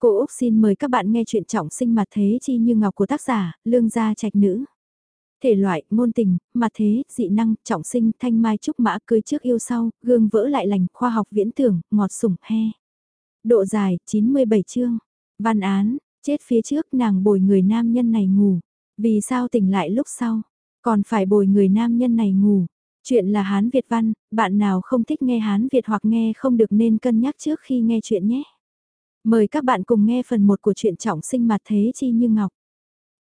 Cô Úc xin mời các bạn nghe chuyện trọng sinh mặt thế chi như ngọc của tác giả, lương gia trạch nữ. Thể loại, ngôn tình, mặt thế, dị năng, trọng sinh, thanh mai trúc mã cưới trước yêu sau, gương vỡ lại lành, khoa học viễn tưởng, ngọt sủng, he. Độ dài, 97 chương. Văn án, chết phía trước nàng bồi người nam nhân này ngủ. Vì sao tỉnh lại lúc sau, còn phải bồi người nam nhân này ngủ. Chuyện là Hán Việt văn, bạn nào không thích nghe Hán Việt hoặc nghe không được nên cân nhắc trước khi nghe chuyện nhé. Mời các bạn cùng nghe phần 1 của truyện trọng sinh mặt thế chi như ngọc.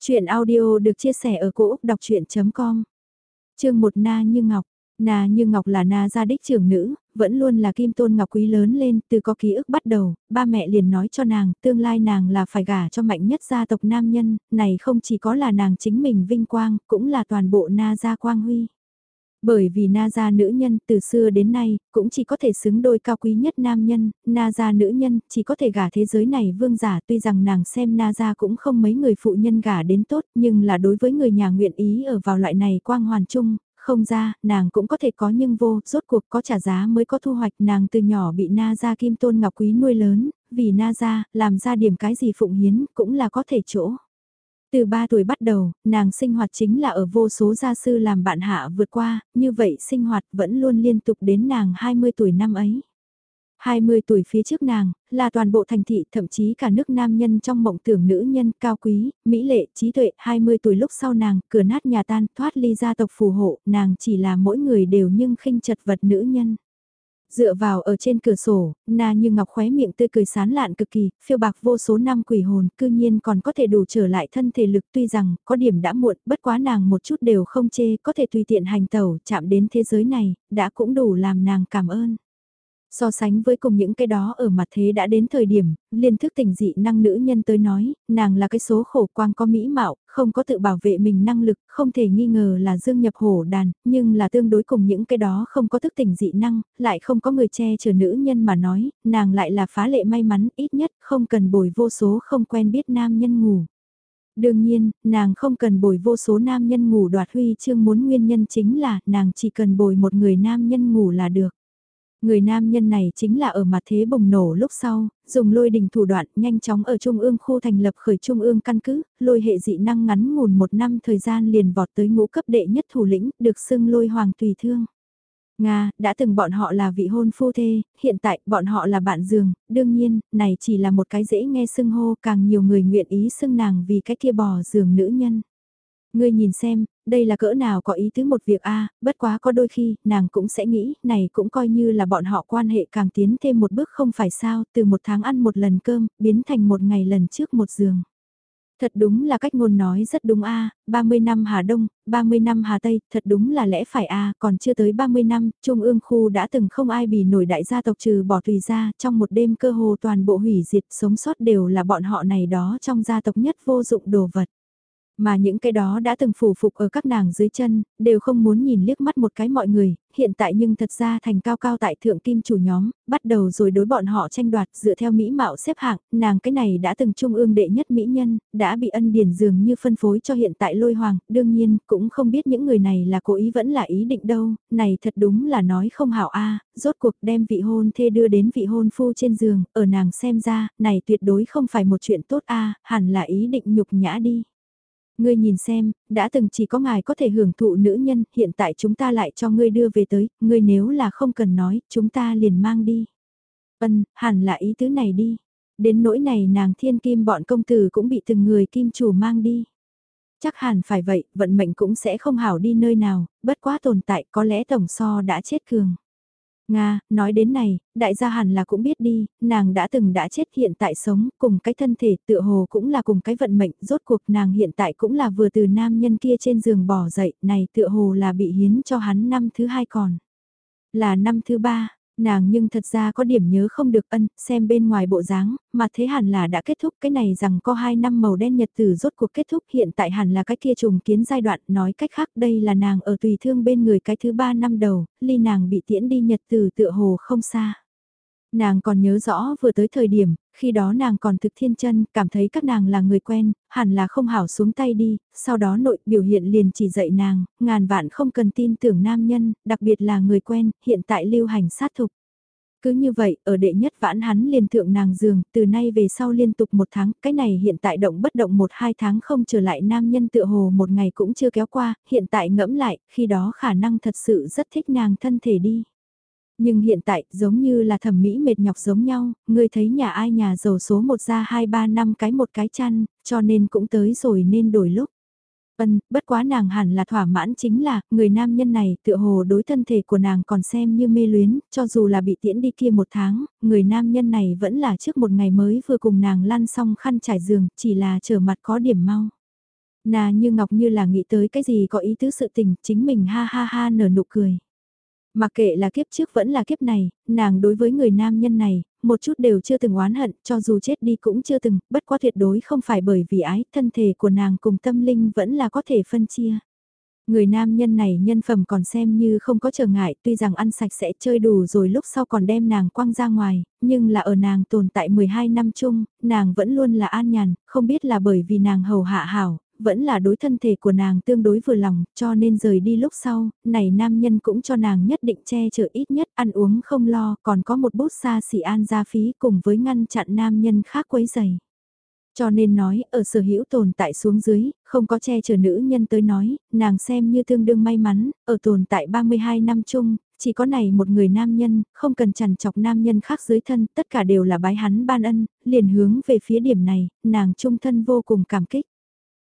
Chuyện audio được chia sẻ ở cỗ đọc chuyện.com Chương 1 Na Như Ngọc Na Như Ngọc là Na gia đích trưởng nữ, vẫn luôn là kim tôn ngọc quý lớn lên, từ có ký ức bắt đầu, ba mẹ liền nói cho nàng, tương lai nàng là phải gả cho mạnh nhất gia tộc nam nhân, này không chỉ có là nàng chính mình vinh quang, cũng là toàn bộ Na gia quang huy. Bởi vì na gia nữ nhân từ xưa đến nay cũng chỉ có thể xứng đôi cao quý nhất nam nhân, na gia nữ nhân chỉ có thể gả thế giới này vương giả tuy rằng nàng xem na gia cũng không mấy người phụ nhân gả đến tốt nhưng là đối với người nhà nguyện ý ở vào loại này quang hoàn chung, không ra, nàng cũng có thể có nhưng vô, rốt cuộc có trả giá mới có thu hoạch nàng từ nhỏ bị na gia kim tôn ngọc quý nuôi lớn, vì na gia, làm ra điểm cái gì phụng hiến cũng là có thể chỗ. Từ 3 tuổi bắt đầu, nàng sinh hoạt chính là ở vô số gia sư làm bạn hạ vượt qua, như vậy sinh hoạt vẫn luôn liên tục đến nàng 20 tuổi năm ấy. 20 tuổi phía trước nàng, là toàn bộ thành thị thậm chí cả nước nam nhân trong mộng tưởng nữ nhân cao quý, mỹ lệ, trí tuệ, 20 tuổi lúc sau nàng, cửa nát nhà tan, thoát ly gia tộc phù hộ, nàng chỉ là mỗi người đều nhưng khinh chật vật nữ nhân. Dựa vào ở trên cửa sổ, na như ngọc khóe miệng tươi cười sán lạn cực kỳ, phiêu bạc vô số năm quỷ hồn, cư nhiên còn có thể đủ trở lại thân thể lực tuy rằng, có điểm đã muộn, bất quá nàng một chút đều không chê, có thể tùy tiện hành tẩu, chạm đến thế giới này, đã cũng đủ làm nàng cảm ơn. So sánh với cùng những cái đó ở mặt thế đã đến thời điểm, liên thức tỉnh dị năng nữ nhân tới nói, nàng là cái số khổ quang có mỹ mạo, không có tự bảo vệ mình năng lực, không thể nghi ngờ là dương nhập hổ đàn, nhưng là tương đối cùng những cái đó không có thức tỉnh dị năng, lại không có người che chở nữ nhân mà nói, nàng lại là phá lệ may mắn, ít nhất không cần bồi vô số không quen biết nam nhân ngủ. Đương nhiên, nàng không cần bồi vô số nam nhân ngủ đoạt huy chương muốn nguyên nhân chính là nàng chỉ cần bồi một người nam nhân ngủ là được. Người nam nhân này chính là ở mặt thế bùng nổ lúc sau, dùng lôi đình thủ đoạn nhanh chóng ở Trung ương khu thành lập khởi Trung ương căn cứ, lôi hệ dị năng ngắn ngủn một năm thời gian liền vọt tới ngũ cấp đệ nhất thủ lĩnh, được xưng lôi hoàng tùy thương. Nga, đã từng bọn họ là vị hôn phu thê, hiện tại bọn họ là bạn giường, đương nhiên, này chỉ là một cái dễ nghe xưng hô càng nhiều người nguyện ý xưng nàng vì cái kia bò giường nữ nhân. Ngươi nhìn xem, đây là cỡ nào có ý tứ một việc a bất quá có đôi khi, nàng cũng sẽ nghĩ, này cũng coi như là bọn họ quan hệ càng tiến thêm một bước không phải sao, từ một tháng ăn một lần cơm, biến thành một ngày lần trước một giường. Thật đúng là cách ngôn nói rất đúng a à, 30 năm Hà Đông, 30 năm Hà Tây, thật đúng là lẽ phải a còn chưa tới 30 năm, Trung ương khu đã từng không ai bì nổi đại gia tộc trừ bỏ tùy ra, trong một đêm cơ hồ toàn bộ hủy diệt, sống sót đều là bọn họ này đó trong gia tộc nhất vô dụng đồ vật. Mà những cái đó đã từng phủ phục ở các nàng dưới chân, đều không muốn nhìn liếc mắt một cái mọi người, hiện tại nhưng thật ra thành cao cao tại thượng kim chủ nhóm, bắt đầu rồi đối bọn họ tranh đoạt dựa theo mỹ mạo xếp hạng, nàng cái này đã từng trung ương đệ nhất mỹ nhân, đã bị ân điển dường như phân phối cho hiện tại lôi hoàng, đương nhiên cũng không biết những người này là cố ý vẫn là ý định đâu, này thật đúng là nói không hảo a rốt cuộc đem vị hôn thê đưa đến vị hôn phu trên giường, ở nàng xem ra, này tuyệt đối không phải một chuyện tốt a hẳn là ý định nhục nhã đi. Ngươi nhìn xem, đã từng chỉ có ngài có thể hưởng thụ nữ nhân, hiện tại chúng ta lại cho ngươi đưa về tới, ngươi nếu là không cần nói, chúng ta liền mang đi. Ân, hẳn là ý tứ này đi. Đến nỗi này nàng thiên kim bọn công tử cũng bị từng người kim chủ mang đi. Chắc hẳn phải vậy, vận mệnh cũng sẽ không hảo đi nơi nào, bất quá tồn tại có lẽ tổng so đã chết cường. Nga, nói đến này, đại gia hẳn là cũng biết đi, nàng đã từng đã chết hiện tại sống, cùng cái thân thể tựa hồ cũng là cùng cái vận mệnh, rốt cuộc nàng hiện tại cũng là vừa từ nam nhân kia trên giường bỏ dậy, này tựa hồ là bị hiến cho hắn năm thứ hai còn. Là năm thứ ba, Nàng nhưng thật ra có điểm nhớ không được ân, xem bên ngoài bộ dáng, mà thế hẳn là đã kết thúc cái này rằng có 2 năm màu đen nhật tử rốt cuộc kết thúc hiện tại hẳn là cái kia trùng kiến giai đoạn, nói cách khác đây là nàng ở tùy thương bên người cái thứ 3 năm đầu, ly nàng bị tiễn đi nhật tử tựa hồ không xa. Nàng còn nhớ rõ vừa tới thời điểm, khi đó nàng còn thực thiên chân, cảm thấy các nàng là người quen, hẳn là không hảo xuống tay đi, sau đó nội biểu hiện liền chỉ dạy nàng, ngàn vạn không cần tin tưởng nam nhân, đặc biệt là người quen, hiện tại lưu hành sát thục. Cứ như vậy, ở đệ nhất vãn hắn liền thượng nàng giường, từ nay về sau liên tục một tháng, cái này hiện tại động bất động một hai tháng không trở lại nam nhân tựa hồ một ngày cũng chưa kéo qua, hiện tại ngẫm lại, khi đó khả năng thật sự rất thích nàng thân thể đi. Nhưng hiện tại, giống như là thẩm mỹ mệt nhọc giống nhau, ngươi thấy nhà ai nhà giàu số một ra hai ba năm cái một cái chăn, cho nên cũng tới rồi nên đổi lúc. vân bất quá nàng hẳn là thỏa mãn chính là, người nam nhân này tựa hồ đối thân thể của nàng còn xem như mê luyến, cho dù là bị tiễn đi kia một tháng, người nam nhân này vẫn là trước một ngày mới vừa cùng nàng lăn xong khăn trải giường, chỉ là trở mặt có điểm mau. Nà như ngọc như là nghĩ tới cái gì có ý tứ sự tình, chính mình ha ha ha nở nụ cười. Mặc kệ là kiếp trước vẫn là kiếp này, nàng đối với người nam nhân này, một chút đều chưa từng oán hận, cho dù chết đi cũng chưa từng, bất quá tuyệt đối không phải bởi vì ái, thân thể của nàng cùng tâm linh vẫn là có thể phân chia. Người nam nhân này nhân phẩm còn xem như không có trở ngại, tuy rằng ăn sạch sẽ chơi đủ rồi lúc sau còn đem nàng quăng ra ngoài, nhưng là ở nàng tồn tại 12 năm chung, nàng vẫn luôn là an nhàn, không biết là bởi vì nàng hầu hạ hảo, vẫn là đối thân thể của nàng tương đối vừa lòng, cho nên rời đi lúc sau, này nam nhân cũng cho nàng nhất định che chở ít nhất ăn uống không lo, còn có một bút xa xỉ an gia phí cùng với ngăn chặn nam nhân khác quấy giày. Cho nên nói, ở sở hữu tồn tại xuống dưới, không có che chở nữ nhân tới nói, nàng xem như tương đương may mắn, ở tồn tại 32 năm chung, chỉ có này một người nam nhân, không cần chằn chọc nam nhân khác dưới thân, tất cả đều là bái hắn ban ân, liền hướng về phía điểm này, nàng trung thân vô cùng cảm kích.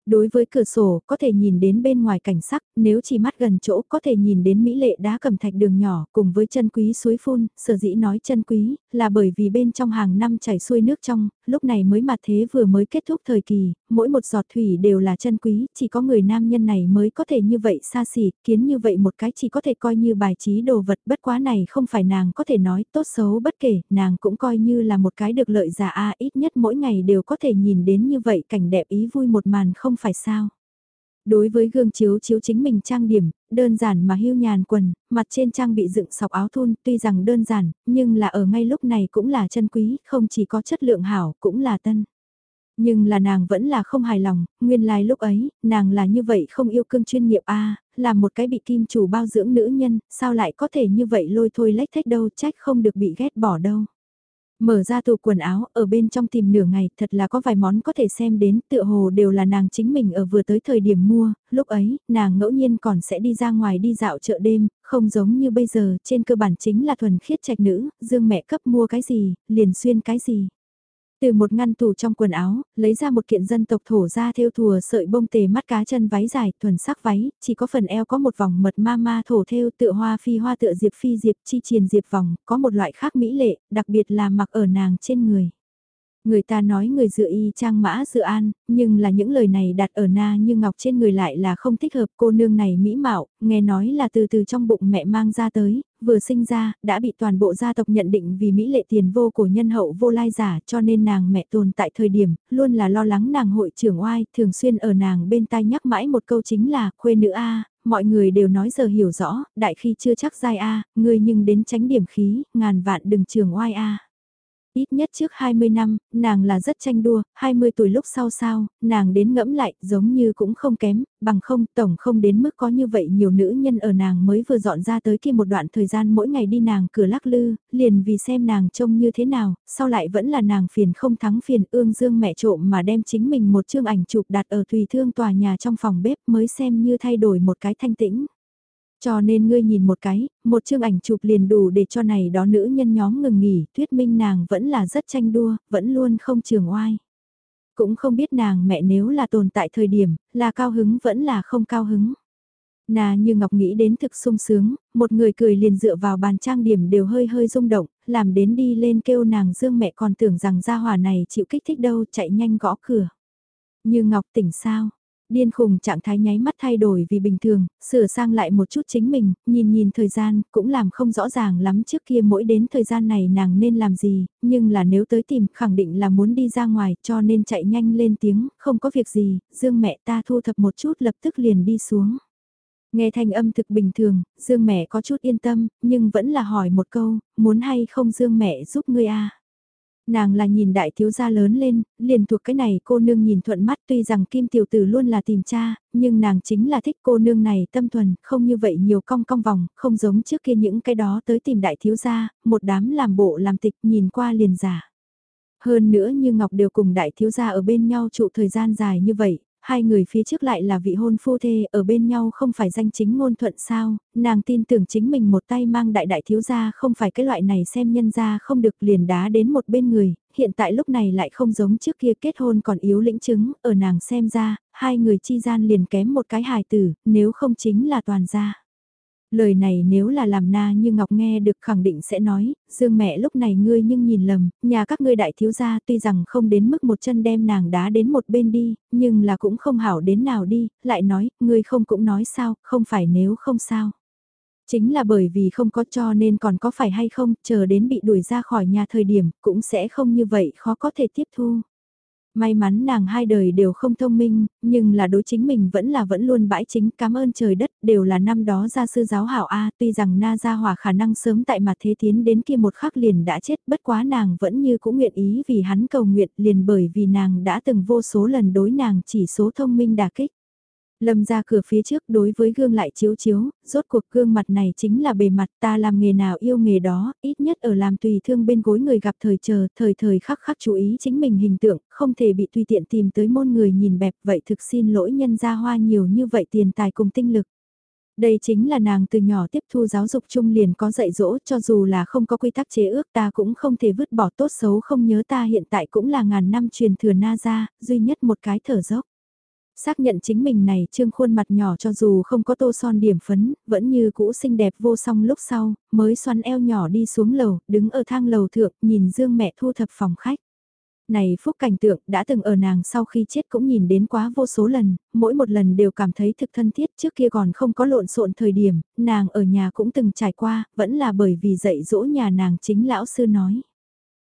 Đối với cửa sổ, có thể nhìn đến bên ngoài cảnh sắc, nếu chỉ mắt gần chỗ có thể nhìn đến mỹ lệ đá cầm thạch đường nhỏ cùng với chân quý suối phun, sở dĩ nói chân quý, là bởi vì bên trong hàng năm chảy xuôi nước trong, lúc này mới mặt thế vừa mới kết thúc thời kỳ, mỗi một giọt thủy đều là chân quý, chỉ có người nam nhân này mới có thể như vậy xa xỉ, kiến như vậy một cái chỉ có thể coi như bài trí đồ vật bất quá này không phải nàng có thể nói tốt xấu bất kể, nàng cũng coi như là một cái được lợi giả a ít nhất mỗi ngày đều có thể nhìn đến như vậy cảnh đẹp ý vui một màn không phải sao. Đối với gương chiếu chiếu chính mình trang điểm, đơn giản mà hưu nhàn quần, mặt trên trang bị dựng sọc áo thun tuy rằng đơn giản, nhưng là ở ngay lúc này cũng là chân quý, không chỉ có chất lượng hảo, cũng là tân. Nhưng là nàng vẫn là không hài lòng, nguyên lai like lúc ấy, nàng là như vậy không yêu cương chuyên nghiệp a là một cái bị kim chủ bao dưỡng nữ nhân, sao lại có thể như vậy lôi thôi lách thách đâu, trách không được bị ghét bỏ đâu. Mở ra tủ quần áo, ở bên trong tìm nửa ngày, thật là có vài món có thể xem đến, tựa hồ đều là nàng chính mình ở vừa tới thời điểm mua, lúc ấy, nàng ngẫu nhiên còn sẽ đi ra ngoài đi dạo chợ đêm, không giống như bây giờ, trên cơ bản chính là thuần khiết trạch nữ, dương mẹ cấp mua cái gì, liền xuyên cái gì. Từ một ngăn tủ trong quần áo, lấy ra một kiện dân tộc thổ ra theo thùa sợi bông tề mắt cá chân váy dài, thuần sắc váy, chỉ có phần eo có một vòng mật ma ma thổ theo tựa hoa phi hoa tựa diệp phi diệp chi triền diệp vòng, có một loại khác mỹ lệ, đặc biệt là mặc ở nàng trên người. Người ta nói người dựa y trang mã dựa an, nhưng là những lời này đặt ở na như ngọc trên người lại là không thích hợp cô nương này mỹ mạo, nghe nói là từ từ trong bụng mẹ mang ra tới, vừa sinh ra, đã bị toàn bộ gia tộc nhận định vì mỹ lệ tiền vô của nhân hậu vô lai giả cho nên nàng mẹ tồn tại thời điểm, luôn là lo lắng nàng hội trưởng oai, thường xuyên ở nàng bên tai nhắc mãi một câu chính là, khuê nữ A, mọi người đều nói giờ hiểu rõ, đại khi chưa chắc giai A, người nhưng đến tránh điểm khí, ngàn vạn đừng trường oai A. Ít nhất trước 20 năm, nàng là rất tranh đua, 20 tuổi lúc sau sao, nàng đến ngẫm lại, giống như cũng không kém, bằng không, tổng không đến mức có như vậy nhiều nữ nhân ở nàng mới vừa dọn ra tới kia một đoạn thời gian mỗi ngày đi nàng cửa lắc lư, liền vì xem nàng trông như thế nào, sau lại vẫn là nàng phiền không thắng phiền ương dương mẹ trộm mà đem chính mình một chương ảnh chụp đặt ở tùy thương tòa nhà trong phòng bếp mới xem như thay đổi một cái thanh tĩnh. Cho nên ngươi nhìn một cái, một chương ảnh chụp liền đủ để cho này đó nữ nhân nhóm ngừng nghỉ, thuyết minh nàng vẫn là rất tranh đua, vẫn luôn không trường oai. Cũng không biết nàng mẹ nếu là tồn tại thời điểm, là cao hứng vẫn là không cao hứng. Nà như Ngọc nghĩ đến thực sung sướng, một người cười liền dựa vào bàn trang điểm đều hơi hơi rung động, làm đến đi lên kêu nàng dương mẹ còn tưởng rằng gia hỏa này chịu kích thích đâu chạy nhanh gõ cửa. Như Ngọc tỉnh sao, Điên khùng trạng thái nháy mắt thay đổi vì bình thường, sửa sang lại một chút chính mình, nhìn nhìn thời gian, cũng làm không rõ ràng lắm trước kia mỗi đến thời gian này nàng nên làm gì, nhưng là nếu tới tìm khẳng định là muốn đi ra ngoài cho nên chạy nhanh lên tiếng, không có việc gì, dương mẹ ta thu thập một chút lập tức liền đi xuống. Nghe thanh âm thực bình thường, Dương mẹ có chút yên tâm, nhưng vẫn là hỏi một câu, muốn hay không Dương mẹ giúp ngươi a Nàng là nhìn đại thiếu gia lớn lên, liền thuộc cái này cô nương nhìn thuận mắt tuy rằng kim tiểu tử luôn là tìm cha, nhưng nàng chính là thích cô nương này tâm thuần, không như vậy nhiều cong cong vòng, không giống trước kia những cái đó tới tìm đại thiếu gia, một đám làm bộ làm tịch nhìn qua liền giả. Hơn nữa như Ngọc đều cùng đại thiếu gia ở bên nhau trụ thời gian dài như vậy, hai người phía trước lại là vị hôn phu thê ở bên nhau không phải danh chính ngôn thuận sao, nàng tin tưởng chính mình một tay mang đại đại thiếu gia không phải cái loại này xem nhân gia không được liền đá đến một bên người, hiện tại lúc này lại không giống trước kia kết hôn còn yếu lĩnh chứng, ở nàng xem ra, hai người chi gian liền kém một cái hài tử, nếu không chính là toàn gia. Lời này nếu là làm na như Ngọc nghe được khẳng định sẽ nói, Dương mẹ lúc này ngươi nhưng nhìn lầm, nhà các ngươi đại thiếu gia tuy rằng không đến mức một chân đem nàng đá đến một bên đi, nhưng là cũng không hảo đến nào đi, lại nói, ngươi không cũng nói sao, không phải nếu không sao. Chính là bởi vì không có cho nên còn có phải hay không, chờ đến bị đuổi ra khỏi nhà thời điểm, cũng sẽ không như vậy khó có thể tiếp thu. May mắn nàng hai đời đều không thông minh, nhưng là đối chính mình vẫn là vẫn luôn bãi chính cảm ơn trời đất đều là năm đó gia sư giáo hảo A tuy rằng na gia hòa khả năng sớm tại mặt thế tiến đến kia một khắc liền đã chết bất quá nàng vẫn như cũng nguyện ý vì hắn cầu nguyện liền bởi vì nàng đã từng vô số lần đối nàng chỉ số thông minh đả kích. Lâm ra cửa phía trước đối với gương lại chiếu chiếu, rốt cuộc gương mặt này chính là bề mặt ta làm nghề nào yêu nghề đó, ít nhất ở làm tùy thương bên gối người gặp thời chờ, thời thời khắc khắc chú ý chính mình hình tượng, không thể bị tùy tiện tìm tới môn người nhìn bẹp vậy thực xin lỗi nhân ra hoa nhiều như vậy tiền tài cùng tinh lực. Đây chính là nàng từ nhỏ tiếp thu giáo dục chung liền có dạy dỗ cho dù là không có quy tắc chế ước ta cũng không thể vứt bỏ tốt xấu không nhớ ta hiện tại cũng là ngàn năm truyền thừa na ra, duy nhất một cái thở dốc. Xác nhận chính mình này trương khuôn mặt nhỏ cho dù không có tô son điểm phấn, vẫn như cũ xinh đẹp vô song lúc sau, mới xoắn eo nhỏ đi xuống lầu, đứng ở thang lầu thượng, nhìn Dương mẹ thu thập phòng khách. Này phúc cảnh tượng đã từng ở nàng sau khi chết cũng nhìn đến quá vô số lần, mỗi một lần đều cảm thấy thực thân thiết trước kia còn không có lộn xộn thời điểm, nàng ở nhà cũng từng trải qua, vẫn là bởi vì dạy dỗ nhà nàng chính lão sư nói.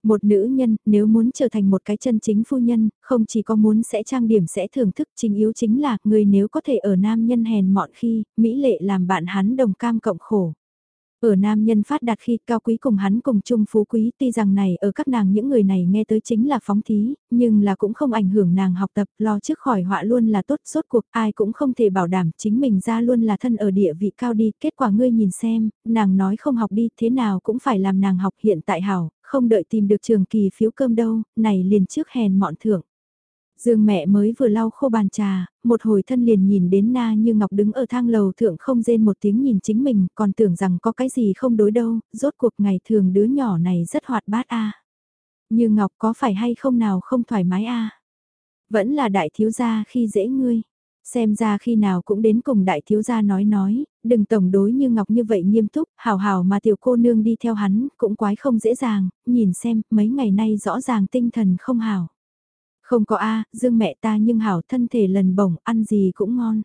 Một nữ nhân, nếu muốn trở thành một cái chân chính phu nhân, không chỉ có muốn sẽ trang điểm sẽ thưởng thức chính yếu chính là người nếu có thể ở nam nhân hèn mọn khi, mỹ lệ làm bạn hắn đồng cam cộng khổ. Ở nam nhân phát đạt khi cao quý cùng hắn cùng chung phú quý tuy rằng này ở các nàng những người này nghe tới chính là phóng thí, nhưng là cũng không ảnh hưởng nàng học tập lo trước khỏi họa luôn là tốt suốt cuộc ai cũng không thể bảo đảm chính mình ra luôn là thân ở địa vị cao đi. Kết quả ngươi nhìn xem, nàng nói không học đi thế nào cũng phải làm nàng học hiện tại hảo, không đợi tìm được trường kỳ phiếu cơm đâu, này liền trước hèn mọn thưởng. Dương mẹ mới vừa lau khô bàn trà, một hồi thân liền nhìn đến Na Như Ngọc đứng ở thang lầu thượng không rên một tiếng nhìn chính mình, còn tưởng rằng có cái gì không đối đâu, rốt cuộc ngày thường đứa nhỏ này rất hoạt bát a. Như Ngọc có phải hay không nào không thoải mái a? Vẫn là đại thiếu gia khi dễ ngươi. Xem ra khi nào cũng đến cùng đại thiếu gia nói nói, đừng tổng đối như Ngọc như vậy nghiêm túc, hào hào mà tiểu cô nương đi theo hắn, cũng quái không dễ dàng, nhìn xem, mấy ngày nay rõ ràng tinh thần không hào. Không có a Dương mẹ ta nhưng hảo thân thể lần bổng, ăn gì cũng ngon.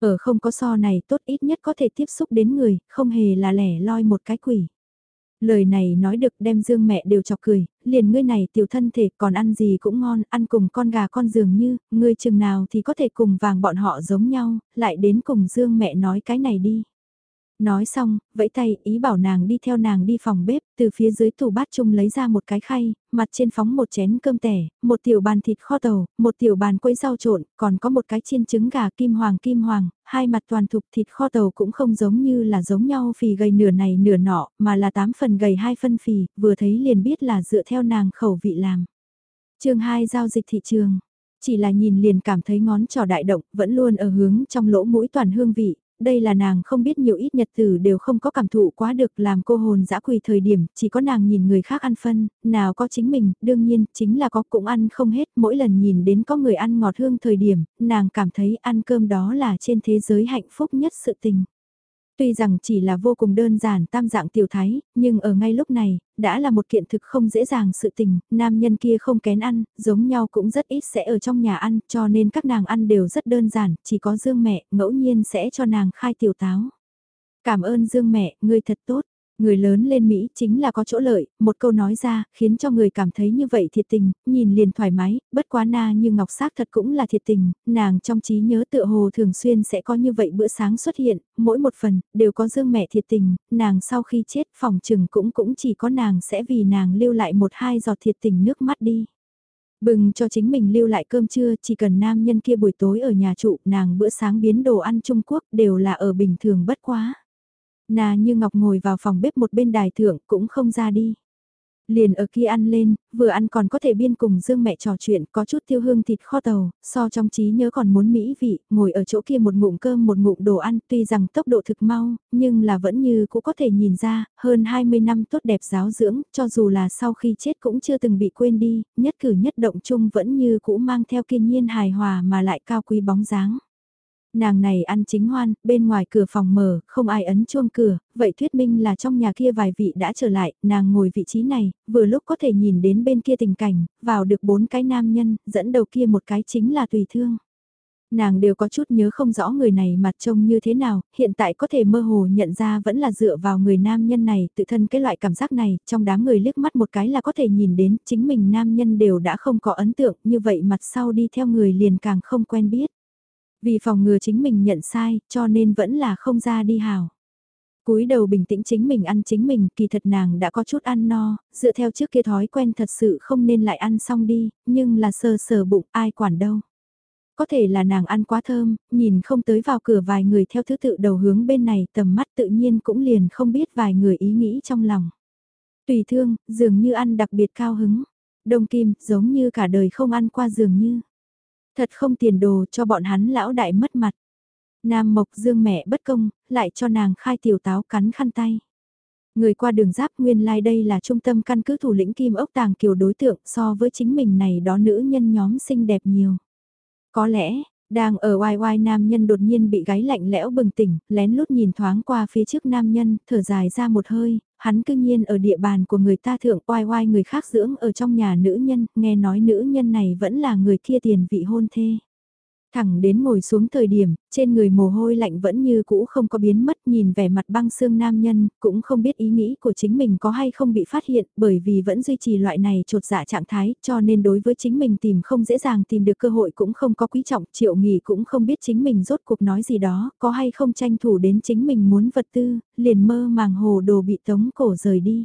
Ở không có so này tốt ít nhất có thể tiếp xúc đến người, không hề là lẻ loi một cái quỷ. Lời này nói được đem Dương mẹ đều chọc cười, liền ngươi này tiểu thân thể còn ăn gì cũng ngon, ăn cùng con gà con dường như, ngươi chừng nào thì có thể cùng vàng bọn họ giống nhau, lại đến cùng Dương mẹ nói cái này đi. Nói xong, vẫy tay, ý bảo nàng đi theo nàng đi phòng bếp, từ phía dưới tủ bát chung lấy ra một cái khay, mặt trên phóng một chén cơm tẻ, một tiểu bàn thịt kho tàu, một tiểu bàn quấy rau trộn, còn có một cái chiên trứng gà kim hoàng kim hoàng, hai mặt toàn thục thịt kho tàu cũng không giống như là giống nhau phì gầy nửa này nửa nọ, mà là tám phần gầy hai phân phì, vừa thấy liền biết là dựa theo nàng khẩu vị làm. chương 2 giao dịch thị trường chỉ là nhìn liền cảm thấy ngón trỏ đại động, vẫn luôn ở hướng trong lỗ mũi toàn hương vị, đây là nàng không biết nhiều ít nhật tử đều không có cảm thụ quá được làm cô hồn dã quỳ thời điểm, chỉ có nàng nhìn người khác ăn phân, nào có chính mình, đương nhiên, chính là có cũng ăn không hết, mỗi lần nhìn đến có người ăn ngọt hương thời điểm, nàng cảm thấy ăn cơm đó là trên thế giới hạnh phúc nhất sự tình. Tuy rằng chỉ là vô cùng đơn giản tam dạng tiểu thái, nhưng ở ngay lúc này, đã là một kiện thực không dễ dàng sự tình, nam nhân kia không kén ăn, giống nhau cũng rất ít sẽ ở trong nhà ăn, cho nên các nàng ăn đều rất đơn giản, chỉ có Dương mẹ, ngẫu nhiên sẽ cho nàng khai tiểu táo. Cảm ơn Dương mẹ, ngươi thật tốt. Người lớn lên Mỹ chính là có chỗ lợi, một câu nói ra, khiến cho người cảm thấy như vậy thiệt tình, nhìn liền thoải mái, bất quá na như ngọc sắc thật cũng là thiệt tình, nàng trong trí nhớ tựa hồ thường xuyên sẽ có như vậy bữa sáng xuất hiện, mỗi một phần, đều có dương mẹ thiệt tình, nàng sau khi chết phòng trừng cũng cũng chỉ có nàng sẽ vì nàng lưu lại một hai giọt thiệt tình nước mắt đi. Bừng cho chính mình lưu lại cơm trưa, chỉ cần nam nhân kia buổi tối ở nhà trụ, nàng bữa sáng biến đồ ăn Trung Quốc đều là ở bình thường bất quá. Nà như Ngọc ngồi vào phòng bếp một bên đài thượng cũng không ra đi. Liền ở kia ăn lên, vừa ăn còn có thể biên cùng Dương mẹ trò chuyện có chút tiêu hương thịt kho tàu, so trong trí nhớ còn muốn mỹ vị, ngồi ở chỗ kia một ngụm cơm một ngụm đồ ăn tuy rằng tốc độ thực mau, nhưng là vẫn như cũng có thể nhìn ra, hơn 20 năm tốt đẹp giáo dưỡng, cho dù là sau khi chết cũng chưa từng bị quên đi, nhất cử nhất động chung vẫn như cũ mang theo kiên nhiên hài hòa mà lại cao quý bóng dáng. Nàng này ăn chính hoan, bên ngoài cửa phòng mở, không ai ấn chuông cửa, vậy thuyết minh là trong nhà kia vài vị đã trở lại, nàng ngồi vị trí này, vừa lúc có thể nhìn đến bên kia tình cảnh, vào được bốn cái nam nhân, dẫn đầu kia một cái chính là tùy thương nàng đều có chút nhớ không rõ người này mặt trông như thế nào, hiện tại có thể mơ hồ nhận ra vẫn là dựa vào người nam nhân này, tự thân cái loại cảm giác này, trong đám người liếc mắt một cái là có thể nhìn đến, chính mình nam nhân đều đã không có ấn tượng, như vậy mặt sau đi theo người liền càng không quen biết. Vì phòng ngừa chính mình nhận sai, cho nên vẫn là không ra đi hào. cúi đầu bình tĩnh chính mình ăn chính mình, kỳ thật nàng đã có chút ăn no, dựa theo trước kia thói quen thật sự không nên lại ăn xong đi, nhưng là sờ sờ bụng ai quản đâu. Có thể là nàng ăn quá thơm, nhìn không tới vào cửa vài người theo thứ tự đầu hướng bên này tầm mắt tự nhiên cũng liền không biết vài người ý nghĩ trong lòng. Tùy thương, dường như ăn đặc biệt cao hứng. Đông Kim, giống như cả đời không ăn qua dường như. Thật không tiền đồ cho bọn hắn lão đại mất mặt. Nam Mộc Dương mẹ bất công, lại cho nàng khai tiểu táo cắn khăn tay. Người qua đường giáp nguyên lai like đây là trung tâm căn cứ thủ lĩnh Kim ốc tàng kiều đối tượng so với chính mình này đó nữ nhân nhóm xinh đẹp nhiều. Có lẽ, đang ở oai oai nam nhân đột nhiên bị gáy lạnh lẽo bừng tỉnh, lén lút nhìn thoáng qua phía trước nam nhân, thở dài ra một hơi, hắn cư nhiên ở địa bàn của người ta thượng oai oai người khác dưỡng ở trong nhà nữ nhân, nghe nói nữ nhân này vẫn là người kia tiền vị hôn thê. Thẳng đến ngồi xuống thời điểm, trên người mồ hôi lạnh vẫn như cũ không có biến mất nhìn vẻ mặt băng xương nam nhân, cũng không biết ý nghĩ của chính mình có hay không bị phát hiện bởi vì vẫn duy trì loại này trột dạ trạng thái cho nên đối với chính mình tìm không dễ dàng tìm được cơ hội cũng không có quý trọng triệu nghỉ cũng không biết chính mình rốt cuộc nói gì đó, có hay không tranh thủ đến chính mình muốn vật tư, liền mơ màng hồ đồ bị tống cổ rời đi.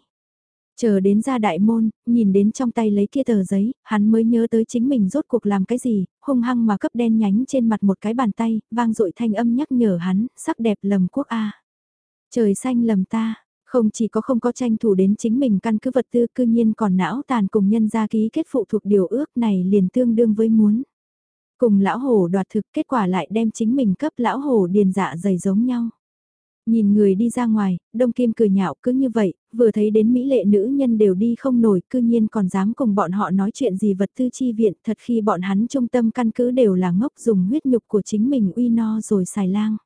Chờ đến ra đại môn, nhìn đến trong tay lấy kia tờ giấy, hắn mới nhớ tới chính mình rốt cuộc làm cái gì, hung hăng mà cấp đen nhánh trên mặt một cái bàn tay, vang dội thanh âm nhắc nhở hắn, sắc đẹp lầm quốc A. Trời xanh lầm ta, không chỉ có không có tranh thủ đến chính mình căn cứ vật tư cư nhiên còn não tàn cùng nhân gia ký kết phụ thuộc điều ước này liền tương đương với muốn. Cùng lão hổ đoạt thực kết quả lại đem chính mình cấp lão hổ điền dạ dày giống nhau. Nhìn người đi ra ngoài, Đông Kim cười nhạo cứ như vậy, vừa thấy đến Mỹ lệ nữ nhân đều đi không nổi, cư nhiên còn dám cùng bọn họ nói chuyện gì vật tư chi viện, thật khi bọn hắn trung tâm căn cứ đều là ngốc dùng huyết nhục của chính mình uy no rồi xài lang.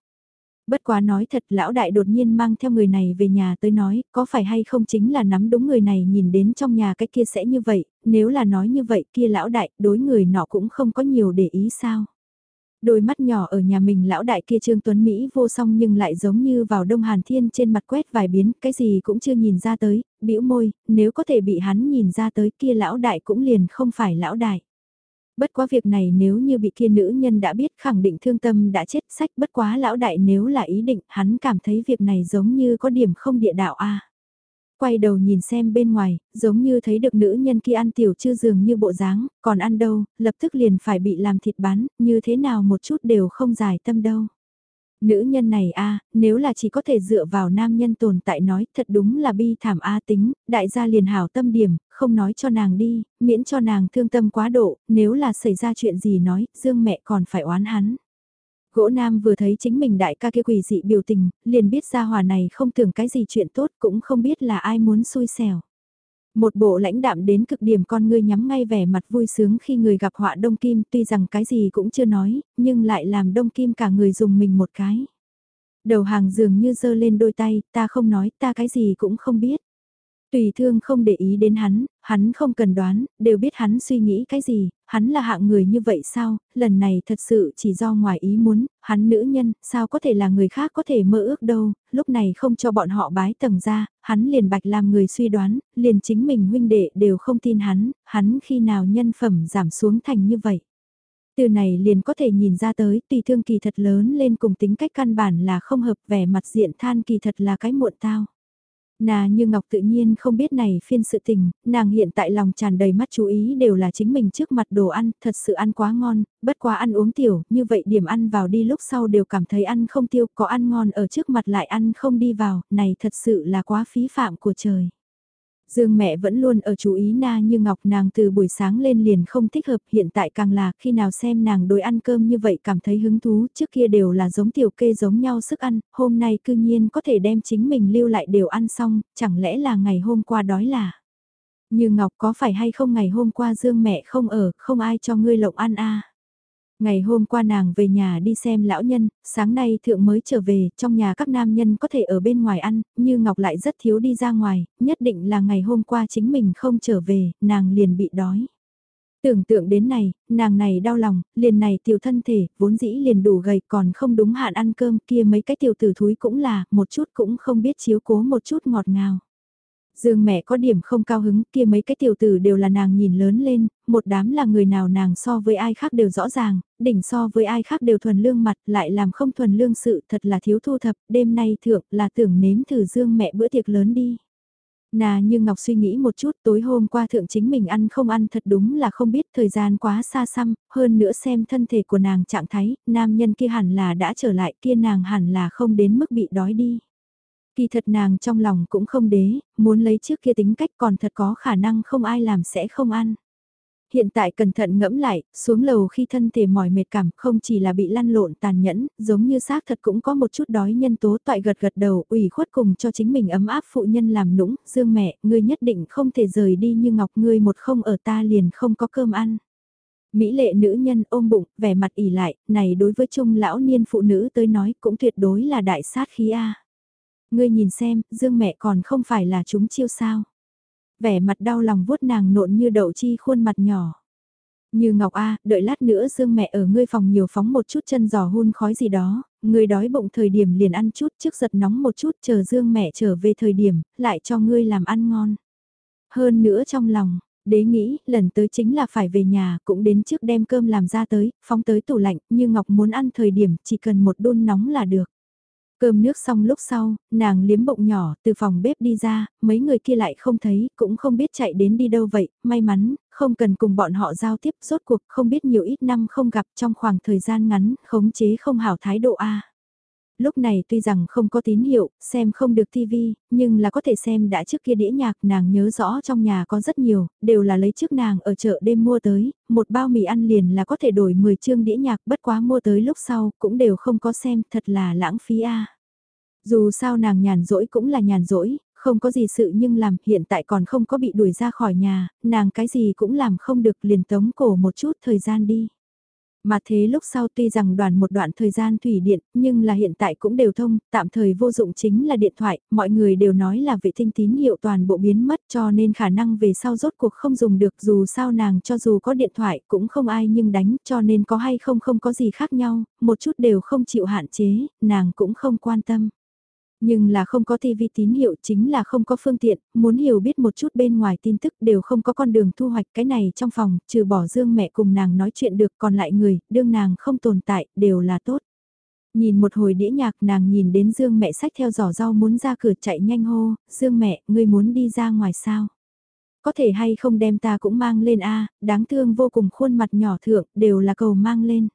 Bất quá nói thật lão đại đột nhiên mang theo người này về nhà tới nói, có phải hay không chính là nắm đúng người này nhìn đến trong nhà cái kia sẽ như vậy, nếu là nói như vậy kia lão đại đối người nọ cũng không có nhiều để ý sao. Đôi mắt nhỏ ở nhà mình lão đại kia Trương Tuấn Mỹ vô song nhưng lại giống như vào Đông Hàn Thiên trên mặt quét vài biến, cái gì cũng chưa nhìn ra tới, bĩu môi, nếu có thể bị hắn nhìn ra tới kia lão đại cũng liền không phải lão đại. Bất quá việc này nếu như bị kia nữ nhân đã biết khẳng định thương tâm đã chết sách bất quá lão đại nếu là ý định hắn cảm thấy việc này giống như có điểm không địa đạo a Quay đầu nhìn xem bên ngoài, giống như thấy được nữ nhân kia ăn tiểu chưa dường như bộ dáng, còn ăn đâu, lập tức liền phải bị làm thịt bán, như thế nào một chút đều không giải tâm đâu. Nữ nhân này a nếu là chỉ có thể dựa vào nam nhân tồn tại nói thật đúng là bi thảm a tính, đại gia liền hảo tâm điểm, không nói cho nàng đi, miễn cho nàng thương tâm quá độ, nếu là xảy ra chuyện gì nói, dương mẹ còn phải oán hắn. Gỗ Nam vừa thấy chính mình đại ca kia quỷ dị biểu tình, liền biết ra hòa này không tưởng cái gì chuyện tốt cũng không biết là ai muốn xui xẻo. Một bộ lãnh đạm đến cực điểm con ngươi nhắm ngay vẻ mặt vui sướng khi người gặp họa Đông Kim tuy rằng cái gì cũng chưa nói, nhưng lại làm Đông Kim cả người dùng mình một cái. Đầu hàng dường như giơ lên đôi tay, ta không nói, ta cái gì cũng không biết. Tùy thương không để ý đến hắn, hắn không cần đoán, đều biết hắn suy nghĩ cái gì, hắn là hạng người như vậy sao, lần này thật sự chỉ do ngoài ý muốn, hắn nữ nhân, sao có thể là người khác có thể mơ ước đâu, lúc này không cho bọn họ bái tầng ra, hắn liền bạch làm người suy đoán, liền chính mình huynh đệ đều không tin hắn, hắn khi nào nhân phẩm giảm xuống thành như vậy. Từ này liền có thể nhìn ra tới, tùy thương kỳ thật lớn lên cùng tính cách căn bản là không hợp vẻ mặt diện than kỳ thật là cái muộn tao. Nà như Ngọc tự nhiên không biết này phiên sự tình, nàng hiện tại lòng tràn đầy mắt chú ý đều là chính mình trước mặt đồ ăn, thật sự ăn quá ngon, bất quá ăn uống tiểu, như vậy điểm ăn vào đi lúc sau đều cảm thấy ăn không tiêu, có ăn ngon ở trước mặt lại ăn không đi vào, này thật sự là quá phí phạm của trời. Dương mẹ vẫn luôn ở chú ý na như ngọc nàng từ buổi sáng lên liền không thích hợp hiện tại càng là khi nào xem nàng đối ăn cơm như vậy cảm thấy hứng thú trước kia đều là giống tiểu kê giống nhau sức ăn, hôm nay cư nhiên có thể đem chính mình lưu lại đều ăn xong, chẳng lẽ là ngày hôm qua đói là. Như Ngọc có phải hay không ngày hôm qua Dương mẹ không ở, không ai cho ngươi lộng ăn a Ngày hôm qua nàng về nhà đi xem lão nhân, sáng nay thượng mới trở về, trong nhà các nam nhân có thể ở bên ngoài ăn, như Ngọc lại rất thiếu đi ra ngoài, nhất định là ngày hôm qua chính mình không trở về, nàng liền bị đói. Tưởng tượng đến này, nàng này đau lòng, liền này tiểu thân thể, vốn dĩ liền đủ gầy còn không đúng hạn ăn cơm kia mấy cái tiểu tử thúi cũng là, một chút cũng không biết chiếu cố một chút ngọt ngào. Dương mẹ có điểm không cao hứng kia mấy cái tiểu tử đều là nàng nhìn lớn lên, một đám là người nào nàng so với ai khác đều rõ ràng, đỉnh so với ai khác đều thuần lương mặt lại làm không thuần lương sự thật là thiếu thu thập, đêm nay thượng là tưởng nếm thử Dương mẹ bữa tiệc lớn đi. Nà như Ngọc suy nghĩ một chút tối hôm qua thượng chính mình ăn không ăn thật đúng là không biết thời gian quá xa xăm, hơn nữa xem thân thể của nàng trạng thái, nam nhân kia hẳn là đã trở lại kia nàng hẳn là không đến mức bị đói đi. Kỳ thật nàng trong lòng cũng không đế, muốn lấy trước kia tính cách còn thật có khả năng không ai làm sẽ không ăn. Hiện tại cẩn thận ngẫm lại, xuống lầu khi thân thể mỏi mệt cảm không chỉ là bị lăn lộn tàn nhẫn, giống như xác thật cũng có một chút đói nhân tố toại gật gật đầu ủy khuất cùng cho chính mình ấm áp phụ nhân làm nũng, dương mẹ, ngươi nhất định không thể rời đi như ngọc ngươi một không ở ta liền không có cơm ăn. Mỹ lệ nữ nhân ôm bụng, vẻ mặt ỉ lại, này đối với trung lão niên phụ nữ tới nói cũng tuyệt đối là đại sát khí A. Ngươi nhìn xem, Dương mẹ còn không phải là chúng chiêu sao. Vẻ mặt đau lòng vuốt nàng nộn như đậu chi khuôn mặt nhỏ. Như Ngọc A, đợi lát nữa Dương mẹ ở ngươi phòng nhiều phóng một chút chân giò hun khói gì đó, ngươi đói bụng thời điểm liền ăn chút trước giật nóng một chút chờ Dương mẹ trở về thời điểm, lại cho ngươi làm ăn ngon. Hơn nữa trong lòng, đế nghĩ, lần tới chính là phải về nhà, cũng đến trước đem cơm làm ra tới, phóng tới tủ lạnh, như Ngọc muốn ăn thời điểm, chỉ cần một đun nóng là được. Cơm nước xong lúc sau, nàng liếm bụng nhỏ từ phòng bếp đi ra, mấy người kia lại không thấy, cũng không biết chạy đến đi đâu vậy, may mắn, không cần cùng bọn họ giao tiếp, rốt cuộc không biết nhiều ít năm không gặp trong khoảng thời gian ngắn, khống chế không hảo thái độ A. Lúc này tuy rằng không có tín hiệu, xem không được tivi, nhưng là có thể xem đã trước kia đĩa nhạc nàng nhớ rõ trong nhà có rất nhiều, đều là lấy trước nàng ở chợ đêm mua tới, một bao mì ăn liền là có thể đổi 10 chương đĩa nhạc bất quá mua tới lúc sau cũng đều không có xem thật là lãng phí a. Dù sao nàng nhàn rỗi cũng là nhàn rỗi, không có gì sự nhưng làm hiện tại còn không có bị đuổi ra khỏi nhà, nàng cái gì cũng làm không được liền tống cổ một chút thời gian đi. Mà thế lúc sau tuy rằng đoàn một đoạn thời gian thủy điện, nhưng là hiện tại cũng đều thông, tạm thời vô dụng chính là điện thoại, mọi người đều nói là vệ tinh tín hiệu toàn bộ biến mất cho nên khả năng về sau rốt cuộc không dùng được dù sao nàng cho dù có điện thoại cũng không ai nhưng đánh cho nên có hay không không có gì khác nhau, một chút đều không chịu hạn chế, nàng cũng không quan tâm. Nhưng là không có TV tín hiệu chính là không có phương tiện, muốn hiểu biết một chút bên ngoài tin tức đều không có con đường thu hoạch cái này trong phòng, trừ bỏ dương mẹ cùng nàng nói chuyện được còn lại người, đương nàng không tồn tại, đều là tốt. Nhìn một hồi đĩa nhạc nàng nhìn đến dương mẹ sách theo giỏ rau muốn ra cửa chạy nhanh hô, dương mẹ, ngươi muốn đi ra ngoài sao? Có thể hay không đem ta cũng mang lên a đáng thương vô cùng khuôn mặt nhỏ thượng, đều là cầu mang lên.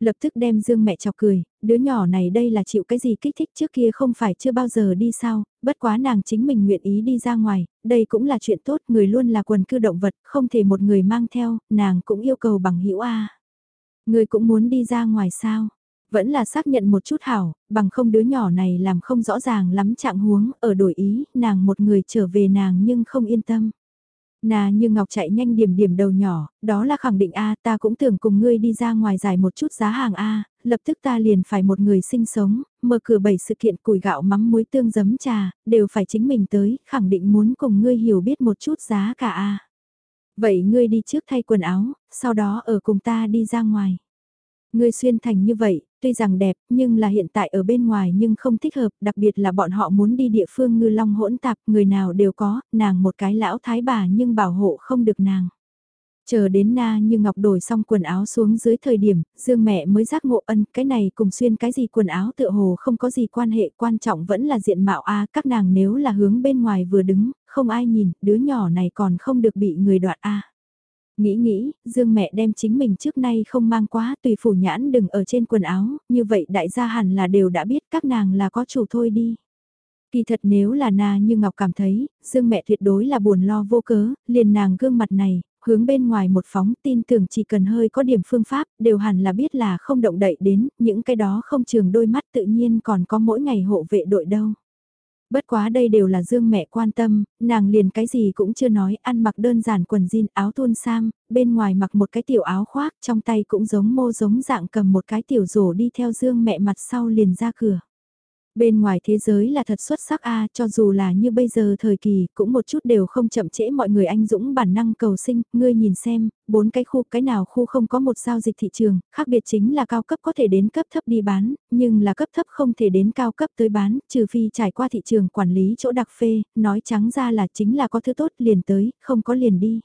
Lập tức đem Dương mẹ chọc cười, đứa nhỏ này đây là chịu cái gì kích thích trước kia không phải chưa bao giờ đi sao, bất quá nàng chính mình nguyện ý đi ra ngoài, đây cũng là chuyện tốt, người luôn là quần cư động vật, không thể một người mang theo, nàng cũng yêu cầu bằng hữu A. Người cũng muốn đi ra ngoài sao? Vẫn là xác nhận một chút hảo, bằng không đứa nhỏ này làm không rõ ràng lắm trạng huống, ở đổi ý, nàng một người trở về nàng nhưng không yên tâm. Nà như Ngọc chạy nhanh điểm điểm đầu nhỏ, đó là khẳng định A ta cũng tưởng cùng ngươi đi ra ngoài giải một chút giá hàng A, lập tức ta liền phải một người sinh sống, mở cửa bảy sự kiện củi gạo mắm muối tương giấm trà, đều phải chính mình tới, khẳng định muốn cùng ngươi hiểu biết một chút giá cả A. Vậy ngươi đi trước thay quần áo, sau đó ở cùng ta đi ra ngoài. Ngươi xuyên thành như vậy, tuy rằng đẹp, nhưng là hiện tại ở bên ngoài nhưng không thích hợp, đặc biệt là bọn họ muốn đi địa phương ngư long hỗn tạp, người nào đều có, nàng một cái lão thái bà nhưng bảo hộ không được nàng. Chờ đến na như ngọc đổi xong quần áo xuống dưới thời điểm, dương mẹ mới giác ngộ ân, cái này cùng xuyên cái gì quần áo tựa hồ không có gì quan hệ, quan trọng vẫn là diện mạo a các nàng nếu là hướng bên ngoài vừa đứng, không ai nhìn, đứa nhỏ này còn không được bị người đoạt a Nghĩ nghĩ, dương mẹ đem chính mình trước nay không mang quá tùy phủ nhãn đừng ở trên quần áo, như vậy đại gia hẳn là đều đã biết các nàng là có chủ thôi đi. Kỳ thật nếu là na như Ngọc cảm thấy, dương mẹ tuyệt đối là buồn lo vô cớ, liền nàng gương mặt này, hướng bên ngoài một phóng tin tưởng chỉ cần hơi có điểm phương pháp, đều hẳn là biết là không động đậy đến, những cái đó không trường đôi mắt tự nhiên còn có mỗi ngày hộ vệ đội đâu. Bất quá đây đều là Dương mẹ quan tâm, nàng liền cái gì cũng chưa nói, ăn mặc đơn giản quần jean áo thun sam, bên ngoài mặc một cái tiểu áo khoác, trong tay cũng giống mô giống dạng cầm một cái tiểu rổ đi theo Dương mẹ mặt sau liền ra cửa. Bên ngoài thế giới là thật xuất sắc a cho dù là như bây giờ thời kỳ, cũng một chút đều không chậm trễ mọi người anh dũng bản năng cầu sinh, ngươi nhìn xem, bốn cái khu, cái nào khu không có một giao dịch thị trường, khác biệt chính là cao cấp có thể đến cấp thấp đi bán, nhưng là cấp thấp không thể đến cao cấp tới bán, trừ phi trải qua thị trường quản lý chỗ đặc phê, nói trắng ra là chính là có thứ tốt liền tới, không có liền đi.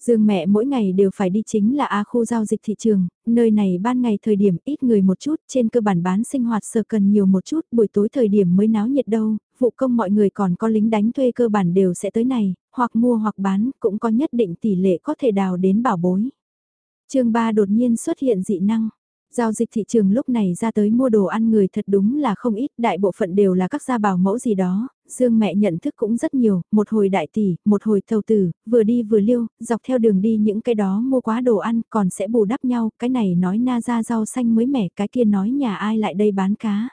Dương mẹ mỗi ngày đều phải đi chính là A khu giao dịch thị trường, nơi này ban ngày thời điểm ít người một chút, trên cơ bản bán sinh hoạt sở cần nhiều một chút, buổi tối thời điểm mới náo nhiệt đâu, vụ công mọi người còn có lính đánh thuê cơ bản đều sẽ tới này, hoặc mua hoặc bán, cũng có nhất định tỷ lệ có thể đào đến bảo bối. chương 3 đột nhiên xuất hiện dị năng. Giao dịch thị trường lúc này ra tới mua đồ ăn người thật đúng là không ít, đại bộ phận đều là các gia bảo mẫu gì đó, Dương mẹ nhận thức cũng rất nhiều, một hồi đại tỷ, một hồi thầu tử, vừa đi vừa liêu, dọc theo đường đi những cái đó mua quá đồ ăn còn sẽ bù đắp nhau, cái này nói na ra rau xanh mới mẻ, cái kia nói nhà ai lại đây bán cá.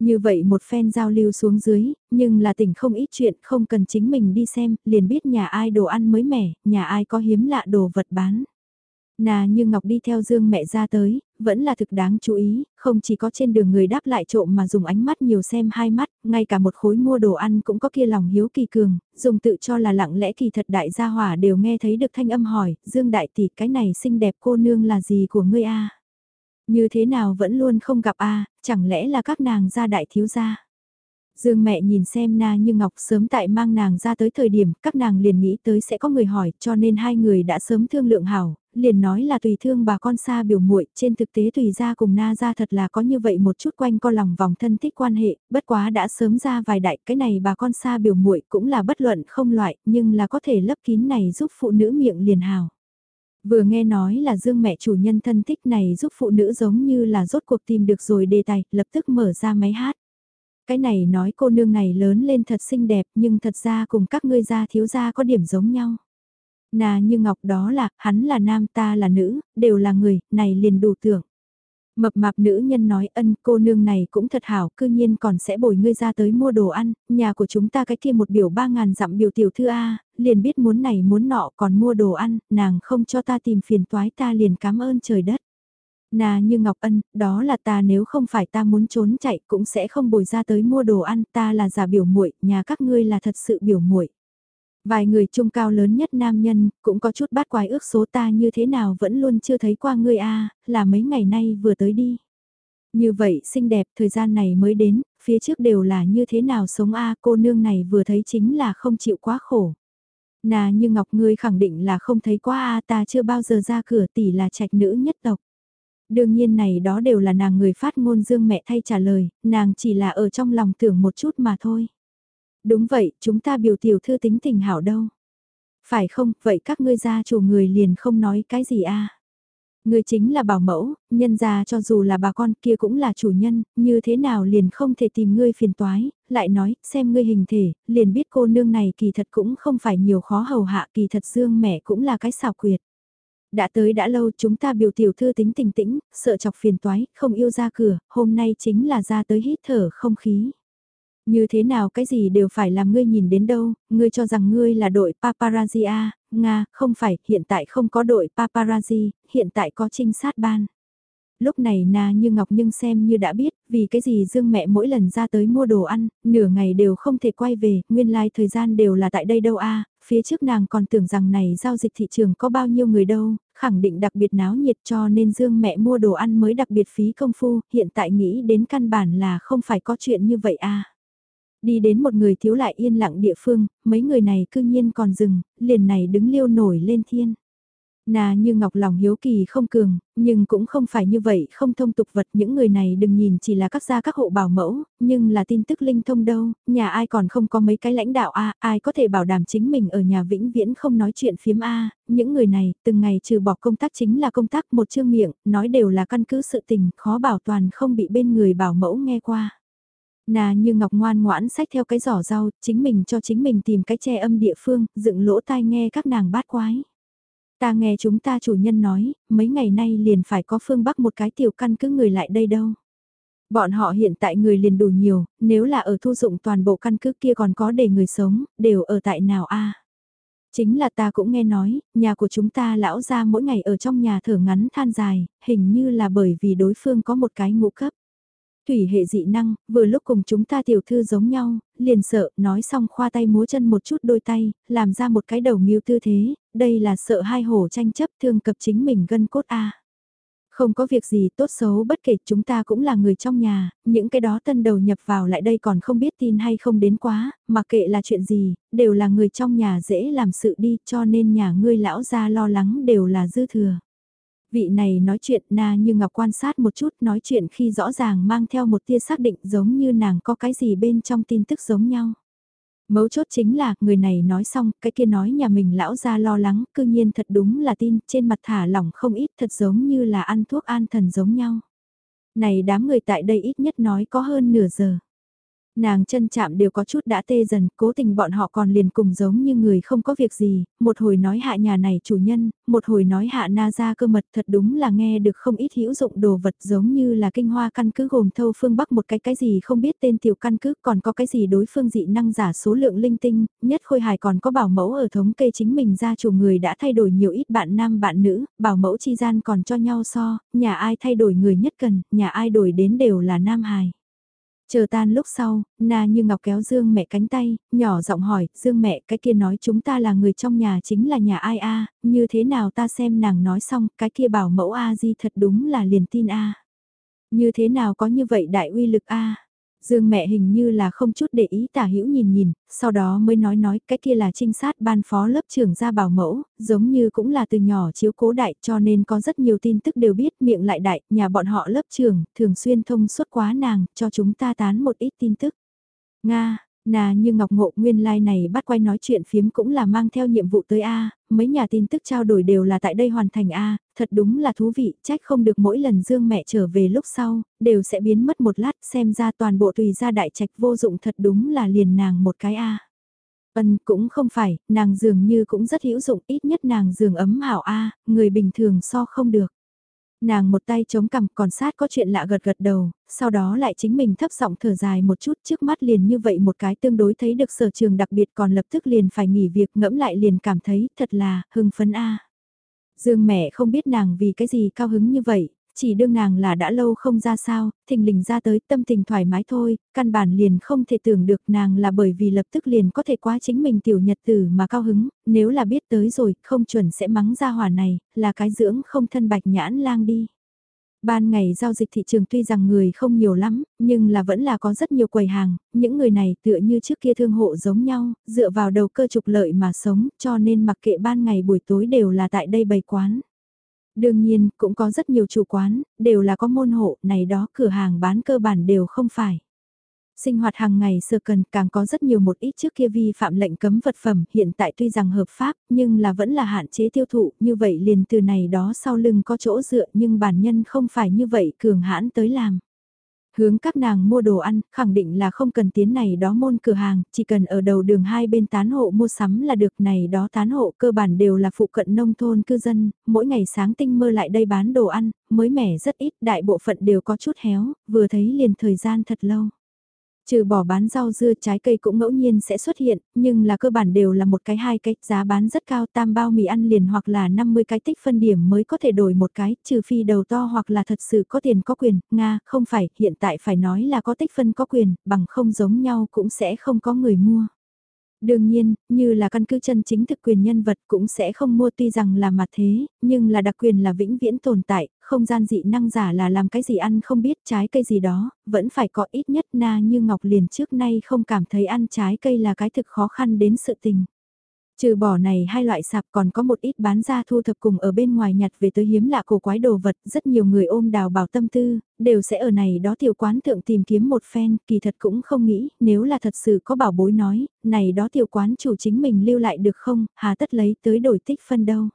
Như vậy một phen giao lưu xuống dưới, nhưng là tỉnh không ít chuyện, không cần chính mình đi xem, liền biết nhà ai đồ ăn mới mẻ, nhà ai có hiếm lạ đồ vật bán. Nà như Ngọc đi theo Dương mẹ ra tới, vẫn là thực đáng chú ý, không chỉ có trên đường người đáp lại trộm mà dùng ánh mắt nhiều xem hai mắt, ngay cả một khối mua đồ ăn cũng có kia lòng hiếu kỳ cường, dùng tự cho là lặng lẽ kỳ thật đại gia hỏa đều nghe thấy được thanh âm hỏi, Dương đại tỷ cái này xinh đẹp cô nương là gì của ngươi a Như thế nào vẫn luôn không gặp a chẳng lẽ là các nàng gia đại thiếu gia? Dương mẹ nhìn xem Na Như Ngọc sớm tại mang nàng ra tới thời điểm các nàng liền nghĩ tới sẽ có người hỏi cho nên hai người đã sớm thương lượng hảo, liền nói là tùy thương bà con xa biểu muội trên thực tế tùy ra cùng Na ra thật là có như vậy một chút quanh co lòng vòng thân thích quan hệ, bất quá đã sớm ra vài đại cái này bà con xa biểu muội cũng là bất luận không loại nhưng là có thể lấp kín này giúp phụ nữ miệng liền hào. Vừa nghe nói là dương mẹ chủ nhân thân thích này giúp phụ nữ giống như là rốt cuộc tìm được rồi đề tài, lập tức mở ra máy hát. Cái này nói cô nương này lớn lên thật xinh đẹp nhưng thật ra cùng các ngươi gia thiếu gia có điểm giống nhau. Nà như ngọc đó là, hắn là nam ta là nữ, đều là người, này liền đủ tưởng. Mập mạp nữ nhân nói ân cô nương này cũng thật hảo, cư nhiên còn sẽ bồi ngươi ra tới mua đồ ăn, nhà của chúng ta cái kia một biểu ba ngàn dặm biểu tiểu thư A, liền biết muốn này muốn nọ còn mua đồ ăn, nàng không cho ta tìm phiền toái ta liền cảm ơn trời đất. Nà như Ngọc Ân, đó là ta nếu không phải ta muốn trốn chạy cũng sẽ không bồi ra tới mua đồ ăn, ta là giả biểu muội, nhà các ngươi là thật sự biểu muội. Vài người trung cao lớn nhất nam nhân, cũng có chút bát quái ước số ta như thế nào vẫn luôn chưa thấy qua ngươi a là mấy ngày nay vừa tới đi. Như vậy xinh đẹp, thời gian này mới đến, phía trước đều là như thế nào sống a cô nương này vừa thấy chính là không chịu quá khổ. Nà như Ngọc ngươi khẳng định là không thấy quá a ta chưa bao giờ ra cửa tỷ là trạch nữ nhất tộc. Đương nhiên này đó đều là nàng người phát ngôn dương mẹ thay trả lời, nàng chỉ là ở trong lòng tưởng một chút mà thôi. Đúng vậy, chúng ta biểu tiểu thư tính tình hảo đâu. Phải không, vậy các ngươi gia chủ người liền không nói cái gì a à? Người chính là bảo mẫu, nhân gia cho dù là bà con kia cũng là chủ nhân, như thế nào liền không thể tìm ngươi phiền toái, lại nói, xem ngươi hình thể, liền biết cô nương này kỳ thật cũng không phải nhiều khó hầu hạ kỳ thật dương mẹ cũng là cái xào quyệt. Đã tới đã lâu chúng ta biểu tiểu thư tính tình tĩnh, sợ chọc phiền toái, không yêu ra cửa, hôm nay chính là ra tới hít thở không khí. Như thế nào cái gì đều phải làm ngươi nhìn đến đâu, ngươi cho rằng ngươi là đội paparazzi à, Nga, không phải, hiện tại không có đội paparazzi, hiện tại có trinh sát ban. Lúc này na như Ngọc Nhưng xem như đã biết, vì cái gì Dương mẹ mỗi lần ra tới mua đồ ăn, nửa ngày đều không thể quay về, nguyên lai like thời gian đều là tại đây đâu a phía trước nàng còn tưởng rằng này giao dịch thị trường có bao nhiêu người đâu, khẳng định đặc biệt náo nhiệt cho nên Dương mẹ mua đồ ăn mới đặc biệt phí công phu, hiện tại nghĩ đến căn bản là không phải có chuyện như vậy à. Đi đến một người thiếu lại yên lặng địa phương, mấy người này cư nhiên còn dừng, liền này đứng liêu nổi lên thiên. Nà như ngọc lòng hiếu kỳ không cường, nhưng cũng không phải như vậy, không thông tục vật những người này đừng nhìn chỉ là các gia các hộ bảo mẫu, nhưng là tin tức linh thông đâu, nhà ai còn không có mấy cái lãnh đạo A, ai có thể bảo đảm chính mình ở nhà vĩnh viễn không nói chuyện phiếm A, những người này, từng ngày trừ bỏ công tác chính là công tác một chương miệng, nói đều là căn cứ sự tình, khó bảo toàn không bị bên người bảo mẫu nghe qua. Nà như ngọc ngoan ngoãn sách theo cái giỏ rau, chính mình cho chính mình tìm cái che âm địa phương, dựng lỗ tai nghe các nàng bát quái. Ta nghe chúng ta chủ nhân nói, mấy ngày nay liền phải có phương Bắc một cái tiểu căn cứ người lại đây đâu. Bọn họ hiện tại người liền đủ nhiều, nếu là ở thu dụng toàn bộ căn cứ kia còn có để người sống, đều ở tại nào a Chính là ta cũng nghe nói, nhà của chúng ta lão ra mỗi ngày ở trong nhà thở ngắn than dài, hình như là bởi vì đối phương có một cái ngũ cấp. Thủy hệ dị năng, vừa lúc cùng chúng ta tiểu thư giống nhau, liền sợ, nói xong khoa tay múa chân một chút đôi tay, làm ra một cái đầu nghiêu tư thế, đây là sợ hai hổ tranh chấp thương cập chính mình gân cốt A. Không có việc gì tốt xấu bất kể chúng ta cũng là người trong nhà, những cái đó tân đầu nhập vào lại đây còn không biết tin hay không đến quá, mà kệ là chuyện gì, đều là người trong nhà dễ làm sự đi cho nên nhà ngươi lão ra lo lắng đều là dư thừa. Vị này nói chuyện na như ngọc quan sát một chút nói chuyện khi rõ ràng mang theo một tia xác định giống như nàng có cái gì bên trong tin tức giống nhau. Mấu chốt chính là, người này nói xong, cái kia nói nhà mình lão ra lo lắng, cư nhiên thật đúng là tin, trên mặt thả lỏng không ít thật giống như là ăn thuốc an thần giống nhau. Này đám người tại đây ít nhất nói có hơn nửa giờ. Nàng chân chạm đều có chút đã tê dần, cố tình bọn họ còn liền cùng giống như người không có việc gì, một hồi nói hạ nhà này chủ nhân, một hồi nói hạ na ra cơ mật thật đúng là nghe được không ít hữu dụng đồ vật giống như là kinh hoa căn cứ gồm thâu phương bắc một cái cái gì không biết tên tiểu căn cứ còn có cái gì đối phương dị năng giả số lượng linh tinh, nhất khôi hài còn có bảo mẫu ở thống kê chính mình ra chủ người đã thay đổi nhiều ít bạn nam bạn nữ, bảo mẫu chi gian còn cho nhau so, nhà ai thay đổi người nhất cần, nhà ai đổi đến đều là nam hài. Chờ tan lúc sau, Na như ngọc kéo Dương mẹ cánh tay, nhỏ giọng hỏi, Dương mẹ cái kia nói chúng ta là người trong nhà chính là nhà ai a? Như thế nào ta xem nàng nói xong, cái kia bảo mẫu a di thật đúng là liền tin a. Như thế nào có như vậy đại uy lực a? Dương mẹ hình như là không chút để ý tả hữu nhìn nhìn, sau đó mới nói nói cái kia là trinh sát ban phó lớp trưởng ra bảo mẫu, giống như cũng là từ nhỏ chiếu cố đại cho nên có rất nhiều tin tức đều biết miệng lại đại, nhà bọn họ lớp trưởng, thường xuyên thông suốt quá nàng, cho chúng ta tán một ít tin tức. Nga, Nà như Ngọc Ngộ nguyên lai like này bắt quay nói chuyện phiếm cũng là mang theo nhiệm vụ tới A, mấy nhà tin tức trao đổi đều là tại đây hoàn thành A, thật đúng là thú vị, trách không được mỗi lần Dương mẹ trở về lúc sau, đều sẽ biến mất một lát xem ra toàn bộ tùy ra đại trạch vô dụng thật đúng là liền nàng một cái A. Ân cũng không phải, nàng dường như cũng rất hữu dụng, ít nhất nàng dường ấm hảo A, người bình thường so không được. Nàng một tay chống cằm còn sát có chuyện lạ gật gật đầu, sau đó lại chính mình thấp giọng thở dài một chút trước mắt liền như vậy một cái tương đối thấy được sở trường đặc biệt còn lập tức liền phải nghỉ việc ngẫm lại liền cảm thấy thật là hưng phấn a. Dương mẹ không biết nàng vì cái gì cao hứng như vậy, chỉ đương nàng là đã lâu không ra sao, thình lình ra tới tâm tình thoải mái thôi, căn bản liền không thể tưởng được nàng là bởi vì lập tức liền có thể quá chính mình tiểu nhật tử mà cao hứng, nếu là biết tới rồi, không chuẩn sẽ mắng ra hỏa này, là cái dưỡng không thân bạch nhãn lang đi. Ban ngày giao dịch thị trường tuy rằng người không nhiều lắm, nhưng là vẫn là có rất nhiều quầy hàng, những người này tựa như trước kia thương hộ giống nhau, dựa vào đầu cơ trục lợi mà sống, cho nên mặc kệ ban ngày buổi tối đều là tại đây bày quán. Đương nhiên, cũng có rất nhiều chủ quán, đều là có môn hộ, này đó cửa hàng bán cơ bản đều không phải. Sinh hoạt hàng ngày sơ cần càng có rất nhiều một ít trước kia vi phạm lệnh cấm vật phẩm hiện tại tuy rằng hợp pháp nhưng là vẫn là hạn chế tiêu thụ như vậy liền từ này đó sau lưng có chỗ dựa nhưng bản nhân không phải như vậy cường hãn tới làm. Hướng các nàng mua đồ ăn, khẳng định là không cần tiến này đó môn cửa hàng, chỉ cần ở đầu đường hai bên tán hộ mua sắm là được này đó tán hộ cơ bản đều là phụ cận nông thôn cư dân, mỗi ngày sáng tinh mơ lại đây bán đồ ăn, mới mẻ rất ít, đại bộ phận đều có chút héo, vừa thấy liền thời gian thật lâu. Trừ bỏ bán rau dưa trái cây cũng ngẫu nhiên sẽ xuất hiện, nhưng là cơ bản đều là một cái hai cái, giá bán rất cao tam bao mì ăn liền hoặc là 50 cái tích phân điểm mới có thể đổi một cái, trừ phi đầu to hoặc là thật sự có tiền có quyền, Nga, không phải, hiện tại phải nói là có tích phân có quyền, bằng không giống nhau cũng sẽ không có người mua. Đương nhiên, như là căn cứ chân chính thực quyền nhân vật cũng sẽ không mua tuy rằng là mặt thế, nhưng là đặc quyền là vĩnh viễn tồn tại, không gian dị năng giả là làm cái gì ăn không biết trái cây gì đó, vẫn phải có ít nhất na như Ngọc liền trước nay không cảm thấy ăn trái cây là cái thực khó khăn đến sự tình. Trừ bỏ này hai loại sạp còn có một ít bán ra thu thập cùng ở bên ngoài nhặt về tới hiếm lạ cổ quái đồ vật, rất nhiều người ôm đào bảo tâm tư, đều sẽ ở này đó tiểu quán thượng tìm kiếm một phen, kỳ thật cũng không nghĩ, nếu là thật sự có bảo bối nói, này đó tiểu quán chủ chính mình lưu lại được không, hà tất lấy tới đổi tích phân đâu.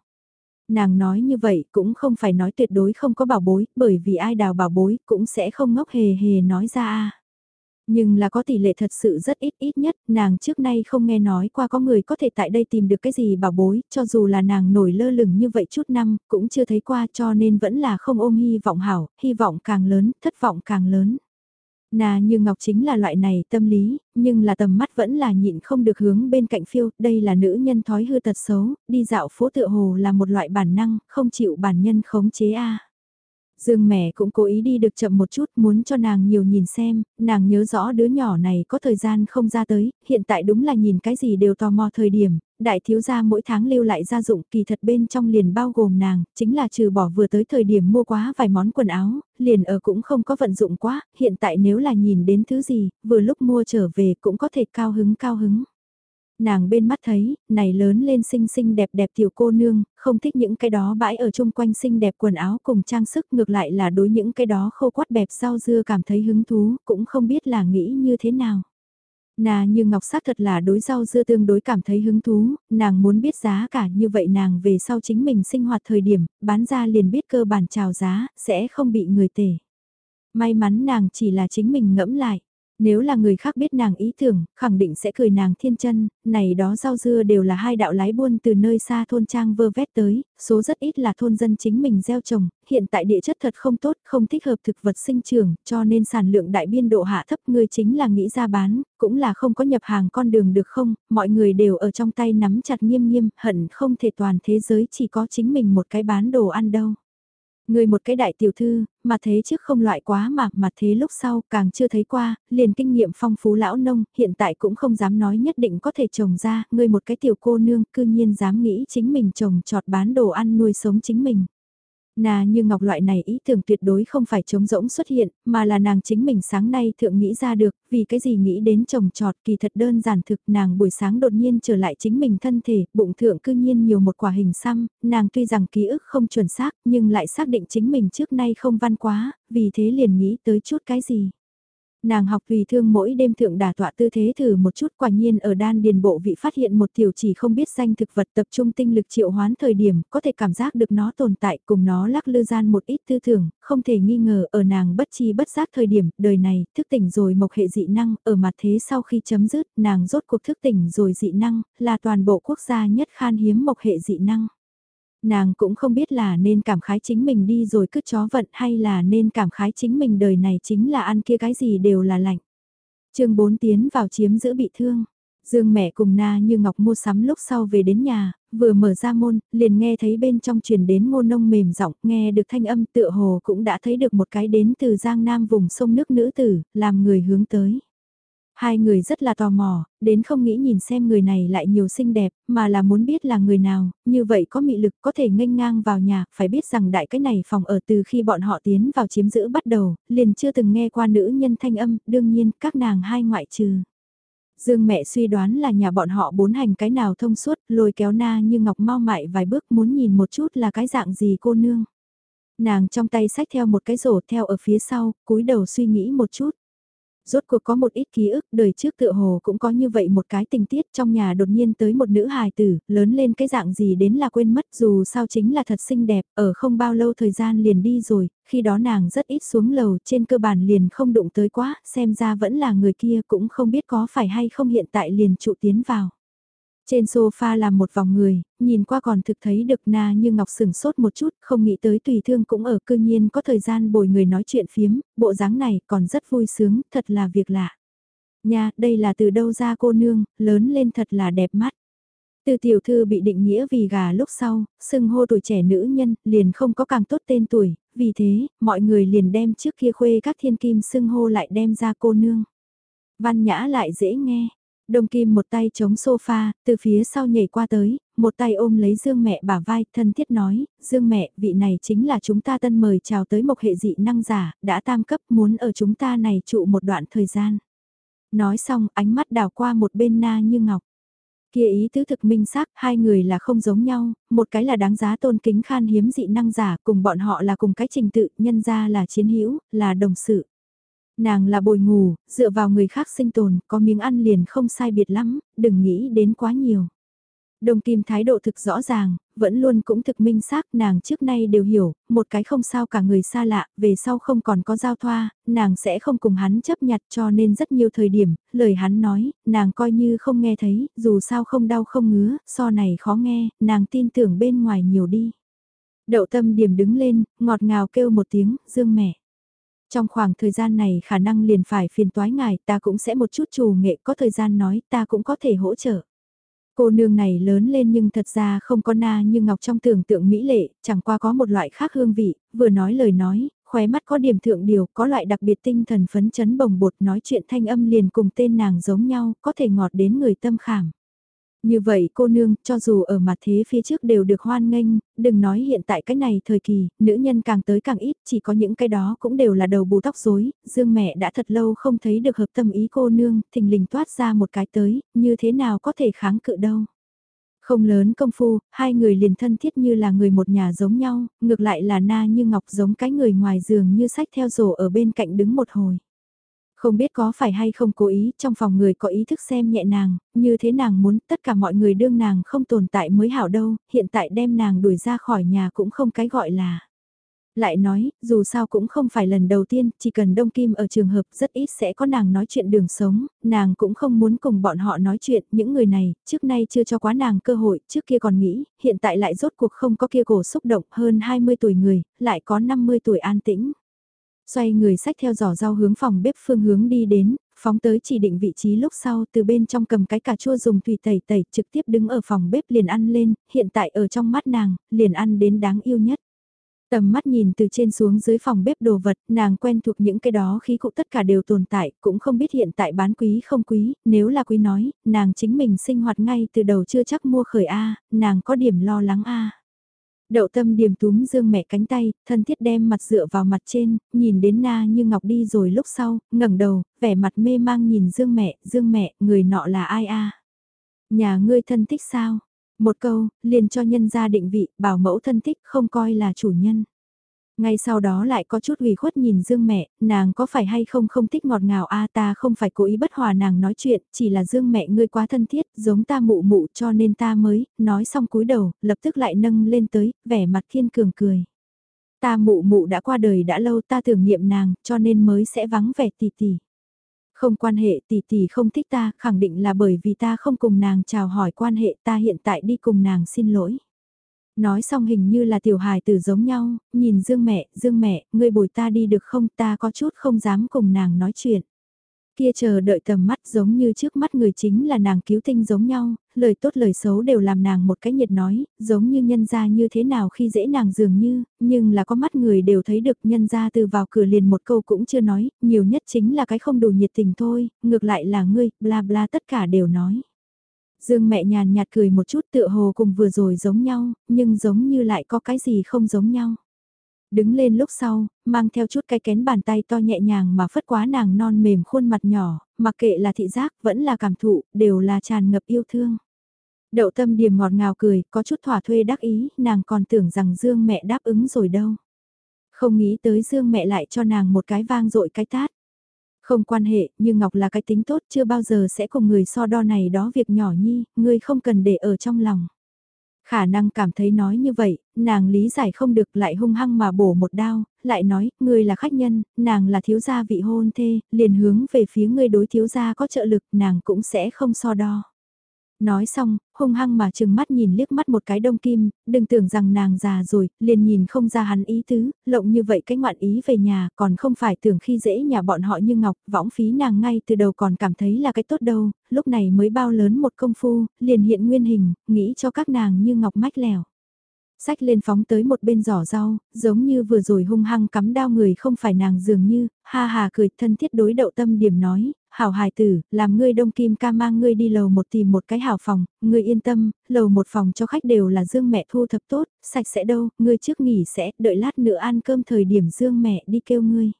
Nàng nói như vậy cũng không phải nói tuyệt đối không có bảo bối, bởi vì ai đào bảo bối cũng sẽ không ngốc hề hề nói ra a nhưng là có tỷ lệ thật sự rất ít ít nhất, nàng trước nay không nghe nói qua có người có thể tại đây tìm được cái gì bảo bối, cho dù là nàng nổi lơ lửng như vậy chút năm, cũng chưa thấy qua cho nên vẫn là không ôm hy vọng hảo, hy vọng càng lớn, thất vọng càng lớn. Nà như Ngọc chính là loại này tâm lý, nhưng là tầm mắt vẫn là nhịn không được hướng bên cạnh phiêu, đây là nữ nhân thói hư tật xấu, đi dạo phố tựa hồ là một loại bản năng, không chịu bản nhân khống chế a. Dương mẹ cũng cố ý đi được chậm một chút muốn cho nàng nhiều nhìn xem, nàng nhớ rõ đứa nhỏ này có thời gian không ra tới, hiện tại đúng là nhìn cái gì đều tò mò thời điểm, đại thiếu gia mỗi tháng lưu lại gia dụng kỳ thật bên trong liền bao gồm nàng, chính là trừ bỏ vừa tới thời điểm mua quá vài món quần áo, liền ở cũng không có vận dụng quá, hiện tại nếu là nhìn đến thứ gì, vừa lúc mua trở về cũng có thể cao hứng cao hứng nàng bên mắt thấy, này lớn lên xinh xinh đẹp đẹp tiểu cô nương, không thích những cái đó bãi ở chung quanh xinh đẹp quần áo cùng trang sức ngược lại là đối những cái đó khô quát bẹp rau dưa cảm thấy hứng thú, cũng không biết là nghĩ như thế nào. Nà như ngọc sắc thật là đối rau dưa tương đối cảm thấy hứng thú, nàng muốn biết giá cả như vậy nàng về sau chính mình sinh hoạt thời điểm, bán ra liền biết cơ bản chào giá, sẽ không bị người tể. May mắn nàng chỉ là chính mình ngẫm lại. Nếu là người khác biết nàng ý tưởng, khẳng định sẽ cười nàng thiên chân, này đó rau dưa đều là hai đạo lái buôn từ nơi xa thôn trang vơ vét tới, số rất ít là thôn dân chính mình gieo trồng, hiện tại địa chất thật không tốt, không thích hợp thực vật sinh trưởng, cho nên sản lượng đại biên độ hạ thấp người chính là nghĩ ra bán, cũng là không có nhập hàng con đường được không, mọi người đều ở trong tay nắm chặt nghiêm nghiêm, hận không thể toàn thế giới chỉ có chính mình một cái bán đồ ăn đâu. Người một cái đại tiểu thư, mà thế trước không loại quá mà, mà thế lúc sau càng chưa thấy qua, liền kinh nghiệm phong phú lão nông, hiện tại cũng không dám nói nhất định có thể trồng ra, người một cái tiểu cô nương cư nhiên dám nghĩ chính mình trồng trọt bán đồ ăn nuôi sống chính mình. Nà như ngọc loại này ý tưởng tuyệt đối không phải trống rỗng xuất hiện, mà là nàng chính mình sáng nay thượng nghĩ ra được, vì cái gì nghĩ đến trồng trọt kỳ thật đơn giản thực nàng buổi sáng đột nhiên trở lại chính mình thân thể, bụng thượng cư nhiên nhiều một quả hình xăm, nàng tuy rằng ký ức không chuẩn xác nhưng lại xác định chính mình trước nay không văn quá, vì thế liền nghĩ tới chút cái gì. Nàng học tùy thương mỗi đêm thượng đả tọa tư thế thử một chút quả nhiên ở đan điền bộ vị phát hiện một tiểu chỉ không biết danh thực vật tập trung tinh lực triệu hoán thời điểm, có thể cảm giác được nó tồn tại cùng nó lắc lư gian một ít tư tưởng, không thể nghi ngờ ở nàng bất chi bất giác thời điểm, đời này, thức tỉnh rồi mộc hệ dị năng, ở mặt thế sau khi chấm dứt, nàng rốt cuộc thức tỉnh rồi dị năng, là toàn bộ quốc gia nhất khan hiếm mộc hệ dị năng. Nàng cũng không biết là nên cảm khái chính mình đi rồi cứ chó vận hay là nên cảm khái chính mình đời này chính là ăn kia cái gì đều là lạnh. chương 4 tiến vào chiếm giữ bị thương. Dương mẹ cùng Na như Ngọc mua sắm lúc sau về đến nhà, vừa mở ra môn, liền nghe thấy bên trong truyền đến ngô nông mềm giọng nghe được thanh âm tựa hồ cũng đã thấy được một cái đến từ Giang Nam vùng sông nước nữ tử, làm người hướng tới. Hai người rất là tò mò, đến không nghĩ nhìn xem người này lại nhiều xinh đẹp, mà là muốn biết là người nào, như vậy có mị lực có thể nghênh ngang vào nhà, phải biết rằng đại cái này phòng ở từ khi bọn họ tiến vào chiếm giữ bắt đầu, liền chưa từng nghe qua nữ nhân thanh âm, đương nhiên các nàng hai ngoại trừ. Dương mẹ suy đoán là nhà bọn họ bốn hành cái nào thông suốt, lôi kéo na như ngọc mau mại vài bước muốn nhìn một chút là cái dạng gì cô nương. Nàng trong tay sách theo một cái rổ theo ở phía sau, cúi đầu suy nghĩ một chút rốt cuộc có một ít ký ức đời trước tựa hồ cũng có như vậy một cái tình tiết trong nhà đột nhiên tới một nữ hài tử, lớn lên cái dạng gì đến là quên mất dù sao chính là thật xinh đẹp, ở không bao lâu thời gian liền đi rồi, khi đó nàng rất ít xuống lầu trên cơ bản liền không đụng tới quá, xem ra vẫn là người kia cũng không biết có phải hay không hiện tại liền trụ tiến vào. Trên sofa là một vòng người, nhìn qua còn thực thấy được na như ngọc sừng sốt một chút, không nghĩ tới tùy thương cũng ở cư nhiên có thời gian bồi người nói chuyện phiếm, bộ dáng này còn rất vui sướng, thật là việc lạ. Nha, đây là từ đâu ra cô nương, lớn lên thật là đẹp mắt. Từ tiểu thư bị định nghĩa vì gà lúc sau, sưng hô tuổi trẻ nữ nhân, liền không có càng tốt tên tuổi, vì thế, mọi người liền đem trước kia khuê các thiên kim sưng hô lại đem ra cô nương. Văn nhã lại dễ nghe, Đông Kim một tay chống sofa, từ phía sau nhảy qua tới, một tay ôm lấy Dương mẹ bả vai, thân thiết nói, Dương mẹ, vị này chính là chúng ta tân mời chào tới một hệ dị năng giả, đã tam cấp muốn ở chúng ta này trụ một đoạn thời gian. Nói xong, ánh mắt đào qua một bên na như ngọc. Kia ý tứ thực minh xác, hai người là không giống nhau, một cái là đáng giá tôn kính khan hiếm dị năng giả, cùng bọn họ là cùng cái trình tự, nhân ra là chiến hữu, là đồng sự. Nàng là bồi ngủ, dựa vào người khác sinh tồn, có miếng ăn liền không sai biệt lắm, đừng nghĩ đến quá nhiều. Đồng Kim thái độ thực rõ ràng, vẫn luôn cũng thực minh xác nàng trước nay đều hiểu, một cái không sao cả người xa lạ, về sau không còn có giao thoa, nàng sẽ không cùng hắn chấp nhặt cho nên rất nhiều thời điểm, lời hắn nói, nàng coi như không nghe thấy, dù sao không đau không ngứa, so này khó nghe, nàng tin tưởng bên ngoài nhiều đi. Đậu tâm điểm đứng lên, ngọt ngào kêu một tiếng, dương mẹ. Trong khoảng thời gian này khả năng liền phải phiền toái ngài, ta cũng sẽ một chút chủ nghệ có thời gian nói, ta cũng có thể hỗ trợ. Cô nương này lớn lên nhưng thật ra không có na như ngọc trong tưởng tượng mỹ lệ, chẳng qua có một loại khác hương vị, vừa nói lời nói, khóe mắt có điểm thượng điều, có loại đặc biệt tinh thần phấn chấn bồng bột nói chuyện thanh âm liền cùng tên nàng giống nhau, có thể ngọt đến người tâm khảm. Như vậy cô nương, cho dù ở mặt thế phía trước đều được hoan nghênh, đừng nói hiện tại cái này thời kỳ, nữ nhân càng tới càng ít, chỉ có những cái đó cũng đều là đầu bù tóc rối. Dương mẹ đã thật lâu không thấy được hợp tâm ý cô nương, thình lình toát ra một cái tới, như thế nào có thể kháng cự đâu. Không lớn công phu, hai người liền thân thiết như là người một nhà giống nhau, ngược lại là na như ngọc giống cái người ngoài giường như sách theo rổ ở bên cạnh đứng một hồi. Không biết có phải hay không cố ý, trong phòng người có ý thức xem nhẹ nàng, như thế nàng muốn tất cả mọi người đương nàng không tồn tại mới hảo đâu, hiện tại đem nàng đuổi ra khỏi nhà cũng không cái gọi là. Lại nói, dù sao cũng không phải lần đầu tiên, chỉ cần Đông Kim ở trường hợp rất ít sẽ có nàng nói chuyện đường sống, nàng cũng không muốn cùng bọn họ nói chuyện, những người này, trước nay chưa cho quá nàng cơ hội, trước kia còn nghĩ, hiện tại lại rốt cuộc không có kia cổ xúc động hơn 20 tuổi người, lại có 50 tuổi an tĩnh. Xoay người sách theo giỏ rau hướng phòng bếp phương hướng đi đến, phóng tới chỉ định vị trí lúc sau từ bên trong cầm cái cà chua dùng tùy tẩy tẩy trực tiếp đứng ở phòng bếp liền ăn lên, hiện tại ở trong mắt nàng, liền ăn đến đáng yêu nhất. Tầm mắt nhìn từ trên xuống dưới phòng bếp đồ vật, nàng quen thuộc những cái đó khí cụ tất cả đều tồn tại, cũng không biết hiện tại bán quý không quý, nếu là quý nói, nàng chính mình sinh hoạt ngay từ đầu chưa chắc mua khởi A, nàng có điểm lo lắng A. Đậu tâm điềm túm dương mẹ cánh tay, thân thiết đem mặt dựa vào mặt trên, nhìn đến na như ngọc đi rồi lúc sau, ngẩng đầu, vẻ mặt mê mang nhìn dương mẹ, dương mẹ, người nọ là ai a Nhà ngươi thân thích sao? Một câu, liền cho nhân gia định vị, bảo mẫu thân thích không coi là chủ nhân. Ngay sau đó lại có chút ủy khuất nhìn Dương mẹ, nàng có phải hay không không thích ngọt ngào a ta không phải cố ý bất hòa nàng nói chuyện, chỉ là Dương mẹ ngươi quá thân thiết, giống ta mụ mụ cho nên ta mới, nói xong cúi đầu, lập tức lại nâng lên tới, vẻ mặt thiên cường cười. Ta mụ mụ đã qua đời đã lâu ta tưởng niệm nàng, cho nên mới sẽ vắng vẻ tỷ tỷ. Không quan hệ tỷ tỷ không thích ta, khẳng định là bởi vì ta không cùng nàng chào hỏi quan hệ ta hiện tại đi cùng nàng xin lỗi. Nói xong hình như là tiểu hài tử giống nhau, nhìn Dương mẹ, Dương mẹ, ngươi bồi ta đi được không ta có chút không dám cùng nàng nói chuyện. Kia chờ đợi tầm mắt giống như trước mắt người chính là nàng cứu tinh giống nhau, lời tốt lời xấu đều làm nàng một cái nhiệt nói, giống như nhân ra như thế nào khi dễ nàng dường như, nhưng là có mắt người đều thấy được nhân ra từ vào cửa liền một câu cũng chưa nói, nhiều nhất chính là cái không đủ nhiệt tình thôi, ngược lại là ngươi, bla bla tất cả đều nói. Dương mẹ nhàn nhạt cười một chút tựa hồ cùng vừa rồi giống nhau, nhưng giống như lại có cái gì không giống nhau. Đứng lên lúc sau, mang theo chút cái kén bàn tay to nhẹ nhàng mà phất quá nàng non mềm khuôn mặt nhỏ, mặc kệ là thị giác vẫn là cảm thụ, đều là tràn ngập yêu thương. Đậu tâm điểm ngọt ngào cười, có chút thỏa thuê đắc ý, nàng còn tưởng rằng Dương mẹ đáp ứng rồi đâu. Không nghĩ tới Dương mẹ lại cho nàng một cái vang dội cái tát. Không quan hệ, nhưng Ngọc là cái tính tốt chưa bao giờ sẽ cùng người so đo này đó việc nhỏ nhi, ngươi không cần để ở trong lòng. Khả năng cảm thấy nói như vậy, nàng lý giải không được lại hung hăng mà bổ một đao, lại nói, ngươi là khách nhân, nàng là thiếu gia vị hôn thê, liền hướng về phía ngươi đối thiếu gia có trợ lực, nàng cũng sẽ không so đo. Nói xong, hung hăng mà chừng mắt nhìn liếc mắt một cái đông kim, đừng tưởng rằng nàng già rồi, liền nhìn không ra hắn ý tứ, lộng như vậy cái ngoạn ý về nhà, còn không phải tưởng khi dễ nhà bọn họ như ngọc, võng phí nàng ngay từ đầu còn cảm thấy là cái tốt đâu, lúc này mới bao lớn một công phu, liền hiện nguyên hình, nghĩ cho các nàng như ngọc mách lèo sách lên phóng tới một bên giỏ rau, giống như vừa rồi hung hăng cắm đao người không phải nàng dường như, ha hà cười thân thiết đối đậu tâm điểm nói, hảo hài tử, làm ngươi đông kim ca mang ngươi đi lầu một tìm một cái hảo phòng, ngươi yên tâm, lầu một phòng cho khách đều là dương mẹ thu thập tốt, sạch sẽ đâu, ngươi trước nghỉ sẽ, đợi lát nữa ăn cơm thời điểm dương mẹ đi kêu ngươi.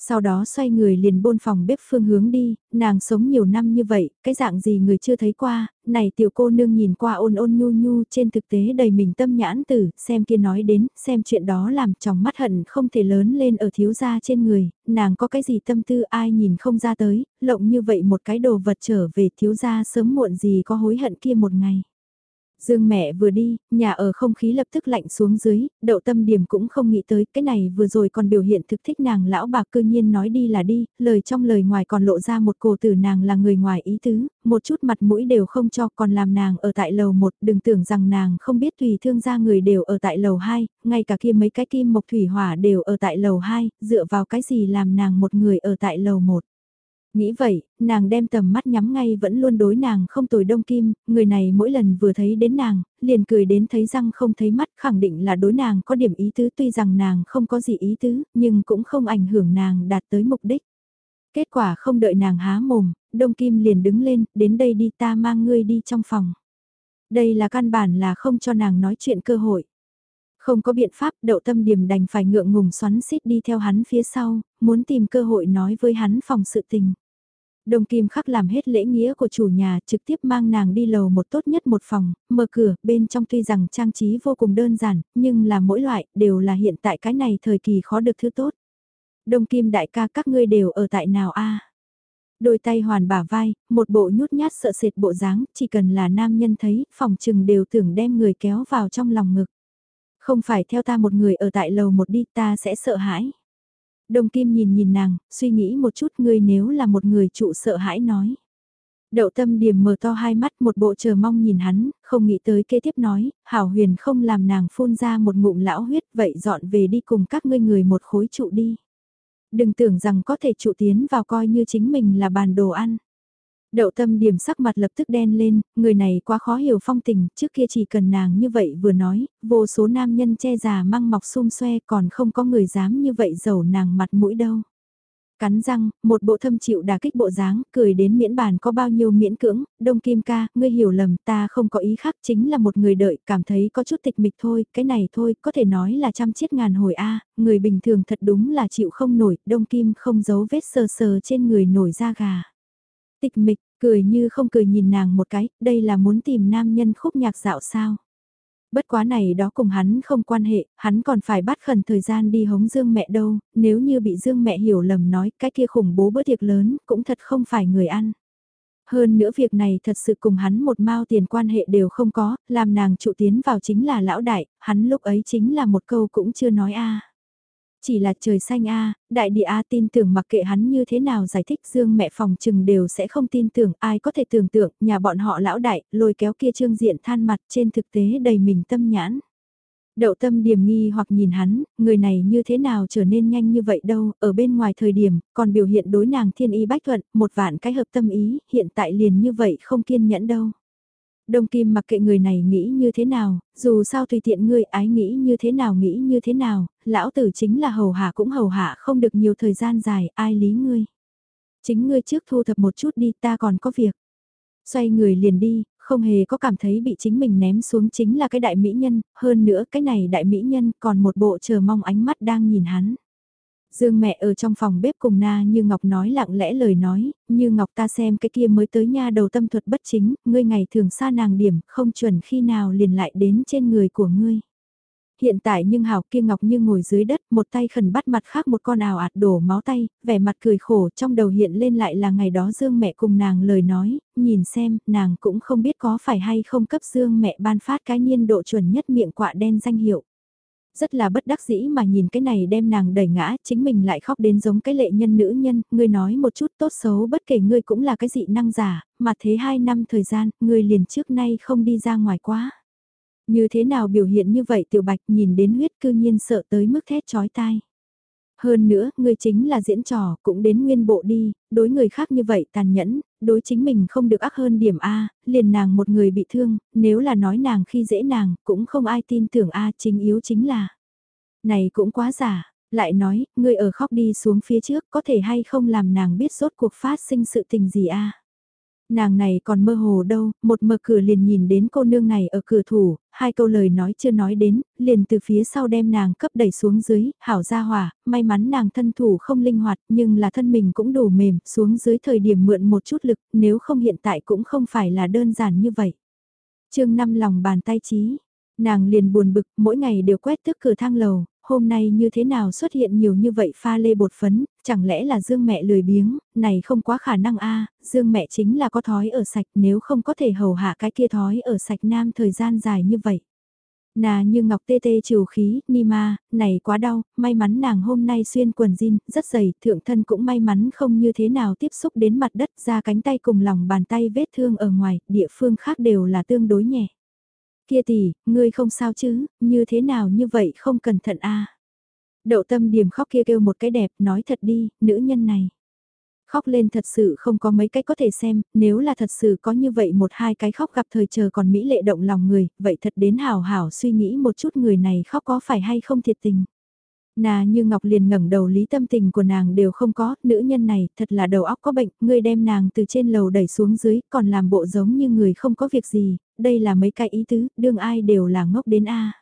Sau đó xoay người liền bôn phòng bếp phương hướng đi, nàng sống nhiều năm như vậy, cái dạng gì người chưa thấy qua, này tiểu cô nương nhìn qua ôn ôn nhu nhu trên thực tế đầy mình tâm nhãn tử, xem kia nói đến, xem chuyện đó làm trong mắt hận không thể lớn lên ở thiếu gia trên người, nàng có cái gì tâm tư ai nhìn không ra tới, lộng như vậy một cái đồ vật trở về thiếu gia sớm muộn gì có hối hận kia một ngày. Dương mẹ vừa đi, nhà ở không khí lập tức lạnh xuống dưới, đậu tâm điểm cũng không nghĩ tới, cái này vừa rồi còn biểu hiện thực thích nàng lão bà cư nhiên nói đi là đi, lời trong lời ngoài còn lộ ra một cổ tử nàng là người ngoài ý tứ, một chút mặt mũi đều không cho còn làm nàng ở tại lầu một, đừng tưởng rằng nàng không biết tùy thương gia người đều ở tại lầu 2, ngay cả kia mấy cái kim mộc thủy hỏa đều ở tại lầu 2, dựa vào cái gì làm nàng một người ở tại lầu 1. Nghĩ vậy, nàng đem tầm mắt nhắm ngay vẫn luôn đối nàng không tồi đông kim, người này mỗi lần vừa thấy đến nàng, liền cười đến thấy răng không thấy mắt khẳng định là đối nàng có điểm ý tứ tuy rằng nàng không có gì ý tứ, nhưng cũng không ảnh hưởng nàng đạt tới mục đích. Kết quả không đợi nàng há mồm, đông kim liền đứng lên, đến đây đi ta mang ngươi đi trong phòng. Đây là căn bản là không cho nàng nói chuyện cơ hội. Không có biện pháp đậu tâm điểm đành phải ngượng ngùng xoắn xít đi theo hắn phía sau, muốn tìm cơ hội nói với hắn phòng sự tình. Đồng Kim Khắc làm hết lễ nghĩa của chủ nhà trực tiếp mang nàng đi lầu một tốt nhất một phòng, mở cửa, bên trong tuy rằng trang trí vô cùng đơn giản, nhưng là mỗi loại đều là hiện tại cái này thời kỳ khó được thứ tốt. Đồng Kim đại ca các ngươi đều ở tại nào a? Đôi tay hoàn bả vai, một bộ nhút nhát sợ sệt bộ dáng, chỉ cần là nam nhân thấy, phòng trừng đều tưởng đem người kéo vào trong lòng ngực. Không phải theo ta một người ở tại lầu một đi ta sẽ sợ hãi. Đồng Kim nhìn nhìn nàng, suy nghĩ một chút ngươi nếu là một người trụ sợ hãi nói. Đậu tâm điểm mở to hai mắt một bộ chờ mong nhìn hắn, không nghĩ tới kế tiếp nói, hảo huyền không làm nàng phun ra một ngụm lão huyết vậy dọn về đi cùng các ngươi người một khối trụ đi. Đừng tưởng rằng có thể trụ tiến vào coi như chính mình là bàn đồ ăn. Đậu tâm điểm sắc mặt lập tức đen lên, người này quá khó hiểu phong tình, trước kia chỉ cần nàng như vậy vừa nói, vô số nam nhân che già măng mọc xung xoe còn không có người dám như vậy giàu nàng mặt mũi đâu. Cắn răng, một bộ thâm chịu đà kích bộ dáng, cười đến miễn bàn có bao nhiêu miễn cưỡng, đông kim ca, ngươi hiểu lầm ta không có ý khác chính là một người đợi, cảm thấy có chút tịch mịch thôi, cái này thôi, có thể nói là trăm chiết ngàn hồi a người bình thường thật đúng là chịu không nổi, đông kim không giấu vết sờ sờ trên người nổi da gà. Tịch mịch, cười như không cười nhìn nàng một cái, đây là muốn tìm nam nhân khúc nhạc dạo sao. Bất quá này đó cùng hắn không quan hệ, hắn còn phải bắt khẩn thời gian đi hống Dương mẹ đâu, nếu như bị Dương mẹ hiểu lầm nói cái kia khủng bố bữa tiệc lớn, cũng thật không phải người ăn. Hơn nữa việc này thật sự cùng hắn một mao tiền quan hệ đều không có, làm nàng trụ tiến vào chính là lão đại, hắn lúc ấy chính là một câu cũng chưa nói a chỉ là trời xanh a đại địa a tin tưởng mặc kệ hắn như thế nào giải thích dương mẹ phòng trừng đều sẽ không tin tưởng ai có thể tưởng tượng nhà bọn họ lão đại lôi kéo kia trương diện than mặt trên thực tế đầy mình tâm nhãn. Đậu tâm điểm nghi hoặc nhìn hắn, người này như thế nào trở nên nhanh như vậy đâu, ở bên ngoài thời điểm, còn biểu hiện đối nàng thiên y bách thuận, một vạn cái hợp tâm ý, hiện tại liền như vậy không kiên nhẫn đâu. Đông Kim mặc kệ người này nghĩ như thế nào, dù sao tùy tiện ngươi ái nghĩ như thế nào nghĩ như thế nào, lão tử chính là hầu hạ cũng hầu hạ không được nhiều thời gian dài, ai lý ngươi. Chính ngươi trước thu thập một chút đi ta còn có việc. Xoay người liền đi, không hề có cảm thấy bị chính mình ném xuống chính là cái đại mỹ nhân, hơn nữa cái này đại mỹ nhân còn một bộ chờ mong ánh mắt đang nhìn hắn. Dương mẹ ở trong phòng bếp cùng Na Như Ngọc nói lặng lẽ lời nói, Như Ngọc ta xem cái kia mới tới nha đầu tâm thuật bất chính, ngươi ngày thường xa nàng điểm, không chuẩn khi nào liền lại đến trên người của ngươi. Hiện tại nhưng hảo kia Ngọc như ngồi dưới đất, một tay khẩn bắt mặt khác một con ảo ạt đổ máu tay, vẻ mặt cười khổ trong đầu hiện lên lại là ngày đó Dương mẹ cùng nàng lời nói, nhìn xem, nàng cũng không biết có phải hay không cấp Dương mẹ ban phát cái niên độ chuẩn nhất miệng quạ đen danh hiệu rất là bất đắc dĩ mà nhìn cái này đem nàng đẩy ngã, chính mình lại khóc đến giống cái lệ nhân nữ nhân, ngươi nói một chút tốt xấu bất kể ngươi cũng là cái dị năng giả, mà thế hai năm thời gian, ngươi liền trước nay không đi ra ngoài quá. Như thế nào biểu hiện như vậy tiểu bạch nhìn đến huyết cư nhiên sợ tới mức thét chói tai. Hơn nữa, ngươi chính là diễn trò, cũng đến nguyên bộ đi, đối người khác như vậy tàn nhẫn, đối chính mình không được ác hơn điểm A, liền nàng một người bị thương, nếu là nói nàng khi dễ nàng, cũng không ai tin tưởng A chính yếu chính là. Này cũng quá giả, Lại nói, người ở khóc đi xuống phía trước có thể hay không làm nàng biết rốt cuộc phát sinh sự tình gì a Nàng này còn mơ hồ đâu, một mở cửa liền nhìn đến cô nương này ở cửa thủ, hai câu lời nói chưa nói đến, liền từ phía sau đem nàng cấp đẩy xuống dưới, hảo ra hỏa, may mắn nàng thân thủ không linh hoạt nhưng là thân mình cũng đủ mềm, xuống dưới thời điểm mượn một chút lực, nếu không hiện tại cũng không phải là đơn giản như vậy. chương năm lòng bàn tay trí, nàng liền buồn bực, mỗi ngày đều quét tức cửa thang lầu, hôm nay như thế nào xuất hiện nhiều như vậy pha lê bột phấn, chẳng lẽ là Dương mẹ lười biếng, này không quá khả năng a Dương mẹ chính là có thói ở sạch nếu không có thể hầu hạ cái kia thói ở sạch nam thời gian dài như vậy. Nà như ngọc tê tê trừ khí, ni ma, này quá đau, may mắn nàng hôm nay xuyên quần jean, rất dày, thượng thân cũng may mắn không như thế nào tiếp xúc đến mặt đất ra cánh tay cùng lòng bàn tay vết thương ở ngoài, địa phương khác đều là tương đối nhẹ. Kia tỷ, ngươi không sao chứ, như thế nào như vậy không cẩn thận a Đậu tâm điểm khóc kia kêu một cái đẹp, nói thật đi, nữ nhân này. Khóc lên thật sự không có mấy cái có thể xem, nếu là thật sự có như vậy một hai cái khóc gặp thời chờ còn mỹ lệ động lòng người, vậy thật đến hào hảo suy nghĩ một chút người này khóc có phải hay không thiệt tình. Nà như Ngọc liền ngẩng đầu lý tâm tình của nàng đều không có, nữ nhân này thật là đầu óc có bệnh, ngươi đem nàng từ trên lầu đẩy xuống dưới, còn làm bộ giống như người không có việc gì, đây là mấy cái ý tứ, đương ai đều là ngốc đến A.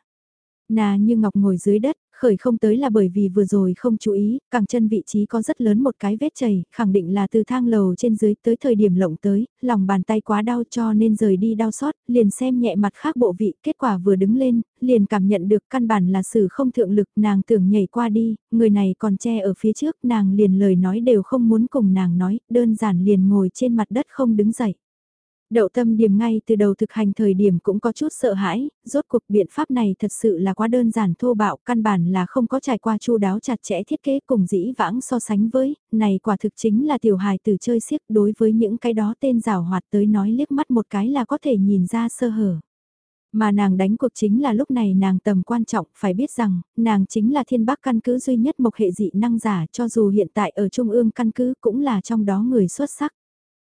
Nà như Ngọc ngồi dưới đất, khởi không tới là bởi vì vừa rồi không chú ý, càng chân vị trí có rất lớn một cái vết chảy, khẳng định là từ thang lầu trên dưới tới thời điểm lộng tới, lòng bàn tay quá đau cho nên rời đi đau xót, liền xem nhẹ mặt khác bộ vị, kết quả vừa đứng lên, liền cảm nhận được căn bản là sự không thượng lực, nàng tưởng nhảy qua đi, người này còn che ở phía trước, nàng liền lời nói đều không muốn cùng nàng nói, đơn giản liền ngồi trên mặt đất không đứng dậy. Đậu tâm điểm ngay từ đầu thực hành thời điểm cũng có chút sợ hãi, rốt cuộc biện pháp này thật sự là quá đơn giản thô bạo, căn bản là không có trải qua chu đáo chặt chẽ thiết kế cùng dĩ vãng so sánh với, này quả thực chính là tiểu hài từ chơi xiếc đối với những cái đó tên rào hoạt tới nói liếc mắt một cái là có thể nhìn ra sơ hở. Mà nàng đánh cuộc chính là lúc này nàng tầm quan trọng, phải biết rằng, nàng chính là thiên bác căn cứ duy nhất một hệ dị năng giả cho dù hiện tại ở trung ương căn cứ cũng là trong đó người xuất sắc.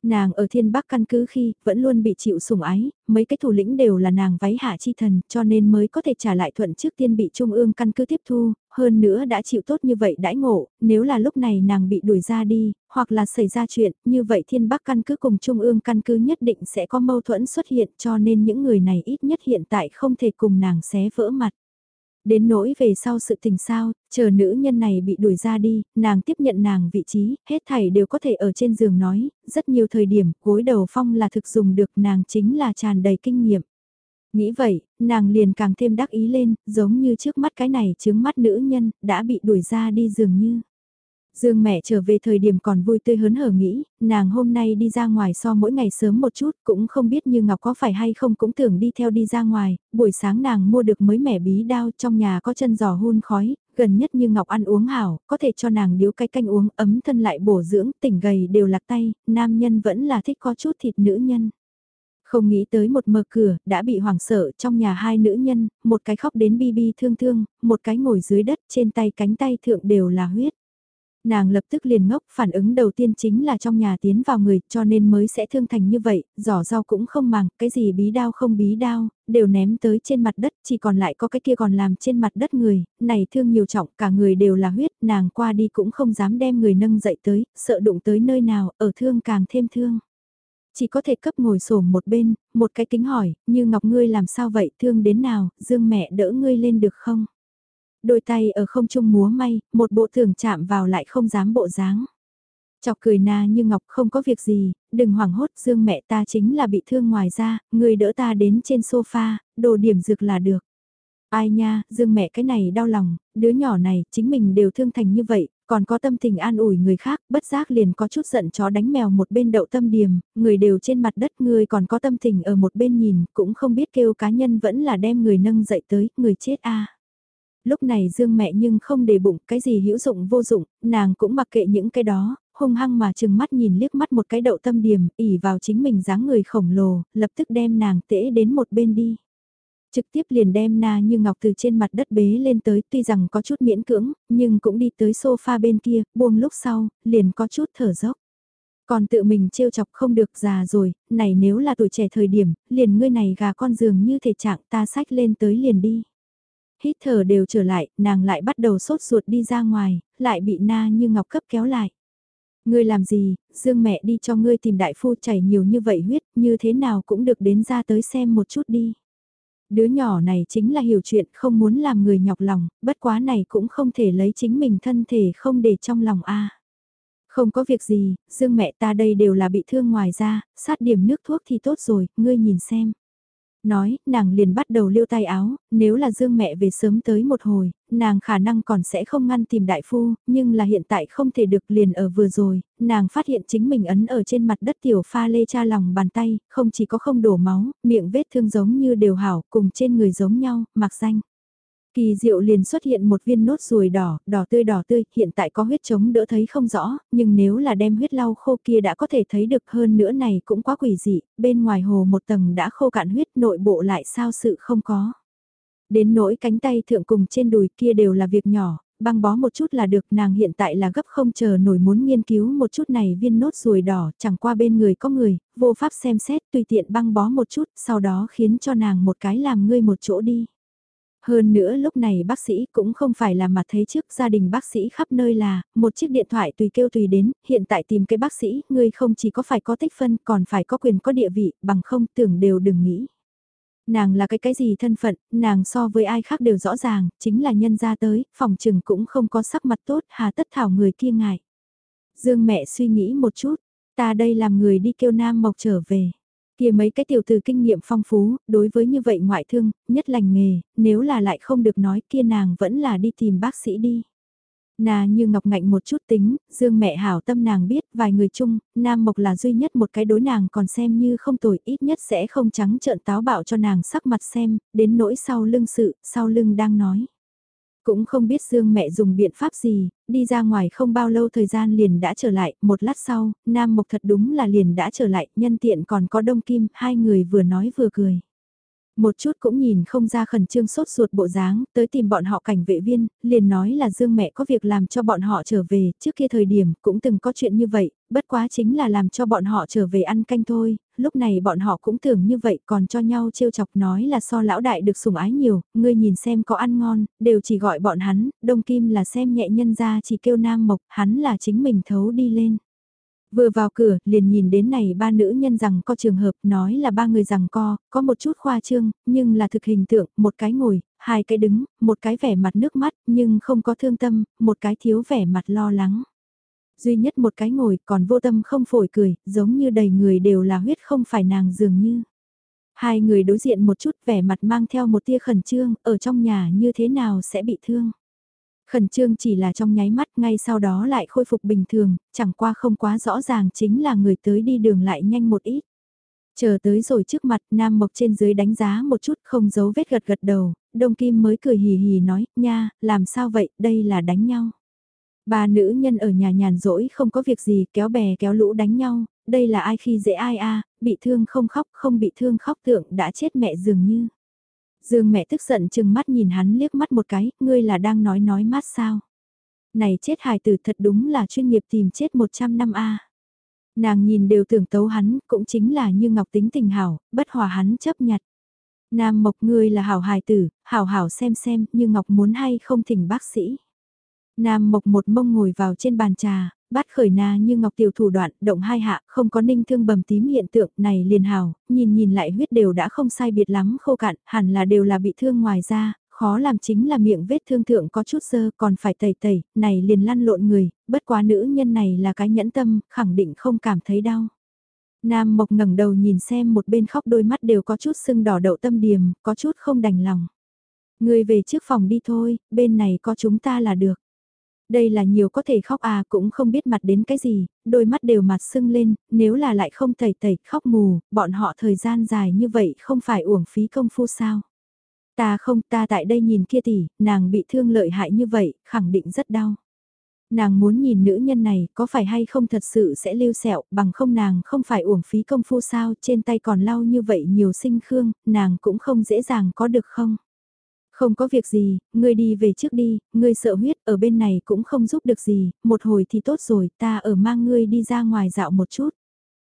Nàng ở thiên bắc căn cứ khi, vẫn luôn bị chịu sủng ái, mấy cái thủ lĩnh đều là nàng váy hạ chi thần, cho nên mới có thể trả lại thuận trước tiên bị trung ương căn cứ tiếp thu, hơn nữa đã chịu tốt như vậy đãi ngộ, nếu là lúc này nàng bị đuổi ra đi, hoặc là xảy ra chuyện, như vậy thiên bắc căn cứ cùng trung ương căn cứ nhất định sẽ có mâu thuẫn xuất hiện cho nên những người này ít nhất hiện tại không thể cùng nàng xé vỡ mặt. Đến nỗi về sau sự tình sao, chờ nữ nhân này bị đuổi ra đi, nàng tiếp nhận nàng vị trí, hết thảy đều có thể ở trên giường nói, rất nhiều thời điểm, gối đầu phong là thực dùng được nàng chính là tràn đầy kinh nghiệm. Nghĩ vậy, nàng liền càng thêm đắc ý lên, giống như trước mắt cái này chướng mắt nữ nhân, đã bị đuổi ra đi dường như. Dương mẹ trở về thời điểm còn vui tươi hớn hở nghĩ, nàng hôm nay đi ra ngoài so mỗi ngày sớm một chút, cũng không biết như Ngọc có phải hay không cũng tưởng đi theo đi ra ngoài, buổi sáng nàng mua được mới mẻ bí đao trong nhà có chân giò hun khói, gần nhất như Ngọc ăn uống hảo, có thể cho nàng điếu cái canh uống ấm thân lại bổ dưỡng, tỉnh gầy đều lạc tay, nam nhân vẫn là thích có chút thịt nữ nhân. Không nghĩ tới một mở cửa, đã bị hoảng sợ trong nhà hai nữ nhân, một cái khóc đến bi bi thương thương, một cái ngồi dưới đất trên tay cánh tay thượng đều là huyết. Nàng lập tức liền ngốc, phản ứng đầu tiên chính là trong nhà tiến vào người, cho nên mới sẽ thương thành như vậy, giỏ rau cũng không màng, cái gì bí đao không bí đao, đều ném tới trên mặt đất, chỉ còn lại có cái kia còn làm trên mặt đất người, này thương nhiều trọng, cả người đều là huyết, nàng qua đi cũng không dám đem người nâng dậy tới, sợ đụng tới nơi nào, ở thương càng thêm thương chỉ có thể cấp ngồi xổm một bên, một cái kính hỏi, như Ngọc ngươi làm sao vậy, thương đến nào, Dương mẹ đỡ ngươi lên được không? Đôi tay ở không trung múa may, một bộ thường chạm vào lại không dám bộ dáng. Chọc cười na như ngọc không có việc gì, đừng hoảng hốt dương mẹ ta chính là bị thương ngoài ra, người đỡ ta đến trên sofa, đồ điểm dược là được. Ai nha, dương mẹ cái này đau lòng, đứa nhỏ này, chính mình đều thương thành như vậy, còn có tâm tình an ủi người khác, bất giác liền có chút giận chó đánh mèo một bên đậu tâm điềm, người đều trên mặt đất, người còn có tâm tình ở một bên nhìn, cũng không biết kêu cá nhân vẫn là đem người nâng dậy tới, người chết a Lúc này Dương mẹ nhưng không để bụng cái gì hữu dụng vô dụng, nàng cũng mặc kệ những cái đó, hung hăng mà chừng mắt nhìn liếc mắt một cái đậu tâm điểm, ỉ vào chính mình dáng người khổng lồ, lập tức đem nàng tễ đến một bên đi. Trực tiếp liền đem na như ngọc từ trên mặt đất bế lên tới tuy rằng có chút miễn cưỡng, nhưng cũng đi tới sofa bên kia, buông lúc sau, liền có chút thở dốc. Còn tự mình trêu chọc không được già rồi, này nếu là tuổi trẻ thời điểm, liền ngươi này gà con giường như thể trạng ta sách lên tới liền đi hít thở đều trở lại, nàng lại bắt đầu sốt ruột đi ra ngoài, lại bị na như ngọc cấp kéo lại. Ngươi làm gì, Dương mẹ đi cho ngươi tìm đại phu chảy nhiều như vậy huyết, như thế nào cũng được đến ra tới xem một chút đi. Đứa nhỏ này chính là hiểu chuyện không muốn làm người nhọc lòng, bất quá này cũng không thể lấy chính mình thân thể không để trong lòng a. Không có việc gì, Dương mẹ ta đây đều là bị thương ngoài ra, sát điểm nước thuốc thì tốt rồi, ngươi nhìn xem. Nói, nàng liền bắt đầu liêu tay áo, nếu là Dương mẹ về sớm tới một hồi, nàng khả năng còn sẽ không ngăn tìm đại phu, nhưng là hiện tại không thể được liền ở vừa rồi, nàng phát hiện chính mình ấn ở trên mặt đất tiểu pha lê cha lòng bàn tay, không chỉ có không đổ máu, miệng vết thương giống như đều hảo, cùng trên người giống nhau, mặc danh. Kỳ diệu liền xuất hiện một viên nốt ruồi đỏ, đỏ tươi đỏ tươi, hiện tại có huyết chống đỡ thấy không rõ, nhưng nếu là đem huyết lau khô kia đã có thể thấy được hơn nữa này cũng quá quỷ dị, bên ngoài hồ một tầng đã khô cạn huyết nội bộ lại sao sự không có. Đến nỗi cánh tay thượng cùng trên đùi kia đều là việc nhỏ, băng bó một chút là được nàng hiện tại là gấp không chờ nổi muốn nghiên cứu một chút này viên nốt ruồi đỏ chẳng qua bên người có người, vô pháp xem xét tùy tiện băng bó một chút sau đó khiến cho nàng một cái làm ngươi một chỗ đi. Hơn nữa lúc này bác sĩ cũng không phải là mặt thấy trước gia đình bác sĩ khắp nơi là, một chiếc điện thoại tùy kêu tùy đến, hiện tại tìm cái bác sĩ, ngươi không chỉ có phải có tích phân còn phải có quyền có địa vị, bằng không tưởng đều đừng nghĩ. Nàng là cái cái gì thân phận, nàng so với ai khác đều rõ ràng, chính là nhân gia tới, phòng trừng cũng không có sắc mặt tốt, hà tất thảo người kia ngại. Dương mẹ suy nghĩ một chút, ta đây làm người đi kêu Nam Mộc trở về. Kia mấy cái tiểu từ kinh nghiệm phong phú, đối với như vậy ngoại thương, nhất lành nghề, nếu là lại không được nói kia nàng vẫn là đi tìm bác sĩ đi. Nà như ngọc ngạnh một chút tính, dương mẹ hảo tâm nàng biết vài người chung, Nam Mộc là duy nhất một cái đối nàng còn xem như không tồi ít nhất sẽ không trắng trợn táo bạo cho nàng sắc mặt xem, đến nỗi sau lưng sự, sau lưng đang nói. Cũng không biết Dương mẹ dùng biện pháp gì, đi ra ngoài không bao lâu thời gian liền đã trở lại, một lát sau, Nam Mộc thật đúng là liền đã trở lại, nhân tiện còn có Đông Kim, hai người vừa nói vừa cười. Một chút cũng nhìn không ra khẩn trương sốt ruột bộ dáng, tới tìm bọn họ cảnh vệ viên, liền nói là Dương mẹ có việc làm cho bọn họ trở về, trước kia thời điểm cũng từng có chuyện như vậy, bất quá chính là làm cho bọn họ trở về ăn canh thôi, lúc này bọn họ cũng tưởng như vậy còn cho nhau trêu chọc nói là so lão đại được sủng ái nhiều, ngươi nhìn xem có ăn ngon, đều chỉ gọi bọn hắn, đông kim là xem nhẹ nhân ra chỉ kêu nam mộc, hắn là chính mình thấu đi lên. Vừa vào cửa, liền nhìn đến này ba nữ nhân rằng có trường hợp nói là ba người rằng co, có một chút khoa trương, nhưng là thực hình tượng, một cái ngồi, hai cái đứng, một cái vẻ mặt nước mắt, nhưng không có thương tâm, một cái thiếu vẻ mặt lo lắng. Duy nhất một cái ngồi còn vô tâm không phổi cười, giống như đầy người đều là huyết không phải nàng dường như. Hai người đối diện một chút vẻ mặt mang theo một tia khẩn trương, ở trong nhà như thế nào sẽ bị thương. Khẩn trương chỉ là trong nháy mắt ngay sau đó lại khôi phục bình thường, chẳng qua không quá rõ ràng chính là người tới đi đường lại nhanh một ít. Chờ tới rồi trước mặt Nam Mộc trên dưới đánh giá một chút không giấu vết gật gật đầu, Đông Kim mới cười hì hì nói, nha, làm sao vậy, đây là đánh nhau. bà nữ nhân ở nhà nhàn rỗi không có việc gì kéo bè kéo lũ đánh nhau, đây là ai khi dễ ai a bị thương không khóc không bị thương khóc tượng đã chết mẹ dường như. Dương mẹ tức giận chừng mắt nhìn hắn liếc mắt một cái, ngươi là đang nói nói mát sao. Này chết hài tử thật đúng là chuyên nghiệp tìm chết 100 năm a Nàng nhìn đều tưởng tấu hắn, cũng chính là như ngọc tính tình hảo, bất hòa hắn chấp nhặt. Nam mộc ngươi là hảo hài tử, hảo hảo xem xem, như ngọc muốn hay không thỉnh bác sĩ. Nam mộc một mông ngồi vào trên bàn trà, bắt khởi na như ngọc tiểu thủ đoạn, động hai hạ, không có ninh thương bầm tím hiện tượng này liền hào, nhìn nhìn lại huyết đều đã không sai biệt lắm khô cạn, hẳn là đều là bị thương ngoài ra, khó làm chính là miệng vết thương thượng có chút sơ còn phải tẩy tẩy, này liền lăn lộn người, bất quá nữ nhân này là cái nhẫn tâm, khẳng định không cảm thấy đau. Nam Mộc ngẩng đầu nhìn xem một bên khóc đôi mắt đều có chút sưng đỏ đậu tâm điềm, có chút không đành lòng. Người về trước phòng đi thôi, bên này có chúng ta là được. Đây là nhiều có thể khóc à cũng không biết mặt đến cái gì, đôi mắt đều mặt sưng lên, nếu là lại không tẩy tẩy khóc mù, bọn họ thời gian dài như vậy không phải uổng phí công phu sao. Ta không ta tại đây nhìn kia tỷ, nàng bị thương lợi hại như vậy, khẳng định rất đau. Nàng muốn nhìn nữ nhân này có phải hay không thật sự sẽ lưu sẹo bằng không nàng không phải uổng phí công phu sao trên tay còn lau như vậy nhiều sinh khương, nàng cũng không dễ dàng có được không. Không có việc gì, ngươi đi về trước đi, ngươi sợ huyết ở bên này cũng không giúp được gì, một hồi thì tốt rồi, ta ở mang ngươi đi ra ngoài dạo một chút.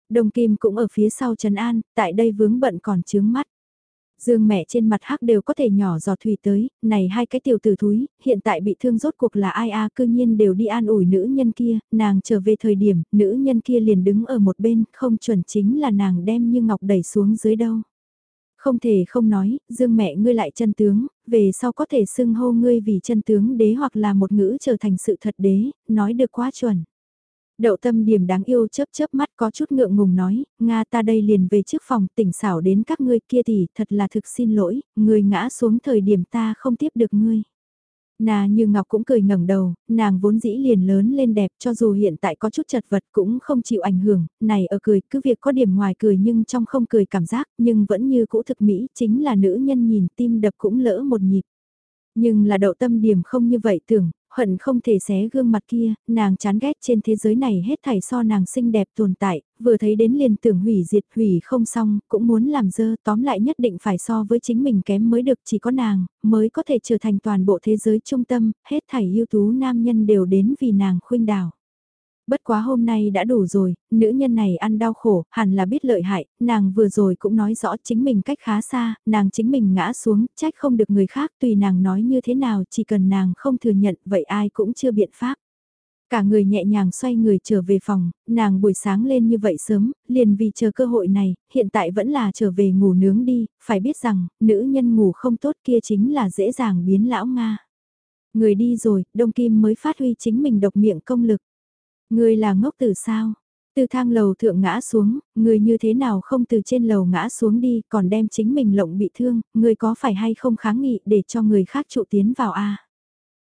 Đồng Kim cũng ở phía sau Trần An, tại đây vướng bận còn chướng mắt. Dương mẹ trên mặt hắc đều có thể nhỏ giọt thủy tới, này hai cái tiểu tử thúi, hiện tại bị thương rốt cuộc là ai a cư nhiên đều đi an ủi nữ nhân kia, nàng trở về thời điểm, nữ nhân kia liền đứng ở một bên, không chuẩn chính là nàng đem như ngọc đẩy xuống dưới đâu. Không thể không nói, Dương mẹ ngươi lại chân tướng, về sau có thể xưng hô ngươi vì chân tướng đế hoặc là một ngữ trở thành sự thật đế, nói được quá chuẩn. Đậu tâm điểm đáng yêu chớp chớp mắt có chút ngượng ngùng nói, Nga ta đây liền về trước phòng tỉnh xảo đến các ngươi kia thì thật là thực xin lỗi, ngươi ngã xuống thời điểm ta không tiếp được ngươi. Nà như Ngọc cũng cười ngẩng đầu, nàng vốn dĩ liền lớn lên đẹp cho dù hiện tại có chút chật vật cũng không chịu ảnh hưởng, này ở cười cứ việc có điểm ngoài cười nhưng trong không cười cảm giác nhưng vẫn như cũ thực mỹ chính là nữ nhân nhìn tim đập cũng lỡ một nhịp. Nhưng là đậu tâm điểm không như vậy tưởng, hận không thể xé gương mặt kia, nàng chán ghét trên thế giới này hết thảy so nàng xinh đẹp tồn tại, vừa thấy đến liền tưởng hủy diệt hủy không xong, cũng muốn làm dơ tóm lại nhất định phải so với chính mình kém mới được chỉ có nàng, mới có thể trở thành toàn bộ thế giới trung tâm, hết thảy ưu tú nam nhân đều đến vì nàng khuynh đảo. Bất quá hôm nay đã đủ rồi, nữ nhân này ăn đau khổ, hẳn là biết lợi hại, nàng vừa rồi cũng nói rõ chính mình cách khá xa, nàng chính mình ngã xuống, trách không được người khác tùy nàng nói như thế nào chỉ cần nàng không thừa nhận vậy ai cũng chưa biện pháp. Cả người nhẹ nhàng xoay người trở về phòng, nàng buổi sáng lên như vậy sớm, liền vì chờ cơ hội này, hiện tại vẫn là trở về ngủ nướng đi, phải biết rằng, nữ nhân ngủ không tốt kia chính là dễ dàng biến lão Nga. Người đi rồi, Đông Kim mới phát huy chính mình độc miệng công lực. Người là ngốc tử sao? Từ thang lầu thượng ngã xuống, người như thế nào không từ trên lầu ngã xuống đi còn đem chính mình lộng bị thương, người có phải hay không kháng nghị để cho người khác trụ tiến vào a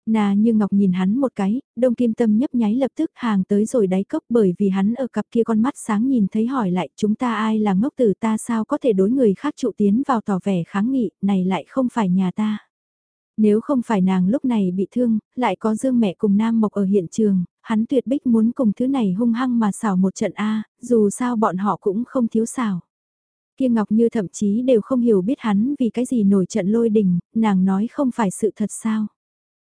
Nà như Ngọc nhìn hắn một cái, đông kim tâm nhấp nháy lập tức hàng tới rồi đáy cốc bởi vì hắn ở cặp kia con mắt sáng nhìn thấy hỏi lại chúng ta ai là ngốc tử ta sao có thể đối người khác trụ tiến vào tỏ vẻ kháng nghị, này lại không phải nhà ta. Nếu không phải nàng lúc này bị thương, lại có Dương mẹ cùng Nam Mộc ở hiện trường, hắn tuyệt bích muốn cùng thứ này hung hăng mà xảo một trận A, dù sao bọn họ cũng không thiếu xảo. Kia Ngọc Như thậm chí đều không hiểu biết hắn vì cái gì nổi trận lôi đình, nàng nói không phải sự thật sao.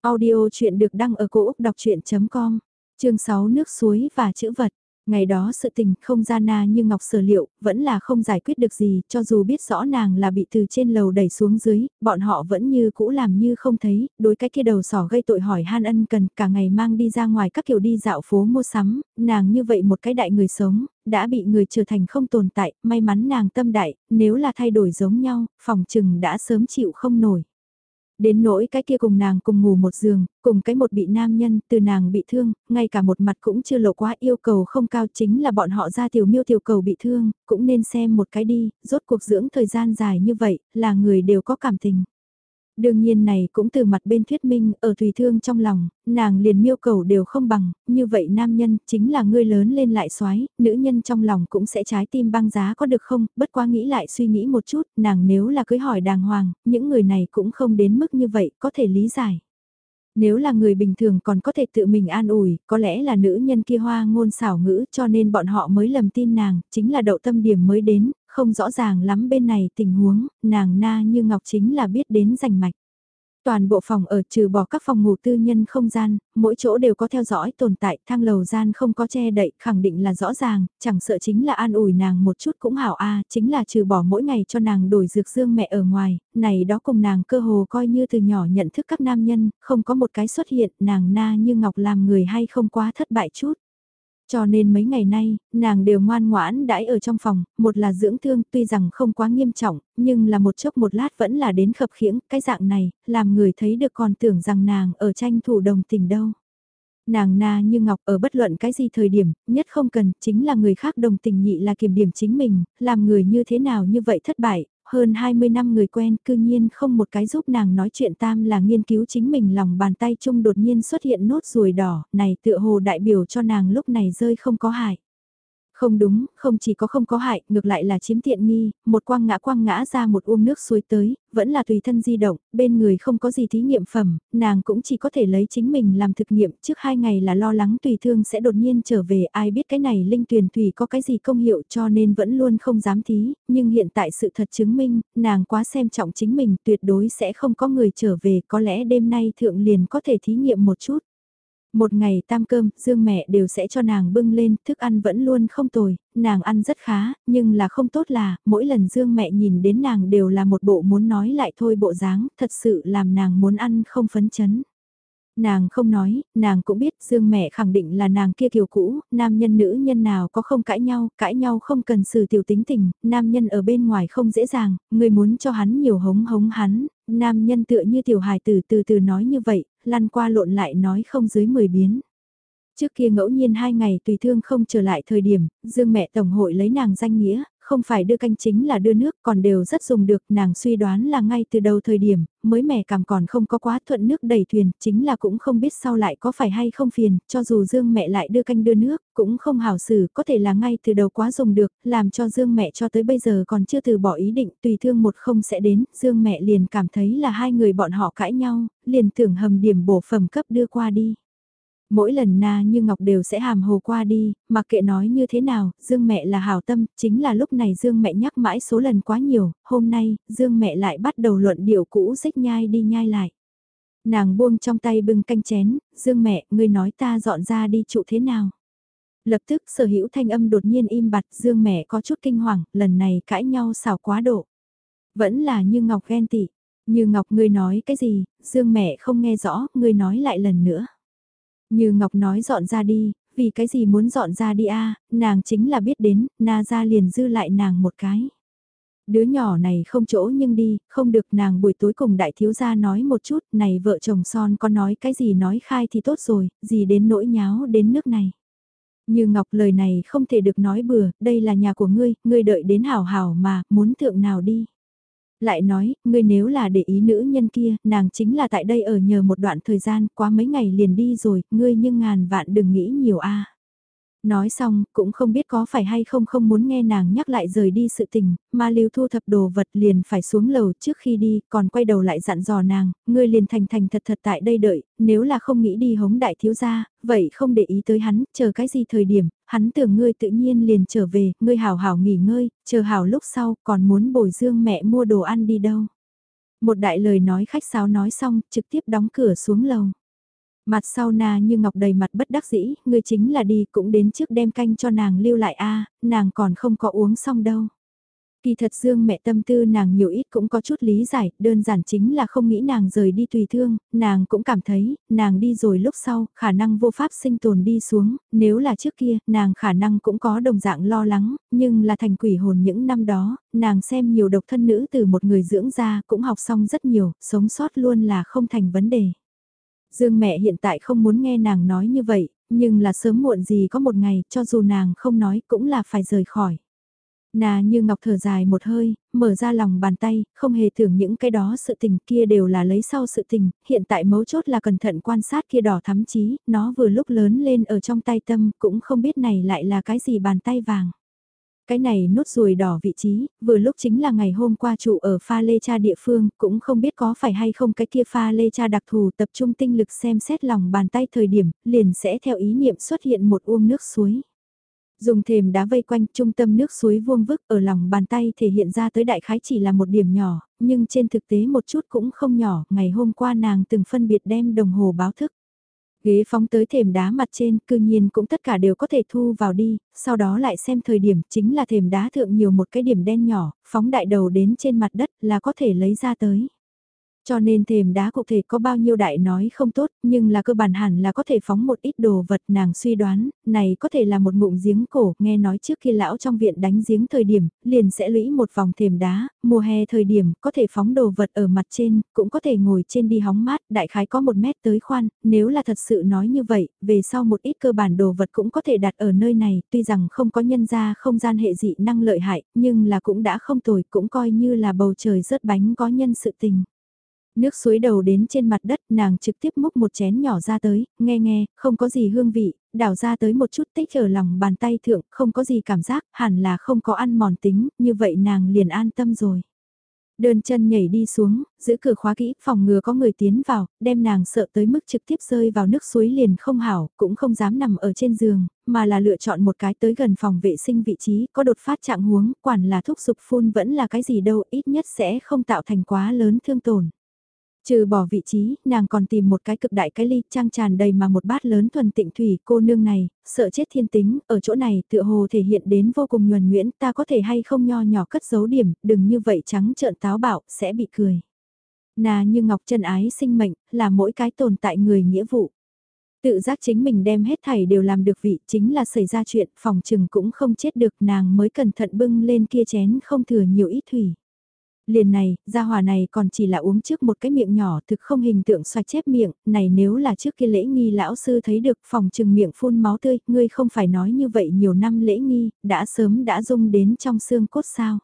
Audio chuyện được đăng ở cổ Úc đọc chuyện.com, chương 6 nước suối và chữ vật. Ngày đó sự tình không ra na như ngọc sở liệu, vẫn là không giải quyết được gì, cho dù biết rõ nàng là bị từ trên lầu đẩy xuống dưới, bọn họ vẫn như cũ làm như không thấy, đối cái kia đầu sỏ gây tội hỏi han ân cần cả ngày mang đi ra ngoài các kiểu đi dạo phố mua sắm, nàng như vậy một cái đại người sống, đã bị người trở thành không tồn tại, may mắn nàng tâm đại, nếu là thay đổi giống nhau, phòng trừng đã sớm chịu không nổi. Đến nỗi cái kia cùng nàng cùng ngủ một giường, cùng cái một bị nam nhân, từ nàng bị thương, ngay cả một mặt cũng chưa lộ quá yêu cầu không cao chính là bọn họ ra tiểu miêu tiểu cầu bị thương, cũng nên xem một cái đi, rốt cuộc dưỡng thời gian dài như vậy, là người đều có cảm tình. Đương nhiên này cũng từ mặt bên thuyết minh, ở tùy thương trong lòng, nàng liền miêu cầu đều không bằng, như vậy nam nhân chính là ngươi lớn lên lại xoái, nữ nhân trong lòng cũng sẽ trái tim băng giá có được không, bất quá nghĩ lại suy nghĩ một chút, nàng nếu là cưới hỏi đàng hoàng, những người này cũng không đến mức như vậy, có thể lý giải. Nếu là người bình thường còn có thể tự mình an ủi, có lẽ là nữ nhân kia hoa ngôn xảo ngữ cho nên bọn họ mới lầm tin nàng, chính là đậu tâm điểm mới đến, không rõ ràng lắm bên này tình huống, nàng na như ngọc chính là biết đến rành mạch. Toàn bộ phòng ở trừ bỏ các phòng ngủ tư nhân không gian, mỗi chỗ đều có theo dõi tồn tại, thang lầu gian không có che đậy, khẳng định là rõ ràng, chẳng sợ chính là an ủi nàng một chút cũng hảo a chính là trừ bỏ mỗi ngày cho nàng đổi dược dương mẹ ở ngoài, này đó cùng nàng cơ hồ coi như từ nhỏ nhận thức các nam nhân, không có một cái xuất hiện, nàng na như ngọc làm người hay không quá thất bại chút. Cho nên mấy ngày nay, nàng đều ngoan ngoãn đãi ở trong phòng, một là dưỡng thương tuy rằng không quá nghiêm trọng, nhưng là một chốc một lát vẫn là đến khập khiễng, cái dạng này, làm người thấy được còn tưởng rằng nàng ở tranh thủ đồng tình đâu. Nàng na như ngọc ở bất luận cái gì thời điểm, nhất không cần, chính là người khác đồng tình nhị là kiểm điểm chính mình, làm người như thế nào như vậy thất bại, hơn 20 năm người quen cư nhiên không một cái giúp nàng nói chuyện tam là nghiên cứu chính mình lòng bàn tay chung đột nhiên xuất hiện nốt ruồi đỏ, này tựa hồ đại biểu cho nàng lúc này rơi không có hại. Không đúng, không chỉ có không có hại, ngược lại là chiếm tiện nghi, một quang ngã quang ngã ra một uông nước suối tới, vẫn là tùy thân di động, bên người không có gì thí nghiệm phẩm, nàng cũng chỉ có thể lấy chính mình làm thực nghiệm, trước hai ngày là lo lắng tùy thương sẽ đột nhiên trở về, ai biết cái này linh tuyền thủy có cái gì công hiệu cho nên vẫn luôn không dám thí, nhưng hiện tại sự thật chứng minh, nàng quá xem trọng chính mình, tuyệt đối sẽ không có người trở về, có lẽ đêm nay thượng liền có thể thí nghiệm một chút. Một ngày tam cơm, Dương mẹ đều sẽ cho nàng bưng lên, thức ăn vẫn luôn không tồi, nàng ăn rất khá, nhưng là không tốt là, mỗi lần Dương mẹ nhìn đến nàng đều là một bộ muốn nói lại thôi bộ dáng, thật sự làm nàng muốn ăn không phấn chấn. Nàng không nói, nàng cũng biết Dương mẹ khẳng định là nàng kia kiều cũ, nam nhân nữ nhân nào có không cãi nhau, cãi nhau không cần xử tiểu tính tình, nam nhân ở bên ngoài không dễ dàng, người muốn cho hắn nhiều hống hống hắn, nam nhân tựa như tiểu hài từ từ từ nói như vậy, lăn qua lộn lại nói không dưới 10 biến. Trước kia ngẫu nhiên hai ngày tùy thương không trở lại thời điểm, Dương mẹ tổng hội lấy nàng danh nghĩa, không phải đưa canh chính là đưa nước còn đều rất dùng được, nàng suy đoán là ngay từ đầu thời điểm, mới mẻ cảm còn không có quá thuận nước đầy thuyền, chính là cũng không biết sau lại có phải hay không phiền, cho dù Dương mẹ lại đưa canh đưa nước, cũng không hảo xử, có thể là ngay từ đầu quá dùng được, làm cho Dương mẹ cho tới bây giờ còn chưa từ bỏ ý định, tùy thương một không sẽ đến, Dương mẹ liền cảm thấy là hai người bọn họ cãi nhau, liền tưởng hầm điểm bổ phẩm cấp đưa qua đi. Mỗi lần na như ngọc đều sẽ hàm hồ qua đi, mặc kệ nói như thế nào, Dương mẹ là hảo tâm, chính là lúc này Dương mẹ nhắc mãi số lần quá nhiều, hôm nay, Dương mẹ lại bắt đầu luận điệu cũ xích nhai đi nhai lại. Nàng buông trong tay bưng canh chén, Dương mẹ, ngươi nói ta dọn ra đi trụ thế nào? Lập tức sở hữu thanh âm đột nhiên im bặt, Dương mẹ có chút kinh hoàng, lần này cãi nhau xảo quá độ. Vẫn là như Ngọc ghen tị, như Ngọc ngươi nói cái gì, Dương mẹ không nghe rõ, ngươi nói lại lần nữa. Như Ngọc nói dọn ra đi, vì cái gì muốn dọn ra đi a nàng chính là biết đến, na ra liền dư lại nàng một cái. Đứa nhỏ này không chỗ nhưng đi, không được nàng buổi tối cùng đại thiếu gia nói một chút, này vợ chồng son có nói cái gì nói khai thì tốt rồi, gì đến nỗi nháo đến nước này. Như Ngọc lời này không thể được nói bừa, đây là nhà của ngươi, ngươi đợi đến hảo hảo mà, muốn thượng nào đi. Lại nói, ngươi nếu là để ý nữ nhân kia, nàng chính là tại đây ở nhờ một đoạn thời gian, quá mấy ngày liền đi rồi, ngươi nhưng ngàn vạn đừng nghĩ nhiều a. Nói xong, cũng không biết có phải hay không không muốn nghe nàng nhắc lại rời đi sự tình, mà lưu thu thập đồ vật liền phải xuống lầu trước khi đi, còn quay đầu lại dặn dò nàng, ngươi liền thành thành thật thật tại đây đợi, nếu là không nghĩ đi hống đại thiếu gia, vậy không để ý tới hắn, chờ cái gì thời điểm, hắn tưởng ngươi tự nhiên liền trở về, ngươi hảo hảo nghỉ ngơi, chờ hảo lúc sau, còn muốn bồi dương mẹ mua đồ ăn đi đâu. Một đại lời nói khách sáo nói xong, trực tiếp đóng cửa xuống lầu. Mặt sau na như ngọc đầy mặt bất đắc dĩ, ngươi chính là đi cũng đến trước đem canh cho nàng lưu lại a nàng còn không có uống xong đâu. Kỳ thật Dương mẹ tâm tư nàng nhiều ít cũng có chút lý giải, đơn giản chính là không nghĩ nàng rời đi tùy thương, nàng cũng cảm thấy, nàng đi rồi lúc sau, khả năng vô pháp sinh tồn đi xuống, nếu là trước kia, nàng khả năng cũng có đồng dạng lo lắng, nhưng là thành quỷ hồn những năm đó, nàng xem nhiều độc thân nữ từ một người dưỡng ra cũng học xong rất nhiều, sống sót luôn là không thành vấn đề. Dương mẹ hiện tại không muốn nghe nàng nói như vậy, nhưng là sớm muộn gì có một ngày, cho dù nàng không nói cũng là phải rời khỏi. Nà như ngọc thở dài một hơi, mở ra lòng bàn tay, không hề tưởng những cái đó sự tình kia đều là lấy sau sự tình, hiện tại mấu chốt là cẩn thận quan sát kia đỏ thắm chí, nó vừa lúc lớn lên ở trong tay tâm, cũng không biết này lại là cái gì bàn tay vàng. Cái này nốt ruồi đỏ vị trí, vừa lúc chính là ngày hôm qua trụ ở pha lê cha địa phương, cũng không biết có phải hay không cái kia pha lê cha đặc thù tập trung tinh lực xem xét lòng bàn tay thời điểm, liền sẽ theo ý niệm xuất hiện một uông nước suối. Dùng thềm đá vây quanh trung tâm nước suối vuông vức ở lòng bàn tay thể hiện ra tới đại khái chỉ là một điểm nhỏ, nhưng trên thực tế một chút cũng không nhỏ, ngày hôm qua nàng từng phân biệt đem đồng hồ báo thức. Ghế phóng tới thềm đá mặt trên, cư nhiên cũng tất cả đều có thể thu vào đi, sau đó lại xem thời điểm chính là thềm đá thượng nhiều một cái điểm đen nhỏ, phóng đại đầu đến trên mặt đất là có thể lấy ra tới. Cho nên thềm đá cụ thể có bao nhiêu đại nói không tốt, nhưng là cơ bản hẳn là có thể phóng một ít đồ vật nàng suy đoán, này có thể là một ngụm giếng cổ, nghe nói trước khi lão trong viện đánh giếng thời điểm, liền sẽ lũy một vòng thềm đá, mùa hè thời điểm có thể phóng đồ vật ở mặt trên, cũng có thể ngồi trên đi hóng mát, đại khái có một mét tới khoan, nếu là thật sự nói như vậy, về sau một ít cơ bản đồ vật cũng có thể đặt ở nơi này, tuy rằng không có nhân ra không gian hệ dị năng lợi hại, nhưng là cũng đã không tồi, cũng coi như là bầu trời rớt bánh có nhân sự tình. Nước suối đầu đến trên mặt đất nàng trực tiếp múc một chén nhỏ ra tới, nghe nghe, không có gì hương vị, đảo ra tới một chút tích ở lòng bàn tay thượng, không có gì cảm giác, hẳn là không có ăn mòn tính, như vậy nàng liền an tâm rồi. Đơn chân nhảy đi xuống, giữ cửa khóa kỹ, phòng ngừa có người tiến vào, đem nàng sợ tới mức trực tiếp rơi vào nước suối liền không hảo, cũng không dám nằm ở trên giường, mà là lựa chọn một cái tới gần phòng vệ sinh vị trí, có đột phát trạng huống, quản là thúc dục phun vẫn là cái gì đâu, ít nhất sẽ không tạo thành quá lớn thương tổn. Trừ bỏ vị trí, nàng còn tìm một cái cực đại cái ly trang tràn đầy mà một bát lớn thuần tịnh thủy cô nương này, sợ chết thiên tính, ở chỗ này tựa hồ thể hiện đến vô cùng nhuần nguyễn ta có thể hay không nho nhỏ cất giấu điểm, đừng như vậy trắng trợn táo bạo, sẽ bị cười. Nà như ngọc chân ái sinh mệnh, là mỗi cái tồn tại người nghĩa vụ. Tự giác chính mình đem hết thảy đều làm được vị, chính là xảy ra chuyện, phòng trừng cũng không chết được nàng mới cẩn thận bưng lên kia chén không thừa nhiều ít thủy. Liền này, gia hòa này còn chỉ là uống trước một cái miệng nhỏ thực không hình tượng xoa chép miệng, này nếu là trước kia lễ nghi lão sư thấy được phòng trừng miệng phun máu tươi, ngươi không phải nói như vậy nhiều năm lễ nghi, đã sớm đã dung đến trong xương cốt sao.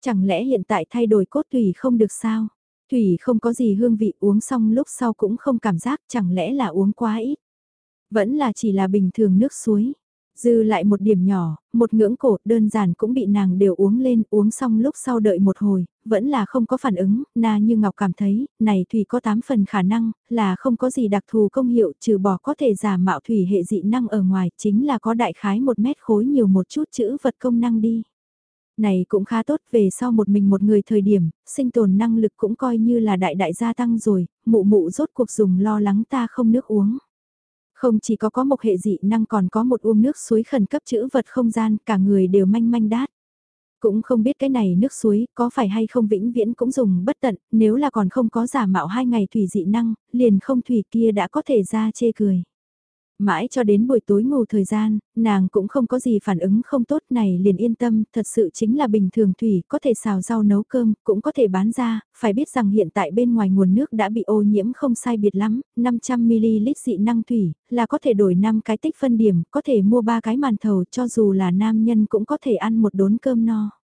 Chẳng lẽ hiện tại thay đổi cốt tùy không được sao? Thủy không có gì hương vị uống xong lúc sau cũng không cảm giác chẳng lẽ là uống quá ít. Vẫn là chỉ là bình thường nước suối. Dư lại một điểm nhỏ, một ngưỡng cổ đơn giản cũng bị nàng đều uống lên, uống xong lúc sau đợi một hồi, vẫn là không có phản ứng, na như Ngọc cảm thấy, này thủy có 8 phần khả năng, là không có gì đặc thù công hiệu trừ bỏ có thể giả mạo thủy hệ dị năng ở ngoài, chính là có đại khái một mét khối nhiều một chút chữ vật công năng đi. Này cũng khá tốt về sau một mình một người thời điểm, sinh tồn năng lực cũng coi như là đại đại gia tăng rồi, mụ mụ rốt cuộc dùng lo lắng ta không nước uống. Không chỉ có có một hệ dị năng còn có một uống nước suối khẩn cấp chữ vật không gian, cả người đều manh manh đát. Cũng không biết cái này nước suối có phải hay không vĩnh viễn cũng dùng bất tận, nếu là còn không có giả mạo hai ngày thủy dị năng, liền không thủy kia đã có thể ra chê cười. Mãi cho đến buổi tối ngủ thời gian, nàng cũng không có gì phản ứng không tốt này liền yên tâm, thật sự chính là bình thường thủy, có thể xào rau nấu cơm, cũng có thể bán ra, phải biết rằng hiện tại bên ngoài nguồn nước đã bị ô nhiễm không sai biệt lắm, 500ml dị năng thủy, là có thể đổi 5 cái tích phân điểm, có thể mua 3 cái màn thầu cho dù là nam nhân cũng có thể ăn một đốn cơm no.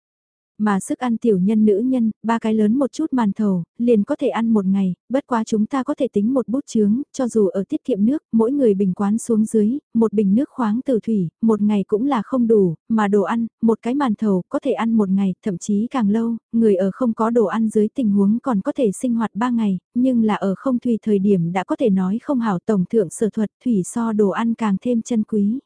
Mà sức ăn tiểu nhân nữ nhân, ba cái lớn một chút màn thầu, liền có thể ăn một ngày, bất quá chúng ta có thể tính một bút chướng, cho dù ở tiết kiệm nước, mỗi người bình quán xuống dưới, một bình nước khoáng từ thủy, một ngày cũng là không đủ, mà đồ ăn, một cái màn thầu có thể ăn một ngày, thậm chí càng lâu, người ở không có đồ ăn dưới tình huống còn có thể sinh hoạt ba ngày, nhưng là ở không thủy thời điểm đã có thể nói không hảo tổng thượng sở thuật thủy so đồ ăn càng thêm chân quý.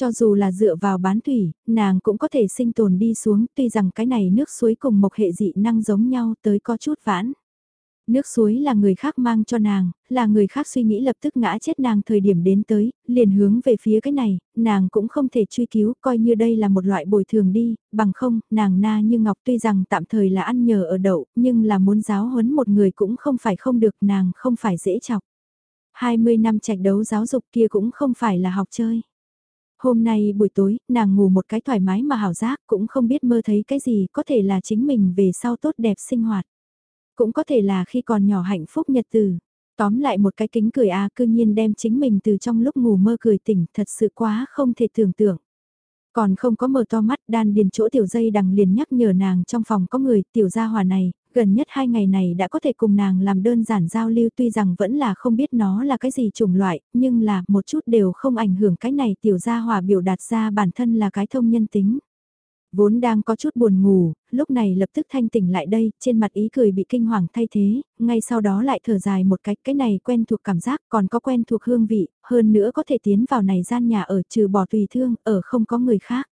Cho dù là dựa vào bán thủy, nàng cũng có thể sinh tồn đi xuống, tuy rằng cái này nước suối cùng một hệ dị năng giống nhau tới có chút vãn. Nước suối là người khác mang cho nàng, là người khác suy nghĩ lập tức ngã chết nàng thời điểm đến tới, liền hướng về phía cái này, nàng cũng không thể truy cứu, coi như đây là một loại bồi thường đi, bằng không, nàng na như ngọc tuy rằng tạm thời là ăn nhờ ở đậu, nhưng là muốn giáo huấn một người cũng không phải không được, nàng không phải dễ chọc. 20 năm trạch đấu giáo dục kia cũng không phải là học chơi. Hôm nay buổi tối, nàng ngủ một cái thoải mái mà hảo giác cũng không biết mơ thấy cái gì có thể là chính mình về sau tốt đẹp sinh hoạt. Cũng có thể là khi còn nhỏ hạnh phúc nhật từ. Tóm lại một cái kính cười a à, cư nhiên đem chính mình từ trong lúc ngủ mơ cười tỉnh thật sự quá không thể tưởng tượng. Còn không có mở to mắt đan điền chỗ tiểu dây đằng liền nhắc nhở nàng trong phòng có người tiểu gia hòa này, gần nhất hai ngày này đã có thể cùng nàng làm đơn giản giao lưu tuy rằng vẫn là không biết nó là cái gì chủng loại, nhưng là một chút đều không ảnh hưởng cái này tiểu gia hòa biểu đạt ra bản thân là cái thông nhân tính. Vốn đang có chút buồn ngủ, lúc này lập tức thanh tỉnh lại đây, trên mặt ý cười bị kinh hoàng thay thế, ngay sau đó lại thở dài một cách, cái này quen thuộc cảm giác, còn có quen thuộc hương vị, hơn nữa có thể tiến vào này gian nhà ở trừ bỏ tùy thương, ở không có người khác.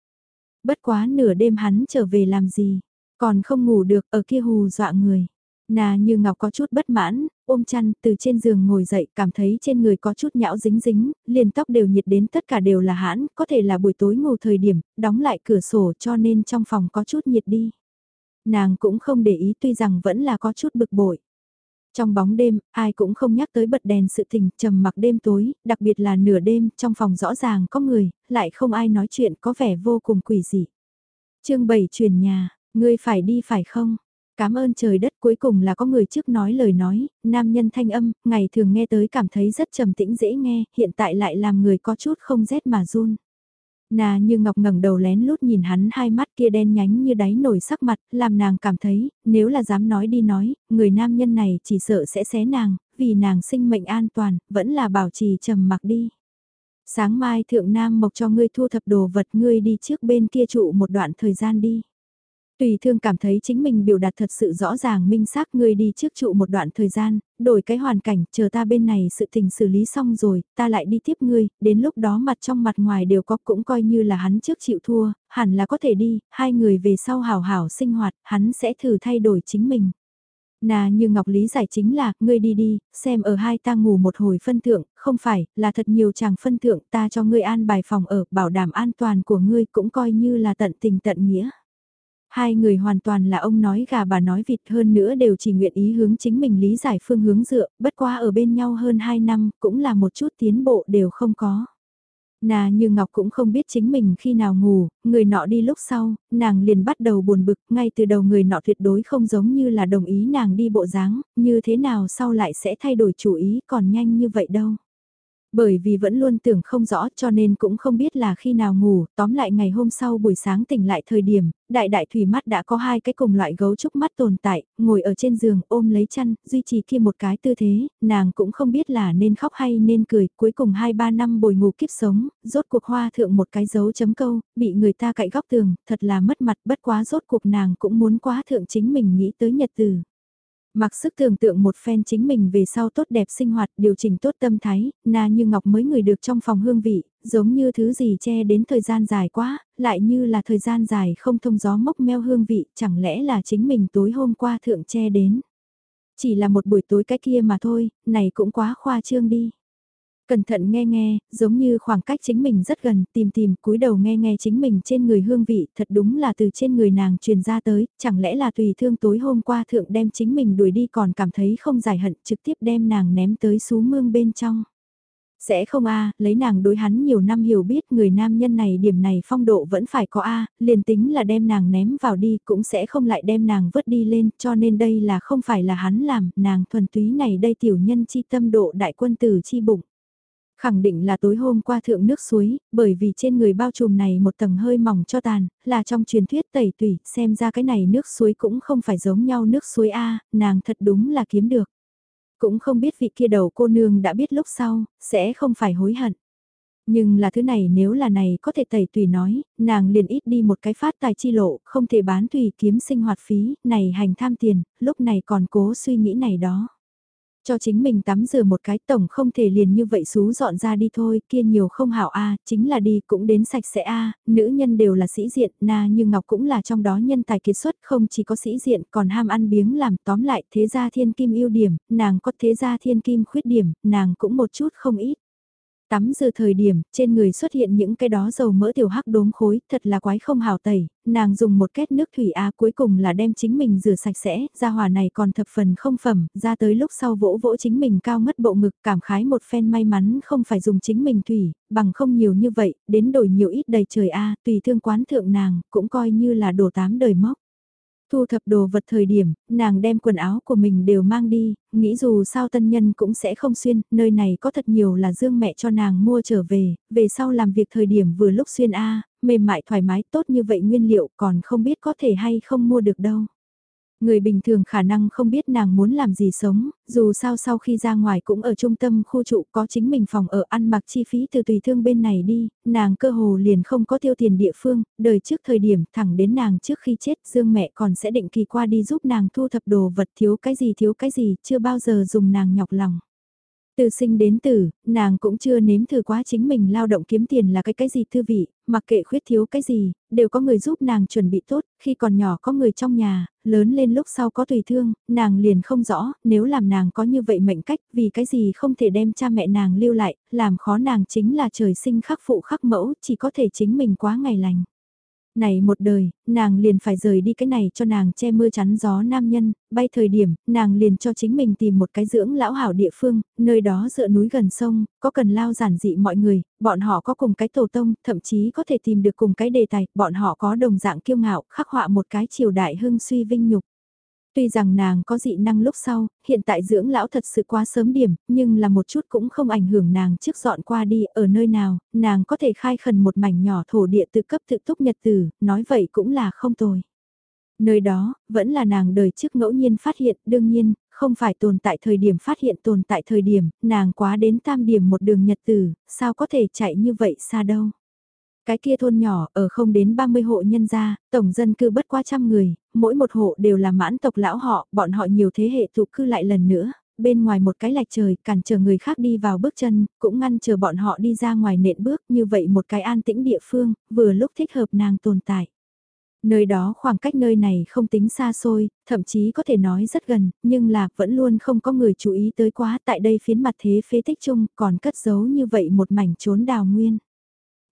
Bất quá nửa đêm hắn trở về làm gì, còn không ngủ được ở kia hù dọa người. Nà như ngọc có chút bất mãn, ôm chăn từ trên giường ngồi dậy cảm thấy trên người có chút nhão dính dính, liền tóc đều nhiệt đến tất cả đều là hãn, có thể là buổi tối ngủ thời điểm, đóng lại cửa sổ cho nên trong phòng có chút nhiệt đi. Nàng cũng không để ý tuy rằng vẫn là có chút bực bội. Trong bóng đêm, ai cũng không nhắc tới bật đèn sự tình, trầm mặc đêm tối, đặc biệt là nửa đêm, trong phòng rõ ràng có người, lại không ai nói chuyện có vẻ vô cùng quỷ dị. chương 7 truyền nhà, Ngươi phải đi phải không? Cảm ơn trời đất cuối cùng là có người trước nói lời nói, nam nhân thanh âm, ngày thường nghe tới cảm thấy rất trầm tĩnh dễ nghe, hiện tại lại làm người có chút không rét mà run. Nà như ngọc ngẩng đầu lén lút nhìn hắn hai mắt kia đen nhánh như đáy nổi sắc mặt, làm nàng cảm thấy, nếu là dám nói đi nói, người nam nhân này chỉ sợ sẽ xé nàng, vì nàng sinh mệnh an toàn, vẫn là bảo trì trầm mặc đi. Sáng mai thượng nam mộc cho ngươi thu thập đồ vật ngươi đi trước bên kia trụ một đoạn thời gian đi. Tùy thương cảm thấy chính mình biểu đạt thật sự rõ ràng minh xác ngươi đi trước trụ một đoạn thời gian, đổi cái hoàn cảnh, chờ ta bên này sự tình xử lý xong rồi, ta lại đi tiếp ngươi, đến lúc đó mặt trong mặt ngoài đều có cũng coi như là hắn trước chịu thua, hẳn là có thể đi, hai người về sau hào hảo sinh hoạt, hắn sẽ thử thay đổi chính mình. Nà như Ngọc Lý giải chính là, ngươi đi đi, xem ở hai ta ngủ một hồi phân thượng, không phải, là thật nhiều chàng phân thượng ta cho ngươi an bài phòng ở, bảo đảm an toàn của ngươi cũng coi như là tận tình tận nghĩa. Hai người hoàn toàn là ông nói gà bà nói vịt hơn nữa đều chỉ nguyện ý hướng chính mình lý giải phương hướng dựa, bất qua ở bên nhau hơn hai năm, cũng là một chút tiến bộ đều không có. Nà như Ngọc cũng không biết chính mình khi nào ngủ, người nọ đi lúc sau, nàng liền bắt đầu buồn bực, ngay từ đầu người nọ tuyệt đối không giống như là đồng ý nàng đi bộ dáng, như thế nào sau lại sẽ thay đổi chủ ý còn nhanh như vậy đâu. Bởi vì vẫn luôn tưởng không rõ cho nên cũng không biết là khi nào ngủ, tóm lại ngày hôm sau buổi sáng tỉnh lại thời điểm, đại đại thủy mắt đã có hai cái cùng loại gấu trúc mắt tồn tại, ngồi ở trên giường ôm lấy chăn, duy trì kia một cái tư thế, nàng cũng không biết là nên khóc hay nên cười, cuối cùng 2-3 năm bồi ngủ kiếp sống, rốt cuộc hoa thượng một cái dấu chấm câu, bị người ta cạy góc tường, thật là mất mặt bất quá rốt cuộc nàng cũng muốn quá thượng chính mình nghĩ tới nhật từ. Mặc sức tưởng tượng một phen chính mình về sau tốt đẹp sinh hoạt, điều chỉnh tốt tâm thái, na như ngọc mới người được trong phòng hương vị, giống như thứ gì che đến thời gian dài quá, lại như là thời gian dài không thông gió mốc meo hương vị, chẳng lẽ là chính mình tối hôm qua thượng che đến. Chỉ là một buổi tối cái kia mà thôi, này cũng quá khoa trương đi. Cẩn thận nghe nghe, giống như khoảng cách chính mình rất gần, tìm tìm, cúi đầu nghe nghe chính mình trên người hương vị, thật đúng là từ trên người nàng truyền ra tới, chẳng lẽ là tùy thương tối hôm qua thượng đem chính mình đuổi đi còn cảm thấy không giải hận, trực tiếp đem nàng ném tới xú mương bên trong. Sẽ không a lấy nàng đối hắn nhiều năm hiểu biết người nam nhân này điểm này phong độ vẫn phải có a liền tính là đem nàng ném vào đi cũng sẽ không lại đem nàng vứt đi lên, cho nên đây là không phải là hắn làm, nàng thuần túy này đây tiểu nhân chi tâm độ đại quân tử chi bụng. Khẳng định là tối hôm qua thượng nước suối, bởi vì trên người bao trùm này một tầng hơi mỏng cho tàn, là trong truyền thuyết tẩy tủy, xem ra cái này nước suối cũng không phải giống nhau nước suối A, nàng thật đúng là kiếm được. Cũng không biết vị kia đầu cô nương đã biết lúc sau, sẽ không phải hối hận. Nhưng là thứ này nếu là này có thể tẩy tùy nói, nàng liền ít đi một cái phát tài chi lộ, không thể bán tùy kiếm sinh hoạt phí, này hành tham tiền, lúc này còn cố suy nghĩ này đó. Cho chính mình tắm rửa một cái tổng không thể liền như vậy xú dọn ra đi thôi, kia nhiều không hảo a chính là đi cũng đến sạch sẽ a nữ nhân đều là sĩ diện, na như Ngọc cũng là trong đó nhân tài kiệt xuất, không chỉ có sĩ diện còn ham ăn biếng làm tóm lại thế gia thiên kim ưu điểm, nàng có thế gia thiên kim khuyết điểm, nàng cũng một chút không ít. Tắm giờ thời điểm, trên người xuất hiện những cái đó dầu mỡ tiểu hắc đốm khối, thật là quái không hào tẩy, nàng dùng một két nước thủy A cuối cùng là đem chính mình rửa sạch sẽ, ra hỏa này còn thập phần không phẩm, ra tới lúc sau vỗ vỗ chính mình cao mất bộ ngực, cảm khái một phen may mắn không phải dùng chính mình thủy, bằng không nhiều như vậy, đến đổi nhiều ít đầy trời A, tùy thương quán thượng nàng, cũng coi như là đổ tám đời mốc. Thu thập đồ vật thời điểm, nàng đem quần áo của mình đều mang đi, nghĩ dù sao tân nhân cũng sẽ không xuyên, nơi này có thật nhiều là dương mẹ cho nàng mua trở về, về sau làm việc thời điểm vừa lúc xuyên A, mềm mại thoải mái tốt như vậy nguyên liệu còn không biết có thể hay không mua được đâu. Người bình thường khả năng không biết nàng muốn làm gì sống, dù sao sau khi ra ngoài cũng ở trung tâm khu trụ có chính mình phòng ở ăn mặc chi phí từ tùy thương bên này đi, nàng cơ hồ liền không có tiêu tiền địa phương, đời trước thời điểm thẳng đến nàng trước khi chết Dương mẹ còn sẽ định kỳ qua đi giúp nàng thu thập đồ vật thiếu cái gì thiếu cái gì, chưa bao giờ dùng nàng nhọc lòng. Từ sinh đến tử, nàng cũng chưa nếm thử quá chính mình lao động kiếm tiền là cái cái gì thư vị, mặc kệ khuyết thiếu cái gì, đều có người giúp nàng chuẩn bị tốt, khi còn nhỏ có người trong nhà, lớn lên lúc sau có tùy thương, nàng liền không rõ, nếu làm nàng có như vậy mệnh cách, vì cái gì không thể đem cha mẹ nàng lưu lại, làm khó nàng chính là trời sinh khắc phụ khắc mẫu, chỉ có thể chính mình quá ngày lành. Này một đời, nàng liền phải rời đi cái này cho nàng che mưa chắn gió nam nhân, bay thời điểm, nàng liền cho chính mình tìm một cái dưỡng lão hảo địa phương, nơi đó dựa núi gần sông, có cần lao giản dị mọi người, bọn họ có cùng cái tổ tông, thậm chí có thể tìm được cùng cái đề tài, bọn họ có đồng dạng kiêu ngạo, khắc họa một cái triều đại hưng suy vinh nhục. Tuy rằng nàng có dị năng lúc sau, hiện tại dưỡng lão thật sự quá sớm điểm, nhưng là một chút cũng không ảnh hưởng nàng trước dọn qua đi ở nơi nào, nàng có thể khai khẩn một mảnh nhỏ thổ địa tự cấp tự túc nhật tử, nói vậy cũng là không tồi. Nơi đó, vẫn là nàng đời trước ngẫu nhiên phát hiện, đương nhiên, không phải tồn tại thời điểm phát hiện tồn tại thời điểm, nàng quá đến tam điểm một đường nhật tử, sao có thể chạy như vậy xa đâu. Cái kia thôn nhỏ ở không đến 30 hộ nhân gia, tổng dân cư bất qua trăm người, mỗi một hộ đều là mãn tộc lão họ, bọn họ nhiều thế hệ tụ cư lại lần nữa, bên ngoài một cái lạch trời cản chờ người khác đi vào bước chân, cũng ngăn chờ bọn họ đi ra ngoài nện bước như vậy một cái an tĩnh địa phương, vừa lúc thích hợp nàng tồn tại. Nơi đó khoảng cách nơi này không tính xa xôi, thậm chí có thể nói rất gần, nhưng là vẫn luôn không có người chú ý tới quá tại đây phiến mặt thế phế tích chung còn cất giấu như vậy một mảnh trốn đào nguyên.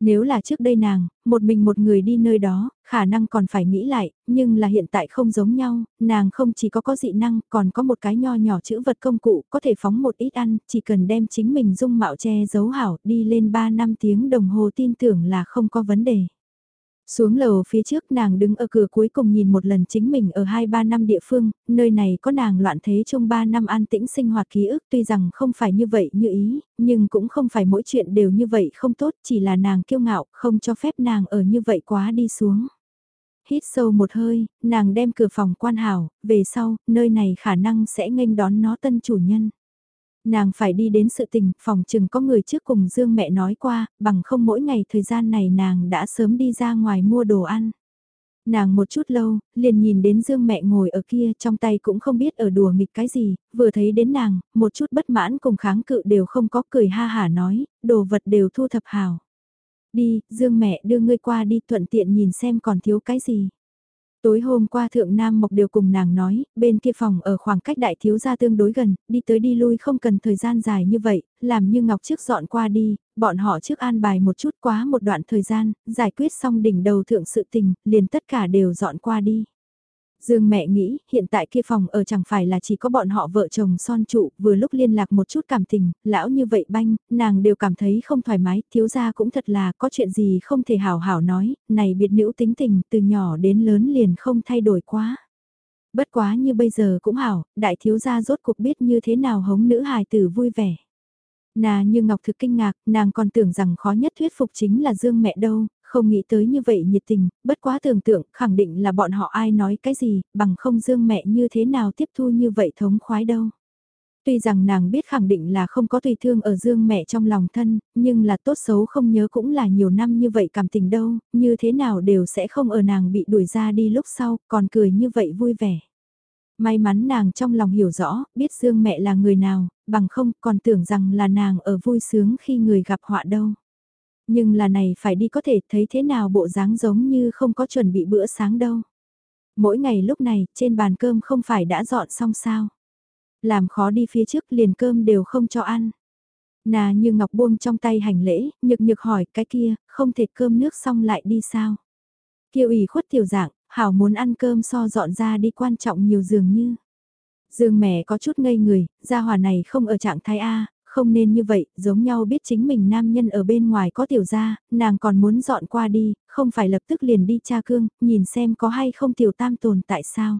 Nếu là trước đây nàng, một mình một người đi nơi đó, khả năng còn phải nghĩ lại, nhưng là hiện tại không giống nhau, nàng không chỉ có có dị năng, còn có một cái nho nhỏ chữ vật công cụ, có thể phóng một ít ăn, chỉ cần đem chính mình dung mạo che giấu hảo, đi lên 3 năm tiếng đồng hồ tin tưởng là không có vấn đề. Xuống lầu phía trước nàng đứng ở cửa cuối cùng nhìn một lần chính mình ở 2-3 năm địa phương, nơi này có nàng loạn thế trong 3 năm an tĩnh sinh hoạt ký ức tuy rằng không phải như vậy như ý, nhưng cũng không phải mỗi chuyện đều như vậy không tốt, chỉ là nàng kiêu ngạo, không cho phép nàng ở như vậy quá đi xuống. Hít sâu một hơi, nàng đem cửa phòng quan hảo, về sau, nơi này khả năng sẽ nghênh đón nó tân chủ nhân. Nàng phải đi đến sự tình, phòng chừng có người trước cùng Dương mẹ nói qua, bằng không mỗi ngày thời gian này nàng đã sớm đi ra ngoài mua đồ ăn. Nàng một chút lâu, liền nhìn đến Dương mẹ ngồi ở kia trong tay cũng không biết ở đùa nghịch cái gì, vừa thấy đến nàng, một chút bất mãn cùng kháng cự đều không có cười ha hả nói, đồ vật đều thu thập hào. Đi, Dương mẹ đưa ngươi qua đi thuận tiện nhìn xem còn thiếu cái gì. Tối hôm qua Thượng Nam Mộc đều cùng nàng nói, bên kia phòng ở khoảng cách đại thiếu gia tương đối gần, đi tới đi lui không cần thời gian dài như vậy, làm như Ngọc trước dọn qua đi, bọn họ trước an bài một chút quá một đoạn thời gian, giải quyết xong đỉnh đầu thượng sự tình, liền tất cả đều dọn qua đi. Dương mẹ nghĩ, hiện tại kia phòng ở chẳng phải là chỉ có bọn họ vợ chồng son trụ, vừa lúc liên lạc một chút cảm tình, lão như vậy banh, nàng đều cảm thấy không thoải mái, thiếu gia cũng thật là có chuyện gì không thể hảo hảo nói, này biệt nữ tính tình, từ nhỏ đến lớn liền không thay đổi quá. Bất quá như bây giờ cũng hảo, đại thiếu gia rốt cuộc biết như thế nào hống nữ hài tử vui vẻ. Nà như Ngọc thực kinh ngạc, nàng còn tưởng rằng khó nhất thuyết phục chính là Dương mẹ đâu, không nghĩ tới như vậy nhiệt tình, bất quá tưởng tượng, khẳng định là bọn họ ai nói cái gì, bằng không dương mẹ như thế nào tiếp thu như vậy thống khoái đâu. Tuy rằng nàng biết khẳng định là không có tùy thương ở dương mẹ trong lòng thân, nhưng là tốt xấu không nhớ cũng là nhiều năm như vậy cảm tình đâu, như thế nào đều sẽ không ở nàng bị đuổi ra đi lúc sau, còn cười như vậy vui vẻ. May mắn nàng trong lòng hiểu rõ, biết dương mẹ là người nào, bằng không còn tưởng rằng là nàng ở vui sướng khi người gặp họa đâu. Nhưng là này phải đi có thể thấy thế nào bộ dáng giống như không có chuẩn bị bữa sáng đâu. Mỗi ngày lúc này, trên bàn cơm không phải đã dọn xong sao. Làm khó đi phía trước liền cơm đều không cho ăn. Nà như ngọc buông trong tay hành lễ, nhực nhực hỏi cái kia, không thể cơm nước xong lại đi sao. Kiều ủy khuất tiểu dạng, hảo muốn ăn cơm so dọn ra đi quan trọng nhiều dường như. Dương mẹ có chút ngây người, gia hòa này không ở trạng thái A, không nên như vậy, giống nhau biết chính mình nam nhân ở bên ngoài có tiểu gia, nàng còn muốn dọn qua đi, không phải lập tức liền đi tra cương, nhìn xem có hay không tiểu tam tồn tại sao.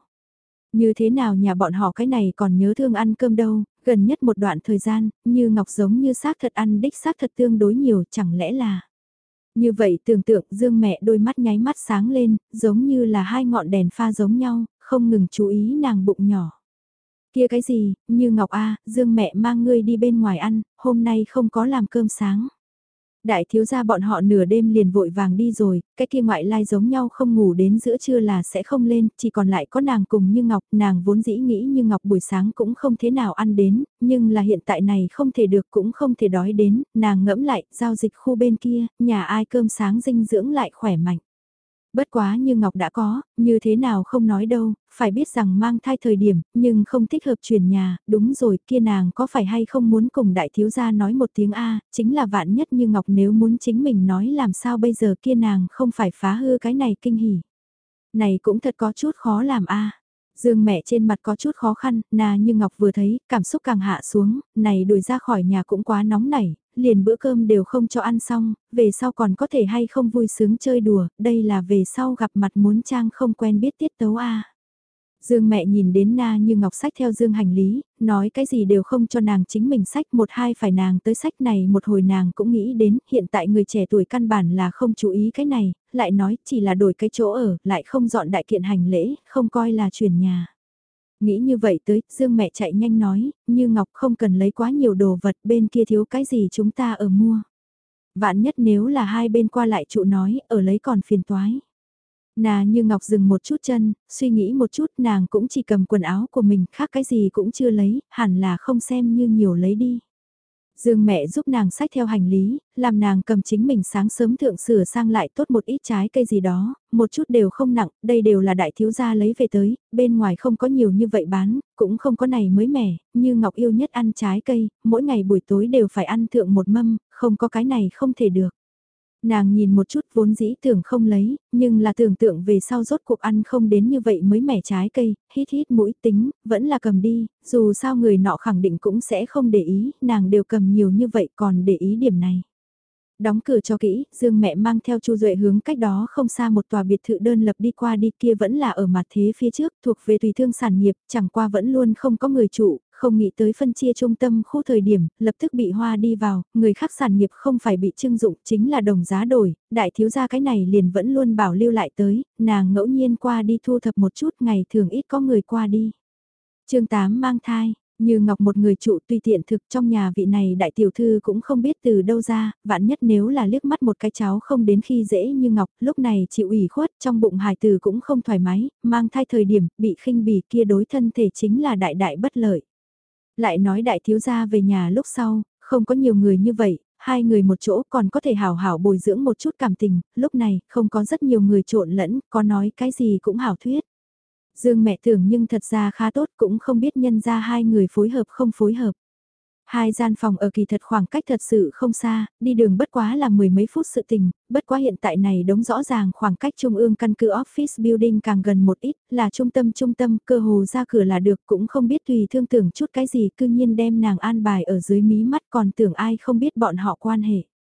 Như thế nào nhà bọn họ cái này còn nhớ thương ăn cơm đâu, gần nhất một đoạn thời gian, như ngọc giống như xác thật ăn đích xác thật tương đối nhiều, chẳng lẽ là... Như vậy tưởng tượng dương mẹ đôi mắt nháy mắt sáng lên, giống như là hai ngọn đèn pha giống nhau, không ngừng chú ý nàng bụng nhỏ. Kia cái gì, như Ngọc A, Dương mẹ mang ngươi đi bên ngoài ăn, hôm nay không có làm cơm sáng. Đại thiếu gia bọn họ nửa đêm liền vội vàng đi rồi, cái kia ngoại lai giống nhau không ngủ đến giữa trưa là sẽ không lên, chỉ còn lại có nàng cùng Như Ngọc, nàng vốn dĩ nghĩ Như Ngọc buổi sáng cũng không thế nào ăn đến, nhưng là hiện tại này không thể được cũng không thể đói đến, nàng ngẫm lại, giao dịch khu bên kia, nhà ai cơm sáng dinh dưỡng lại khỏe mạnh. Bất quá như Ngọc đã có, như thế nào không nói đâu, phải biết rằng mang thai thời điểm, nhưng không thích hợp chuyển nhà, đúng rồi kia nàng có phải hay không muốn cùng đại thiếu gia nói một tiếng A, chính là vạn nhất như Ngọc nếu muốn chính mình nói làm sao bây giờ kia nàng không phải phá hư cái này kinh hỉ. Này cũng thật có chút khó làm A. Dương mẹ trên mặt có chút khó khăn, nà như Ngọc vừa thấy, cảm xúc càng hạ xuống, này đuổi ra khỏi nhà cũng quá nóng nảy, liền bữa cơm đều không cho ăn xong, về sau còn có thể hay không vui sướng chơi đùa, đây là về sau gặp mặt muốn trang không quen biết tiết tấu a. Dương mẹ nhìn đến na như ngọc sách theo dương hành lý, nói cái gì đều không cho nàng chính mình sách một hai phải nàng tới sách này một hồi nàng cũng nghĩ đến hiện tại người trẻ tuổi căn bản là không chú ý cái này, lại nói chỉ là đổi cái chỗ ở, lại không dọn đại kiện hành lễ, không coi là chuyển nhà. Nghĩ như vậy tới, Dương mẹ chạy nhanh nói, như Ngọc không cần lấy quá nhiều đồ vật bên kia thiếu cái gì chúng ta ở mua. Vạn nhất nếu là hai bên qua lại trụ nói, ở lấy còn phiền toái. Nà như Ngọc dừng một chút chân, suy nghĩ một chút nàng cũng chỉ cầm quần áo của mình, khác cái gì cũng chưa lấy, hẳn là không xem như nhiều lấy đi. Dương mẹ giúp nàng sách theo hành lý, làm nàng cầm chính mình sáng sớm thượng sửa sang lại tốt một ít trái cây gì đó, một chút đều không nặng, đây đều là đại thiếu gia lấy về tới, bên ngoài không có nhiều như vậy bán, cũng không có này mới mẻ, như Ngọc yêu nhất ăn trái cây, mỗi ngày buổi tối đều phải ăn thượng một mâm, không có cái này không thể được. Nàng nhìn một chút vốn dĩ tưởng không lấy, nhưng là tưởng tượng về sau rốt cuộc ăn không đến như vậy mới mẻ trái cây, hít hít mũi tính, vẫn là cầm đi, dù sao người nọ khẳng định cũng sẽ không để ý, nàng đều cầm nhiều như vậy còn để ý điểm này. Đóng cửa cho kỹ, Dương mẹ mang theo Chu Duệ hướng cách đó không xa một tòa biệt thự đơn lập đi qua đi kia vẫn là ở mặt thế phía trước, thuộc về tùy thương sản nghiệp, chẳng qua vẫn luôn không có người chủ không nghĩ tới phân chia trung tâm khu thời điểm, lập tức bị hoa đi vào, người khác sản nghiệp không phải bị trưng dụng, chính là đồng giá đổi, đại thiếu gia cái này liền vẫn luôn bảo lưu lại tới, nàng ngẫu nhiên qua đi thu thập một chút ngày thường ít có người qua đi. chương 8 mang thai, như Ngọc một người trụ tùy tiện thực trong nhà vị này đại tiểu thư cũng không biết từ đâu ra, vạn nhất nếu là liếc mắt một cái cháu không đến khi dễ như Ngọc, lúc này chịu ủy khuất trong bụng hài tử cũng không thoải mái, mang thai thời điểm bị khinh bỉ kia đối thân thể chính là đại đại bất lợi. Lại nói đại thiếu gia về nhà lúc sau, không có nhiều người như vậy, hai người một chỗ còn có thể hảo hảo bồi dưỡng một chút cảm tình, lúc này không có rất nhiều người trộn lẫn, có nói cái gì cũng hảo thuyết. Dương mẹ tưởng nhưng thật ra khá tốt cũng không biết nhân ra hai người phối hợp không phối hợp. Hai gian phòng ở kỳ thật khoảng cách thật sự không xa, đi đường bất quá là mười mấy phút sự tình, bất quá hiện tại này đống rõ ràng khoảng cách trung ương căn cứ office building càng gần một ít, là trung tâm trung tâm, cơ hồ ra cửa là được cũng không biết tùy thương tưởng chút cái gì cư nhiên đem nàng an bài ở dưới mí mắt còn tưởng ai không biết bọn họ quan hệ.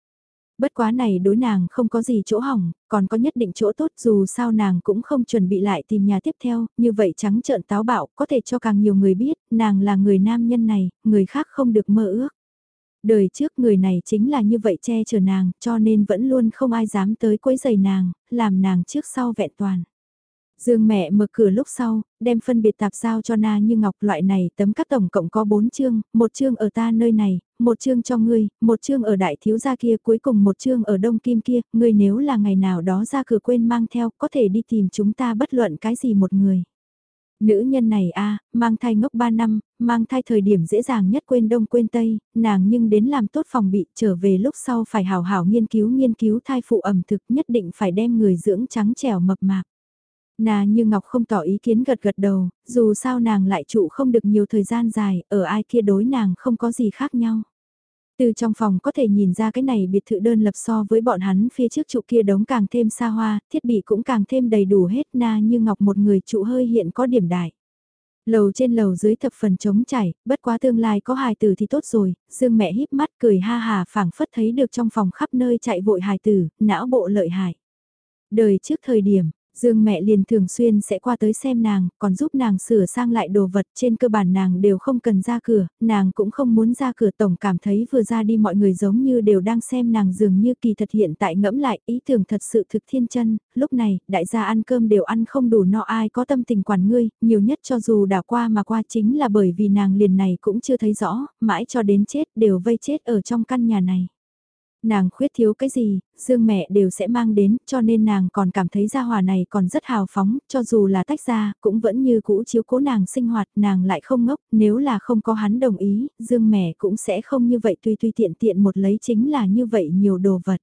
Bất quá này đối nàng không có gì chỗ hỏng, còn có nhất định chỗ tốt dù sao nàng cũng không chuẩn bị lại tìm nhà tiếp theo, như vậy trắng trợn táo bạo có thể cho càng nhiều người biết, nàng là người nam nhân này, người khác không được mơ ước. Đời trước người này chính là như vậy che chở nàng, cho nên vẫn luôn không ai dám tới quấy giày nàng, làm nàng trước sau vẹn toàn. Dương mẹ mở cửa lúc sau, đem phân biệt tạp giao cho Na Như Ngọc loại này tấm các tổng cộng có 4 chương, một chương ở ta nơi này, một chương cho ngươi, một chương ở đại thiếu gia kia cuối cùng một chương ở đông kim kia, ngươi nếu là ngày nào đó ra cửa quên mang theo có thể đi tìm chúng ta bất luận cái gì một người. Nữ nhân này a mang thai ngốc 3 năm, mang thai thời điểm dễ dàng nhất quên đông quên tây, nàng nhưng đến làm tốt phòng bị trở về lúc sau phải hào hảo nghiên cứu nghiên cứu thai phụ ẩm thực nhất định phải đem người dưỡng trắng trẻo mập mạp. Nà như Ngọc không tỏ ý kiến gật gật đầu, dù sao nàng lại trụ không được nhiều thời gian dài, ở ai kia đối nàng không có gì khác nhau. Từ trong phòng có thể nhìn ra cái này biệt thự đơn lập so với bọn hắn phía trước trụ kia đống càng thêm xa hoa, thiết bị cũng càng thêm đầy đủ hết na như ngọc một người trụ hơi hiện có điểm đại. Lầu trên lầu dưới thập phần trống chảy, bất quá tương lai có hài tử thì tốt rồi, dương mẹ híp mắt cười ha hà phảng phất thấy được trong phòng khắp nơi chạy vội hài tử, não bộ lợi hại. Đời trước thời điểm, Dương mẹ liền thường xuyên sẽ qua tới xem nàng, còn giúp nàng sửa sang lại đồ vật trên cơ bản nàng đều không cần ra cửa, nàng cũng không muốn ra cửa tổng cảm thấy vừa ra đi mọi người giống như đều đang xem nàng dường như kỳ thật hiện tại ngẫm lại ý tưởng thật sự thực thiên chân, lúc này đại gia ăn cơm đều ăn không đủ no ai có tâm tình quản ngươi, nhiều nhất cho dù đã qua mà qua chính là bởi vì nàng liền này cũng chưa thấy rõ, mãi cho đến chết đều vây chết ở trong căn nhà này. Nàng khuyết thiếu cái gì, dương mẹ đều sẽ mang đến, cho nên nàng còn cảm thấy gia hòa này còn rất hào phóng, cho dù là tách ra, cũng vẫn như cũ chiếu cố nàng sinh hoạt, nàng lại không ngốc, nếu là không có hắn đồng ý, dương mẹ cũng sẽ không như vậy tùy tùy tiện tiện một lấy chính là như vậy nhiều đồ vật.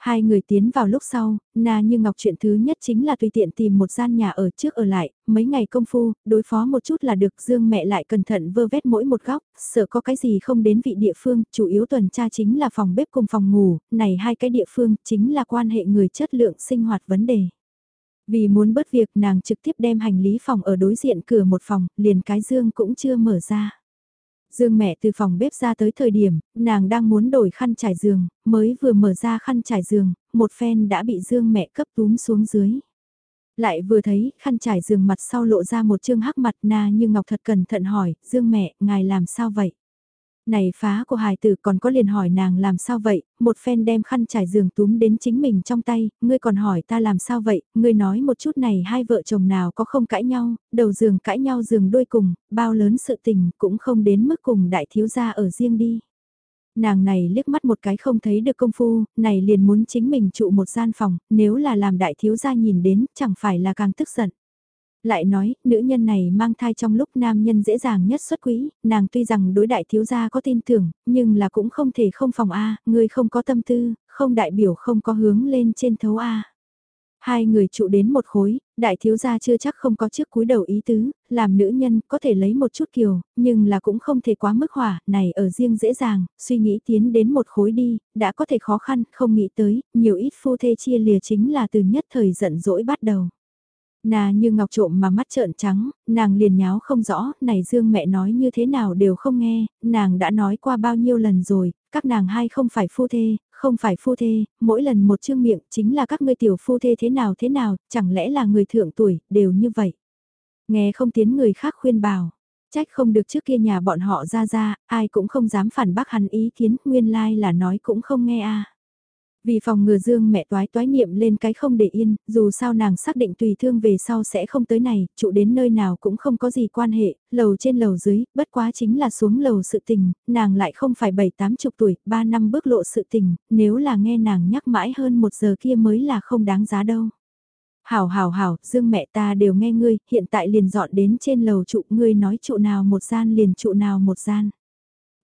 Hai người tiến vào lúc sau, Na Như Ngọc chuyện thứ nhất chính là tùy tiện tìm một gian nhà ở trước ở lại, mấy ngày công phu, đối phó một chút là được Dương mẹ lại cẩn thận vơ vét mỗi một góc, sợ có cái gì không đến vị địa phương, chủ yếu tuần tra chính là phòng bếp cùng phòng ngủ, này hai cái địa phương chính là quan hệ người chất lượng sinh hoạt vấn đề. Vì muốn bớt việc nàng trực tiếp đem hành lý phòng ở đối diện cửa một phòng, liền cái dương cũng chưa mở ra. Dương mẹ từ phòng bếp ra tới thời điểm, nàng đang muốn đổi khăn trải giường, mới vừa mở ra khăn trải giường, một phen đã bị Dương mẹ cấp túm xuống dưới. Lại vừa thấy khăn trải giường mặt sau lộ ra một chương hắc mặt na như ngọc thật cẩn thận hỏi, Dương mẹ, ngài làm sao vậy? Này phá của hài tử còn có liền hỏi nàng làm sao vậy, một phen đem khăn trải giường túm đến chính mình trong tay, ngươi còn hỏi ta làm sao vậy, ngươi nói một chút này hai vợ chồng nào có không cãi nhau, đầu giường cãi nhau giường đôi cùng, bao lớn sự tình cũng không đến mức cùng đại thiếu gia ở riêng đi. Nàng này liếc mắt một cái không thấy được công phu, này liền muốn chính mình trụ một gian phòng, nếu là làm đại thiếu gia nhìn đến chẳng phải là càng tức giận. Lại nói, nữ nhân này mang thai trong lúc nam nhân dễ dàng nhất xuất quỹ, nàng tuy rằng đối đại thiếu gia có tin tưởng, nhưng là cũng không thể không phòng A, người không có tâm tư, không đại biểu không có hướng lên trên thấu A. Hai người trụ đến một khối, đại thiếu gia chưa chắc không có trước cúi đầu ý tứ, làm nữ nhân có thể lấy một chút kiều, nhưng là cũng không thể quá mức hỏa, này ở riêng dễ dàng, suy nghĩ tiến đến một khối đi, đã có thể khó khăn, không nghĩ tới, nhiều ít phu thê chia lìa chính là từ nhất thời giận dỗi bắt đầu. Nà như ngọc trộm mà mắt trợn trắng, nàng liền nháo không rõ, này Dương mẹ nói như thế nào đều không nghe, nàng đã nói qua bao nhiêu lần rồi, các nàng hai không phải phu thê, không phải phu thê, mỗi lần một chương miệng chính là các ngươi tiểu phu thê thế nào thế nào, chẳng lẽ là người thượng tuổi, đều như vậy. Nghe không tiến người khác khuyên bảo, trách không được trước kia nhà bọn họ ra ra, ai cũng không dám phản bác hắn ý kiến, nguyên lai like là nói cũng không nghe a vì phòng ngừa dương mẹ toái toái niệm lên cái không để yên, dù sao nàng xác định tùy thương về sau sẽ không tới này, trụ đến nơi nào cũng không có gì quan hệ, lầu trên lầu dưới, bất quá chính là xuống lầu sự tình, nàng lại không phải bảy tám chục tuổi, ba năm bước lộ sự tình, nếu là nghe nàng nhắc mãi hơn một giờ kia mới là không đáng giá đâu. Hảo hảo hảo, dương mẹ ta đều nghe ngươi, hiện tại liền dọn đến trên lầu trụ ngươi nói trụ nào một gian liền trụ nào một gian.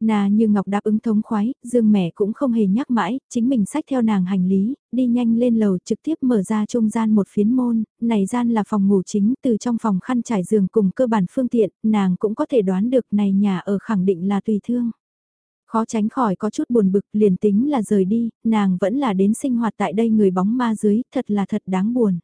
Nà như Ngọc đáp ứng thống khoái, Dương mẹ cũng không hề nhắc mãi, chính mình sách theo nàng hành lý, đi nhanh lên lầu trực tiếp mở ra trung gian một phiến môn, này gian là phòng ngủ chính từ trong phòng khăn trải giường cùng cơ bản phương tiện, nàng cũng có thể đoán được này nhà ở khẳng định là tùy thương. Khó tránh khỏi có chút buồn bực liền tính là rời đi, nàng vẫn là đến sinh hoạt tại đây người bóng ma dưới, thật là thật đáng buồn.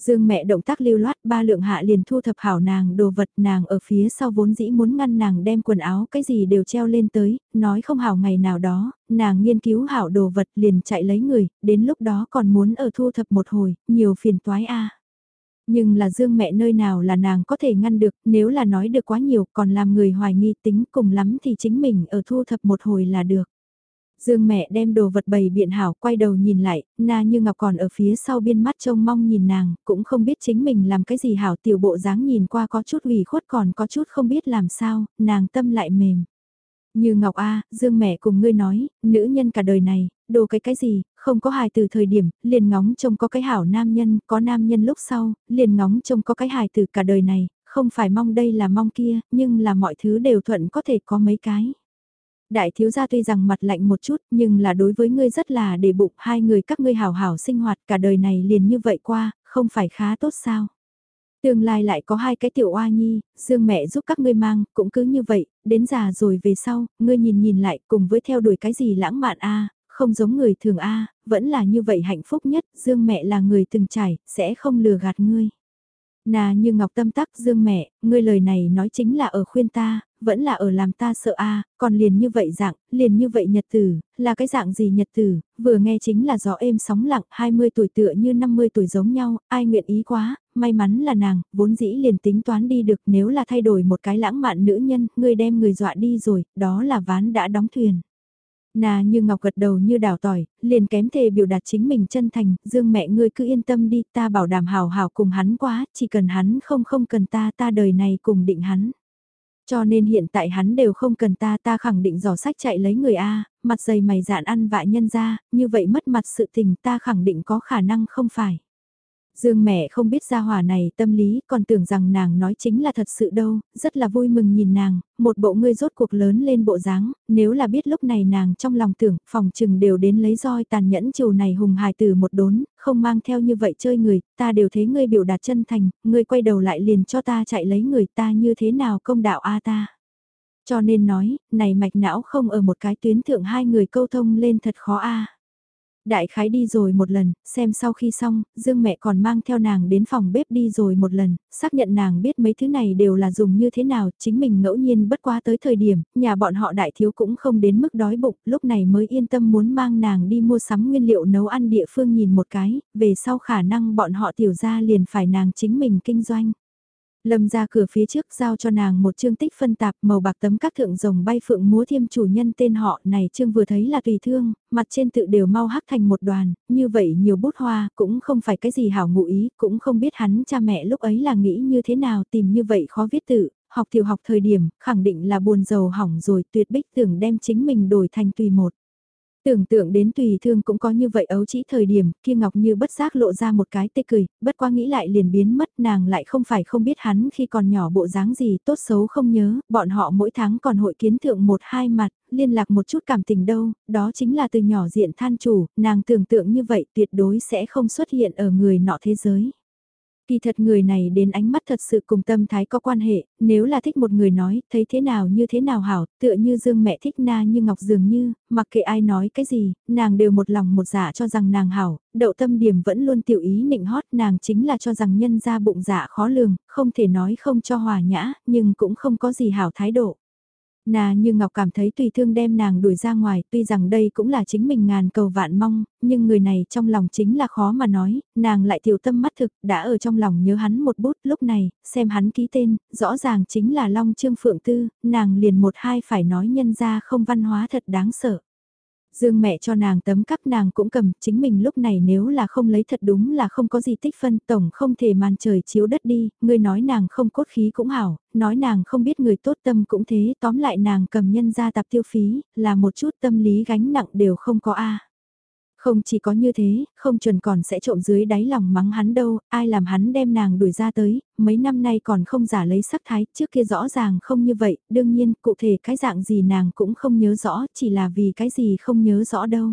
Dương mẹ động tác lưu loát ba lượng hạ liền thu thập hảo nàng đồ vật nàng ở phía sau vốn dĩ muốn ngăn nàng đem quần áo cái gì đều treo lên tới, nói không hảo ngày nào đó, nàng nghiên cứu hảo đồ vật liền chạy lấy người, đến lúc đó còn muốn ở thu thập một hồi, nhiều phiền toái a. Nhưng là dương mẹ nơi nào là nàng có thể ngăn được, nếu là nói được quá nhiều còn làm người hoài nghi tính cùng lắm thì chính mình ở thu thập một hồi là được. Dương mẹ đem đồ vật bày biện hảo quay đầu nhìn lại, na như ngọc còn ở phía sau biên mắt trông mong nhìn nàng, cũng không biết chính mình làm cái gì hảo tiểu bộ dáng nhìn qua có chút ủy khuất còn có chút không biết làm sao, nàng tâm lại mềm. Như Ngọc A, Dương mẹ cùng ngươi nói, nữ nhân cả đời này, đồ cái cái gì, không có hài từ thời điểm, liền ngóng trông có cái hảo nam nhân, có nam nhân lúc sau, liền ngóng trông có cái hài từ cả đời này, không phải mong đây là mong kia, nhưng là mọi thứ đều thuận có thể có mấy cái. Đại thiếu gia tuy rằng mặt lạnh một chút nhưng là đối với ngươi rất là để bụng hai người các ngươi hảo hảo sinh hoạt cả đời này liền như vậy qua, không phải khá tốt sao. Tương lai lại có hai cái tiểu oa nhi, dương mẹ giúp các ngươi mang, cũng cứ như vậy, đến già rồi về sau, ngươi nhìn nhìn lại cùng với theo đuổi cái gì lãng mạn a không giống người thường a vẫn là như vậy hạnh phúc nhất, dương mẹ là người từng trải, sẽ không lừa gạt ngươi. Nà như ngọc tâm tắc dương mẹ, ngươi lời này nói chính là ở khuyên ta, vẫn là ở làm ta sợ a còn liền như vậy dạng, liền như vậy nhật tử, là cái dạng gì nhật tử, vừa nghe chính là gió êm sóng lặng, 20 tuổi tựa như 50 tuổi giống nhau, ai nguyện ý quá, may mắn là nàng, vốn dĩ liền tính toán đi được nếu là thay đổi một cái lãng mạn nữ nhân, người đem người dọa đi rồi, đó là ván đã đóng thuyền. Nà như ngọc gật đầu như đảo tỏi, liền kém thề biểu đạt chính mình chân thành, dương mẹ ngươi cứ yên tâm đi, ta bảo đảm hào hào cùng hắn quá, chỉ cần hắn không không cần ta ta đời này cùng định hắn. Cho nên hiện tại hắn đều không cần ta ta khẳng định dò sách chạy lấy người A, mặt dày mày dạn ăn vạ nhân ra, như vậy mất mặt sự tình ta khẳng định có khả năng không phải. Dương mẹ không biết gia hỏa này tâm lý, còn tưởng rằng nàng nói chính là thật sự đâu, rất là vui mừng nhìn nàng, một bộ ngươi rốt cuộc lớn lên bộ dáng, nếu là biết lúc này nàng trong lòng tưởng, phòng trừng đều đến lấy roi tàn nhẫn chiều này hùng hài từ một đốn, không mang theo như vậy chơi người, ta đều thấy ngươi biểu đạt chân thành, ngươi quay đầu lại liền cho ta chạy lấy người ta như thế nào công đạo a ta. Cho nên nói, này mạch não không ở một cái tuyến thượng hai người câu thông lên thật khó a. Đại khái đi rồi một lần, xem sau khi xong, Dương mẹ còn mang theo nàng đến phòng bếp đi rồi một lần, xác nhận nàng biết mấy thứ này đều là dùng như thế nào, chính mình ngẫu nhiên bất qua tới thời điểm, nhà bọn họ đại thiếu cũng không đến mức đói bụng, lúc này mới yên tâm muốn mang nàng đi mua sắm nguyên liệu nấu ăn địa phương nhìn một cái, về sau khả năng bọn họ tiểu ra liền phải nàng chính mình kinh doanh. Lâm ra cửa phía trước giao cho nàng một chương tích phân tạp màu bạc tấm các thượng rồng bay phượng múa thiêm chủ nhân tên họ này chương vừa thấy là tùy thương, mặt trên tự đều mau hắc thành một đoàn, như vậy nhiều bút hoa cũng không phải cái gì hảo ngụ ý, cũng không biết hắn cha mẹ lúc ấy là nghĩ như thế nào tìm như vậy khó viết tự, học tiểu học thời điểm, khẳng định là buồn giàu hỏng rồi tuyệt bích tưởng đem chính mình đổi thành tùy một. Tưởng tượng đến tùy thương cũng có như vậy ấu chỉ thời điểm, kia Ngọc Như bất giác lộ ra một cái tê cười, bất qua nghĩ lại liền biến mất nàng lại không phải không biết hắn khi còn nhỏ bộ dáng gì tốt xấu không nhớ, bọn họ mỗi tháng còn hội kiến thượng một hai mặt, liên lạc một chút cảm tình đâu, đó chính là từ nhỏ diện than chủ, nàng tưởng tượng như vậy tuyệt đối sẽ không xuất hiện ở người nọ thế giới. Kỳ thật người này đến ánh mắt thật sự cùng tâm thái có quan hệ, nếu là thích một người nói, thấy thế nào như thế nào hảo, tựa như dương mẹ thích na như ngọc dường như, mặc kệ ai nói cái gì, nàng đều một lòng một dạ cho rằng nàng hảo, đậu tâm điểm vẫn luôn tiểu ý nịnh hót nàng chính là cho rằng nhân ra bụng dạ khó lường, không thể nói không cho hòa nhã, nhưng cũng không có gì hảo thái độ. Nà như Ngọc cảm thấy tùy thương đem nàng đuổi ra ngoài, tuy rằng đây cũng là chính mình ngàn cầu vạn mong, nhưng người này trong lòng chính là khó mà nói, nàng lại tiểu tâm mắt thực, đã ở trong lòng nhớ hắn một bút lúc này, xem hắn ký tên, rõ ràng chính là Long Trương Phượng Tư, nàng liền một hai phải nói nhân ra không văn hóa thật đáng sợ. Dương mẹ cho nàng tấm cắp nàng cũng cầm, chính mình lúc này nếu là không lấy thật đúng là không có gì tích phân tổng không thể màn trời chiếu đất đi, người nói nàng không cốt khí cũng hảo, nói nàng không biết người tốt tâm cũng thế, tóm lại nàng cầm nhân ra tạp tiêu phí, là một chút tâm lý gánh nặng đều không có a không chỉ có như thế, không chuẩn còn sẽ trộm dưới đáy lòng mắng hắn đâu, ai làm hắn đem nàng đuổi ra tới, mấy năm nay còn không giả lấy sắc thái, trước kia rõ ràng không như vậy, đương nhiên, cụ thể cái dạng gì nàng cũng không nhớ rõ, chỉ là vì cái gì không nhớ rõ đâu.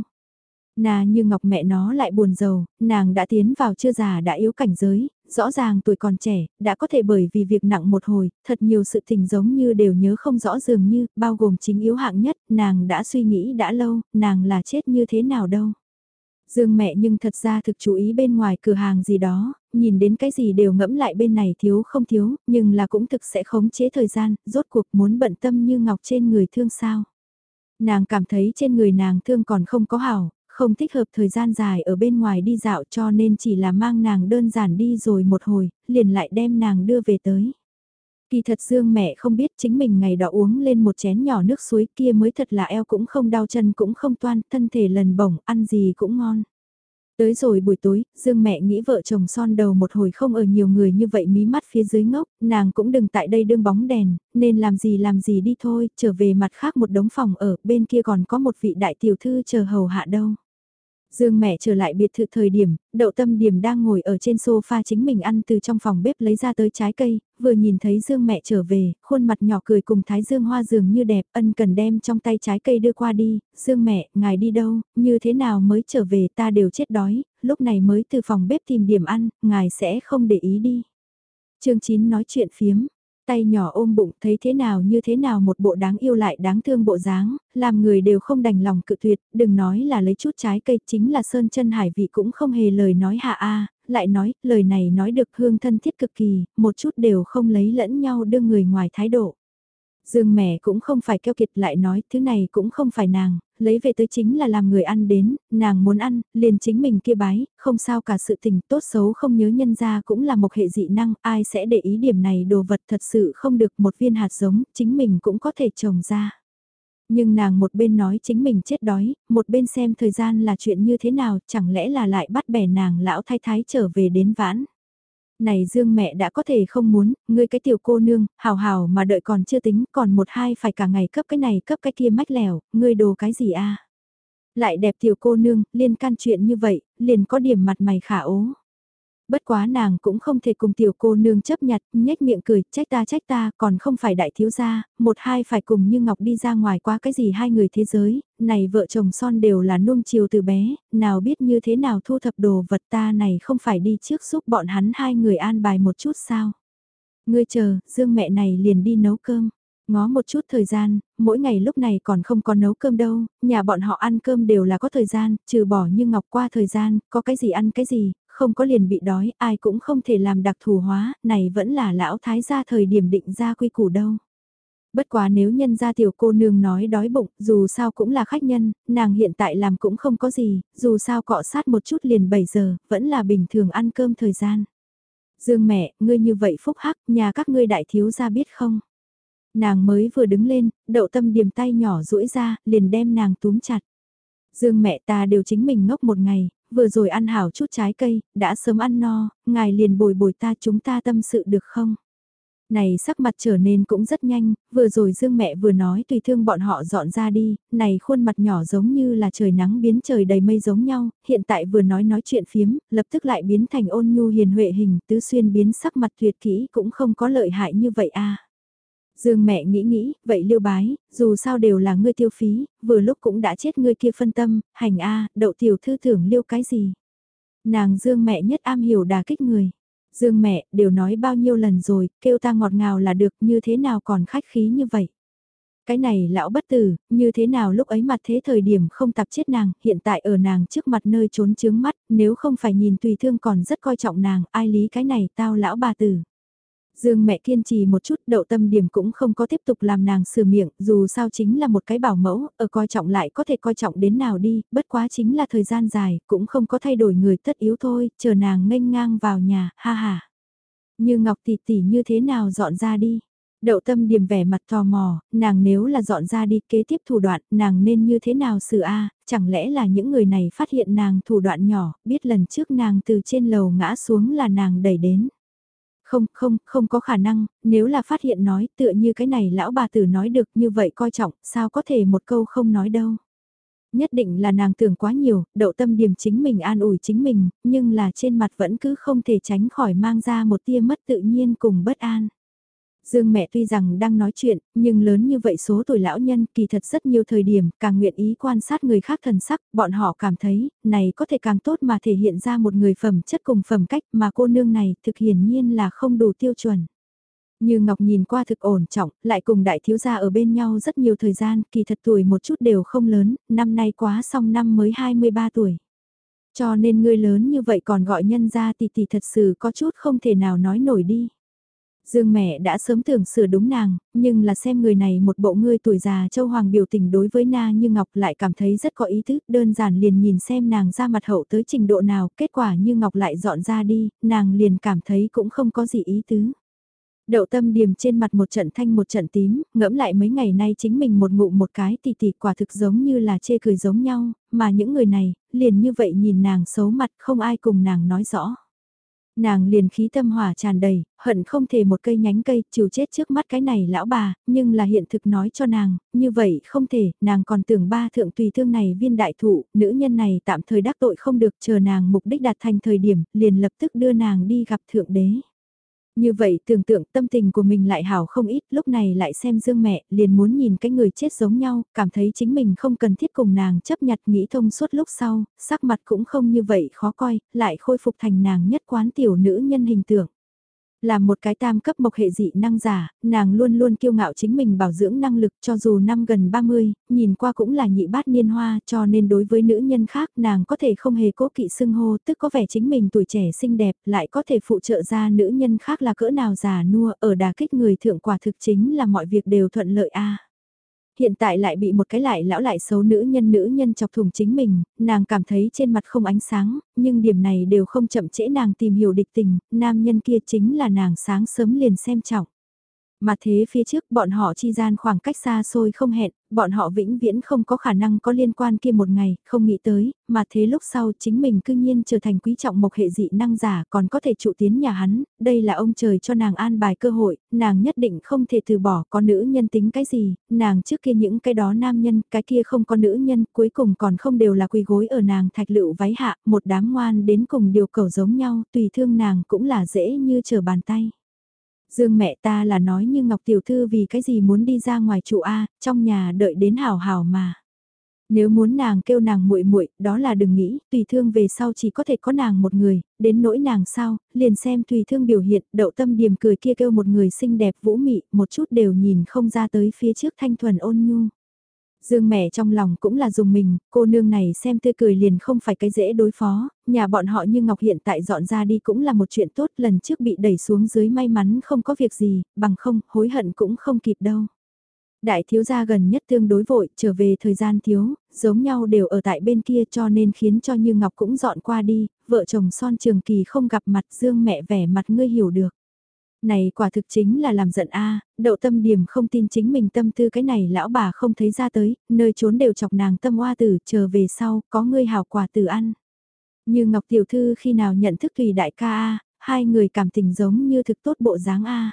Nà như ngọc mẹ nó lại buồn giàu, nàng đã tiến vào chưa già đã yếu cảnh giới, rõ ràng tuổi còn trẻ, đã có thể bởi vì việc nặng một hồi, thật nhiều sự tình giống như đều nhớ không rõ dường như, bao gồm chính yếu hạng nhất, nàng đã suy nghĩ đã lâu, nàng là chết như thế nào đâu. Dương mẹ nhưng thật ra thực chú ý bên ngoài cửa hàng gì đó, nhìn đến cái gì đều ngẫm lại bên này thiếu không thiếu, nhưng là cũng thực sẽ khống chế thời gian, rốt cuộc muốn bận tâm như ngọc trên người thương sao. Nàng cảm thấy trên người nàng thương còn không có hảo, không thích hợp thời gian dài ở bên ngoài đi dạo cho nên chỉ là mang nàng đơn giản đi rồi một hồi, liền lại đem nàng đưa về tới. Kỳ thật Dương mẹ không biết chính mình ngày đó uống lên một chén nhỏ nước suối kia mới thật là eo cũng không đau chân cũng không toan, thân thể lần bổng, ăn gì cũng ngon. Tới rồi buổi tối, Dương mẹ nghĩ vợ chồng son đầu một hồi không ở nhiều người như vậy mí mắt phía dưới ngốc, nàng cũng đừng tại đây đương bóng đèn, nên làm gì làm gì đi thôi, trở về mặt khác một đống phòng ở, bên kia còn có một vị đại tiểu thư chờ hầu hạ đâu. Dương mẹ trở lại biệt thự thời điểm, đậu tâm điểm đang ngồi ở trên sofa chính mình ăn từ trong phòng bếp lấy ra tới trái cây, vừa nhìn thấy Dương mẹ trở về, khuôn mặt nhỏ cười cùng Thái Dương hoa dường như đẹp, ân cần đem trong tay trái cây đưa qua đi, Dương mẹ, ngài đi đâu, như thế nào mới trở về ta đều chết đói, lúc này mới từ phòng bếp tìm điểm ăn, ngài sẽ không để ý đi. chương 9 nói chuyện phiếm, tay nhỏ ôm bụng thấy thế nào như thế nào một bộ đáng yêu lại đáng thương bộ dáng, làm người đều không đành lòng cự tuyệt, đừng nói là lấy chút trái cây chính là sơn chân hải vị cũng không hề lời nói hạ a lại nói, lời này nói được hương thân thiết cực kỳ, một chút đều không lấy lẫn nhau đưa người ngoài thái độ. Dương mẹ cũng không phải keo kiệt lại nói thứ này cũng không phải nàng, lấy về tới chính là làm người ăn đến, nàng muốn ăn, liền chính mình kia bái, không sao cả sự tình tốt xấu không nhớ nhân ra cũng là một hệ dị năng, ai sẽ để ý điểm này đồ vật thật sự không được một viên hạt giống, chính mình cũng có thể trồng ra. Nhưng nàng một bên nói chính mình chết đói, một bên xem thời gian là chuyện như thế nào, chẳng lẽ là lại bắt bẻ nàng lão thái thái trở về đến vãn. Này Dương mẹ đã có thể không muốn, ngươi cái tiểu cô nương, hào hào mà đợi còn chưa tính, còn một hai phải cả ngày cấp cái này cấp cái kia mách lèo, ngươi đồ cái gì a? Lại đẹp tiểu cô nương, liên can chuyện như vậy, liền có điểm mặt mày khả ố bất quá nàng cũng không thể cùng tiểu cô nương chấp nhặt, nhếch miệng cười, trách ta trách ta, còn không phải đại thiếu gia, một hai phải cùng như Ngọc đi ra ngoài qua cái gì hai người thế giới, này vợ chồng son đều là nuông chiều từ bé, nào biết như thế nào thu thập đồ vật ta này không phải đi trước giúp bọn hắn hai người an bài một chút sao. Ngươi chờ, dương mẹ này liền đi nấu cơm. Ngó một chút thời gian, mỗi ngày lúc này còn không có nấu cơm đâu, nhà bọn họ ăn cơm đều là có thời gian, trừ bỏ như ngọc qua thời gian, có cái gì ăn cái gì, không có liền bị đói, ai cũng không thể làm đặc thù hóa, này vẫn là lão thái gia thời điểm định ra quy củ đâu. Bất quá nếu nhân gia tiểu cô nương nói đói bụng, dù sao cũng là khách nhân, nàng hiện tại làm cũng không có gì, dù sao cọ sát một chút liền 7 giờ, vẫn là bình thường ăn cơm thời gian. Dương mẹ, ngươi như vậy phúc hắc, nhà các ngươi đại thiếu gia biết không? Nàng mới vừa đứng lên, đậu tâm điềm tay nhỏ duỗi ra, liền đem nàng túm chặt. Dương mẹ ta đều chính mình ngốc một ngày, vừa rồi ăn hảo chút trái cây, đã sớm ăn no, ngài liền bồi bồi ta chúng ta tâm sự được không? Này sắc mặt trở nên cũng rất nhanh, vừa rồi Dương mẹ vừa nói tùy thương bọn họ dọn ra đi, này khuôn mặt nhỏ giống như là trời nắng biến trời đầy mây giống nhau, hiện tại vừa nói nói chuyện phiếm, lập tức lại biến thành ôn nhu hiền huệ hình, tứ xuyên biến sắc mặt tuyệt kỹ cũng không có lợi hại như vậy à Dương mẹ nghĩ nghĩ, vậy liêu bái, dù sao đều là ngươi tiêu phí, vừa lúc cũng đã chết ngươi kia phân tâm, hành a, đậu tiểu thư thưởng liêu cái gì. Nàng Dương mẹ nhất am hiểu đà kích người. Dương mẹ, đều nói bao nhiêu lần rồi, kêu ta ngọt ngào là được, như thế nào còn khách khí như vậy. Cái này lão bất tử, như thế nào lúc ấy mặt thế thời điểm không tập chết nàng, hiện tại ở nàng trước mặt nơi trốn chướng mắt, nếu không phải nhìn tùy thương còn rất coi trọng nàng, ai lý cái này tao lão bà tử. Dương mẹ kiên trì một chút đậu tâm điểm cũng không có tiếp tục làm nàng sửa miệng, dù sao chính là một cái bảo mẫu, ở coi trọng lại có thể coi trọng đến nào đi, bất quá chính là thời gian dài, cũng không có thay đổi người tất yếu thôi, chờ nàng nghênh ngang vào nhà, ha ha. Như Ngọc tỷ tỷ như thế nào dọn ra đi. Đậu tâm điểm vẻ mặt tò mò, nàng nếu là dọn ra đi kế tiếp thủ đoạn, nàng nên như thế nào xử a chẳng lẽ là những người này phát hiện nàng thủ đoạn nhỏ, biết lần trước nàng từ trên lầu ngã xuống là nàng đẩy đến. Không, không, không có khả năng, nếu là phát hiện nói tựa như cái này lão bà tử nói được như vậy coi trọng, sao có thể một câu không nói đâu. Nhất định là nàng tưởng quá nhiều, đậu tâm điểm chính mình an ủi chính mình, nhưng là trên mặt vẫn cứ không thể tránh khỏi mang ra một tia mất tự nhiên cùng bất an. Dương mẹ tuy rằng đang nói chuyện, nhưng lớn như vậy số tuổi lão nhân kỳ thật rất nhiều thời điểm càng nguyện ý quan sát người khác thần sắc, bọn họ cảm thấy, này có thể càng tốt mà thể hiện ra một người phẩm chất cùng phẩm cách mà cô nương này thực hiển nhiên là không đủ tiêu chuẩn. Như Ngọc nhìn qua thực ổn trọng, lại cùng đại thiếu gia ở bên nhau rất nhiều thời gian, kỳ thật tuổi một chút đều không lớn, năm nay quá xong năm mới 23 tuổi. Cho nên người lớn như vậy còn gọi nhân ra tỷ tỷ thật sự có chút không thể nào nói nổi đi. Dương mẹ đã sớm tưởng sửa đúng nàng, nhưng là xem người này một bộ ngươi tuổi già châu hoàng biểu tình đối với na như ngọc lại cảm thấy rất có ý thức, đơn giản liền nhìn xem nàng ra mặt hậu tới trình độ nào, kết quả như ngọc lại dọn ra đi, nàng liền cảm thấy cũng không có gì ý tứ. Đậu tâm điềm trên mặt một trận thanh một trận tím, ngẫm lại mấy ngày nay chính mình một ngụ một cái tì tì quả thực giống như là chê cười giống nhau, mà những người này, liền như vậy nhìn nàng xấu mặt không ai cùng nàng nói rõ. Nàng liền khí tâm hỏa tràn đầy, hận không thể một cây nhánh cây, chịu chết trước mắt cái này lão bà, nhưng là hiện thực nói cho nàng, như vậy không thể, nàng còn tưởng ba thượng tùy thương này viên đại thụ, nữ nhân này tạm thời đắc tội không được chờ nàng mục đích đạt thành thời điểm, liền lập tức đưa nàng đi gặp thượng đế. Như vậy tưởng tượng tâm tình của mình lại hảo không ít, lúc này lại xem dương mẹ, liền muốn nhìn cái người chết giống nhau, cảm thấy chính mình không cần thiết cùng nàng chấp nhặt nghĩ thông suốt lúc sau, sắc mặt cũng không như vậy khó coi, lại khôi phục thành nàng nhất quán tiểu nữ nhân hình tượng. Là một cái tam cấp mộc hệ dị năng giả, nàng luôn luôn kiêu ngạo chính mình bảo dưỡng năng lực cho dù năm gần 30, nhìn qua cũng là nhị bát niên hoa cho nên đối với nữ nhân khác nàng có thể không hề cố kỵ xưng hô tức có vẻ chính mình tuổi trẻ xinh đẹp lại có thể phụ trợ ra nữ nhân khác là cỡ nào già nua ở đà kích người thượng quả thực chính là mọi việc đều thuận lợi a hiện tại lại bị một cái lại lão lại xấu nữ nhân nữ nhân chọc thủng chính mình, nàng cảm thấy trên mặt không ánh sáng, nhưng điểm này đều không chậm trễ nàng tìm hiểu địch tình, nam nhân kia chính là nàng sáng sớm liền xem trọng. Mà thế phía trước bọn họ chi gian khoảng cách xa xôi không hẹn, bọn họ vĩnh viễn không có khả năng có liên quan kia một ngày, không nghĩ tới, mà thế lúc sau chính mình cư nhiên trở thành quý trọng mộc hệ dị năng giả còn có thể trụ tiến nhà hắn, đây là ông trời cho nàng an bài cơ hội, nàng nhất định không thể từ bỏ có nữ nhân tính cái gì, nàng trước kia những cái đó nam nhân, cái kia không có nữ nhân, cuối cùng còn không đều là quỳ gối ở nàng thạch lựu váy hạ, một đám ngoan đến cùng điều cầu giống nhau, tùy thương nàng cũng là dễ như trở bàn tay. Dương mẹ ta là nói như Ngọc Tiểu Thư vì cái gì muốn đi ra ngoài trụ A, trong nhà đợi đến hào hào mà. Nếu muốn nàng kêu nàng muội muội, đó là đừng nghĩ, tùy thương về sau chỉ có thể có nàng một người, đến nỗi nàng sao, liền xem tùy thương biểu hiện, đậu tâm điềm cười kia kêu một người xinh đẹp vũ mị, một chút đều nhìn không ra tới phía trước thanh thuần ôn nhu. Dương mẹ trong lòng cũng là dùng mình, cô nương này xem tươi cười liền không phải cái dễ đối phó, nhà bọn họ như Ngọc hiện tại dọn ra đi cũng là một chuyện tốt lần trước bị đẩy xuống dưới may mắn không có việc gì, bằng không, hối hận cũng không kịp đâu. Đại thiếu gia gần nhất tương đối vội, trở về thời gian thiếu, giống nhau đều ở tại bên kia cho nên khiến cho Như Ngọc cũng dọn qua đi, vợ chồng son trường kỳ không gặp mặt Dương mẹ vẻ mặt ngươi hiểu được. Này quả thực chính là làm giận a đậu tâm điểm không tin chính mình tâm tư cái này lão bà không thấy ra tới, nơi trốn đều chọc nàng tâm hoa tử chờ về sau, có ngươi hào quả tử ăn. Như Ngọc Tiểu Thư khi nào nhận thức Thùy Đại ca a hai người cảm tình giống như thực tốt bộ dáng a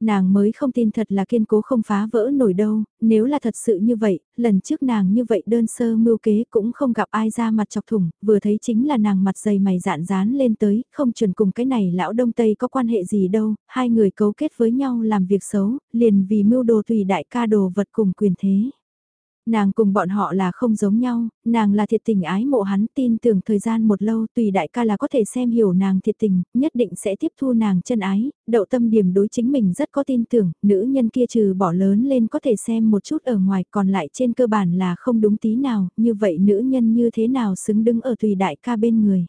Nàng mới không tin thật là kiên cố không phá vỡ nổi đâu, nếu là thật sự như vậy, lần trước nàng như vậy đơn sơ mưu kế cũng không gặp ai ra mặt chọc thủng, vừa thấy chính là nàng mặt dày mày dạn dán lên tới, không chuẩn cùng cái này lão đông tây có quan hệ gì đâu, hai người cấu kết với nhau làm việc xấu, liền vì mưu đồ tùy đại ca đồ vật cùng quyền thế. Nàng cùng bọn họ là không giống nhau, nàng là thiệt tình ái mộ hắn tin tưởng thời gian một lâu tùy đại ca là có thể xem hiểu nàng thiệt tình, nhất định sẽ tiếp thu nàng chân ái, đậu tâm điểm đối chính mình rất có tin tưởng, nữ nhân kia trừ bỏ lớn lên có thể xem một chút ở ngoài còn lại trên cơ bản là không đúng tí nào, như vậy nữ nhân như thế nào xứng đứng ở tùy đại ca bên người.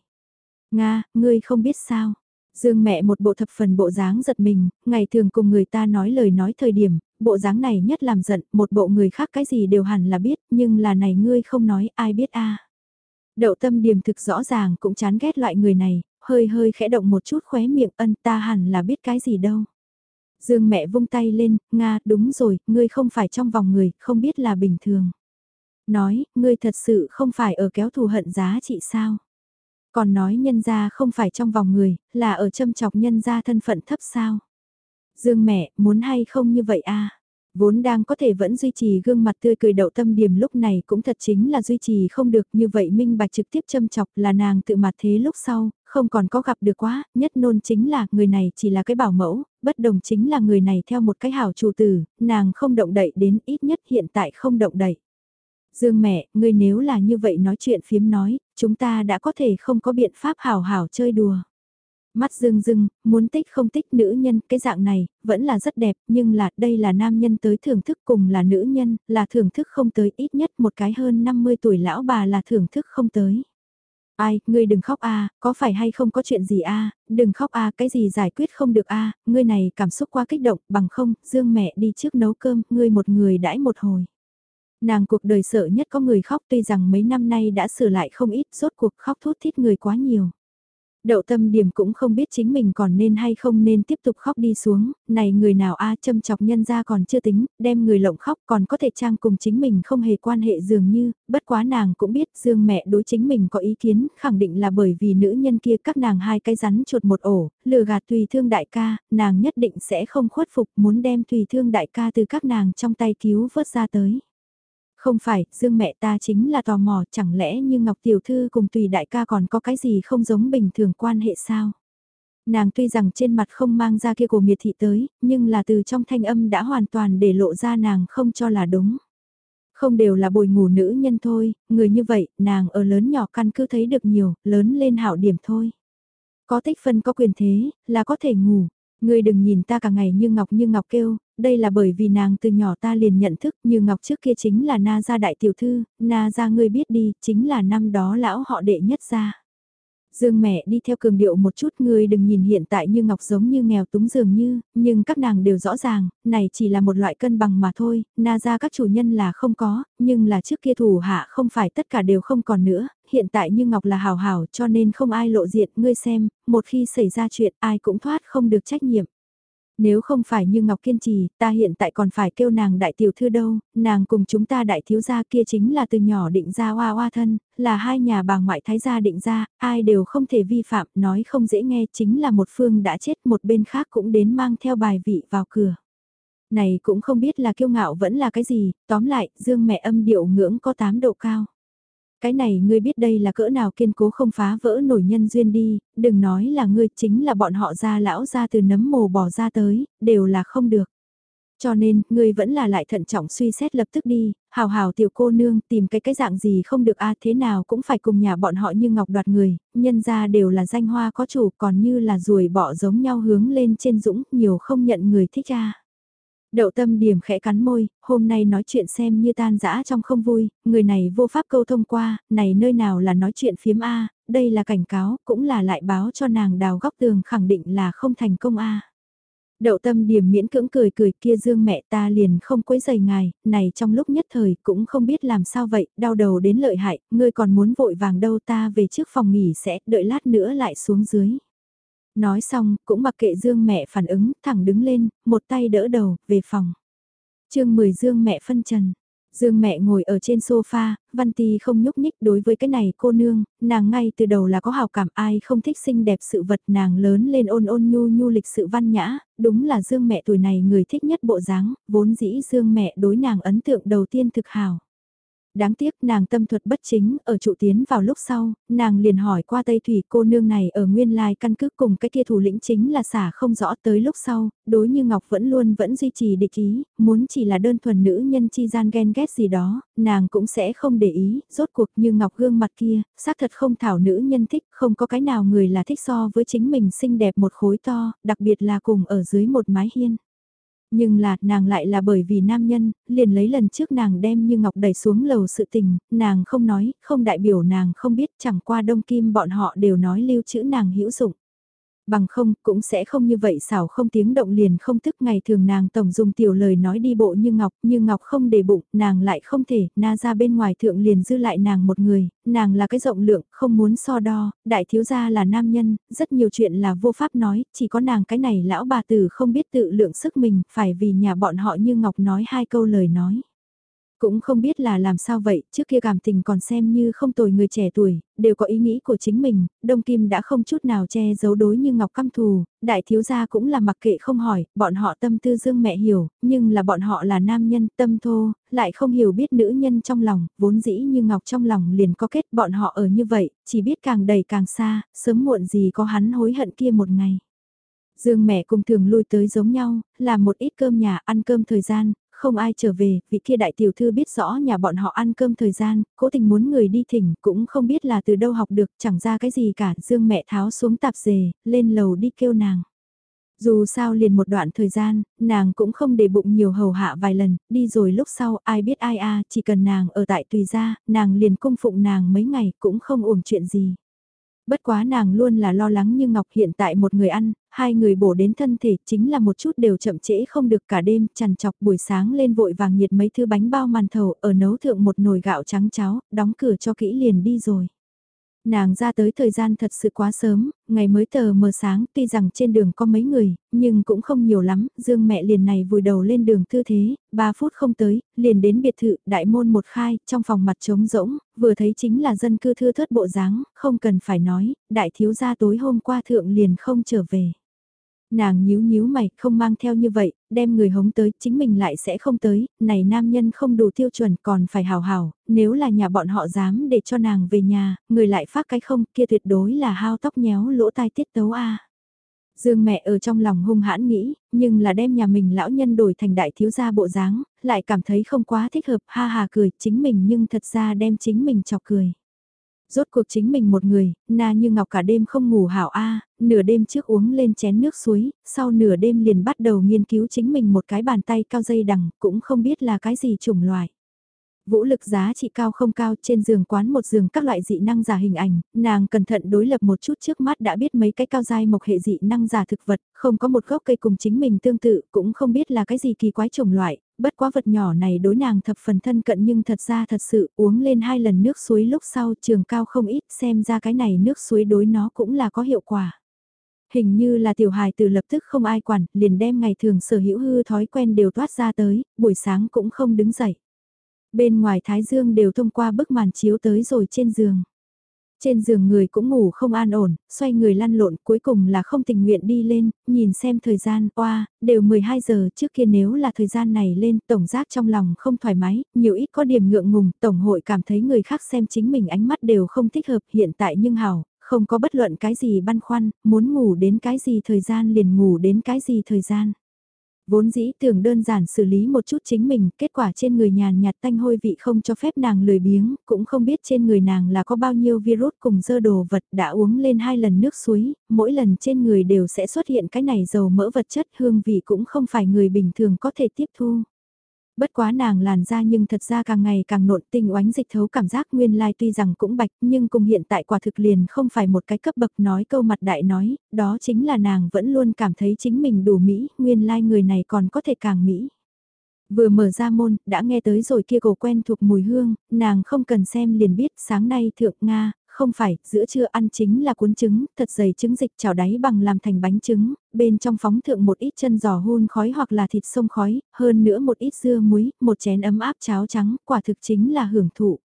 Nga, ngươi không biết sao, Dương mẹ một bộ thập phần bộ dáng giật mình, ngày thường cùng người ta nói lời nói thời điểm, bộ dáng này nhất làm giận, một bộ người khác cái gì đều hẳn là biết, nhưng là này ngươi không nói ai biết a. Đậu tâm điềm thực rõ ràng cũng chán ghét loại người này, hơi hơi khẽ động một chút khóe miệng ân ta hẳn là biết cái gì đâu. Dương mẹ vung tay lên, Nga, đúng rồi, ngươi không phải trong vòng người, không biết là bình thường. Nói, ngươi thật sự không phải ở kéo thù hận giá trị sao? Còn nói nhân gia không phải trong vòng người, là ở châm chọc nhân gia thân phận thấp sao. Dương mẹ, muốn hay không như vậy a Vốn đang có thể vẫn duy trì gương mặt tươi cười đậu tâm điểm lúc này cũng thật chính là duy trì không được như vậy minh bạch trực tiếp châm chọc là nàng tự mặt thế lúc sau, không còn có gặp được quá, nhất nôn chính là người này chỉ là cái bảo mẫu, bất đồng chính là người này theo một cái hảo chủ tử, nàng không động đậy đến ít nhất hiện tại không động đậy. Dương mẹ, ngươi nếu là như vậy nói chuyện phiếm nói, chúng ta đã có thể không có biện pháp hảo hảo chơi đùa. Mắt dương rưng, muốn tích không tích nữ nhân, cái dạng này, vẫn là rất đẹp, nhưng là đây là nam nhân tới thưởng thức cùng là nữ nhân, là thưởng thức không tới ít nhất một cái hơn 50 tuổi lão bà là thưởng thức không tới. Ai, ngươi đừng khóc a, có phải hay không có chuyện gì a, đừng khóc a, cái gì giải quyết không được a, ngươi này cảm xúc quá kích động, bằng không, Dương mẹ đi trước nấu cơm, ngươi một người đãi một hồi. Nàng cuộc đời sợ nhất có người khóc tuy rằng mấy năm nay đã sửa lại không ít, rốt cuộc khóc thút thít người quá nhiều. Đậu tâm điểm cũng không biết chính mình còn nên hay không nên tiếp tục khóc đi xuống, này người nào a châm chọc nhân ra còn chưa tính, đem người lộng khóc còn có thể trang cùng chính mình không hề quan hệ dường như, bất quá nàng cũng biết dương mẹ đối chính mình có ý kiến, khẳng định là bởi vì nữ nhân kia các nàng hai cái rắn chuột một ổ, lừa gạt tùy thương đại ca, nàng nhất định sẽ không khuất phục muốn đem tùy thương đại ca từ các nàng trong tay cứu vớt ra tới. Không phải, Dương mẹ ta chính là tò mò, chẳng lẽ như Ngọc Tiểu Thư cùng tùy đại ca còn có cái gì không giống bình thường quan hệ sao? Nàng tuy rằng trên mặt không mang ra kia của miệt thị tới, nhưng là từ trong thanh âm đã hoàn toàn để lộ ra nàng không cho là đúng. Không đều là bồi ngủ nữ nhân thôi, người như vậy, nàng ở lớn nhỏ căn cứ thấy được nhiều, lớn lên hảo điểm thôi. Có tích phân có quyền thế, là có thể ngủ. Ngươi đừng nhìn ta cả ngày như ngọc như ngọc kêu, đây là bởi vì nàng từ nhỏ ta liền nhận thức như ngọc trước kia chính là na gia đại tiểu thư, na gia ngươi biết đi, chính là năm đó lão họ đệ nhất gia. Dương mẹ đi theo cường điệu một chút ngươi đừng nhìn hiện tại như ngọc giống như nghèo túng dường như, nhưng các nàng đều rõ ràng, này chỉ là một loại cân bằng mà thôi, na ra các chủ nhân là không có, nhưng là trước kia thủ hạ không phải tất cả đều không còn nữa, hiện tại như ngọc là hào hào cho nên không ai lộ diện, ngươi xem, một khi xảy ra chuyện ai cũng thoát không được trách nhiệm. Nếu không phải như Ngọc kiên trì, ta hiện tại còn phải kêu nàng đại tiểu thư đâu, nàng cùng chúng ta đại thiếu gia kia chính là từ nhỏ định ra hoa hoa thân, là hai nhà bà ngoại thái gia định ra, ai đều không thể vi phạm, nói không dễ nghe chính là một phương đã chết một bên khác cũng đến mang theo bài vị vào cửa. Này cũng không biết là kiêu ngạo vẫn là cái gì, tóm lại, dương mẹ âm điệu ngưỡng có 8 độ cao. Cái này ngươi biết đây là cỡ nào kiên cố không phá vỡ nổi nhân duyên đi, đừng nói là ngươi chính là bọn họ ra lão ra từ nấm mồ bỏ ra tới, đều là không được. Cho nên, ngươi vẫn là lại thận trọng suy xét lập tức đi, hào hào tiểu cô nương tìm cái cái dạng gì không được a à, thế nào cũng phải cùng nhà bọn họ như ngọc đoạt người, nhân ra đều là danh hoa có chủ còn như là ruồi bỏ giống nhau hướng lên trên dũng, nhiều không nhận người thích a Đậu tâm điểm khẽ cắn môi, hôm nay nói chuyện xem như tan dã trong không vui, người này vô pháp câu thông qua, này nơi nào là nói chuyện phiếm A, đây là cảnh cáo, cũng là lại báo cho nàng đào góc tường khẳng định là không thành công A. Đậu tâm điểm miễn cưỡng cười cười kia dương mẹ ta liền không quấy giày ngài, này trong lúc nhất thời cũng không biết làm sao vậy, đau đầu đến lợi hại, ngươi còn muốn vội vàng đâu ta về trước phòng nghỉ sẽ, đợi lát nữa lại xuống dưới. Nói xong, cũng mặc kệ Dương mẹ phản ứng, thẳng đứng lên, một tay đỡ đầu, về phòng. chương 10 Dương mẹ phân trần. Dương mẹ ngồi ở trên sofa, Văn Ti không nhúc nhích đối với cái này cô nương, nàng ngay từ đầu là có hào cảm ai không thích xinh đẹp sự vật nàng lớn lên ôn ôn nhu nhu lịch sự văn nhã, đúng là Dương mẹ tuổi này người thích nhất bộ dáng, vốn dĩ Dương mẹ đối nàng ấn tượng đầu tiên thực hào. Đáng tiếc nàng tâm thuật bất chính, ở trụ tiến vào lúc sau, nàng liền hỏi qua Tây Thủy cô nương này ở nguyên lai căn cứ cùng cái kia thủ lĩnh chính là xả không rõ tới lúc sau, đối như Ngọc vẫn luôn vẫn duy trì địch ý, muốn chỉ là đơn thuần nữ nhân chi gian ghen ghét gì đó, nàng cũng sẽ không để ý, rốt cuộc như Ngọc gương mặt kia, xác thật không thảo nữ nhân thích, không có cái nào người là thích so với chính mình xinh đẹp một khối to, đặc biệt là cùng ở dưới một mái hiên. Nhưng là, nàng lại là bởi vì nam nhân, liền lấy lần trước nàng đem như ngọc đẩy xuống lầu sự tình, nàng không nói, không đại biểu nàng không biết chẳng qua đông kim bọn họ đều nói lưu trữ nàng hữu dụng bằng không cũng sẽ không như vậy xảo không tiếng động liền không thức ngày thường nàng tổng dùng tiểu lời nói đi bộ như ngọc, như ngọc không để bụng, nàng lại không thể, na ra bên ngoài thượng liền dư lại nàng một người, nàng là cái rộng lượng, không muốn so đo, đại thiếu gia là nam nhân, rất nhiều chuyện là vô pháp nói, chỉ có nàng cái này lão bà tử không biết tự lượng sức mình, phải vì nhà bọn họ như ngọc nói hai câu lời nói. Cũng không biết là làm sao vậy, trước kia cảm tình còn xem như không tồi người trẻ tuổi, đều có ý nghĩ của chính mình, Đông Kim đã không chút nào che giấu đối như Ngọc Căm Thù, đại thiếu gia cũng là mặc kệ không hỏi, bọn họ tâm tư dương mẹ hiểu, nhưng là bọn họ là nam nhân tâm thô, lại không hiểu biết nữ nhân trong lòng, vốn dĩ như Ngọc trong lòng liền có kết bọn họ ở như vậy, chỉ biết càng đầy càng xa, sớm muộn gì có hắn hối hận kia một ngày. Dương mẹ cùng thường lui tới giống nhau, làm một ít cơm nhà ăn cơm thời gian, không ai trở về, vị kia đại tiểu thư biết rõ nhà bọn họ ăn cơm thời gian, cố tình muốn người đi thỉnh, cũng không biết là từ đâu học được, chẳng ra cái gì cả, dương mẹ tháo xuống tạp dề, lên lầu đi kêu nàng. Dù sao liền một đoạn thời gian, nàng cũng không để bụng nhiều hầu hạ vài lần, đi rồi lúc sau ai biết ai a chỉ cần nàng ở tại tùy gia, nàng liền cung phụng nàng mấy ngày cũng không uổng chuyện gì. Bất quá nàng luôn là lo lắng như Ngọc hiện tại một người ăn, hai người bổ đến thân thể chính là một chút đều chậm trễ không được cả đêm, chằn chọc buổi sáng lên vội vàng nhiệt mấy thứ bánh bao màn thầu ở nấu thượng một nồi gạo trắng cháo, đóng cửa cho kỹ liền đi rồi. Nàng ra tới thời gian thật sự quá sớm, ngày mới tờ mờ sáng tuy rằng trên đường có mấy người, nhưng cũng không nhiều lắm, dương mẹ liền này vùi đầu lên đường tư thế, 3 phút không tới, liền đến biệt thự, đại môn một khai, trong phòng mặt trống rỗng, vừa thấy chính là dân cư thưa thớt bộ dáng, không cần phải nói, đại thiếu gia tối hôm qua thượng liền không trở về. Nàng nhíu nhíu mày, không mang theo như vậy, đem người hống tới, chính mình lại sẽ không tới, này nam nhân không đủ tiêu chuẩn còn phải hào hào, nếu là nhà bọn họ dám để cho nàng về nhà, người lại phát cái không, kia tuyệt đối là hao tóc nhéo lỗ tai tiết tấu a. Dương mẹ ở trong lòng hung hãn nghĩ, nhưng là đem nhà mình lão nhân đổi thành đại thiếu gia bộ dáng, lại cảm thấy không quá thích hợp, ha ha cười, chính mình nhưng thật ra đem chính mình chọc cười. Rốt cuộc chính mình một người, na như ngọc cả đêm không ngủ hảo a nửa đêm trước uống lên chén nước suối, sau nửa đêm liền bắt đầu nghiên cứu chính mình một cái bàn tay cao dây đằng, cũng không biết là cái gì chủng loại. Vũ lực giá trị cao không cao trên giường quán một giường các loại dị năng giả hình ảnh, nàng cẩn thận đối lập một chút trước mắt đã biết mấy cái cao dai mộc hệ dị năng giả thực vật, không có một gốc cây cùng chính mình tương tự, cũng không biết là cái gì kỳ quái chủng loại, bất quá vật nhỏ này đối nàng thập phần thân cận nhưng thật ra thật sự uống lên hai lần nước suối lúc sau trường cao không ít xem ra cái này nước suối đối nó cũng là có hiệu quả. Hình như là tiểu hài từ lập tức không ai quản, liền đem ngày thường sở hữu hư thói quen đều toát ra tới, buổi sáng cũng không đứng dậy. Bên ngoài thái dương đều thông qua bức màn chiếu tới rồi trên giường. Trên giường người cũng ngủ không an ổn, xoay người lăn lộn cuối cùng là không tình nguyện đi lên, nhìn xem thời gian, oa, đều 12 giờ trước kia nếu là thời gian này lên, tổng giác trong lòng không thoải mái, nhiều ít có điểm ngượng ngùng, tổng hội cảm thấy người khác xem chính mình ánh mắt đều không thích hợp hiện tại nhưng hảo, không có bất luận cái gì băn khoăn, muốn ngủ đến cái gì thời gian liền ngủ đến cái gì thời gian. Vốn dĩ tưởng đơn giản xử lý một chút chính mình, kết quả trên người nhàn nhạt tanh hôi vị không cho phép nàng lười biếng, cũng không biết trên người nàng là có bao nhiêu virus cùng dơ đồ vật đã uống lên hai lần nước suối, mỗi lần trên người đều sẽ xuất hiện cái này dầu mỡ vật chất hương vị cũng không phải người bình thường có thể tiếp thu. Bất quá nàng làn da nhưng thật ra càng ngày càng nộn tinh oánh dịch thấu cảm giác nguyên lai tuy rằng cũng bạch nhưng cùng hiện tại quả thực liền không phải một cái cấp bậc nói câu mặt đại nói, đó chính là nàng vẫn luôn cảm thấy chính mình đủ Mỹ, nguyên lai người này còn có thể càng Mỹ. Vừa mở ra môn, đã nghe tới rồi kia cổ quen thuộc mùi hương, nàng không cần xem liền biết sáng nay thượng Nga, không phải, giữa trưa ăn chính là cuốn trứng, thật dày trứng dịch chảo đáy bằng làm thành bánh trứng, bên trong phóng thượng một ít chân giò hun khói hoặc là thịt sông khói, hơn nữa một ít dưa muối, một chén ấm áp cháo trắng, quả thực chính là hưởng thụ.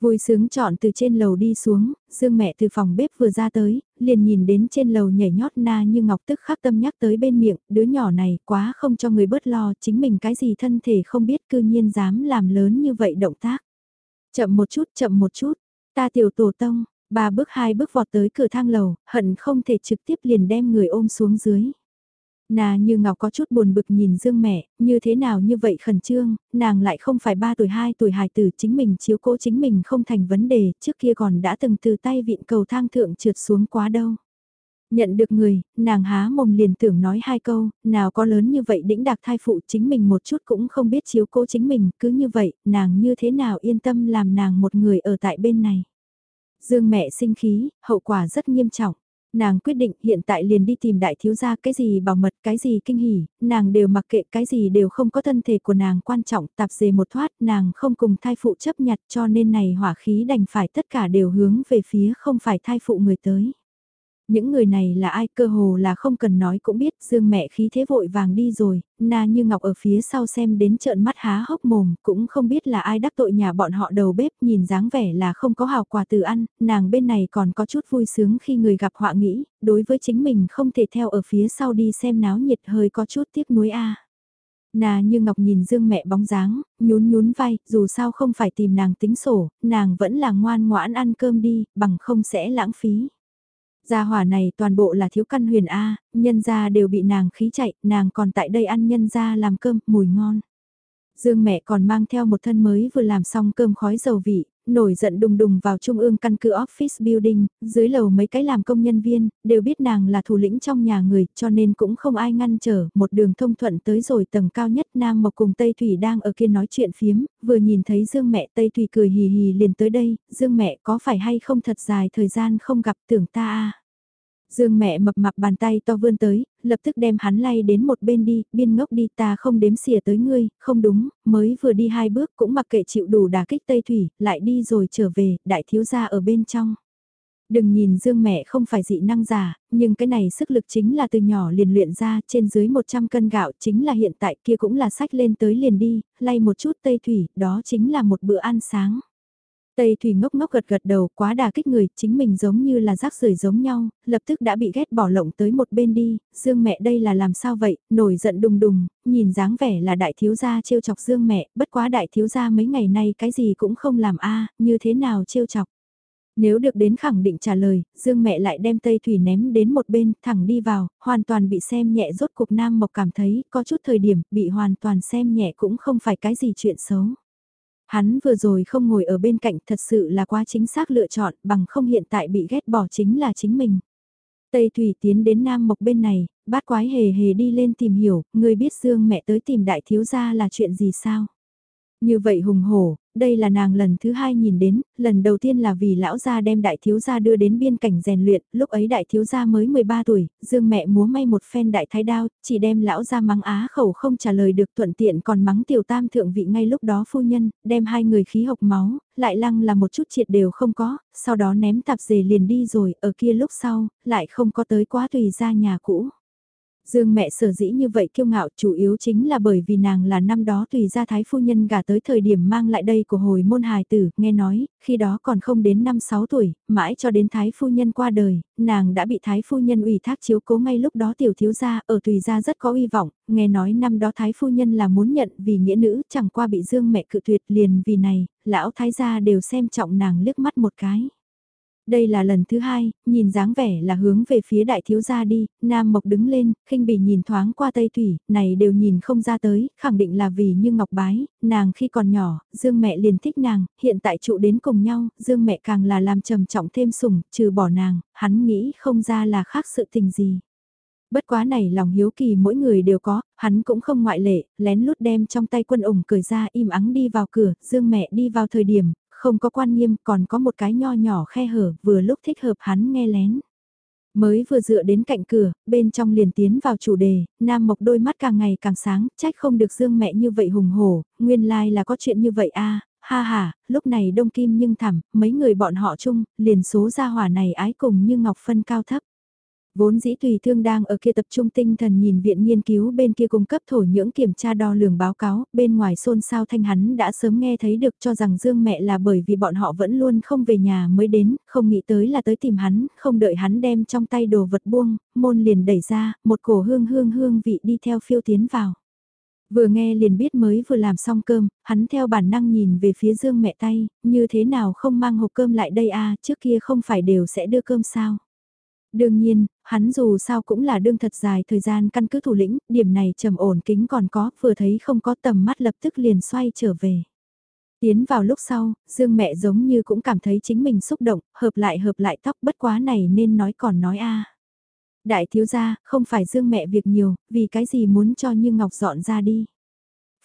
Vui sướng chọn từ trên lầu đi xuống, Dương mẹ từ phòng bếp vừa ra tới, liền nhìn đến trên lầu nhảy nhót na như ngọc tức khắc tâm nhắc tới bên miệng, đứa nhỏ này quá không cho người bớt lo, chính mình cái gì thân thể không biết cư nhiên dám làm lớn như vậy động tác. Chậm một chút, chậm một chút, ta tiểu tổ tông, bà bước hai bước vọt tới cửa thang lầu, hận không thể trực tiếp liền đem người ôm xuống dưới. Nà như Ngọc có chút buồn bực nhìn Dương mẹ, như thế nào như vậy khẩn trương, nàng lại không phải 3 tuổi 2 tuổi hài tử chính mình chiếu cố chính mình không thành vấn đề, trước kia còn đã từng từ tay vịn cầu thang thượng trượt xuống quá đâu. Nhận được người, nàng há mồm liền tưởng nói hai câu, nào có lớn như vậy đĩnh đạc thai phụ chính mình một chút cũng không biết chiếu cố chính mình, cứ như vậy, nàng như thế nào yên tâm làm nàng một người ở tại bên này. Dương mẹ sinh khí, hậu quả rất nghiêm trọng. Nàng quyết định hiện tại liền đi tìm đại thiếu gia cái gì bảo mật cái gì kinh hỉ, nàng đều mặc kệ cái gì đều không có thân thể của nàng quan trọng tạp dề một thoát nàng không cùng thai phụ chấp nhặt cho nên này hỏa khí đành phải tất cả đều hướng về phía không phải thai phụ người tới. Những người này là ai cơ hồ là không cần nói cũng biết dương mẹ khí thế vội vàng đi rồi, na như ngọc ở phía sau xem đến trợn mắt há hốc mồm cũng không biết là ai đắc tội nhà bọn họ đầu bếp nhìn dáng vẻ là không có hào quà từ ăn, nàng bên này còn có chút vui sướng khi người gặp họa nghĩ, đối với chính mình không thể theo ở phía sau đi xem náo nhiệt hơi có chút tiếc nuối a. Nà như Ngọc nhìn Dương mẹ bóng dáng, nhún nhún vai, dù sao không phải tìm nàng tính sổ, nàng vẫn là ngoan ngoãn ăn cơm đi, bằng không sẽ lãng phí. Gia hỏa này toàn bộ là thiếu căn huyền A, nhân gia đều bị nàng khí chạy, nàng còn tại đây ăn nhân gia làm cơm, mùi ngon. Dương mẹ còn mang theo một thân mới vừa làm xong cơm khói dầu vị, nổi giận đùng đùng vào trung ương căn cứ office building, dưới lầu mấy cái làm công nhân viên, đều biết nàng là thủ lĩnh trong nhà người, cho nên cũng không ai ngăn trở, một đường thông thuận tới rồi tầng cao nhất Nam Mộc cùng Tây Thủy đang ở kia nói chuyện phiếm, vừa nhìn thấy Dương mẹ Tây Thủy cười hì hì liền tới đây, Dương mẹ có phải hay không thật dài thời gian không gặp tưởng ta à. Dương mẹ mập mạp bàn tay to vươn tới, lập tức đem hắn lay đến một bên đi, biên ngốc đi ta không đếm xỉa tới ngươi, không đúng, mới vừa đi hai bước cũng mặc kệ chịu đủ đả kích Tây Thủy, lại đi rồi trở về, đại thiếu gia ở bên trong. Đừng nhìn Dương mẹ không phải dị năng giả, nhưng cái này sức lực chính là từ nhỏ liền luyện ra trên dưới 100 cân gạo chính là hiện tại kia cũng là sách lên tới liền đi, lay một chút Tây Thủy, đó chính là một bữa ăn sáng. Tây Thủy ngốc ngốc gật gật đầu quá đà kích người, chính mình giống như là rác rưởi giống nhau, lập tức đã bị ghét bỏ lộng tới một bên đi, Dương mẹ đây là làm sao vậy, nổi giận đùng đùng, nhìn dáng vẻ là đại thiếu gia trêu chọc Dương mẹ, bất quá đại thiếu gia mấy ngày nay cái gì cũng không làm a như thế nào trêu chọc. Nếu được đến khẳng định trả lời, Dương mẹ lại đem Tây Thủy ném đến một bên, thẳng đi vào, hoàn toàn bị xem nhẹ rốt cục Nam Mộc cảm thấy có chút thời điểm bị hoàn toàn xem nhẹ cũng không phải cái gì chuyện xấu. Hắn vừa rồi không ngồi ở bên cạnh thật sự là quá chính xác lựa chọn bằng không hiện tại bị ghét bỏ chính là chính mình. Tây Thủy tiến đến Nam Mộc bên này, bát quái hề hề đi lên tìm hiểu, người biết Dương mẹ tới tìm đại thiếu gia là chuyện gì sao? Như vậy hùng hổ, đây là nàng lần thứ hai nhìn đến, lần đầu tiên là vì lão gia đem đại thiếu gia đưa đến biên cảnh rèn luyện, lúc ấy đại thiếu gia mới 13 tuổi, dương mẹ múa may một phen đại thái đao, chỉ đem lão gia mắng á khẩu không trả lời được thuận tiện còn mắng tiểu tam thượng vị ngay lúc đó phu nhân, đem hai người khí hộc máu, lại lăng là một chút triệt đều không có, sau đó ném tạp dề liền đi rồi, ở kia lúc sau, lại không có tới quá tùy ra nhà cũ. Dương mẹ sở dĩ như vậy kiêu ngạo chủ yếu chính là bởi vì nàng là năm đó tùy gia thái phu nhân gả tới thời điểm mang lại đây của hồi môn hài tử, nghe nói, khi đó còn không đến 5-6 tuổi, mãi cho đến thái phu nhân qua đời, nàng đã bị thái phu nhân ủy thác chiếu cố ngay lúc đó tiểu thiếu gia ở tùy gia rất có uy vọng, nghe nói năm đó thái phu nhân là muốn nhận vì nghĩa nữ chẳng qua bị dương mẹ cự tuyệt liền vì này, lão thái gia đều xem trọng nàng liếc mắt một cái. Đây là lần thứ hai, nhìn dáng vẻ là hướng về phía đại thiếu gia đi, Nam Mộc đứng lên, khinh bỉ nhìn thoáng qua Tây Thủy, này đều nhìn không ra tới, khẳng định là vì như Ngọc Bái, nàng khi còn nhỏ, Dương mẹ liền thích nàng, hiện tại trụ đến cùng nhau, Dương mẹ càng là làm trầm trọng thêm sủng, trừ bỏ nàng, hắn nghĩ không ra là khác sự tình gì. Bất quá này lòng hiếu kỳ mỗi người đều có, hắn cũng không ngoại lệ, lén lút đem trong tay quân ủng cởi ra im ắng đi vào cửa, dương mẹ đi vào thời điểm, không có quan nghiêm còn có một cái nho nhỏ khe hở vừa lúc thích hợp hắn nghe lén. Mới vừa dựa đến cạnh cửa, bên trong liền tiến vào chủ đề, Nam Mộc đôi mắt càng ngày càng sáng, trách không được Dương mẹ như vậy hùng hổ, nguyên lai là có chuyện như vậy a ha ha, lúc này đông kim nhưng thẳm, mấy người bọn họ chung, liền số gia hỏa này ái cùng như ngọc phân cao thấp. Vốn dĩ tùy thương đang ở kia tập trung tinh thần nhìn viện nghiên cứu bên kia cung cấp thổ nhưỡng kiểm tra đo lường báo cáo, bên ngoài xôn xao thanh hắn đã sớm nghe thấy được cho rằng Dương mẹ là bởi vì bọn họ vẫn luôn không về nhà mới đến, không nghĩ tới là tới tìm hắn, không đợi hắn đem trong tay đồ vật buông, môn liền đẩy ra, một cổ hương hương hương vị đi theo phiêu tiến vào. Vừa nghe liền biết mới vừa làm xong cơm, hắn theo bản năng nhìn về phía Dương mẹ tay, như thế nào không mang hộp cơm lại đây à, trước kia không phải đều sẽ đưa cơm sao. Đương nhiên, hắn dù sao cũng là đương thật dài thời gian căn cứ thủ lĩnh, điểm này trầm ổn kính còn có, vừa thấy không có tầm mắt lập tức liền xoay trở về. Tiến vào lúc sau, Dương mẹ giống như cũng cảm thấy chính mình xúc động, hợp lại hợp lại tóc bất quá này nên nói còn nói a Đại thiếu gia, không phải Dương mẹ việc nhiều, vì cái gì muốn cho Như Ngọc dọn ra đi.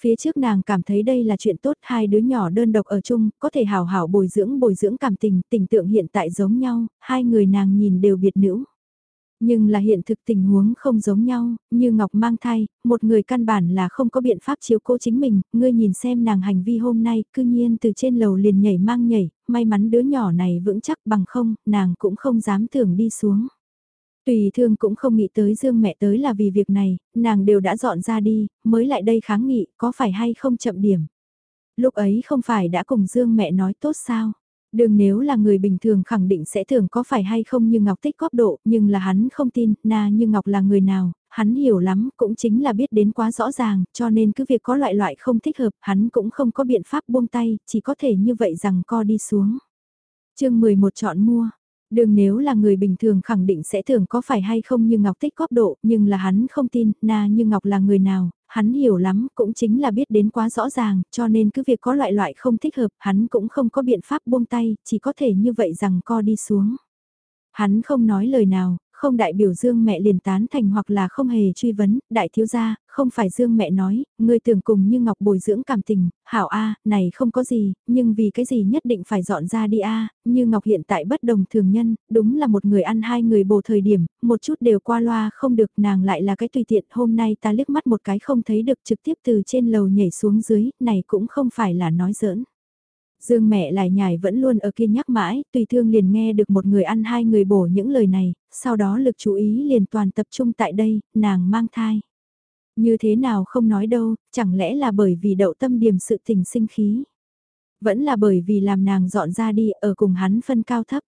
Phía trước nàng cảm thấy đây là chuyện tốt, hai đứa nhỏ đơn độc ở chung, có thể hào hảo bồi dưỡng bồi dưỡng cảm tình, tình tượng hiện tại giống nhau, hai người nàng nhìn đều biệt nữ. Nhưng là hiện thực tình huống không giống nhau, như Ngọc mang thai, một người căn bản là không có biện pháp chiếu cố chính mình, ngươi nhìn xem nàng hành vi hôm nay, cư nhiên từ trên lầu liền nhảy mang nhảy, may mắn đứa nhỏ này vững chắc bằng không, nàng cũng không dám tưởng đi xuống. Tùy thương cũng không nghĩ tới Dương mẹ tới là vì việc này, nàng đều đã dọn ra đi, mới lại đây kháng nghị, có phải hay không chậm điểm. Lúc ấy không phải đã cùng Dương mẹ nói tốt sao? Đường nếu là người bình thường khẳng định sẽ thường có phải hay không như Ngọc tích góp độ, nhưng là hắn không tin, na như Ngọc là người nào, hắn hiểu lắm, cũng chính là biết đến quá rõ ràng, cho nên cứ việc có loại loại không thích hợp, hắn cũng không có biện pháp buông tay, chỉ có thể như vậy rằng co đi xuống. chương 11 chọn mua, Đường nếu là người bình thường khẳng định sẽ thường có phải hay không như Ngọc tích góp độ, nhưng là hắn không tin, na như Ngọc là người nào, hắn hiểu lắm, cũng chính là biết đến quá rõ ràng, cho nên cứ việc có loại loại không thích hợp, hắn cũng không có biện pháp buông tay, chỉ có thể như vậy rằng co đi xuống. Hắn không nói lời nào, không đại biểu Dương mẹ liền tán thành hoặc là không hề truy vấn, đại thiếu gia, không phải Dương mẹ nói, người tưởng cùng như Ngọc bồi dưỡng cảm tình, hảo a, này không có gì, nhưng vì cái gì nhất định phải dọn ra đi a, như Ngọc hiện tại bất đồng thường nhân, đúng là một người ăn hai người bồ thời điểm, một chút đều qua loa không được, nàng lại là cái tùy tiện, hôm nay ta liếc mắt một cái không thấy được trực tiếp từ trên lầu nhảy xuống dưới, này cũng không phải là nói giỡn. Dương mẹ lại nhảy vẫn luôn ở kia nhắc mãi, tùy thương liền nghe được một người ăn hai người bổ những lời này, sau đó lực chú ý liền toàn tập trung tại đây, nàng mang thai. Như thế nào không nói đâu, chẳng lẽ là bởi vì đậu tâm điểm sự tình sinh khí. Vẫn là bởi vì làm nàng dọn ra đi ở cùng hắn phân cao thấp.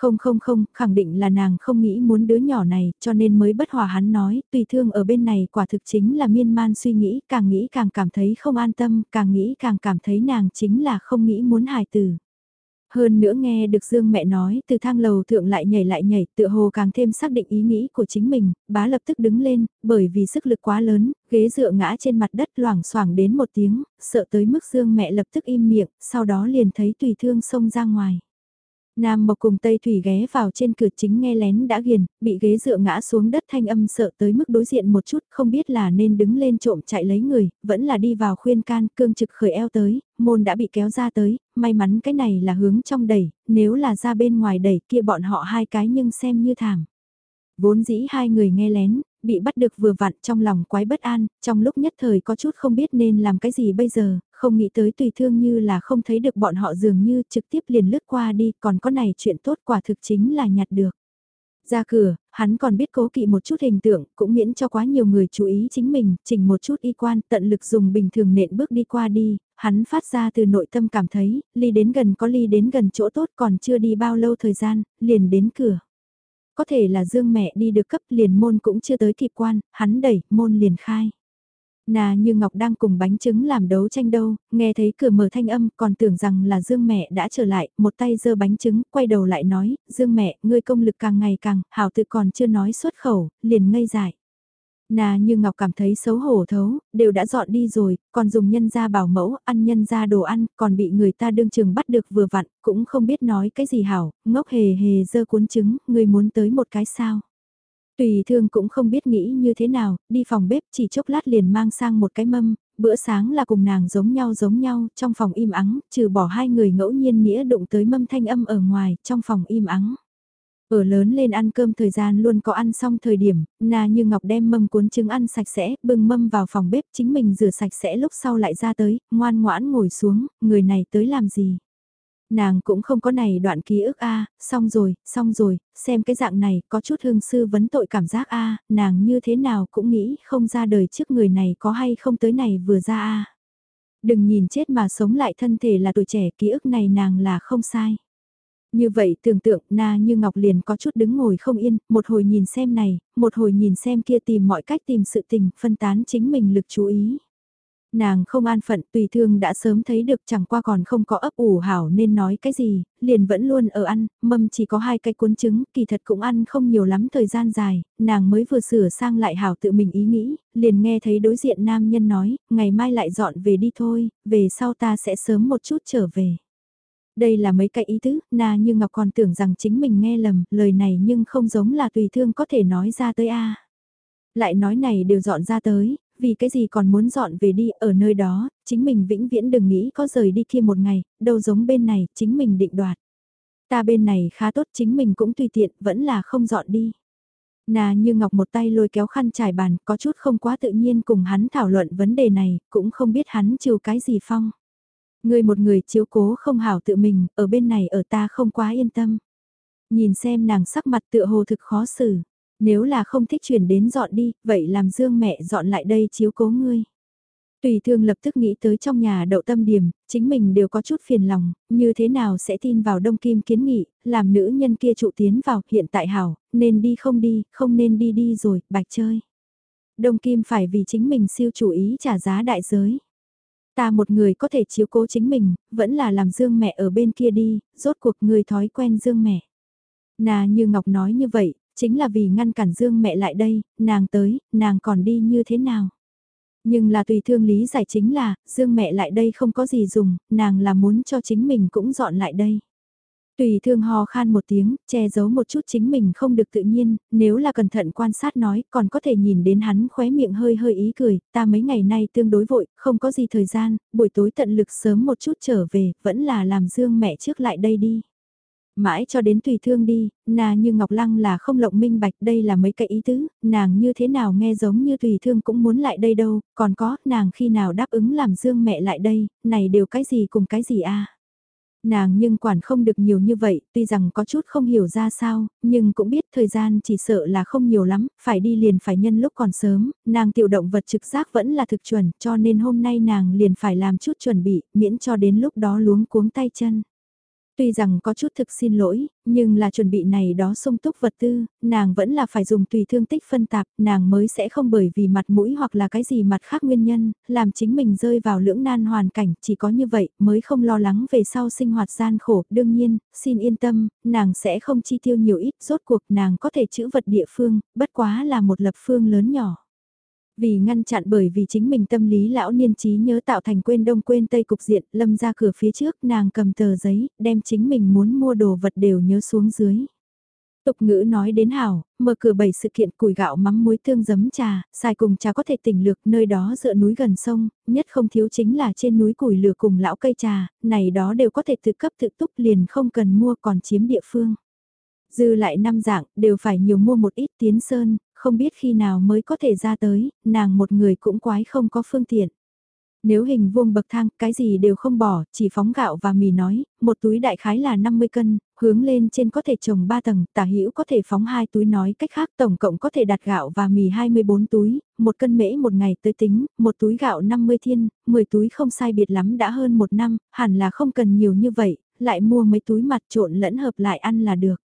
Không không không, khẳng định là nàng không nghĩ muốn đứa nhỏ này, cho nên mới bất hòa hắn nói, tùy thương ở bên này quả thực chính là miên man suy nghĩ, càng nghĩ càng cảm thấy không an tâm, càng nghĩ càng cảm thấy nàng chính là không nghĩ muốn hài tử. Hơn nữa nghe được Dương mẹ nói từ thang lầu thượng lại nhảy lại nhảy tựa hồ càng thêm xác định ý nghĩ của chính mình, bá lập tức đứng lên, bởi vì sức lực quá lớn, ghế dựa ngã trên mặt đất loảng xoảng đến một tiếng, sợ tới mức Dương mẹ lập tức im miệng, sau đó liền thấy tùy thương xông ra ngoài. Nam Mộc cùng Tây Thủy ghé vào trên cửa chính nghe lén đã ghiền, bị ghế dựa ngã xuống đất thanh âm sợ tới mức đối diện một chút, không biết là nên đứng lên trộm chạy lấy người, vẫn là đi vào khuyên can, cương trực khởi eo tới, môn đã bị kéo ra tới, may mắn cái này là hướng trong đẩy, nếu là ra bên ngoài đẩy kia bọn họ hai cái nhưng xem như thảm. Vốn dĩ hai người nghe lén, bị bắt được vừa vặn trong lòng quái bất an, trong lúc nhất thời có chút không biết nên làm cái gì bây giờ, không nghĩ tới tùy thương như là không thấy được bọn họ dường như trực tiếp liền lướt qua đi, còn có này chuyện tốt quả thực chính là nhặt được. Ra cửa, hắn còn biết cố kỵ một chút hình tượng, cũng miễn cho quá nhiều người chú ý chính mình, chỉnh một chút y quan, tận lực dùng bình thường nện bước đi qua đi, hắn phát ra từ nội tâm cảm thấy, ly đến gần có ly đến gần chỗ tốt còn chưa đi bao lâu thời gian, liền đến cửa. Có thể là dương mẹ đi được cấp liền môn cũng chưa tới kịp quan, hắn đẩy, môn liền khai. Nà như Ngọc đang cùng bánh trứng làm đấu tranh đâu, nghe thấy cửa mở thanh âm còn tưởng rằng là Dương mẹ đã trở lại, một tay giơ bánh trứng, quay đầu lại nói, Dương mẹ, ngươi công lực càng ngày càng, hảo tự còn chưa nói xuất khẩu, liền ngây dại. Nà như Ngọc cảm thấy xấu hổ thấu, đều đã dọn đi rồi, còn dùng nhân gia bảo mẫu, ăn nhân gia đồ ăn, còn bị người ta đương trường bắt được vừa vặn, cũng không biết nói cái gì hảo, ngốc hề hề dơ cuốn trứng, người muốn tới một cái sao. Tùy thương cũng không biết nghĩ như thế nào, đi phòng bếp chỉ chốc lát liền mang sang một cái mâm, bữa sáng là cùng nàng giống nhau giống nhau, trong phòng im ắng, trừ bỏ hai người ngẫu nhiên nghĩa đụng tới mâm thanh âm ở ngoài, trong phòng im ắng. Ở lớn lên ăn cơm thời gian luôn có ăn xong thời điểm, Na Như Ngọc đem mâm cuốn trứng ăn sạch sẽ, bưng mâm vào phòng bếp chính mình rửa sạch sẽ lúc sau lại ra tới, ngoan ngoãn ngồi xuống, người này tới làm gì. Nàng cũng không có này đoạn ký ức a à, xong rồi, xong rồi, xem cái dạng này có chút hương sư vấn tội cảm giác a à, nàng như thế nào cũng nghĩ không ra đời trước người này có hay không tới này vừa ra a Đừng nhìn chết mà sống lại thân thể là tuổi trẻ ký ức này nàng là không sai. Như vậy tưởng tượng na như ngọc liền có chút đứng ngồi không yên, một hồi nhìn xem này, một hồi nhìn xem kia tìm mọi cách tìm sự tình, phân tán chính mình lực chú ý. Nàng không an phận tùy thương đã sớm thấy được chẳng qua còn không có ấp ủ hảo nên nói cái gì, liền vẫn luôn ở ăn, mâm chỉ có hai cái cuốn trứng, kỳ thật cũng ăn không nhiều lắm thời gian dài, nàng mới vừa sửa sang lại hảo tự mình ý nghĩ, liền nghe thấy đối diện nam nhân nói, ngày mai lại dọn về đi thôi, về sau ta sẽ sớm một chút trở về. Đây là mấy cái ý tứ, na như Ngọc còn tưởng rằng chính mình nghe lầm, lời này nhưng không giống là tùy thương có thể nói ra tới a Lại nói này đều dọn ra tới, vì cái gì còn muốn dọn về đi ở nơi đó, chính mình vĩnh viễn đừng nghĩ có rời đi kia một ngày, đâu giống bên này, chính mình định đoạt. Ta bên này khá tốt chính mình cũng tùy tiện, vẫn là không dọn đi. Nà như ngọc một tay lôi kéo khăn trải bàn, có chút không quá tự nhiên cùng hắn thảo luận vấn đề này, cũng không biết hắn chiều cái gì phong. Người một người chiếu cố không hảo tự mình, ở bên này ở ta không quá yên tâm. Nhìn xem nàng sắc mặt tựa hồ thực khó xử. Nếu là không thích chuyển đến dọn đi, vậy làm Dương mẹ dọn lại đây chiếu cố ngươi. Tùy thương lập tức nghĩ tới trong nhà đậu tâm điểm, chính mình đều có chút phiền lòng, như thế nào sẽ tin vào đông kim kiến nghị, làm nữ nhân kia trụ tiến vào, hiện tại hảo, nên đi không đi, không nên đi đi rồi, bạch chơi. Đông kim phải vì chính mình siêu chủ ý trả giá đại giới. Ta một người có thể chiếu cố chính mình, vẫn là làm dương mẹ ở bên kia đi, rốt cuộc người thói quen dương mẹ. Nà như Ngọc nói như vậy, chính là vì ngăn cản Dương mẹ lại đây, nàng tới, nàng còn đi như thế nào. Nhưng là tùy thương lý giải chính là, Dương mẹ lại đây không có gì dùng, nàng là muốn cho chính mình cũng dọn lại đây. Tùy thương ho khan một tiếng, che giấu một chút chính mình không được tự nhiên, nếu là cẩn thận quan sát nói, còn có thể nhìn đến hắn khóe miệng hơi hơi ý cười, ta mấy ngày nay tương đối vội, không có gì thời gian, buổi tối tận lực sớm một chút trở về, vẫn là làm dương mẹ trước lại đây đi. Mãi cho đến tùy thương đi, nà như Ngọc Lăng là không lộng minh bạch đây là mấy cái ý tứ, nàng như thế nào nghe giống như tùy thương cũng muốn lại đây đâu, còn có, nàng khi nào đáp ứng làm dương mẹ lại đây, này đều cái gì cùng cái gì a Nàng nhưng quản không được nhiều như vậy, tuy rằng có chút không hiểu ra sao, nhưng cũng biết thời gian chỉ sợ là không nhiều lắm, phải đi liền phải nhân lúc còn sớm, nàng tiểu động vật trực giác vẫn là thực chuẩn, cho nên hôm nay nàng liền phải làm chút chuẩn bị, miễn cho đến lúc đó luống cuống tay chân. Tuy rằng có chút thực xin lỗi, nhưng là chuẩn bị này đó sung túc vật tư, nàng vẫn là phải dùng tùy thương tích phân tạp, nàng mới sẽ không bởi vì mặt mũi hoặc là cái gì mặt khác nguyên nhân, làm chính mình rơi vào lưỡng nan hoàn cảnh, chỉ có như vậy mới không lo lắng về sau sinh hoạt gian khổ. Đương nhiên, xin yên tâm, nàng sẽ không chi tiêu nhiều ít, rốt cuộc nàng có thể chữ vật địa phương, bất quá là một lập phương lớn nhỏ. Vì ngăn chặn bởi vì chính mình tâm lý lão niên trí nhớ tạo thành quên đông quên tây cục diện, lâm ra cửa phía trước nàng cầm tờ giấy, đem chính mình muốn mua đồ vật đều nhớ xuống dưới. Tục ngữ nói đến hảo, mở cửa bảy sự kiện củi gạo mắm muối tương giấm trà, xài cùng trà có thể tỉnh lược nơi đó dựa núi gần sông, nhất không thiếu chính là trên núi củi lửa cùng lão cây trà, này đó đều có thể tự cấp tự túc liền không cần mua còn chiếm địa phương. Dư lại năm dạng, đều phải nhiều mua một ít tiến sơn, không biết khi nào mới có thể ra tới, nàng một người cũng quái không có phương tiện. Nếu hình vuông bậc thang, cái gì đều không bỏ, chỉ phóng gạo và mì nói, một túi đại khái là 50 cân, hướng lên trên có thể trồng 3 tầng, tả hữu có thể phóng hai túi nói cách khác tổng cộng có thể đặt gạo và mì 24 túi, một cân mễ một ngày tới tính, một túi gạo 50 thiên, 10 túi không sai biệt lắm đã hơn một năm, hẳn là không cần nhiều như vậy, lại mua mấy túi mặt trộn lẫn hợp lại ăn là được.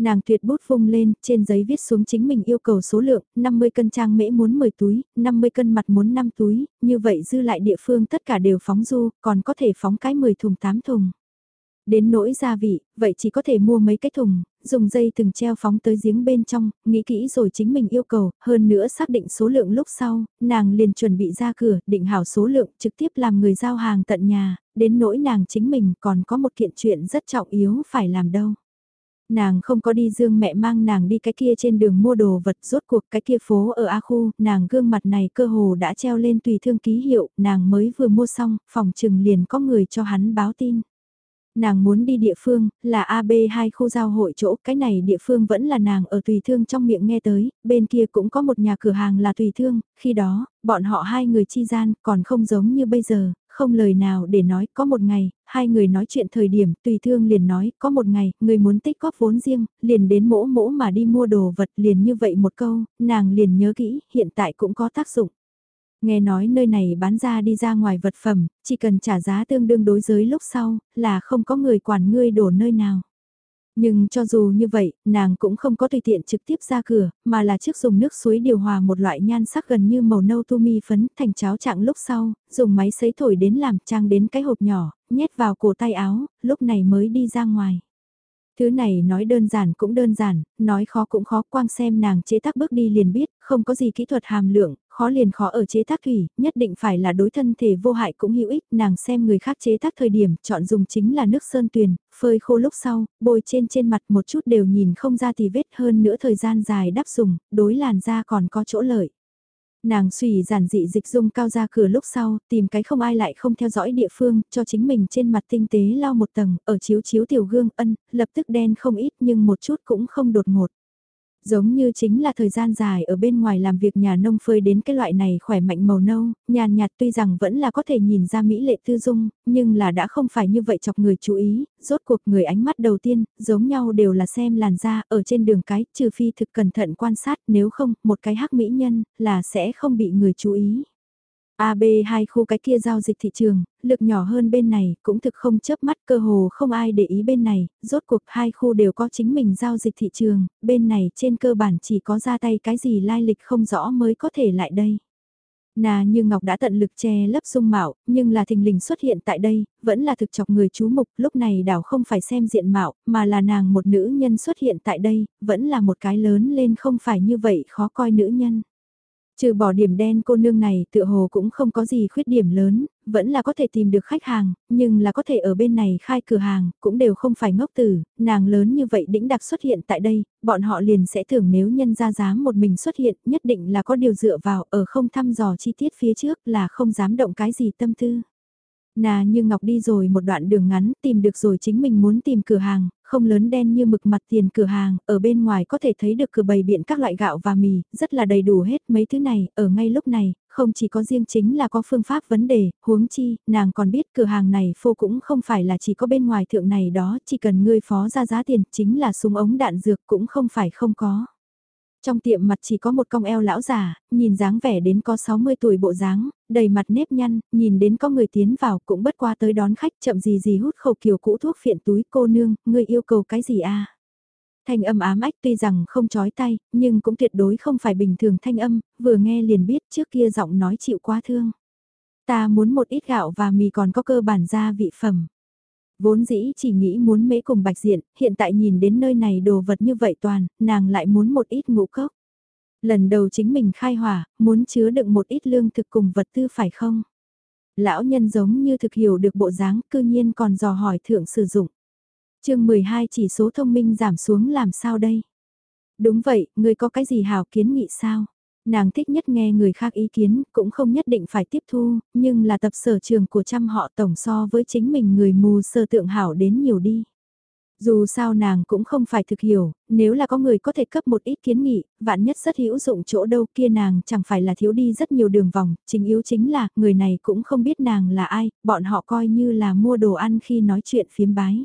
Nàng tuyệt bút vung lên, trên giấy viết xuống chính mình yêu cầu số lượng, 50 cân trang mễ muốn 10 túi, 50 cân mặt muốn 5 túi, như vậy dư lại địa phương tất cả đều phóng du, còn có thể phóng cái 10 thùng 8 thùng. Đến nỗi gia vị, vậy chỉ có thể mua mấy cái thùng, dùng dây từng treo phóng tới giếng bên trong, nghĩ kỹ rồi chính mình yêu cầu, hơn nữa xác định số lượng lúc sau, nàng liền chuẩn bị ra cửa, định hảo số lượng, trực tiếp làm người giao hàng tận nhà, đến nỗi nàng chính mình còn có một kiện chuyện rất trọng yếu phải làm đâu. Nàng không có đi dương mẹ mang nàng đi cái kia trên đường mua đồ vật rốt cuộc cái kia phố ở A khu, nàng gương mặt này cơ hồ đã treo lên tùy thương ký hiệu, nàng mới vừa mua xong, phòng trừng liền có người cho hắn báo tin. Nàng muốn đi địa phương, là AB2 khu giao hội chỗ, cái này địa phương vẫn là nàng ở tùy thương trong miệng nghe tới, bên kia cũng có một nhà cửa hàng là tùy thương, khi đó, bọn họ hai người chi gian, còn không giống như bây giờ, không lời nào để nói, có một ngày, hai người nói chuyện thời điểm, tùy thương liền nói, có một ngày, người muốn tích góp vốn riêng, liền đến mỗ mỗ mà đi mua đồ vật liền như vậy một câu, nàng liền nhớ kỹ, hiện tại cũng có tác dụng. Nghe nói nơi này bán ra đi ra ngoài vật phẩm, chỉ cần trả giá tương đương đối giới lúc sau, là không có người quản ngươi đổ nơi nào. Nhưng cho dù như vậy, nàng cũng không có tùy tiện trực tiếp ra cửa, mà là trước dùng nước suối điều hòa một loại nhan sắc gần như màu nâu tu mi phấn thành cháo trạng lúc sau, dùng máy sấy thổi đến làm trang đến cái hộp nhỏ, nhét vào cổ tay áo, lúc này mới đi ra ngoài. Thứ này nói đơn giản cũng đơn giản, nói khó cũng khó quang xem nàng chế tác bước đi liền biết, không có gì kỹ thuật hàm lượng, khó liền khó ở chế tác thủy, nhất định phải là đối thân thể vô hại cũng hữu ích, nàng xem người khác chế tác thời điểm, chọn dùng chính là nước sơn tuyền, phơi khô lúc sau, bôi trên trên mặt một chút đều nhìn không ra thì vết hơn nữa thời gian dài đắp dùng, đối làn da còn có chỗ lợi. Nàng suy giản dị dịch dung cao ra cửa lúc sau, tìm cái không ai lại không theo dõi địa phương, cho chính mình trên mặt tinh tế lau một tầng, ở chiếu chiếu tiểu gương ân, lập tức đen không ít nhưng một chút cũng không đột ngột. Giống như chính là thời gian dài ở bên ngoài làm việc nhà nông phơi đến cái loại này khỏe mạnh màu nâu, nhàn nhạt tuy rằng vẫn là có thể nhìn ra mỹ lệ tư dung, nhưng là đã không phải như vậy chọc người chú ý, rốt cuộc người ánh mắt đầu tiên, giống nhau đều là xem làn da ở trên đường cái, trừ phi thực cẩn thận quan sát, nếu không, một cái hắc mỹ nhân, là sẽ không bị người chú ý. AB hai khu cái kia giao dịch thị trường, lực nhỏ hơn bên này, cũng thực không chớp mắt cơ hồ không ai để ý bên này, rốt cuộc hai khu đều có chính mình giao dịch thị trường, bên này trên cơ bản chỉ có ra tay cái gì lai lịch không rõ mới có thể lại đây. Nà như Ngọc đã tận lực che lấp dung mạo, nhưng là thình lình xuất hiện tại đây, vẫn là thực chọc người chú mục, lúc này đảo không phải xem diện mạo, mà là nàng một nữ nhân xuất hiện tại đây, vẫn là một cái lớn lên không phải như vậy khó coi nữ nhân. Trừ bỏ điểm đen cô nương này tựa hồ cũng không có gì khuyết điểm lớn, vẫn là có thể tìm được khách hàng, nhưng là có thể ở bên này khai cửa hàng, cũng đều không phải ngốc tử, nàng lớn như vậy đĩnh đặc xuất hiện tại đây, bọn họ liền sẽ tưởng nếu nhân ra dám một mình xuất hiện, nhất định là có điều dựa vào ở không thăm dò chi tiết phía trước là không dám động cái gì tâm tư. Nà như Ngọc đi rồi một đoạn đường ngắn tìm được rồi chính mình muốn tìm cửa hàng, không lớn đen như mực mặt tiền cửa hàng, ở bên ngoài có thể thấy được cửa bày biện các loại gạo và mì, rất là đầy đủ hết mấy thứ này, ở ngay lúc này, không chỉ có riêng chính là có phương pháp vấn đề, huống chi, nàng còn biết cửa hàng này phô cũng không phải là chỉ có bên ngoài thượng này đó, chỉ cần ngươi phó ra giá tiền, chính là súng ống đạn dược cũng không phải không có. Trong tiệm mặt chỉ có một cong eo lão già, nhìn dáng vẻ đến có 60 tuổi bộ dáng, đầy mặt nếp nhăn, nhìn đến có người tiến vào cũng bất qua tới đón khách chậm gì gì hút khẩu kiều cũ thuốc phiện túi cô nương, người yêu cầu cái gì a Thanh âm ám ách tuy rằng không chói tay, nhưng cũng tuyệt đối không phải bình thường thanh âm, vừa nghe liền biết trước kia giọng nói chịu quá thương. Ta muốn một ít gạo và mì còn có cơ bản gia vị phẩm. Vốn dĩ chỉ nghĩ muốn mễ cùng bạch diện, hiện tại nhìn đến nơi này đồ vật như vậy toàn, nàng lại muốn một ít ngũ cốc. Lần đầu chính mình khai hỏa, muốn chứa đựng một ít lương thực cùng vật tư phải không? Lão nhân giống như thực hiểu được bộ dáng, cư nhiên còn dò hỏi thượng sử dụng. chương 12 chỉ số thông minh giảm xuống làm sao đây? Đúng vậy, người có cái gì hào kiến nghị sao? Nàng thích nhất nghe người khác ý kiến, cũng không nhất định phải tiếp thu, nhưng là tập sở trường của trăm họ tổng so với chính mình người mù sơ tượng hảo đến nhiều đi. Dù sao nàng cũng không phải thực hiểu, nếu là có người có thể cấp một ít kiến nghị, vạn nhất rất hữu dụng chỗ đâu kia nàng chẳng phải là thiếu đi rất nhiều đường vòng, chính yếu chính là người này cũng không biết nàng là ai, bọn họ coi như là mua đồ ăn khi nói chuyện phiếm bái.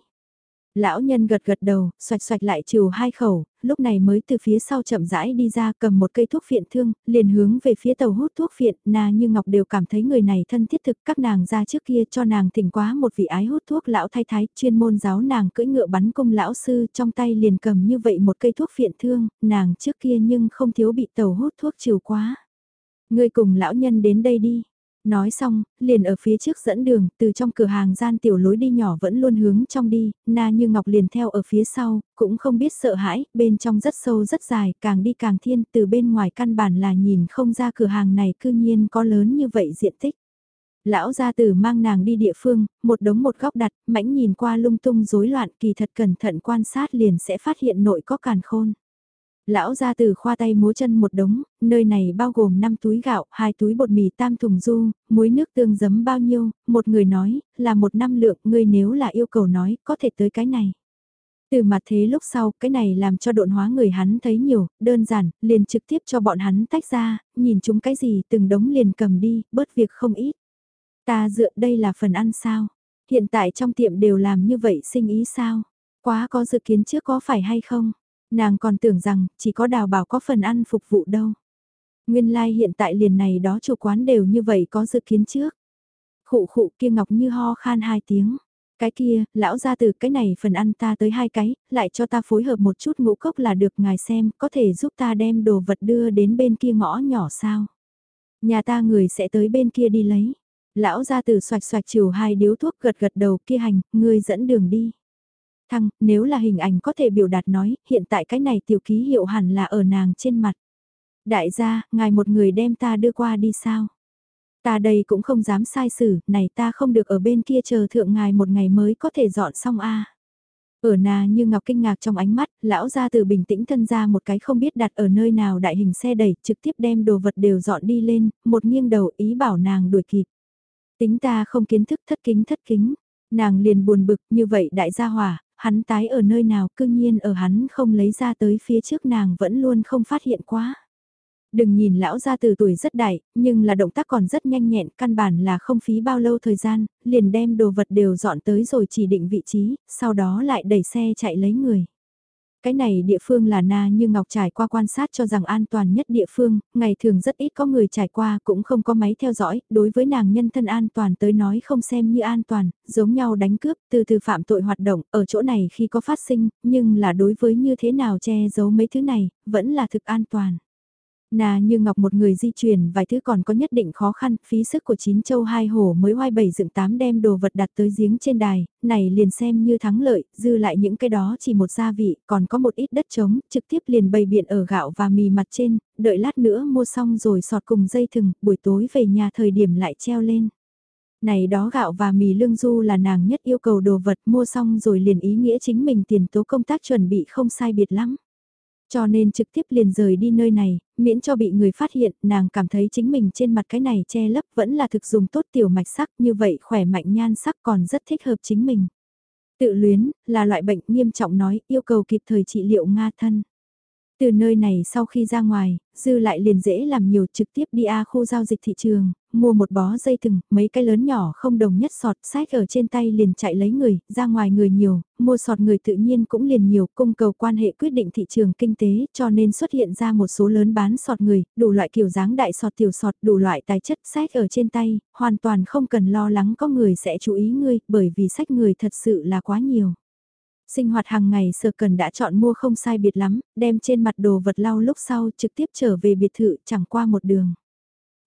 Lão nhân gật gật đầu, xoạch xoạch lại trừ hai khẩu, lúc này mới từ phía sau chậm rãi đi ra cầm một cây thuốc phiện thương, liền hướng về phía tàu hút thuốc phiện, na như ngọc đều cảm thấy người này thân thiết thực các nàng ra trước kia cho nàng thỉnh quá một vị ái hút thuốc lão thay thái, chuyên môn giáo nàng cưỡi ngựa bắn cung lão sư trong tay liền cầm như vậy một cây thuốc phiện thương, nàng trước kia nhưng không thiếu bị tàu hút thuốc chiều quá. Người cùng lão nhân đến đây đi, Nói xong, liền ở phía trước dẫn đường, từ trong cửa hàng gian tiểu lối đi nhỏ vẫn luôn hướng trong đi, na như ngọc liền theo ở phía sau, cũng không biết sợ hãi, bên trong rất sâu rất dài, càng đi càng thiên, từ bên ngoài căn bản là nhìn không ra cửa hàng này cư nhiên có lớn như vậy diện tích. Lão gia tử mang nàng đi địa phương, một đống một góc đặt, mãnh nhìn qua lung tung rối loạn kỳ thật cẩn thận quan sát liền sẽ phát hiện nội có càn khôn. Lão ra từ khoa tay múa chân một đống, nơi này bao gồm 5 túi gạo, 2 túi bột mì tam thùng du, muối nước tương giấm bao nhiêu, một người nói, là một năm lượng, người nếu là yêu cầu nói, có thể tới cái này. Từ mặt thế lúc sau, cái này làm cho độn hóa người hắn thấy nhiều, đơn giản, liền trực tiếp cho bọn hắn tách ra, nhìn chúng cái gì từng đống liền cầm đi, bớt việc không ít. Ta dựa đây là phần ăn sao? Hiện tại trong tiệm đều làm như vậy sinh ý sao? Quá có dự kiến trước có phải hay không? Nàng còn tưởng rằng chỉ có đào bảo có phần ăn phục vụ đâu. Nguyên lai like hiện tại liền này đó chủ quán đều như vậy có dự kiến trước. Khụ khụ kia ngọc như ho khan hai tiếng. Cái kia, lão ra từ cái này phần ăn ta tới hai cái, lại cho ta phối hợp một chút ngũ cốc là được ngài xem, có thể giúp ta đem đồ vật đưa đến bên kia ngõ nhỏ sao. Nhà ta người sẽ tới bên kia đi lấy. Lão ra từ xoạch xoạch chiều hai điếu thuốc gật gật đầu kia hành, ngươi dẫn đường đi. Thăng, nếu là hình ảnh có thể biểu đạt nói, hiện tại cái này tiểu ký hiệu hẳn là ở nàng trên mặt. Đại gia, ngài một người đem ta đưa qua đi sao? Ta đây cũng không dám sai xử, này ta không được ở bên kia chờ thượng ngài một ngày mới có thể dọn xong a. Ở nà như ngọc kinh ngạc trong ánh mắt, lão ra từ bình tĩnh thân ra một cái không biết đặt ở nơi nào đại hình xe đẩy, trực tiếp đem đồ vật đều dọn đi lên, một nghiêng đầu ý bảo nàng đuổi kịp. Tính ta không kiến thức thất kính thất kính, nàng liền buồn bực như vậy đại gia hỏa, hắn tái ở nơi nào cương nhiên ở hắn không lấy ra tới phía trước nàng vẫn luôn không phát hiện quá. Đừng nhìn lão gia từ tuổi rất đại, nhưng là động tác còn rất nhanh nhẹn, căn bản là không phí bao lâu thời gian, liền đem đồ vật đều dọn tới rồi chỉ định vị trí, sau đó lại đẩy xe chạy lấy người. Cái này địa phương là na như Ngọc trải qua quan sát cho rằng an toàn nhất địa phương, ngày thường rất ít có người trải qua cũng không có máy theo dõi, đối với nàng nhân thân an toàn tới nói không xem như an toàn, giống nhau đánh cướp từ từ phạm tội hoạt động ở chỗ này khi có phát sinh, nhưng là đối với như thế nào che giấu mấy thứ này, vẫn là thực an toàn. Nà như ngọc một người di chuyển vài thứ còn có nhất định khó khăn, phí sức của chín châu hai hổ mới hoai bảy dựng tám đem đồ vật đặt tới giếng trên đài, này liền xem như thắng lợi, dư lại những cái đó chỉ một gia vị, còn có một ít đất trống, trực tiếp liền bày biện ở gạo và mì mặt trên, đợi lát nữa mua xong rồi sọt cùng dây thừng, buổi tối về nhà thời điểm lại treo lên. Này đó gạo và mì lương du là nàng nhất yêu cầu đồ vật mua xong rồi liền ý nghĩa chính mình tiền tố công tác chuẩn bị không sai biệt lắm. Cho nên trực tiếp liền rời đi nơi này, miễn cho bị người phát hiện, nàng cảm thấy chính mình trên mặt cái này che lấp vẫn là thực dùng tốt tiểu mạch sắc như vậy khỏe mạnh nhan sắc còn rất thích hợp chính mình. Tự luyến, là loại bệnh nghiêm trọng nói, yêu cầu kịp thời trị liệu Nga thân. Từ nơi này sau khi ra ngoài, dư lại liền dễ làm nhiều trực tiếp đi A khu giao dịch thị trường, mua một bó dây thừng, mấy cái lớn nhỏ không đồng nhất sọt sách ở trên tay liền chạy lấy người, ra ngoài người nhiều, mua sọt người tự nhiên cũng liền nhiều, cung cầu quan hệ quyết định thị trường kinh tế cho nên xuất hiện ra một số lớn bán sọt người, đủ loại kiểu dáng đại sọt tiểu sọt, đủ loại tài chất sách ở trên tay, hoàn toàn không cần lo lắng có người sẽ chú ý ngươi, bởi vì sách người thật sự là quá nhiều. Sinh hoạt hàng ngày sở cần đã chọn mua không sai biệt lắm, đem trên mặt đồ vật lau lúc sau trực tiếp trở về biệt thự chẳng qua một đường.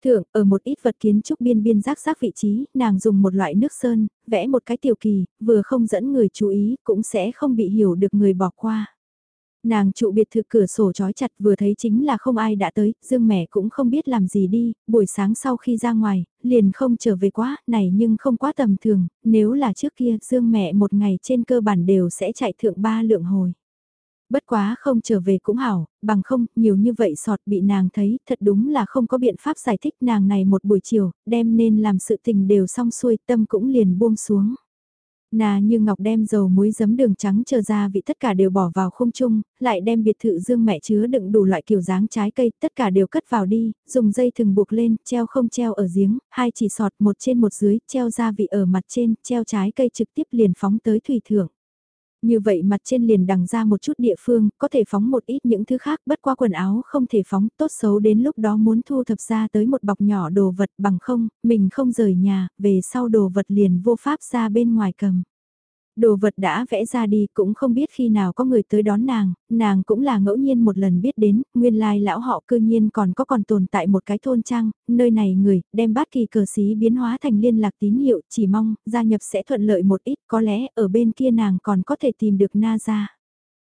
Thượng, ở một ít vật kiến trúc biên biên rác rác vị trí, nàng dùng một loại nước sơn, vẽ một cái tiểu kỳ, vừa không dẫn người chú ý, cũng sẽ không bị hiểu được người bỏ qua. Nàng trụ biệt thự cửa sổ trói chặt vừa thấy chính là không ai đã tới, Dương mẹ cũng không biết làm gì đi, buổi sáng sau khi ra ngoài, liền không trở về quá, này nhưng không quá tầm thường, nếu là trước kia Dương mẹ một ngày trên cơ bản đều sẽ chạy thượng ba lượng hồi. Bất quá không trở về cũng hảo, bằng không, nhiều như vậy sọt bị nàng thấy, thật đúng là không có biện pháp giải thích nàng này một buổi chiều, đem nên làm sự tình đều xong xuôi, tâm cũng liền buông xuống. Nà như ngọc đem dầu muối giấm đường trắng chờ ra vị tất cả đều bỏ vào không chung, lại đem biệt thự dương mẹ chứa đựng đủ loại kiểu dáng trái cây, tất cả đều cất vào đi, dùng dây thừng buộc lên, treo không treo ở giếng, hai chỉ sọt một trên một dưới, treo gia vị ở mặt trên, treo trái cây trực tiếp liền phóng tới thủy thượng. Như vậy mặt trên liền đằng ra một chút địa phương, có thể phóng một ít những thứ khác, bất qua quần áo không thể phóng, tốt xấu đến lúc đó muốn thu thập ra tới một bọc nhỏ đồ vật bằng không, mình không rời nhà, về sau đồ vật liền vô pháp ra bên ngoài cầm. Đồ vật đã vẽ ra đi cũng không biết khi nào có người tới đón nàng, nàng cũng là ngẫu nhiên một lần biết đến, nguyên lai lão họ cư nhiên còn có còn tồn tại một cái thôn trang, nơi này người, đem bát kỳ cờ xí biến hóa thành liên lạc tín hiệu, chỉ mong, gia nhập sẽ thuận lợi một ít, có lẽ ở bên kia nàng còn có thể tìm được na ra.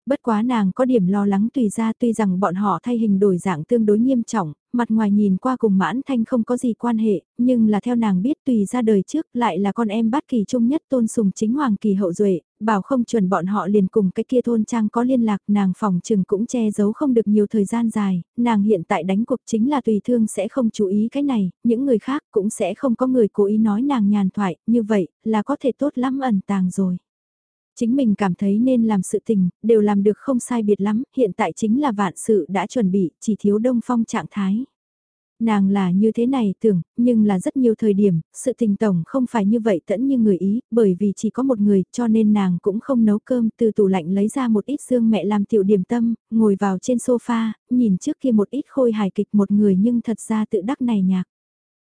Bất quá nàng có điểm lo lắng tùy ra tuy rằng bọn họ thay hình đổi dạng tương đối nghiêm trọng, mặt ngoài nhìn qua cùng mãn thanh không có gì quan hệ, nhưng là theo nàng biết tùy ra đời trước lại là con em bát kỳ trung nhất tôn sùng chính hoàng kỳ hậu duệ bảo không chuẩn bọn họ liền cùng cái kia thôn trang có liên lạc nàng phòng trừng cũng che giấu không được nhiều thời gian dài, nàng hiện tại đánh cuộc chính là tùy thương sẽ không chú ý cái này, những người khác cũng sẽ không có người cố ý nói nàng nhàn thoại, như vậy là có thể tốt lắm ẩn tàng rồi. Chính mình cảm thấy nên làm sự tình, đều làm được không sai biệt lắm, hiện tại chính là vạn sự đã chuẩn bị, chỉ thiếu đông phong trạng thái. Nàng là như thế này tưởng, nhưng là rất nhiều thời điểm, sự tình tổng không phải như vậy tẫn như người ý, bởi vì chỉ có một người cho nên nàng cũng không nấu cơm từ tủ lạnh lấy ra một ít xương mẹ làm tiểu điểm tâm, ngồi vào trên sofa, nhìn trước kia một ít khôi hài kịch một người nhưng thật ra tự đắc này nhạc.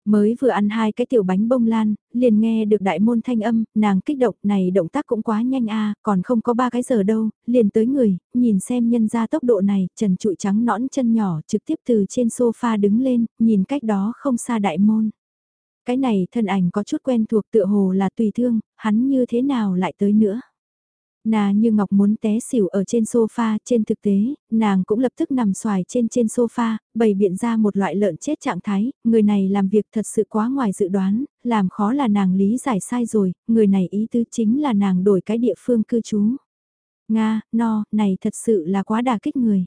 Mới vừa ăn hai cái tiểu bánh bông lan, liền nghe được đại môn thanh âm, nàng kích động này động tác cũng quá nhanh a còn không có ba cái giờ đâu, liền tới người, nhìn xem nhân ra tốc độ này, trần trụi trắng nõn chân nhỏ trực tiếp từ trên sofa đứng lên, nhìn cách đó không xa đại môn. Cái này thân ảnh có chút quen thuộc tựa hồ là tùy thương, hắn như thế nào lại tới nữa. Nà như Ngọc muốn té xỉu ở trên sofa, trên thực tế, nàng cũng lập tức nằm xoài trên trên sofa, bày biện ra một loại lợn chết trạng thái, người này làm việc thật sự quá ngoài dự đoán, làm khó là nàng lý giải sai rồi, người này ý tứ chính là nàng đổi cái địa phương cư trú. Nga, no, này thật sự là quá đà kích người.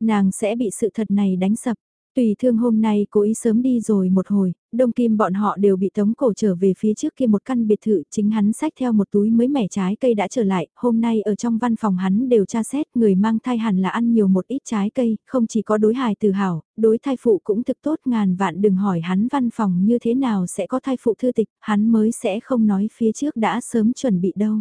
Nàng sẽ bị sự thật này đánh sập. Tùy thương hôm nay cố ý sớm đi rồi một hồi, đông kim bọn họ đều bị tống cổ trở về phía trước kia một căn biệt thự chính hắn sách theo một túi mới mẻ trái cây đã trở lại, hôm nay ở trong văn phòng hắn đều tra xét người mang thai hẳn là ăn nhiều một ít trái cây, không chỉ có đối hài từ hảo, đối thai phụ cũng thực tốt ngàn vạn đừng hỏi hắn văn phòng như thế nào sẽ có thai phụ thư tịch, hắn mới sẽ không nói phía trước đã sớm chuẩn bị đâu.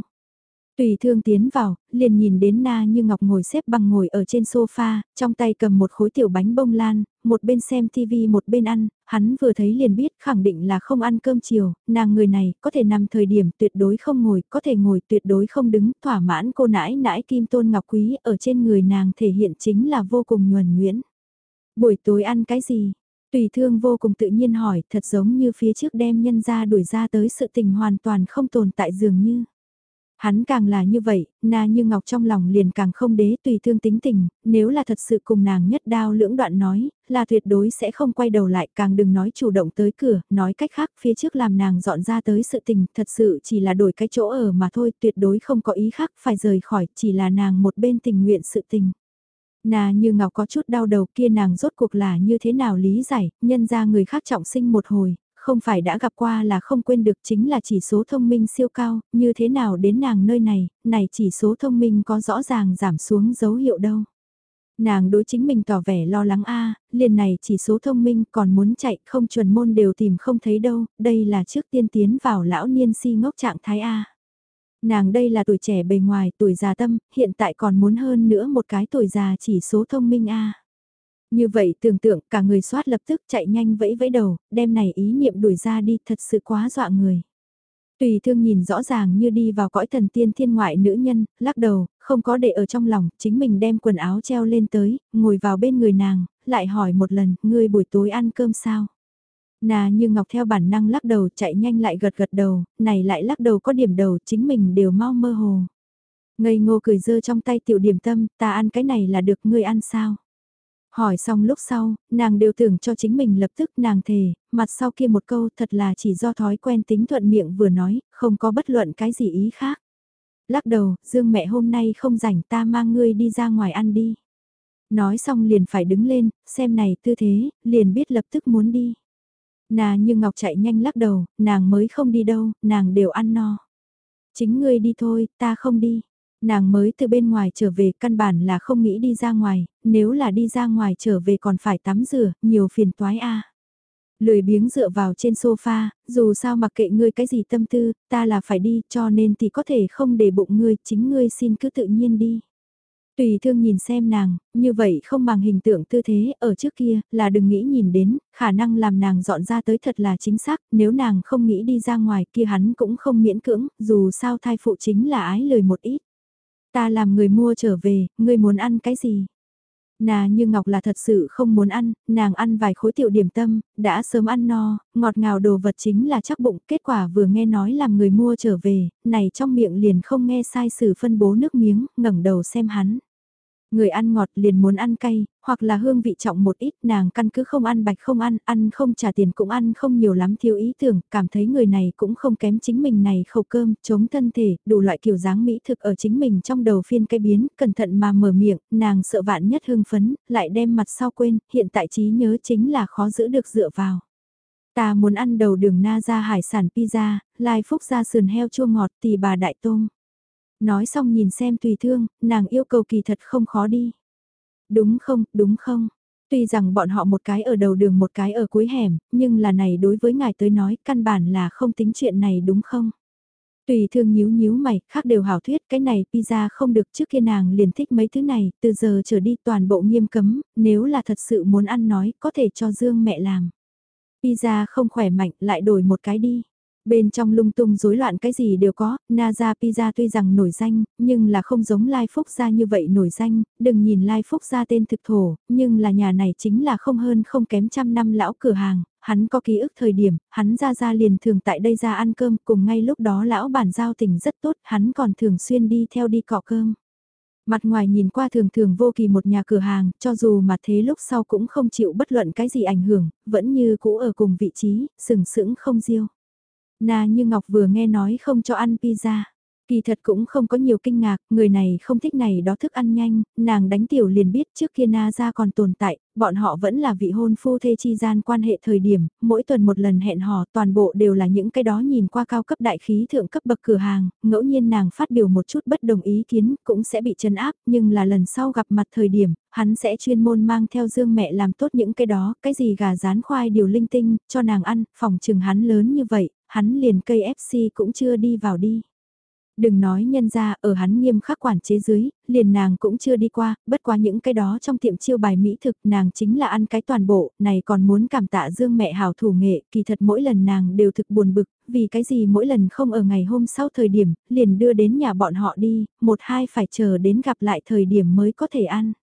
Tùy thương tiến vào, liền nhìn đến Na như Ngọc ngồi xếp bằng ngồi ở trên sofa, trong tay cầm một khối tiểu bánh bông lan, một bên xem TV một bên ăn, hắn vừa thấy liền biết khẳng định là không ăn cơm chiều, nàng người này có thể nằm thời điểm tuyệt đối không ngồi, có thể ngồi tuyệt đối không đứng, thỏa mãn cô nãi nãi kim tôn ngọc quý ở trên người nàng thể hiện chính là vô cùng nhuần nguyễn. Buổi tối ăn cái gì? Tùy thương vô cùng tự nhiên hỏi, thật giống như phía trước đem nhân ra đuổi ra tới sự tình hoàn toàn không tồn tại dường như. Hắn càng là như vậy, na như ngọc trong lòng liền càng không đế tùy thương tính tình, nếu là thật sự cùng nàng nhất đao lưỡng đoạn nói, là tuyệt đối sẽ không quay đầu lại càng đừng nói chủ động tới cửa, nói cách khác phía trước làm nàng dọn ra tới sự tình, thật sự chỉ là đổi cái chỗ ở mà thôi, tuyệt đối không có ý khác phải rời khỏi, chỉ là nàng một bên tình nguyện sự tình. Nà như ngọc có chút đau đầu kia nàng rốt cuộc là như thế nào lý giải, nhân ra người khác trọng sinh một hồi, không phải đã gặp qua là không quên được chính là chỉ số thông minh siêu cao, như thế nào đến nàng nơi này, này chỉ số thông minh có rõ ràng giảm xuống dấu hiệu đâu. Nàng đối chính mình tỏ vẻ lo lắng a liền này chỉ số thông minh còn muốn chạy không chuẩn môn đều tìm không thấy đâu, đây là trước tiên tiến vào lão niên si ngốc trạng thái a Nàng đây là tuổi trẻ bề ngoài, tuổi già tâm, hiện tại còn muốn hơn nữa một cái tuổi già chỉ số thông minh a như vậy tưởng tượng cả người soát lập tức chạy nhanh vẫy vẫy đầu, đem này ý niệm đuổi ra đi thật sự quá dọa người. Tùy thương nhìn rõ ràng như đi vào cõi thần tiên thiên ngoại nữ nhân, lắc đầu, không có để ở trong lòng, chính mình đem quần áo treo lên tới, ngồi vào bên người nàng, lại hỏi một lần, ngươi buổi tối ăn cơm sao? Nà như ngọc theo bản năng lắc đầu chạy nhanh lại gật gật đầu, này lại lắc đầu có điểm đầu chính mình đều mau mơ hồ. Ngây ngô cười dơ trong tay tiểu điểm tâm, ta ăn cái này là được ngươi ăn sao? Hỏi xong lúc sau, nàng đều tưởng cho chính mình lập tức nàng thề, mặt sau kia một câu thật là chỉ do thói quen tính thuận miệng vừa nói, không có bất luận cái gì ý khác. Lắc đầu, Dương mẹ hôm nay không rảnh ta mang ngươi đi ra ngoài ăn đi. Nói xong liền phải đứng lên, xem này tư thế, liền biết lập tức muốn đi. Nà như Ngọc chạy nhanh lắc đầu, nàng mới không đi đâu, nàng đều ăn no. Chính ngươi đi thôi, ta không đi. Nàng mới từ bên ngoài trở về căn bản là không nghĩ đi ra ngoài, nếu là đi ra ngoài trở về còn phải tắm rửa, nhiều phiền toái a. Lười biếng dựa vào trên sofa, dù sao mặc kệ ngươi cái gì tâm tư, ta là phải đi cho nên thì có thể không để bụng ngươi, chính ngươi xin cứ tự nhiên đi. Tùy thương nhìn xem nàng, như vậy không bằng hình tượng tư thế ở trước kia là đừng nghĩ nhìn đến, khả năng làm nàng dọn ra tới thật là chính xác, nếu nàng không nghĩ đi ra ngoài kia hắn cũng không miễn cưỡng, dù sao thai phụ chính là ái lời một ít. Ta làm người mua trở về, ngươi muốn ăn cái gì? Nà như Ngọc là thật sự không muốn ăn, nàng ăn vài khối tiểu điểm tâm, đã sớm ăn no, ngọt ngào đồ vật chính là chắc bụng, kết quả vừa nghe nói làm người mua trở về, này trong miệng liền không nghe sai sử phân bố nước miếng, ngẩng đầu xem hắn. Người ăn ngọt liền muốn ăn cay, hoặc là hương vị trọng một ít, nàng căn cứ không ăn bạch không ăn, ăn không trả tiền cũng ăn không nhiều lắm thiếu ý tưởng, cảm thấy người này cũng không kém chính mình này khẩu cơm, chống thân thể, đủ loại kiểu dáng mỹ thực ở chính mình trong đầu phiên cái biến, cẩn thận mà mở miệng, nàng sợ vạn nhất hương phấn, lại đem mặt sau quên, hiện tại trí nhớ chính là khó giữ được dựa vào. Ta muốn ăn đầu đường na ra hải sản pizza, lai phúc ra sườn heo chua ngọt tì bà đại tôm. Nói xong nhìn xem tùy thương, nàng yêu cầu kỳ thật không khó đi. Đúng không, đúng không? Tuy rằng bọn họ một cái ở đầu đường một cái ở cuối hẻm, nhưng là này đối với ngài tới nói căn bản là không tính chuyện này đúng không? Tùy thương nhíu nhíu mày, khác đều hảo thuyết, cái này pizza không được trước kia nàng liền thích mấy thứ này, từ giờ trở đi toàn bộ nghiêm cấm, nếu là thật sự muốn ăn nói, có thể cho Dương mẹ làm. Pizza không khỏe mạnh, lại đổi một cái đi. Bên trong lung tung rối loạn cái gì đều có, Naza Pizza tuy rằng nổi danh, nhưng là không giống Lai Phúc Gia như vậy nổi danh, đừng nhìn Lai Phúc Gia tên thực thổ, nhưng là nhà này chính là không hơn không kém trăm năm lão cửa hàng, hắn có ký ức thời điểm, hắn ra ra liền thường tại đây ra ăn cơm, cùng ngay lúc đó lão bản giao tình rất tốt, hắn còn thường xuyên đi theo đi cọ cơm. Mặt ngoài nhìn qua thường thường vô kỳ một nhà cửa hàng, cho dù mà thế lúc sau cũng không chịu bất luận cái gì ảnh hưởng, vẫn như cũ ở cùng vị trí, sừng sững không diêu. Na như Ngọc vừa nghe nói không cho ăn pizza. Kỳ thật cũng không có nhiều kinh ngạc, người này không thích này đó thức ăn nhanh, nàng đánh tiểu liền biết trước kia Na ra còn tồn tại, bọn họ vẫn là vị hôn phu thê chi gian quan hệ thời điểm, mỗi tuần một lần hẹn hò toàn bộ đều là những cái đó nhìn qua cao cấp đại khí thượng cấp bậc cửa hàng, ngẫu nhiên nàng phát biểu một chút bất đồng ý kiến cũng sẽ bị chấn áp, nhưng là lần sau gặp mặt thời điểm, hắn sẽ chuyên môn mang theo dương mẹ làm tốt những cái đó, cái gì gà rán khoai điều linh tinh, cho nàng ăn, phòng trừng hắn lớn như vậy, hắn liền cây FC cũng chưa đi vào đi. Đừng nói nhân ra ở hắn nghiêm khắc quản chế dưới, liền nàng cũng chưa đi qua, bất quá những cái đó trong tiệm chiêu bài mỹ thực nàng chính là ăn cái toàn bộ, này còn muốn cảm tạ dương mẹ hào thủ nghệ, kỳ thật mỗi lần nàng đều thực buồn bực, vì cái gì mỗi lần không ở ngày hôm sau thời điểm, liền đưa đến nhà bọn họ đi, một hai phải chờ đến gặp lại thời điểm mới có thể ăn.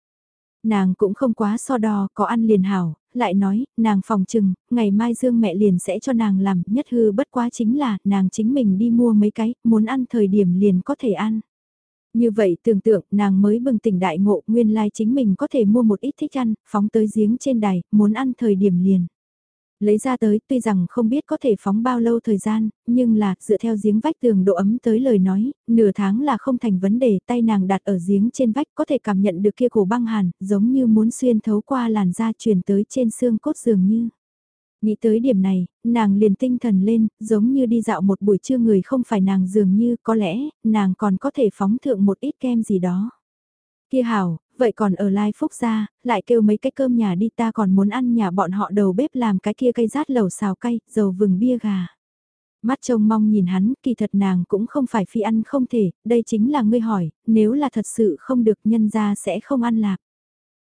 Nàng cũng không quá so đo, có ăn liền hảo, lại nói, nàng phòng trừng, ngày mai Dương mẹ liền sẽ cho nàng làm, nhất hư bất quá chính là, nàng chính mình đi mua mấy cái, muốn ăn thời điểm liền có thể ăn. Như vậy tưởng tượng nàng mới bừng tỉnh đại ngộ nguyên lai chính mình có thể mua một ít thích ăn, phóng tới giếng trên đài, muốn ăn thời điểm liền lấy ra tới tuy rằng không biết có thể phóng bao lâu thời gian, nhưng là dựa theo giếng vách tường độ ấm tới lời nói, nửa tháng là không thành vấn đề tay nàng đặt ở giếng trên vách có thể cảm nhận được kia cổ băng hàn, giống như muốn xuyên thấu qua làn da truyền tới trên xương cốt dường như. Nghĩ tới điểm này, nàng liền tinh thần lên, giống như đi dạo một buổi trưa người không phải nàng dường như có lẽ, nàng còn có thể phóng thượng một ít kem gì đó. Kia hảo, vậy còn ở Lai Phúc ra, lại kêu mấy cái cơm nhà đi ta còn muốn ăn nhà bọn họ đầu bếp làm cái kia cây rát lẩu xào cay, dầu vừng bia gà. Mắt trông mong nhìn hắn, kỳ thật nàng cũng không phải phi ăn không thể, đây chính là ngươi hỏi, nếu là thật sự không được nhân ra sẽ không ăn lạc.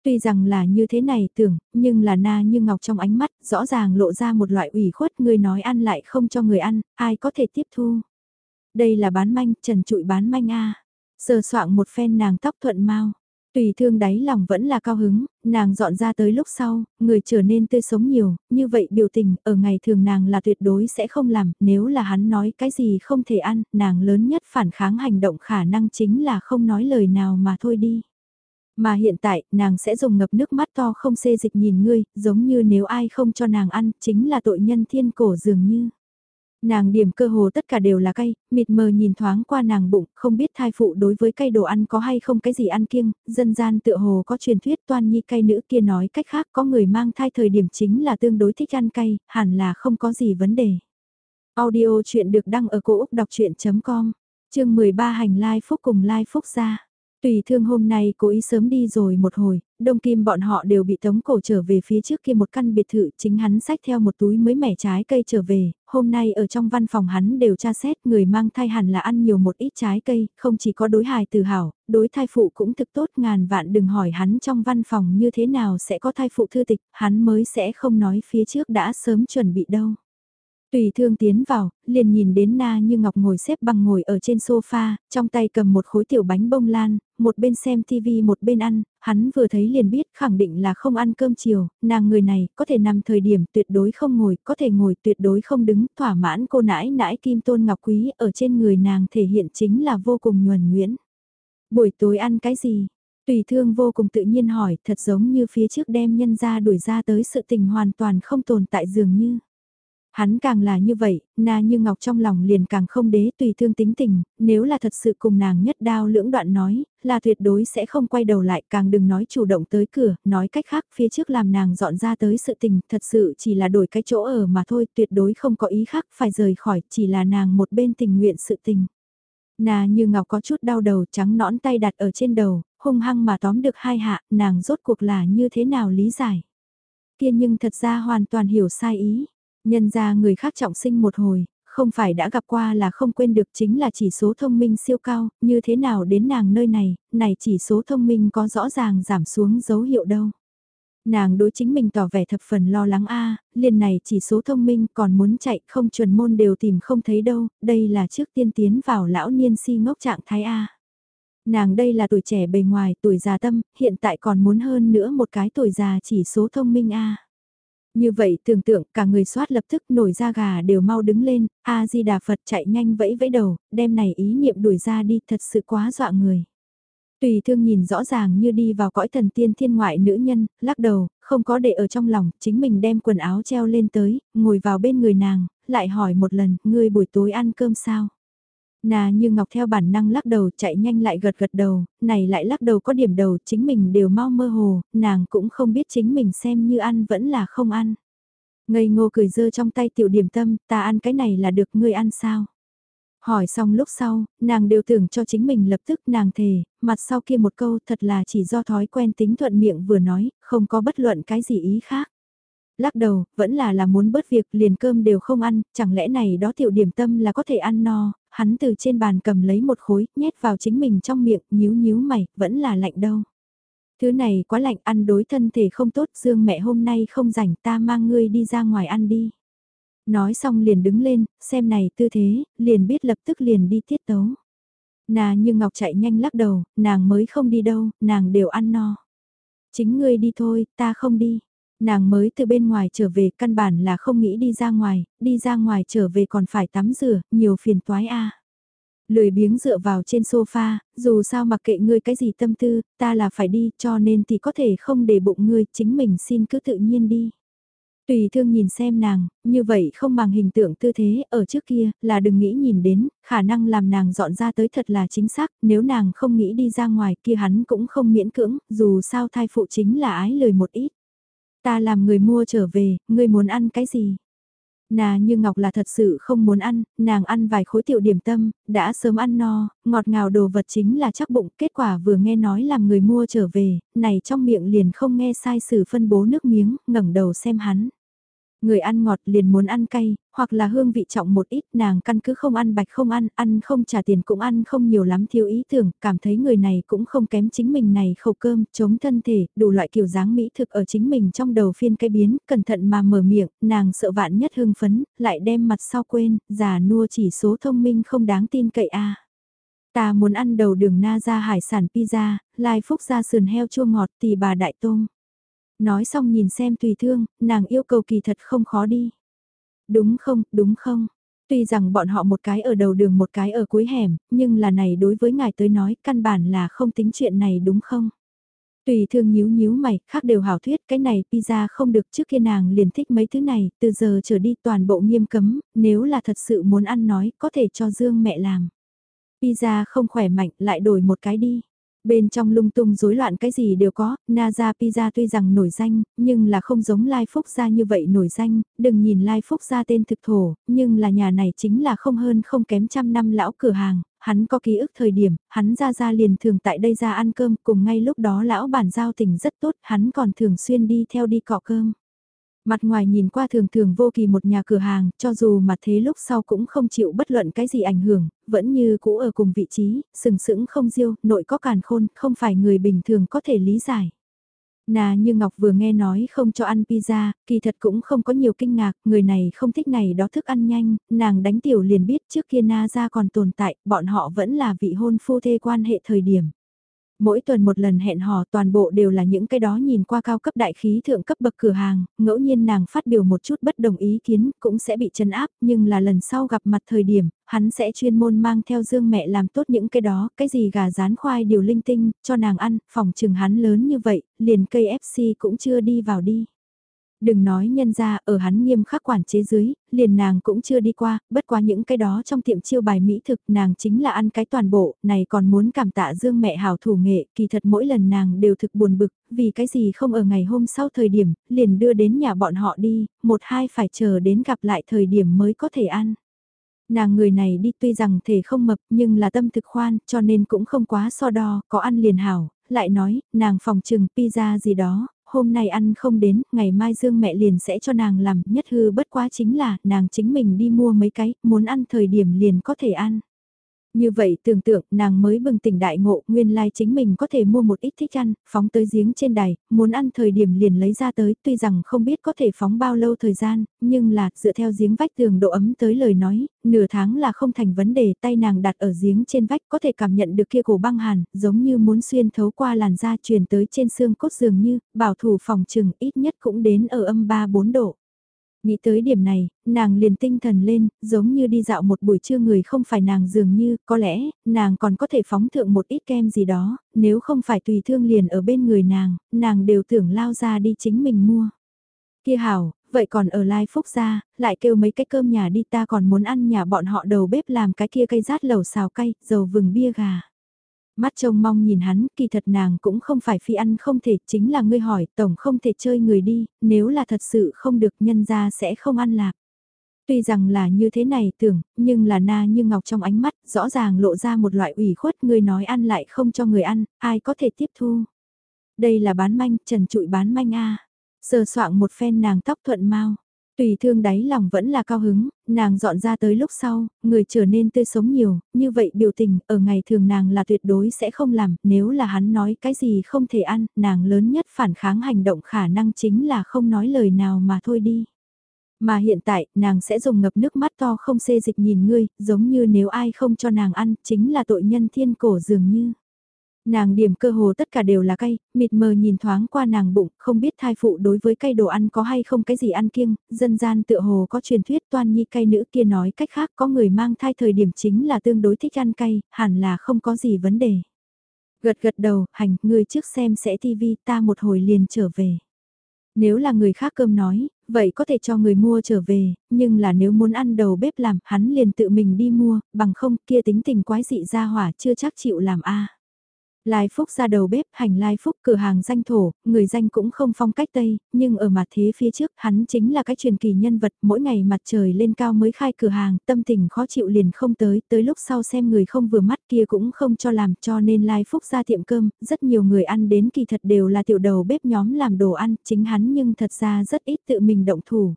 Tuy rằng là như thế này tưởng, nhưng là na như ngọc trong ánh mắt, rõ ràng lộ ra một loại ủy khuất người nói ăn lại không cho người ăn, ai có thể tiếp thu. Đây là bán manh, trần trụi bán manh a Sờ soạng một phen nàng tóc thuận mau Tùy thương đáy lòng vẫn là cao hứng, nàng dọn ra tới lúc sau, người trở nên tươi sống nhiều, như vậy biểu tình, ở ngày thường nàng là tuyệt đối sẽ không làm, nếu là hắn nói cái gì không thể ăn, nàng lớn nhất phản kháng hành động khả năng chính là không nói lời nào mà thôi đi. Mà hiện tại, nàng sẽ dùng ngập nước mắt to không xê dịch nhìn ngươi, giống như nếu ai không cho nàng ăn, chính là tội nhân thiên cổ dường như. Nàng điểm cơ hồ tất cả đều là cay, mịt mờ nhìn thoáng qua nàng bụng, không biết thai phụ đối với cay đồ ăn có hay không cái gì ăn kiêng, dân gian tựa hồ có truyền thuyết toan nhi cay nữ kia nói cách khác có người mang thai thời điểm chính là tương đối thích ăn cay, hẳn là không có gì vấn đề. Audio chuyện được đăng ở cổ Úc đọc chuyện.com, chương 13 hành lai phúc cùng lai phúc ra. Tùy thương hôm nay cố ý sớm đi rồi một hồi, đông kim bọn họ đều bị tống cổ trở về phía trước kia một căn biệt thự chính hắn xách theo một túi mới mẻ trái cây trở về, hôm nay ở trong văn phòng hắn đều tra xét người mang thai hẳn là ăn nhiều một ít trái cây, không chỉ có đối hài từ hảo, đối thai phụ cũng thực tốt ngàn vạn đừng hỏi hắn trong văn phòng như thế nào sẽ có thai phụ thư tịch, hắn mới sẽ không nói phía trước đã sớm chuẩn bị đâu. Tùy thương tiến vào, liền nhìn đến Na Như Ngọc ngồi xếp bằng ngồi ở trên sofa, trong tay cầm một khối tiểu bánh bông lan, một bên xem TV một bên ăn, hắn vừa thấy liền biết khẳng định là không ăn cơm chiều, nàng người này có thể nằm thời điểm tuyệt đối không ngồi, có thể ngồi tuyệt đối không đứng, thỏa mãn cô nãi nãi kim tôn ngọc quý ở trên người nàng thể hiện chính là vô cùng nhuần nhuyễn. Buổi tối ăn cái gì? Tùy thương vô cùng tự nhiên hỏi, thật giống như phía trước đem nhân ra đuổi ra tới sự tình hoàn toàn không tồn tại dường như. Hắn càng là như vậy, na như ngọc trong lòng liền càng không đế tùy thương tính tình, nếu là thật sự cùng nàng nhất đao lưỡng đoạn nói, là tuyệt đối sẽ không quay đầu lại càng đừng nói chủ động tới cửa, nói cách khác phía trước làm nàng dọn ra tới sự tình, thật sự chỉ là đổi cái chỗ ở mà thôi, tuyệt đối không có ý khác phải rời khỏi, chỉ là nàng một bên tình nguyện sự tình. Na như ngọc có chút đau đầu trắng nõn tay đặt ở trên đầu, hung hăng mà tóm được hai hạ, nàng rốt cuộc là như thế nào lý giải. Kia nhưng thật ra hoàn toàn hiểu sai ý. Nhân ra người khác trọng sinh một hồi, không phải đã gặp qua là không quên được chính là chỉ số thông minh siêu cao, như thế nào đến nàng nơi này, này chỉ số thông minh có rõ ràng giảm xuống dấu hiệu đâu. Nàng đối chính mình tỏ vẻ thập phần lo lắng a liền này chỉ số thông minh còn muốn chạy không chuẩn môn đều tìm không thấy đâu, đây là trước tiên tiến vào lão niên si ngốc trạng thái a Nàng đây là tuổi trẻ bề ngoài, tuổi già tâm, hiện tại còn muốn hơn nữa một cái tuổi già chỉ số thông minh a như vậy tưởng tượng cả người soát lập tức nổi da gà đều mau đứng lên, A-di-đà Phật chạy nhanh vẫy vẫy đầu, đem này ý niệm đuổi ra đi thật sự quá dọa người. Tùy thương nhìn rõ ràng như đi vào cõi thần tiên thiên ngoại nữ nhân, lắc đầu, không có để ở trong lòng, chính mình đem quần áo treo lên tới, ngồi vào bên người nàng, lại hỏi một lần, ngươi buổi tối ăn cơm sao? Nà như ngọc theo bản năng lắc đầu chạy nhanh lại gật gật đầu, này lại lắc đầu có điểm đầu chính mình đều mau mơ hồ, nàng cũng không biết chính mình xem như ăn vẫn là không ăn. Ngây ngô cười dơ trong tay tiểu điểm tâm, ta ăn cái này là được ngươi ăn sao? Hỏi xong lúc sau, nàng đều tưởng cho chính mình lập tức nàng thề, mặt sau kia một câu thật là chỉ do thói quen tính thuận miệng vừa nói, không có bất luận cái gì ý khác. Lắc đầu, vẫn là là muốn bớt việc liền cơm đều không ăn, chẳng lẽ này đó tiểu điểm tâm là có thể ăn no, hắn từ trên bàn cầm lấy một khối, nhét vào chính mình trong miệng, nhíu nhíu mày, vẫn là lạnh đâu. Thứ này quá lạnh ăn đối thân thể không tốt, Dương mẹ hôm nay không rảnh ta mang ngươi đi ra ngoài ăn đi. Nói xong liền đứng lên, xem này tư thế, liền biết lập tức liền đi tiết tấu. Nà như Ngọc chạy nhanh lắc đầu, nàng mới không đi đâu, nàng đều ăn no. Chính ngươi đi thôi, ta không đi. Nàng mới từ bên ngoài trở về căn bản là không nghĩ đi ra ngoài, đi ra ngoài trở về còn phải tắm rửa, nhiều phiền toái a. Lười biếng dựa vào trên sofa, dù sao mặc kệ ngươi cái gì tâm tư, ta là phải đi cho nên thì có thể không để bụng ngươi, chính mình xin cứ tự nhiên đi. Tùy thương nhìn xem nàng, như vậy không bằng hình tượng tư thế ở trước kia là đừng nghĩ nhìn đến, khả năng làm nàng dọn ra tới thật là chính xác, nếu nàng không nghĩ đi ra ngoài kia hắn cũng không miễn cưỡng, dù sao thai phụ chính là ái lời một ít. Ta làm người mua trở về, ngươi muốn ăn cái gì? Nà như Ngọc là thật sự không muốn ăn, nàng ăn vài khối tiểu điểm tâm, đã sớm ăn no, ngọt ngào đồ vật chính là chắc bụng, kết quả vừa nghe nói làm người mua trở về, này trong miệng liền không nghe sai sử phân bố nước miếng, ngẩng đầu xem hắn. Người ăn ngọt liền muốn ăn cay, hoặc là hương vị trọng một ít nàng căn cứ không ăn bạch không ăn, ăn không trả tiền cũng ăn không nhiều lắm thiếu ý tưởng, cảm thấy người này cũng không kém chính mình này khẩu cơm, chống thân thể, đủ loại kiểu dáng mỹ thực ở chính mình trong đầu phiên cái biến, cẩn thận mà mở miệng, nàng sợ vạn nhất hưng phấn, lại đem mặt sau quên, già nua chỉ số thông minh không đáng tin cậy a Ta muốn ăn đầu đường na ra hải sản pizza, lai phúc ra sườn heo chua ngọt tì bà đại tôm. Nói xong nhìn xem tùy thương, nàng yêu cầu kỳ thật không khó đi. Đúng không, đúng không? Tuy rằng bọn họ một cái ở đầu đường một cái ở cuối hẻm, nhưng là này đối với ngài tới nói căn bản là không tính chuyện này đúng không? Tùy thương nhíu nhíu mày, khác đều hảo thuyết, cái này pizza không được trước kia nàng liền thích mấy thứ này, từ giờ trở đi toàn bộ nghiêm cấm, nếu là thật sự muốn ăn nói, có thể cho Dương mẹ làm. Pizza không khỏe mạnh, lại đổi một cái đi. Bên trong lung tung rối loạn cái gì đều có, Naza Pizza tuy rằng nổi danh, nhưng là không giống Lai Phúc Gia như vậy nổi danh, đừng nhìn Lai Phúc Gia tên thực thổ, nhưng là nhà này chính là không hơn không kém trăm năm lão cửa hàng, hắn có ký ức thời điểm, hắn ra ra liền thường tại đây ra ăn cơm, cùng ngay lúc đó lão bản giao tình rất tốt, hắn còn thường xuyên đi theo đi cọ cơm. Mặt ngoài nhìn qua thường thường vô kỳ một nhà cửa hàng, cho dù mặt thế lúc sau cũng không chịu bất luận cái gì ảnh hưởng, vẫn như cũ ở cùng vị trí, sừng sững không diêu, nội có càn khôn, không phải người bình thường có thể lý giải. Nà như Ngọc vừa nghe nói không cho ăn pizza, kỳ thật cũng không có nhiều kinh ngạc, người này không thích này đó thức ăn nhanh, nàng đánh tiểu liền biết trước kia Na ra còn tồn tại, bọn họ vẫn là vị hôn phu thê quan hệ thời điểm. Mỗi tuần một lần hẹn hò toàn bộ đều là những cái đó nhìn qua cao cấp đại khí thượng cấp bậc cửa hàng, ngẫu nhiên nàng phát biểu một chút bất đồng ý kiến cũng sẽ bị chấn áp, nhưng là lần sau gặp mặt thời điểm, hắn sẽ chuyên môn mang theo dương mẹ làm tốt những cái đó, cái gì gà rán khoai điều linh tinh, cho nàng ăn, phòng trừng hắn lớn như vậy, liền cây FC cũng chưa đi vào đi. Đừng nói nhân ra ở hắn nghiêm khắc quản chế dưới, liền nàng cũng chưa đi qua, bất quá những cái đó trong tiệm chiêu bài mỹ thực nàng chính là ăn cái toàn bộ, này còn muốn cảm tạ dương mẹ hảo thủ nghệ, kỳ thật mỗi lần nàng đều thực buồn bực, vì cái gì không ở ngày hôm sau thời điểm, liền đưa đến nhà bọn họ đi, một hai phải chờ đến gặp lại thời điểm mới có thể ăn. Nàng người này đi tuy rằng thể không mập nhưng là tâm thực khoan cho nên cũng không quá so đo, có ăn liền hảo, lại nói, nàng phòng trừng pizza gì đó, hôm nay ăn không đến, ngày mai Dương mẹ liền sẽ cho nàng làm, nhất hư bất quá chính là, nàng chính mình đi mua mấy cái, muốn ăn thời điểm liền có thể ăn. Như vậy tưởng tượng nàng mới bừng tỉnh đại ngộ nguyên lai like chính mình có thể mua một ít thích ăn, phóng tới giếng trên đài, muốn ăn thời điểm liền lấy ra tới tuy rằng không biết có thể phóng bao lâu thời gian, nhưng là dựa theo giếng vách tường độ ấm tới lời nói, nửa tháng là không thành vấn đề tay nàng đặt ở giếng trên vách có thể cảm nhận được kia cổ băng hàn, giống như muốn xuyên thấu qua làn da truyền tới trên xương cốt dường như, bảo thủ phòng trừng ít nhất cũng đến ở âm 3-4 độ. Nghĩ tới điểm này, nàng liền tinh thần lên, giống như đi dạo một buổi trưa người không phải nàng dường như, có lẽ, nàng còn có thể phóng thượng một ít kem gì đó, nếu không phải tùy thương liền ở bên người nàng, nàng đều tưởng lao ra đi chính mình mua. Kia hảo, vậy còn ở Lai Phúc ra, lại kêu mấy cái cơm nhà đi ta còn muốn ăn nhà bọn họ đầu bếp làm cái kia cây rát lẩu xào cay, dầu vừng bia gà. Mắt trông mong nhìn hắn, kỳ thật nàng cũng không phải phi ăn không thể, chính là ngươi hỏi, tổng không thể chơi người đi, nếu là thật sự không được nhân ra sẽ không ăn lạc. Tuy rằng là như thế này tưởng, nhưng là na như ngọc trong ánh mắt, rõ ràng lộ ra một loại ủy khuất người nói ăn lại không cho người ăn, ai có thể tiếp thu. Đây là bán manh, trần trụi bán manh a Sờ soạn một phen nàng tóc thuận mau Tùy thương đáy lòng vẫn là cao hứng, nàng dọn ra tới lúc sau, người trở nên tươi sống nhiều, như vậy biểu tình, ở ngày thường nàng là tuyệt đối sẽ không làm, nếu là hắn nói cái gì không thể ăn, nàng lớn nhất phản kháng hành động khả năng chính là không nói lời nào mà thôi đi. Mà hiện tại, nàng sẽ dùng ngập nước mắt to không xê dịch nhìn ngươi, giống như nếu ai không cho nàng ăn, chính là tội nhân thiên cổ dường như. Nàng điểm cơ hồ tất cả đều là cay, mịt mờ nhìn thoáng qua nàng bụng, không biết thai phụ đối với cây đồ ăn có hay không cái gì ăn kiêng, dân gian tựa hồ có truyền thuyết toan nhi cay nữ kia nói cách khác có người mang thai thời điểm chính là tương đối thích ăn cay, hẳn là không có gì vấn đề. Gật gật đầu, hành, người trước xem sẽ tivi ta một hồi liền trở về. Nếu là người khác cơm nói, vậy có thể cho người mua trở về, nhưng là nếu muốn ăn đầu bếp làm, hắn liền tự mình đi mua, bằng không kia tính tình quái dị ra hỏa chưa chắc chịu làm a. Lai Phúc ra đầu bếp hành Lai Phúc cửa hàng danh thổ, người danh cũng không phong cách Tây, nhưng ở mặt thế phía trước hắn chính là cái truyền kỳ nhân vật, mỗi ngày mặt trời lên cao mới khai cửa hàng, tâm tình khó chịu liền không tới, tới lúc sau xem người không vừa mắt kia cũng không cho làm cho nên Lai Phúc ra tiệm cơm, rất nhiều người ăn đến kỳ thật đều là tiểu đầu bếp nhóm làm đồ ăn, chính hắn nhưng thật ra rất ít tự mình động thủ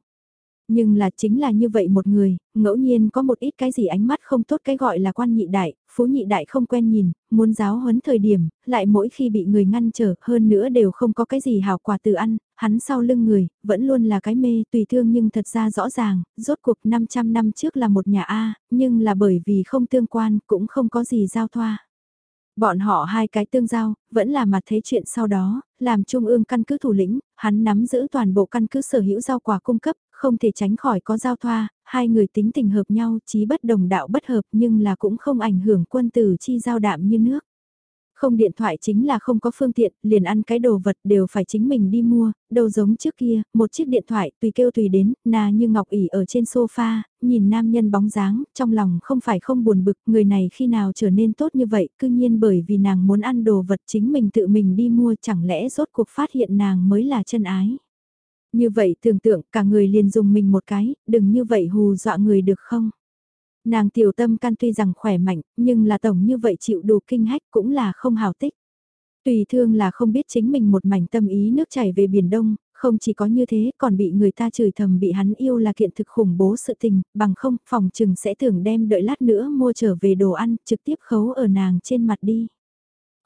nhưng là chính là như vậy một người, ngẫu nhiên có một ít cái gì ánh mắt không tốt cái gọi là quan nhị đại, phú nhị đại không quen nhìn, muốn giáo huấn thời điểm, lại mỗi khi bị người ngăn trở, hơn nữa đều không có cái gì hào quả từ ăn, hắn sau lưng người, vẫn luôn là cái mê, tùy thương nhưng thật ra rõ ràng, rốt cuộc 500 năm trước là một nhà A, nhưng là bởi vì không tương quan, cũng không có gì giao thoa. Bọn họ hai cái tương giao, vẫn là mặt thế chuyện sau đó, làm trung ương căn cứ thủ lĩnh, hắn nắm giữ toàn bộ căn cứ sở hữu giao quả cung cấp, không thể tránh khỏi có giao thoa, hai người tính tình hợp nhau, chí bất đồng đạo bất hợp nhưng là cũng không ảnh hưởng quân tử chi giao đạm như nước. Không điện thoại chính là không có phương tiện, liền ăn cái đồ vật đều phải chính mình đi mua, đâu giống trước kia, một chiếc điện thoại tùy kêu tùy đến, nà như ngọc ỉ ở trên sofa, nhìn nam nhân bóng dáng, trong lòng không phải không buồn bực, người này khi nào trở nên tốt như vậy, cư nhiên bởi vì nàng muốn ăn đồ vật chính mình tự mình đi mua chẳng lẽ rốt cuộc phát hiện nàng mới là chân ái. Như vậy tưởng tượng cả người liền dùng mình một cái, đừng như vậy hù dọa người được không? Nàng tiểu tâm can tuy rằng khỏe mạnh, nhưng là tổng như vậy chịu đủ kinh hách cũng là không hào tích. Tùy thương là không biết chính mình một mảnh tâm ý nước chảy về Biển Đông, không chỉ có như thế còn bị người ta chửi thầm bị hắn yêu là kiện thực khủng bố sự tình, bằng không phòng trừng sẽ tưởng đem đợi lát nữa mua trở về đồ ăn trực tiếp khấu ở nàng trên mặt đi.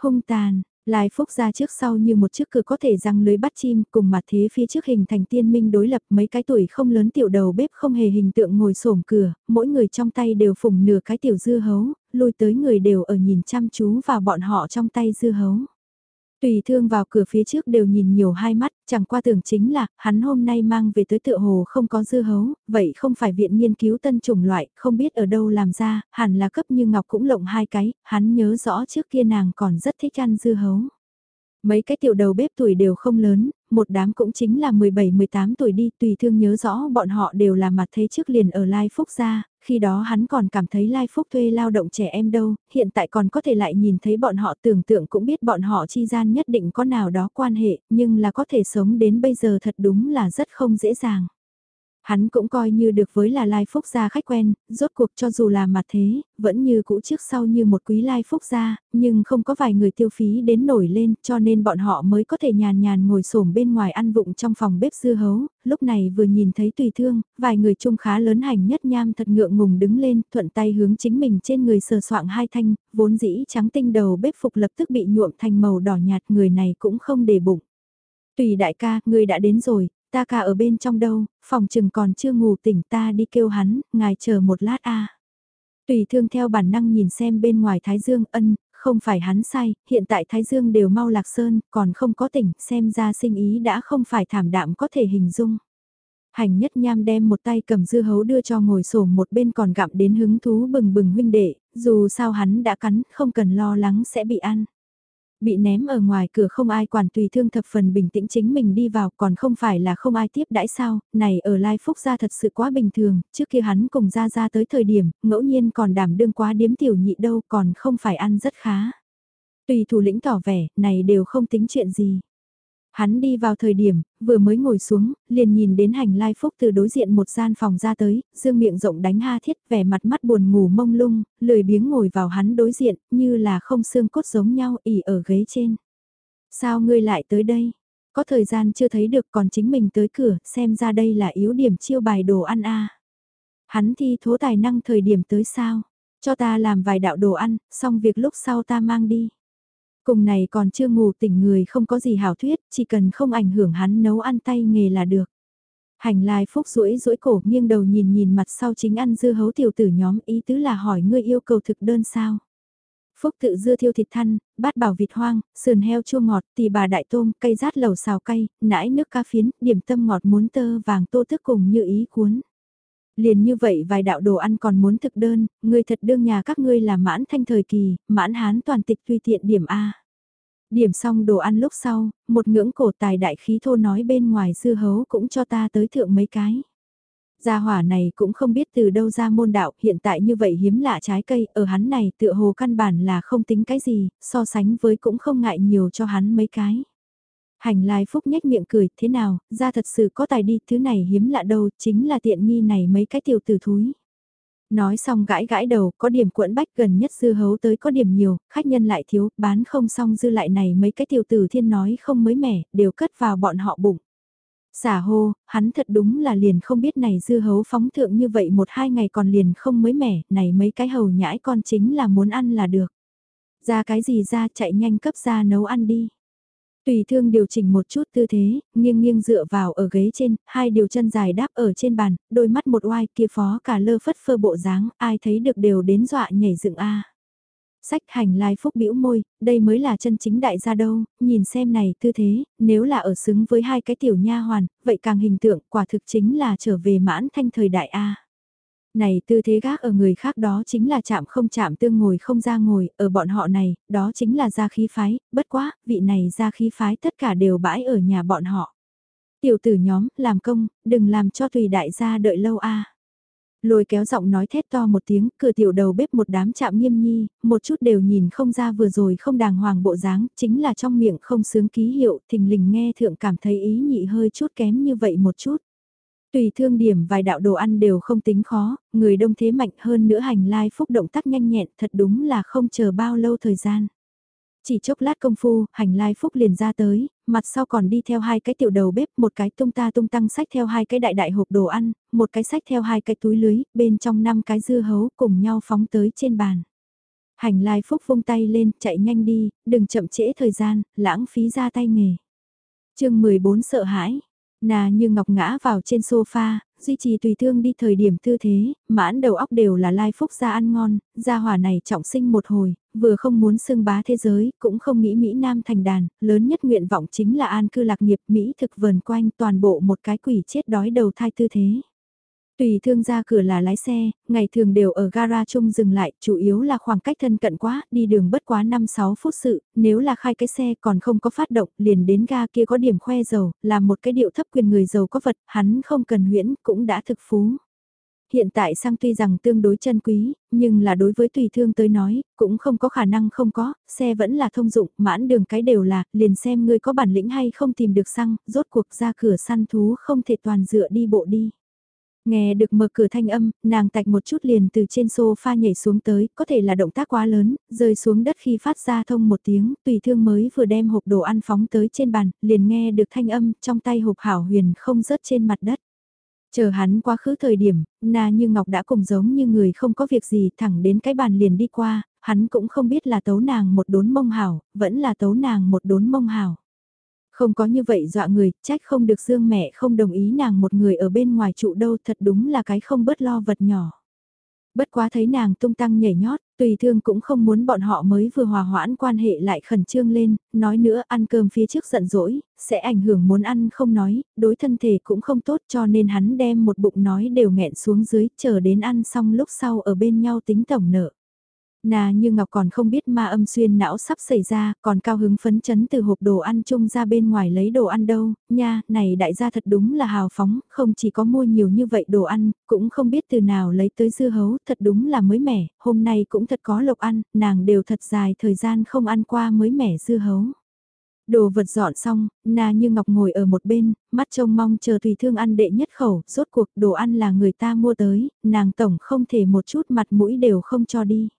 Hung tàn, Lai Phúc ra trước sau như một chiếc cửa có thể răng lưới bắt chim cùng mặt thế phía trước hình thành tiên minh đối lập mấy cái tuổi không lớn tiểu đầu bếp không hề hình tượng ngồi xổm cửa, mỗi người trong tay đều phủng nửa cái tiểu dưa hấu, lùi tới người đều ở nhìn chăm chú vào bọn họ trong tay dưa hấu. Tùy thương vào cửa phía trước đều nhìn nhiều hai mắt, chẳng qua tưởng chính là, hắn hôm nay mang về tới tựa hồ không có dư hấu, vậy không phải viện nghiên cứu tân chủng loại, không biết ở đâu làm ra, hẳn là cấp như ngọc cũng lộng hai cái, hắn nhớ rõ trước kia nàng còn rất thích ăn dư hấu. Mấy cái tiểu đầu bếp tuổi đều không lớn, một đám cũng chính là 17-18 tuổi đi, tùy thương nhớ rõ bọn họ đều là mặt thấy trước liền ở Lai Phúc gia, khi đó hắn còn cảm thấy Lai Phúc thuê lao động trẻ em đâu, hiện tại còn có thể lại nhìn thấy bọn họ tưởng tượng cũng biết bọn họ chi gian nhất định có nào đó quan hệ, nhưng là có thể sống đến bây giờ thật đúng là rất không dễ dàng. Hắn cũng coi như được với là Lai Phúc gia khách quen, rốt cuộc cho dù là mặt thế, vẫn như cũ trước sau như một quý Lai Phúc gia, nhưng không có vài người tiêu phí đến nổi lên cho nên bọn họ mới có thể nhàn nhàn ngồi xổm bên ngoài ăn vụng trong phòng bếp dưa hấu, lúc này vừa nhìn thấy tùy thương, vài người chung khá lớn hành nhất nham thật ngượng ngùng đứng lên, thuận tay hướng chính mình trên người sờ soạng hai thanh, vốn dĩ trắng tinh đầu bếp phục lập tức bị nhuộm thành màu đỏ nhạt người này cũng không để bụng. Tùy đại ca, ngươi đã đến rồi, Ta cả ở bên trong đâu, phòng chừng còn chưa ngủ tỉnh ta đi kêu hắn, ngài chờ một lát a. Tùy thương theo bản năng nhìn xem bên ngoài Thái Dương ân, không phải hắn sai, hiện tại Thái Dương đều mau lạc sơn, còn không có tỉnh, xem ra sinh ý đã không phải thảm đạm có thể hình dung. Hành nhất nham đem một tay cầm dưa hấu đưa cho ngồi sổ một bên còn gặm đến hứng thú bừng bừng huynh đệ, dù sao hắn đã cắn, không cần lo lắng sẽ bị ăn. Bị ném ở ngoài cửa không ai quản tùy thương thập phần bình tĩnh chính mình đi vào còn không phải là không ai tiếp đãi sao, này ở Lai Phúc gia thật sự quá bình thường, trước kia hắn cùng gia gia tới thời điểm, ngẫu nhiên còn đảm đương quá điếm tiểu nhị đâu còn không phải ăn rất khá. Tùy thủ lĩnh tỏ vẻ, này đều không tính chuyện gì. Hắn đi vào thời điểm, vừa mới ngồi xuống, liền nhìn đến hành lai phúc từ đối diện một gian phòng ra tới, dương miệng rộng đánh ha thiết vẻ mặt mắt buồn ngủ mông lung, lười biếng ngồi vào hắn đối diện, như là không xương cốt giống nhau ỉ ở ghế trên. Sao ngươi lại tới đây? Có thời gian chưa thấy được còn chính mình tới cửa, xem ra đây là yếu điểm chiêu bài đồ ăn a Hắn thi thố tài năng thời điểm tới sao? Cho ta làm vài đạo đồ ăn, xong việc lúc sau ta mang đi. Cùng này còn chưa ngủ tỉnh người không có gì hảo thuyết, chỉ cần không ảnh hưởng hắn nấu ăn tay nghề là được. Hành lai phúc rũi rũi cổ nghiêng đầu nhìn nhìn mặt sau chính ăn dưa hấu tiểu tử nhóm ý tứ là hỏi ngươi yêu cầu thực đơn sao. Phúc tự dưa thiêu thịt thăn, bát bảo vịt hoang, sườn heo chua ngọt, tì bà đại tôm, cây rát lẩu xào cay, nãi nước cá phiến, điểm tâm ngọt muốn tơ vàng tô thức cùng như ý cuốn. Liền như vậy vài đạo đồ ăn còn muốn thực đơn, người thật đương nhà các ngươi là mãn thanh thời kỳ, mãn hán toàn tịch tùy tiện điểm A. Điểm xong đồ ăn lúc sau, một ngưỡng cổ tài đại khí thô nói bên ngoài dư hấu cũng cho ta tới thượng mấy cái. Gia hỏa này cũng không biết từ đâu ra môn đạo, hiện tại như vậy hiếm lạ trái cây, ở hắn này tựa hồ căn bản là không tính cái gì, so sánh với cũng không ngại nhiều cho hắn mấy cái. Hành lai phúc nhếch miệng cười, thế nào, ra thật sự có tài đi, thứ này hiếm lạ đâu, chính là tiện nghi này mấy cái tiểu tử thúi. Nói xong gãi gãi đầu, có điểm cuộn bách gần nhất dư hấu tới có điểm nhiều, khách nhân lại thiếu, bán không xong dư lại này mấy cái tiểu tử thiên nói không mới mẻ, đều cất vào bọn họ bụng. Xả hô, hắn thật đúng là liền không biết này dư hấu phóng thượng như vậy một hai ngày còn liền không mới mẻ, này mấy cái hầu nhãi con chính là muốn ăn là được. Ra cái gì ra chạy nhanh cấp ra nấu ăn đi. Tùy thương điều chỉnh một chút tư thế, nghiêng nghiêng dựa vào ở ghế trên, hai điều chân dài đáp ở trên bàn, đôi mắt một oai kia phó cả lơ phất phơ bộ dáng, ai thấy được đều đến dọa nhảy dựng a. Sách hành lai phúc bĩu môi, đây mới là chân chính đại gia đâu, nhìn xem này tư thế, nếu là ở xứng với hai cái tiểu nha hoàn, vậy càng hình tượng quả thực chính là trở về mãn thanh thời đại A. Này tư thế gác ở người khác đó chính là chạm không chạm tương ngồi không ra ngồi, ở bọn họ này, đó chính là gia khí phái, bất quá, vị này gia khí phái tất cả đều bãi ở nhà bọn họ. Tiểu tử nhóm, làm công, đừng làm cho tùy đại gia đợi lâu a. Lôi kéo giọng nói thét to một tiếng, cửa tiểu đầu bếp một đám chạm nghiêm nhi, một chút đều nhìn không ra vừa rồi không đàng hoàng bộ dáng, chính là trong miệng không sướng ký hiệu, thình lình nghe thượng cảm thấy ý nhị hơi chút kém như vậy một chút. Tùy thương điểm vài đạo đồ ăn đều không tính khó, người đông thế mạnh hơn nữa hành lai phúc động tác nhanh nhẹn thật đúng là không chờ bao lâu thời gian. Chỉ chốc lát công phu, hành lai phúc liền ra tới, mặt sau còn đi theo hai cái tiểu đầu bếp, một cái tung ta tung tăng sách theo hai cái đại đại hộp đồ ăn, một cái sách theo hai cái túi lưới, bên trong năm cái dưa hấu cùng nhau phóng tới trên bàn. Hành lai phúc vung tay lên, chạy nhanh đi, đừng chậm trễ thời gian, lãng phí ra tay nghề. chương 14 sợ hãi, Nà như ngọc ngã vào trên sofa, duy trì tùy thương đi thời điểm tư thế, mãn đầu óc đều là lai phúc ra ăn ngon, gia hỏa này trọng sinh một hồi, vừa không muốn xưng bá thế giới, cũng không nghĩ Mỹ Nam thành đàn, lớn nhất nguyện vọng chính là an cư lạc nghiệp Mỹ thực vờn quanh toàn bộ một cái quỷ chết đói đầu thai tư thế. Tùy thương ra cửa là lái xe, ngày thường đều ở gara chung dừng lại, chủ yếu là khoảng cách thân cận quá, đi đường bất quá 5-6 phút sự, nếu là khai cái xe còn không có phát động, liền đến ga kia có điểm khoe dầu, là một cái điệu thấp quyền người giàu có vật, hắn không cần huyễn, cũng đã thực phú. Hiện tại sang tuy rằng tương đối chân quý, nhưng là đối với tùy thương tới nói, cũng không có khả năng không có, xe vẫn là thông dụng, mãn đường cái đều là, liền xem ngươi có bản lĩnh hay không tìm được xăng, rốt cuộc ra cửa săn thú không thể toàn dựa đi bộ đi. Nghe được mở cửa thanh âm, nàng tạch một chút liền từ trên sofa nhảy xuống tới, có thể là động tác quá lớn, rơi xuống đất khi phát ra thông một tiếng, tùy thương mới vừa đem hộp đồ ăn phóng tới trên bàn, liền nghe được thanh âm trong tay hộp hảo huyền không rớt trên mặt đất. Chờ hắn quá khứ thời điểm, na như ngọc đã cùng giống như người không có việc gì thẳng đến cái bàn liền đi qua, hắn cũng không biết là tấu nàng một đốn mông hảo, vẫn là tấu nàng một đốn mông hảo. Không có như vậy dọa người, trách không được Dương mẹ không đồng ý nàng một người ở bên ngoài trụ đâu thật đúng là cái không bớt lo vật nhỏ. Bất quá thấy nàng tung tăng nhảy nhót, tùy thương cũng không muốn bọn họ mới vừa hòa hoãn quan hệ lại khẩn trương lên, nói nữa ăn cơm phía trước giận dỗi, sẽ ảnh hưởng muốn ăn không nói, đối thân thể cũng không tốt cho nên hắn đem một bụng nói đều nghẹn xuống dưới, chờ đến ăn xong lúc sau ở bên nhau tính tổng nợ. Nà như Ngọc còn không biết ma âm xuyên não sắp xảy ra, còn cao hứng phấn chấn từ hộp đồ ăn chung ra bên ngoài lấy đồ ăn đâu, nha, này đại gia thật đúng là hào phóng, không chỉ có mua nhiều như vậy đồ ăn, cũng không biết từ nào lấy tới dưa hấu, thật đúng là mới mẻ, hôm nay cũng thật có lộc ăn, nàng đều thật dài thời gian không ăn qua mới mẻ dưa hấu. Đồ vật dọn xong, Na Như Ngọc ngồi ở một bên, mắt trông mong chờ tùy thương ăn đệ nhất khẩu, rốt cuộc đồ ăn là người ta mua tới, nàng tổng không thể một chút mặt mũi đều không cho đi.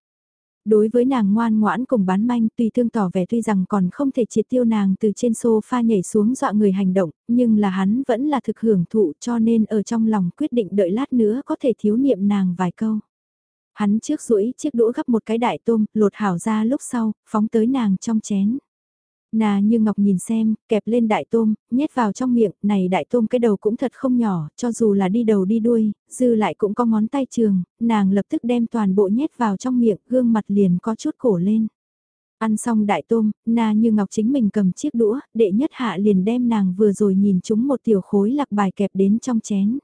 Đối với nàng ngoan ngoãn cùng bán manh tùy thương tỏ vẻ tuy rằng còn không thể triệt tiêu nàng từ trên sofa nhảy xuống dọa người hành động, nhưng là hắn vẫn là thực hưởng thụ cho nên ở trong lòng quyết định đợi lát nữa có thể thiếu niệm nàng vài câu. Hắn trước rũi chiếc đũa gấp một cái đại tôm, lột hảo ra lúc sau, phóng tới nàng trong chén. Nà như ngọc nhìn xem, kẹp lên đại tôm, nhét vào trong miệng, này đại tôm cái đầu cũng thật không nhỏ, cho dù là đi đầu đi đuôi, dư lại cũng có ngón tay trường, nàng lập tức đem toàn bộ nhét vào trong miệng, gương mặt liền có chút cổ lên. Ăn xong đại tôm, nà như ngọc chính mình cầm chiếc đũa, đệ nhất hạ liền đem nàng vừa rồi nhìn chúng một tiểu khối lạc bài kẹp đến trong chén.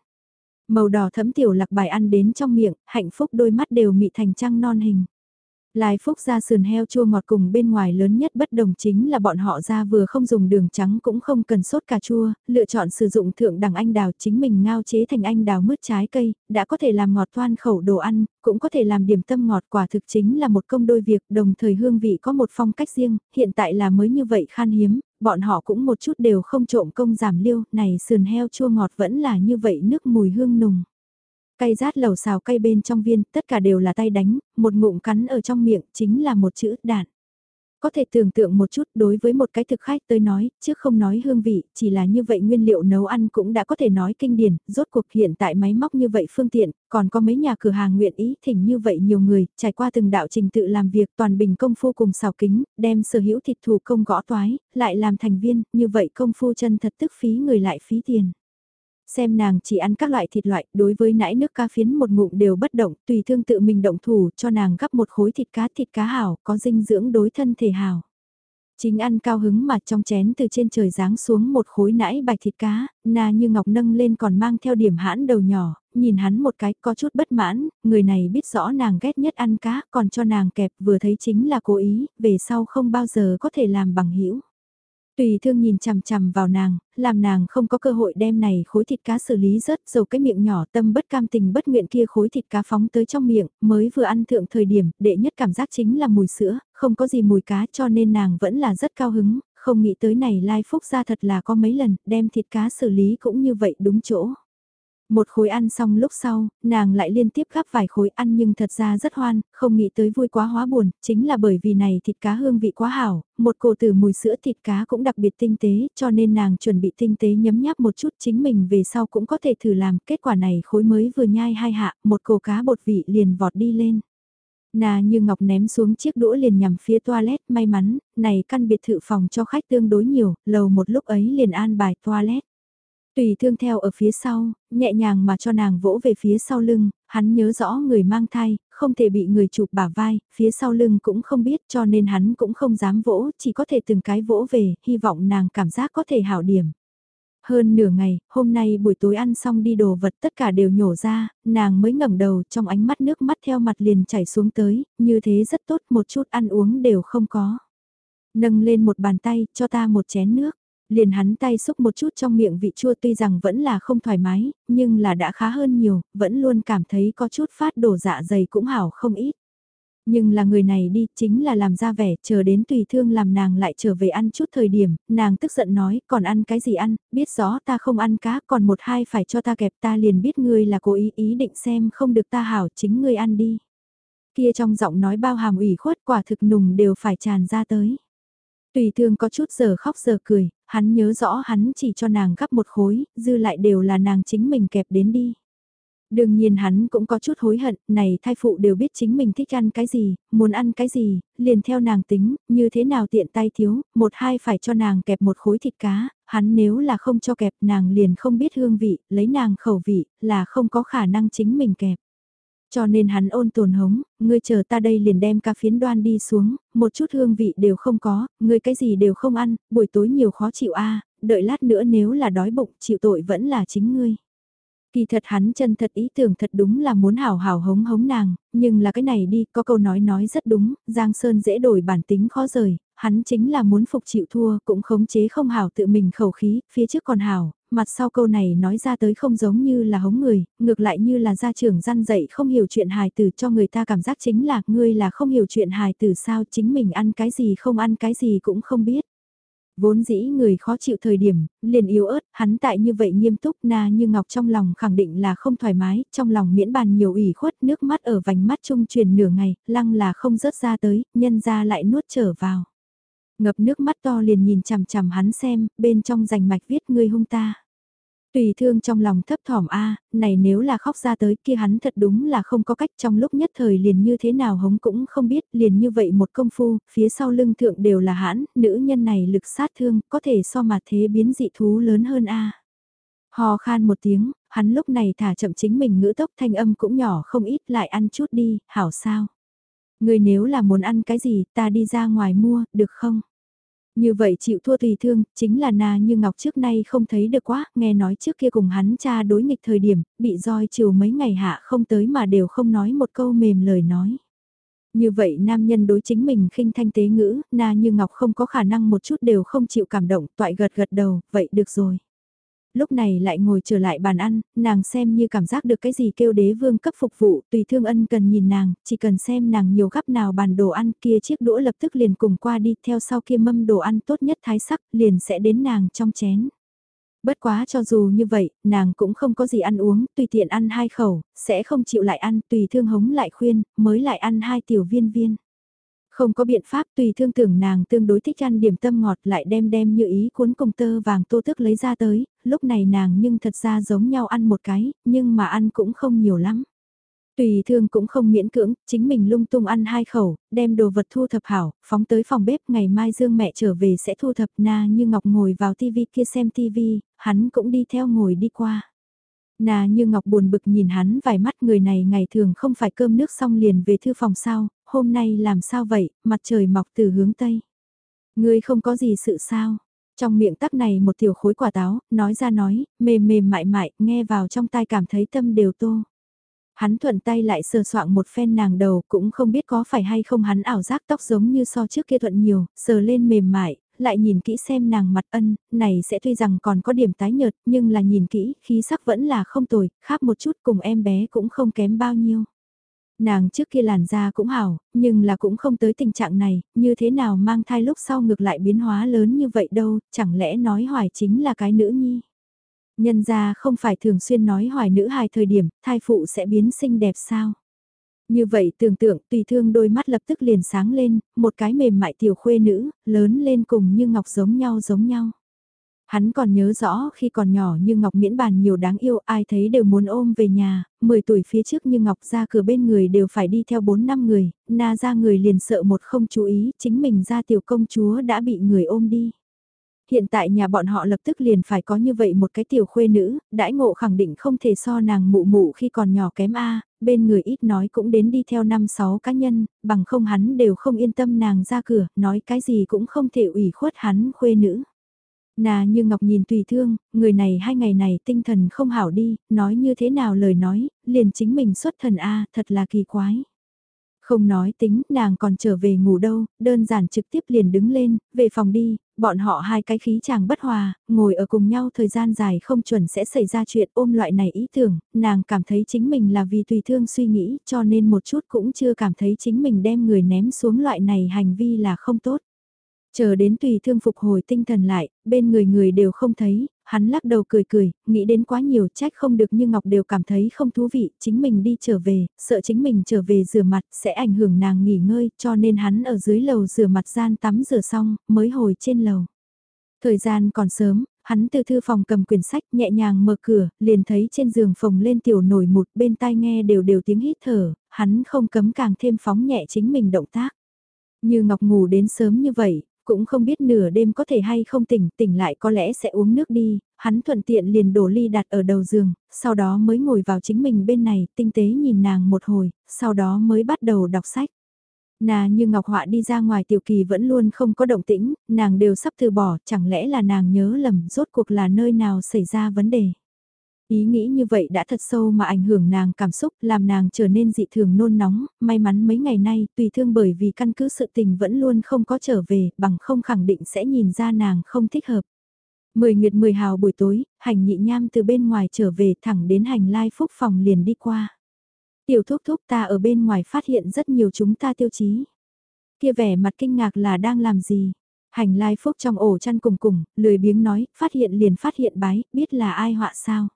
Màu đỏ thấm tiểu lạc bài ăn đến trong miệng, hạnh phúc đôi mắt đều mị thành trăng non hình. Lai Phúc ra sườn heo chua ngọt cùng bên ngoài lớn nhất bất đồng chính là bọn họ ra vừa không dùng đường trắng cũng không cần sốt cà chua, lựa chọn sử dụng thượng đẳng anh đào chính mình ngao chế thành anh đào mứt trái cây, đã có thể làm ngọt toan khẩu đồ ăn, cũng có thể làm điểm tâm ngọt quả thực chính là một công đôi việc đồng thời hương vị có một phong cách riêng, hiện tại là mới như vậy khan hiếm, bọn họ cũng một chút đều không trộm công giảm liêu, này sườn heo chua ngọt vẫn là như vậy nước mùi hương nùng. Cây rát lẩu xào cây bên trong viên, tất cả đều là tay đánh, một ngụm cắn ở trong miệng, chính là một chữ đạn. Có thể tưởng tượng một chút đối với một cái thực khách tới nói, trước không nói hương vị, chỉ là như vậy nguyên liệu nấu ăn cũng đã có thể nói kinh điển, rốt cuộc hiện tại máy móc như vậy phương tiện, còn có mấy nhà cửa hàng nguyện ý thỉnh như vậy nhiều người, trải qua từng đạo trình tự làm việc toàn bình công phu cùng xào kính, đem sở hữu thịt thủ công gõ toái, lại làm thành viên, như vậy công phu chân thật tức phí người lại phí tiền. Xem nàng chỉ ăn các loại thịt loại, đối với nãi nước cá phiến một ngụm đều bất động, tùy thương tự mình động thủ cho nàng gắp một khối thịt cá thịt cá hảo, có dinh dưỡng đối thân thể hảo. Chính ăn cao hứng mà trong chén từ trên trời giáng xuống một khối nãi bạch thịt cá, na như ngọc nâng lên còn mang theo điểm hãn đầu nhỏ, nhìn hắn một cái có chút bất mãn, người này biết rõ nàng ghét nhất ăn cá, còn cho nàng kẹp vừa thấy chính là cố ý, về sau không bao giờ có thể làm bằng hữu Tùy thương nhìn chằm chằm vào nàng, làm nàng không có cơ hội đem này khối thịt cá xử lý rớt dầu cái miệng nhỏ tâm bất cam tình bất nguyện kia khối thịt cá phóng tới trong miệng, mới vừa ăn thượng thời điểm, đệ nhất cảm giác chính là mùi sữa, không có gì mùi cá cho nên nàng vẫn là rất cao hứng, không nghĩ tới này lai phúc ra thật là có mấy lần, đem thịt cá xử lý cũng như vậy đúng chỗ. Một khối ăn xong lúc sau, nàng lại liên tiếp gắp vài khối ăn nhưng thật ra rất hoan, không nghĩ tới vui quá hóa buồn, chính là bởi vì này thịt cá hương vị quá hảo, một cổ từ mùi sữa thịt cá cũng đặc biệt tinh tế, cho nên nàng chuẩn bị tinh tế nhấm nháp một chút chính mình về sau cũng có thể thử làm, kết quả này khối mới vừa nhai hai hạ, một cổ cá bột vị liền vọt đi lên. Nà như ngọc ném xuống chiếc đũa liền nhằm phía toilet, may mắn, này căn biệt thự phòng cho khách tương đối nhiều, lầu một lúc ấy liền an bài toilet. Tùy thương theo ở phía sau, nhẹ nhàng mà cho nàng vỗ về phía sau lưng, hắn nhớ rõ người mang thai, không thể bị người chụp bả vai, phía sau lưng cũng không biết cho nên hắn cũng không dám vỗ, chỉ có thể từng cái vỗ về, hy vọng nàng cảm giác có thể hảo điểm. Hơn nửa ngày, hôm nay buổi tối ăn xong đi đồ vật tất cả đều nhổ ra, nàng mới ngẩng đầu trong ánh mắt nước mắt theo mặt liền chảy xuống tới, như thế rất tốt một chút ăn uống đều không có. Nâng lên một bàn tay, cho ta một chén nước liền hắn tay xúc một chút trong miệng vị chua tuy rằng vẫn là không thoải mái, nhưng là đã khá hơn nhiều, vẫn luôn cảm thấy có chút phát đổ dạ dày cũng hảo không ít. Nhưng là người này đi chính là làm ra vẻ chờ đến tùy thương làm nàng lại trở về ăn chút thời điểm, nàng tức giận nói còn ăn cái gì ăn, biết rõ ta không ăn cá còn một hai phải cho ta kẹp ta liền biết ngươi là cố ý ý định xem không được ta hảo chính ngươi ăn đi. Kia trong giọng nói bao hàm ủy khuất quả thực nùng đều phải tràn ra tới. Tùy thương có chút giờ khóc giờ cười, hắn nhớ rõ hắn chỉ cho nàng gắp một khối, dư lại đều là nàng chính mình kẹp đến đi. Đương nhiên hắn cũng có chút hối hận, này thai phụ đều biết chính mình thích ăn cái gì, muốn ăn cái gì, liền theo nàng tính, như thế nào tiện tay thiếu, một hai phải cho nàng kẹp một khối thịt cá, hắn nếu là không cho kẹp nàng liền không biết hương vị, lấy nàng khẩu vị, là không có khả năng chính mình kẹp. Cho nên hắn ôn tồn hống, ngươi chờ ta đây liền đem ca phiến đoan đi xuống, một chút hương vị đều không có, ngươi cái gì đều không ăn, buổi tối nhiều khó chịu a đợi lát nữa nếu là đói bụng chịu tội vẫn là chính ngươi. Kỳ thật hắn chân thật ý tưởng thật đúng là muốn hảo hảo hống hống nàng, nhưng là cái này đi, có câu nói nói rất đúng, Giang Sơn dễ đổi bản tính khó rời, hắn chính là muốn phục chịu thua, cũng khống chế không hảo tự mình khẩu khí, phía trước còn hảo, mặt sau câu này nói ra tới không giống như là hống người, ngược lại như là gia trưởng răn dạy không hiểu chuyện hài tử cho người ta cảm giác chính là ngươi là không hiểu chuyện hài tử sao chính mình ăn cái gì không ăn cái gì cũng không biết. Vốn dĩ người khó chịu thời điểm, liền yếu ớt, hắn tại như vậy nghiêm túc na như ngọc trong lòng khẳng định là không thoải mái, trong lòng miễn bàn nhiều ủy khuất nước mắt ở vành mắt trung truyền nửa ngày, lăng là không rớt ra tới, nhân ra lại nuốt trở vào. Ngập nước mắt to liền nhìn chằm chằm hắn xem, bên trong rành mạch viết ngươi hung ta. Tùy thương trong lòng thấp thỏm a này nếu là khóc ra tới kia hắn thật đúng là không có cách trong lúc nhất thời liền như thế nào hống cũng không biết, liền như vậy một công phu, phía sau lưng thượng đều là hãn, nữ nhân này lực sát thương, có thể so mà thế biến dị thú lớn hơn a à. Hò khan một tiếng, hắn lúc này thả chậm chính mình ngữ tốc thanh âm cũng nhỏ không ít lại ăn chút đi, hảo sao. Người nếu là muốn ăn cái gì ta đi ra ngoài mua, được không? Như vậy chịu thua tùy thương, chính là na như ngọc trước nay không thấy được quá, nghe nói trước kia cùng hắn cha đối nghịch thời điểm, bị roi chiều mấy ngày hạ không tới mà đều không nói một câu mềm lời nói. Như vậy nam nhân đối chính mình khinh thanh tế ngữ, na như ngọc không có khả năng một chút đều không chịu cảm động, toại gật gật đầu, vậy được rồi lúc này lại ngồi trở lại bàn ăn, nàng xem như cảm giác được cái gì kêu đế vương cấp phục vụ, tùy thương ân cần nhìn nàng, chỉ cần xem nàng nhiều gắp nào bàn đồ ăn kia chiếc đũa lập tức liền cùng qua đi theo sau kia mâm đồ ăn tốt nhất thái sắc liền sẽ đến nàng trong chén. Bất quá cho dù như vậy, nàng cũng không có gì ăn uống, tùy tiện ăn hai khẩu, sẽ không chịu lại ăn, tùy thương hống lại khuyên, mới lại ăn hai tiểu viên viên. Không có biện pháp tùy thương tưởng nàng tương đối thích ăn điểm tâm ngọt lại đem đem như ý cuốn cùng tơ vàng tô thức lấy ra tới, lúc này nàng nhưng thật ra giống nhau ăn một cái, nhưng mà ăn cũng không nhiều lắm. Tùy thương cũng không miễn cưỡng, chính mình lung tung ăn hai khẩu, đem đồ vật thu thập hảo, phóng tới phòng bếp ngày mai Dương mẹ trở về sẽ thu thập na như Ngọc ngồi vào tivi kia xem tivi, hắn cũng đi theo ngồi đi qua. Nà như Ngọc buồn bực nhìn hắn vài mắt người này ngày thường không phải cơm nước xong liền về thư phòng sao, hôm nay làm sao vậy, mặt trời mọc từ hướng Tây. Ngươi không có gì sự sao, trong miệng tắc này một tiểu khối quả táo, nói ra nói, mềm mềm mại mại, nghe vào trong tai cảm thấy tâm đều tô. Hắn thuận tay lại sờ soạng một phen nàng đầu, cũng không biết có phải hay không hắn ảo giác tóc giống như so trước kia thuận nhiều, sờ lên mềm mại, lại nhìn kỹ xem nàng mặt ân, này sẽ tuy rằng còn có điểm tái nhợt, nhưng là nhìn kỹ, khí sắc vẫn là không tồi, khác một chút cùng em bé cũng không kém bao nhiêu. Nàng trước kia làn da cũng hảo, nhưng là cũng không tới tình trạng này, như thế nào mang thai lúc sau ngược lại biến hóa lớn như vậy đâu, chẳng lẽ nói hoài chính là cái nữ nhi. Nhân ra không phải thường xuyên nói hoài nữ hài thời điểm, thai phụ sẽ biến xinh đẹp sao. Như vậy tưởng tượng tùy thương đôi mắt lập tức liền sáng lên, một cái mềm mại tiểu khuê nữ, lớn lên cùng như ngọc giống nhau giống nhau. Hắn còn nhớ rõ khi còn nhỏ như Ngọc miễn bàn nhiều đáng yêu ai thấy đều muốn ôm về nhà, 10 tuổi phía trước như Ngọc ra cửa bên người đều phải đi theo 4 năm người, na ra người liền sợ một không chú ý, chính mình ra tiểu công chúa đã bị người ôm đi. hiện tại nhà bọn họ lập tức liền phải có như vậy một cái tiểu khuê nữ, đãi ngộ khẳng định không thể so nàng mụ mụ khi còn nhỏ kém A, bên người ít nói cũng đến đi theo năm sáu cá nhân, bằng không hắn đều không yên tâm nàng ra cửa, nói cái gì cũng không thể ủy khuất hắn khuê nữ. Nà như Ngọc nhìn tùy thương, người này hai ngày này tinh thần không hảo đi, nói như thế nào lời nói, liền chính mình xuất thần A, thật là kỳ quái. Không nói tính, nàng còn trở về ngủ đâu, đơn giản trực tiếp liền đứng lên, về phòng đi, bọn họ hai cái khí chàng bất hòa, ngồi ở cùng nhau thời gian dài không chuẩn sẽ xảy ra chuyện ôm loại này ý tưởng, nàng cảm thấy chính mình là vì tùy thương suy nghĩ cho nên một chút cũng chưa cảm thấy chính mình đem người ném xuống loại này hành vi là không tốt. Chờ đến tùy thương phục hồi tinh thần lại, bên người người đều không thấy, hắn lắc đầu cười cười, nghĩ đến quá nhiều trách không được như Ngọc đều cảm thấy không thú vị, chính mình đi trở về, sợ chính mình trở về rửa mặt sẽ ảnh hưởng nàng nghỉ ngơi, cho nên hắn ở dưới lầu rửa mặt gian tắm rửa xong, mới hồi trên lầu. Thời gian còn sớm, hắn từ thư phòng cầm quyển sách nhẹ nhàng mở cửa, liền thấy trên giường phòng lên tiểu nổi một bên tai nghe đều đều tiếng hít thở, hắn không cấm càng thêm phóng nhẹ chính mình động tác. Như Ngọc ngủ đến sớm như vậy, cũng không biết nửa đêm có thể hay không tỉnh, tỉnh lại có lẽ sẽ uống nước đi, hắn thuận tiện liền đổ ly đặt ở đầu giường, sau đó mới ngồi vào chính mình bên này, tinh tế nhìn nàng một hồi, sau đó mới bắt đầu đọc sách. Nà như Ngọc Họa đi ra ngoài tiểu kỳ vẫn luôn không có động tĩnh, nàng đều sắp từ bỏ, chẳng lẽ là nàng nhớ lầm rốt cuộc là nơi nào xảy ra vấn đề. Ý nghĩ như vậy đã thật sâu mà ảnh hưởng nàng cảm xúc, làm nàng trở nên dị thường nôn nóng, may mắn mấy ngày nay, tùy thương bởi vì căn cứ sự tình vẫn luôn không có trở về, bằng không khẳng định sẽ nhìn ra nàng không thích hợp. Mười nguyệt mười hào buổi tối, hành nhị nham từ bên ngoài trở về thẳng đến hành lai phúc phòng liền đi qua. Tiểu thúc thúc ta ở bên ngoài phát hiện rất nhiều chúng ta tiêu chí. Kia vẻ mặt kinh ngạc là đang làm gì? Hành lai phúc trong ổ chăn cùng cùng, lười biếng nói, phát hiện liền phát hiện bái, biết là ai họa sao.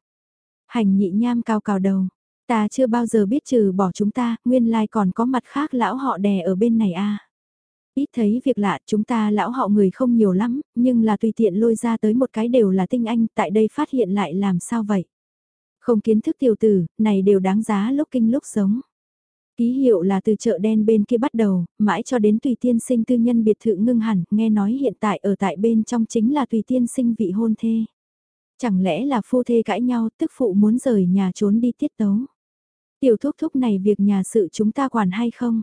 Hành nhị nham cao cào đầu. Ta chưa bao giờ biết trừ bỏ chúng ta, nguyên lai còn có mặt khác lão họ đè ở bên này a. Ít thấy việc lạ, chúng ta lão họ người không nhiều lắm, nhưng là tùy tiện lôi ra tới một cái đều là tinh anh, tại đây phát hiện lại làm sao vậy? Không kiến thức tiểu tử, này đều đáng giá lúc kinh lúc sống. Ký hiệu là từ chợ đen bên kia bắt đầu, mãi cho đến tùy tiên sinh tư nhân biệt thự ngưng hẳn, nghe nói hiện tại ở tại bên trong chính là tùy tiên sinh vị hôn thê. Chẳng lẽ là phu thê cãi nhau, tức phụ muốn rời nhà trốn đi tiết tấu. Tiểu thúc thúc này việc nhà sự chúng ta quản hay không?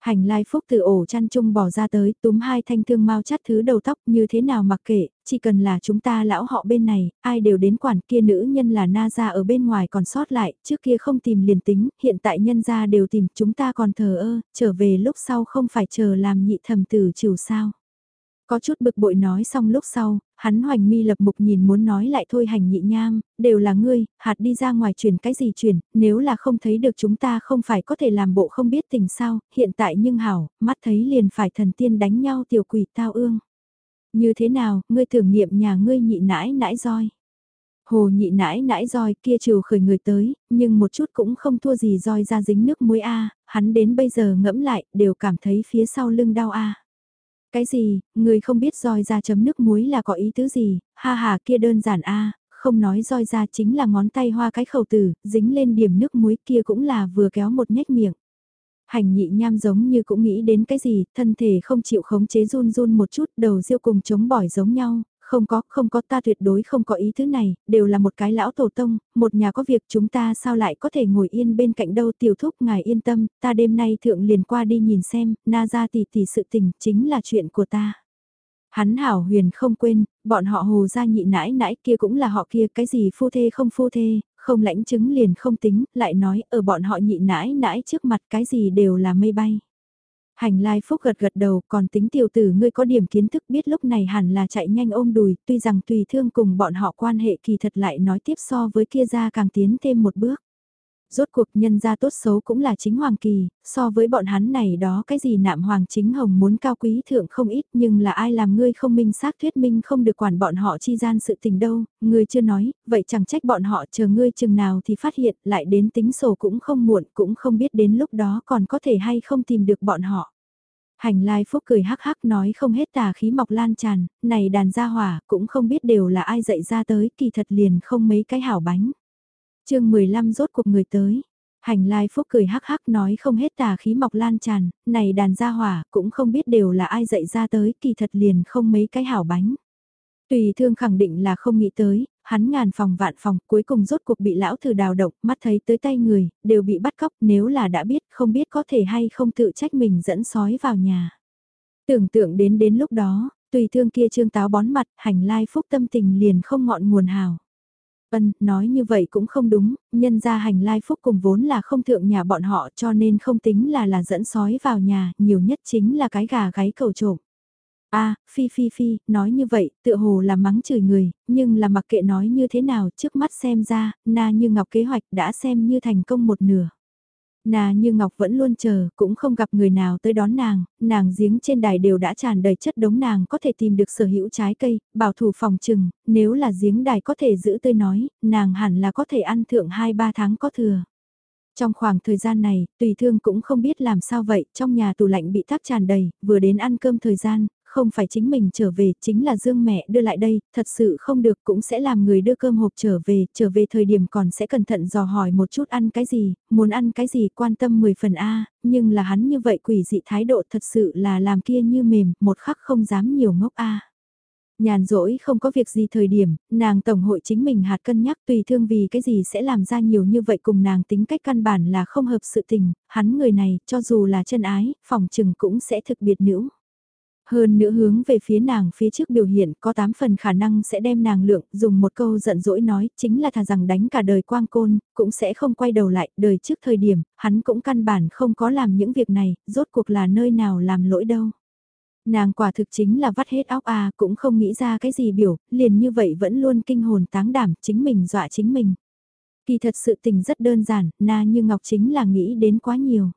Hành lai phúc từ ổ chăn chung bỏ ra tới, túm hai thanh thương mau chắt thứ đầu tóc như thế nào mặc kệ, chỉ cần là chúng ta lão họ bên này, ai đều đến quản kia nữ nhân là na ra ở bên ngoài còn sót lại, trước kia không tìm liền tính, hiện tại nhân ra đều tìm, chúng ta còn thờ ơ, trở về lúc sau không phải chờ làm nhị thầm tử chiều sao. Có chút bực bội nói xong lúc sau, hắn hoành mi lập mục nhìn muốn nói lại thôi hành nhị nham, đều là ngươi, hạt đi ra ngoài chuyển cái gì chuyển, nếu là không thấy được chúng ta không phải có thể làm bộ không biết tình sao, hiện tại nhưng hảo, mắt thấy liền phải thần tiên đánh nhau tiểu quỷ tao ương. Như thế nào, ngươi thử nghiệm nhà ngươi nhị nãi nãi roi. Hồ nhị nãi nãi roi kia trừ khởi người tới, nhưng một chút cũng không thua gì roi ra dính nước muối A, hắn đến bây giờ ngẫm lại, đều cảm thấy phía sau lưng đau A. Cái gì, người không biết roi ra chấm nước muối là có ý tứ gì, ha ha kia đơn giản a không nói roi ra chính là ngón tay hoa cái khẩu tử, dính lên điểm nước muối kia cũng là vừa kéo một nhách miệng. Hành nhị nham giống như cũng nghĩ đến cái gì, thân thể không chịu khống chế run run một chút, đầu riêu cùng chống bỏi giống nhau, không có, không có ta tuyệt đối không có ý thứ này, đều là một cái lão tổ tông, một nhà có việc chúng ta sao lại có thể ngồi yên bên cạnh đâu tiểu thúc ngài yên tâm, ta đêm nay thượng liền qua đi nhìn xem, na ra tỷ tỷ sự tình chính là chuyện của ta. Hắn hảo huyền không quên, bọn họ hồ ra nhị nãi nãi kia cũng là họ kia cái gì phu thê không phu thê, không lãnh chứng liền không tính, lại nói ở bọn họ nhị nãi nãi trước mặt cái gì đều là mây bay. Hành lai phúc gật gật đầu còn tính tiểu tử ngươi có điểm kiến thức biết lúc này hẳn là chạy nhanh ôm đùi, tuy rằng tùy thương cùng bọn họ quan hệ kỳ thật lại nói tiếp so với kia ra càng tiến thêm một bước. Rốt cuộc nhân gia tốt xấu cũng là chính hoàng kỳ, so với bọn hắn này đó cái gì nạm hoàng chính hồng muốn cao quý thượng không ít nhưng là ai làm ngươi không minh xác thuyết minh không được quản bọn họ chi gian sự tình đâu, ngươi chưa nói, vậy chẳng trách bọn họ chờ ngươi chừng nào thì phát hiện lại đến tính sổ cũng không muộn cũng không biết đến lúc đó còn có thể hay không tìm được bọn họ. Hành lai phúc cười hắc hắc nói không hết tà khí mọc lan tràn, này đàn gia hỏa cũng không biết đều là ai dạy ra tới kỳ thật liền không mấy cái hảo bánh chương 15 rốt cuộc người tới. Hành lai phúc cười hắc hắc nói không hết tà khí mọc lan tràn, này đàn gia hỏa cũng không biết đều là ai dạy ra tới kỳ thật liền không mấy cái hảo bánh. Tùy thương khẳng định là không nghĩ tới, hắn ngàn phòng vạn phòng cuối cùng rốt cuộc bị lão thử đào động, mắt thấy tới tay người, đều bị bắt cóc nếu là đã biết không biết có thể hay không tự trách mình dẫn sói vào nhà. Tưởng tượng đến đến lúc đó, tùy thương kia trương táo bón mặt, hành lai phúc tâm tình liền không ngọn nguồn hào. Ân, nói như vậy cũng không đúng, nhân ra hành lai phúc cùng vốn là không thượng nhà bọn họ cho nên không tính là là dẫn sói vào nhà, nhiều nhất chính là cái gà gáy cầu trộm a phi phi phi, nói như vậy, tựa hồ là mắng chửi người, nhưng là mặc kệ nói như thế nào, trước mắt xem ra, na như ngọc kế hoạch đã xem như thành công một nửa. Na như ngọc vẫn luôn chờ, cũng không gặp người nào tới đón nàng, nàng giếng trên đài đều đã tràn đầy chất đống nàng có thể tìm được sở hữu trái cây, bảo thủ phòng trừng, nếu là giếng đài có thể giữ tươi nói, nàng hẳn là có thể ăn thượng 2-3 tháng có thừa. Trong khoảng thời gian này, tùy thương cũng không biết làm sao vậy, trong nhà tủ lạnh bị tắc tràn đầy, vừa đến ăn cơm thời gian, không phải chính mình trở về, chính là Dương mẹ đưa lại đây, thật sự không được cũng sẽ làm người đưa cơm hộp trở về, trở về thời điểm còn sẽ cẩn thận dò hỏi một chút ăn cái gì, muốn ăn cái gì quan tâm 10 phần A, nhưng là hắn như vậy quỷ dị thái độ thật sự là làm kia như mềm, một khắc không dám nhiều ngốc A. Nhàn rỗi không có việc gì thời điểm, nàng tổng hội chính mình hạt cân nhắc tùy thương vì cái gì sẽ làm ra nhiều như vậy cùng nàng tính cách căn bản là không hợp sự tình, hắn người này cho dù là chân ái, phòng trừng cũng sẽ thực biệt nữ. Hơn nữa hướng về phía nàng phía trước biểu hiện có 8 phần khả năng sẽ đem nàng lượng, dùng một câu giận dỗi nói, chính là thà rằng đánh cả đời quang côn, cũng sẽ không quay đầu lại, đời trước thời điểm, hắn cũng căn bản không có làm những việc này, rốt cuộc là nơi nào làm lỗi đâu. Nàng quả thực chính là vắt hết óc à, cũng không nghĩ ra cái gì biểu, liền như vậy vẫn luôn kinh hồn táng đảm, chính mình dọa chính mình. Kỳ thật sự tình rất đơn giản, na như Ngọc chính là nghĩ đến quá nhiều.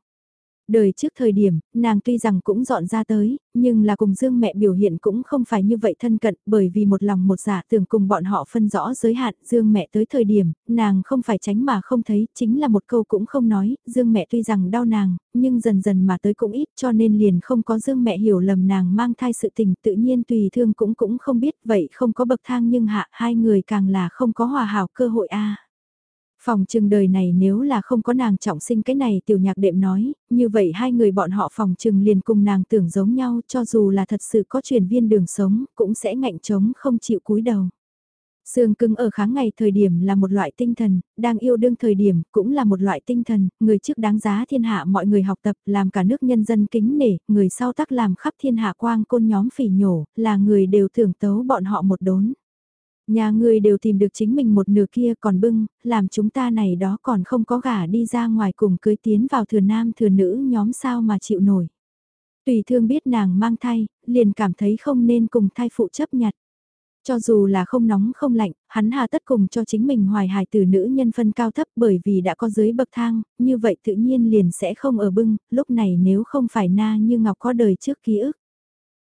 Đời trước thời điểm, nàng tuy rằng cũng dọn ra tới, nhưng là cùng Dương mẹ biểu hiện cũng không phải như vậy thân cận, bởi vì một lòng một dạ tưởng cùng bọn họ phân rõ giới hạn, Dương mẹ tới thời điểm, nàng không phải tránh mà không thấy, chính là một câu cũng không nói, Dương mẹ tuy rằng đau nàng, nhưng dần dần mà tới cũng ít cho nên liền không có Dương mẹ hiểu lầm nàng mang thai sự tình tự nhiên tùy thương cũng cũng không biết vậy không có bậc thang nhưng hạ hai người càng là không có hòa hảo cơ hội a. Phòng trừng đời này nếu là không có nàng trọng sinh cái này tiểu nhạc đệm nói, như vậy hai người bọn họ phòng trừng liền cùng nàng tưởng giống nhau cho dù là thật sự có truyền viên đường sống cũng sẽ ngạnh trống không chịu cúi đầu. Sương cưng ở kháng ngày thời điểm là một loại tinh thần, đang yêu đương thời điểm cũng là một loại tinh thần, người trước đáng giá thiên hạ mọi người học tập làm cả nước nhân dân kính nể, người sau tắc làm khắp thiên hạ quang côn nhóm phỉ nhổ, là người đều thưởng tấu bọn họ một đốn. Nhà ngươi đều tìm được chính mình một nửa kia còn bưng, làm chúng ta này đó còn không có gả đi ra ngoài cùng cưới tiến vào thừa nam thừa nữ nhóm sao mà chịu nổi. Tùy thương biết nàng mang thai, liền cảm thấy không nên cùng thai phụ chấp nhặt. Cho dù là không nóng không lạnh, hắn hà tất cùng cho chính mình hoài hài từ nữ nhân phân cao thấp bởi vì đã có dưới bậc thang, như vậy tự nhiên liền sẽ không ở bưng, lúc này nếu không phải na như ngọc có đời trước ký ức.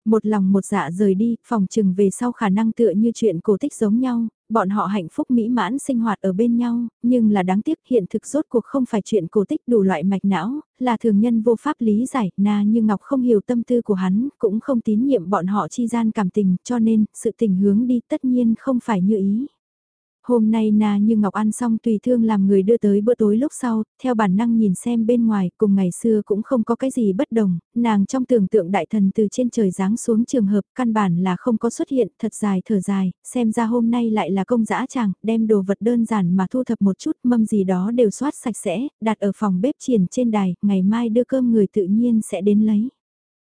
Một lòng một dạ rời đi, phòng trừng về sau khả năng tựa như chuyện cổ tích giống nhau, bọn họ hạnh phúc mỹ mãn sinh hoạt ở bên nhau, nhưng là đáng tiếc hiện thực rốt cuộc không phải chuyện cổ tích đủ loại mạch não, là thường nhân vô pháp lý giải, na như Ngọc không hiểu tâm tư của hắn, cũng không tín nhiệm bọn họ chi gian cảm tình, cho nên, sự tình hướng đi tất nhiên không phải như ý. Hôm nay Na Như Ngọc ăn xong tùy thương làm người đưa tới bữa tối lúc sau, theo bản năng nhìn xem bên ngoài, cùng ngày xưa cũng không có cái gì bất đồng, nàng trong tưởng tượng đại thần từ trên trời giáng xuống trường hợp căn bản là không có xuất hiện, thật dài thở dài, xem ra hôm nay lại là công dã chàng, đem đồ vật đơn giản mà thu thập một chút mâm gì đó đều soát sạch sẽ, đặt ở phòng bếp triển trên đài, ngày mai đưa cơm người tự nhiên sẽ đến lấy.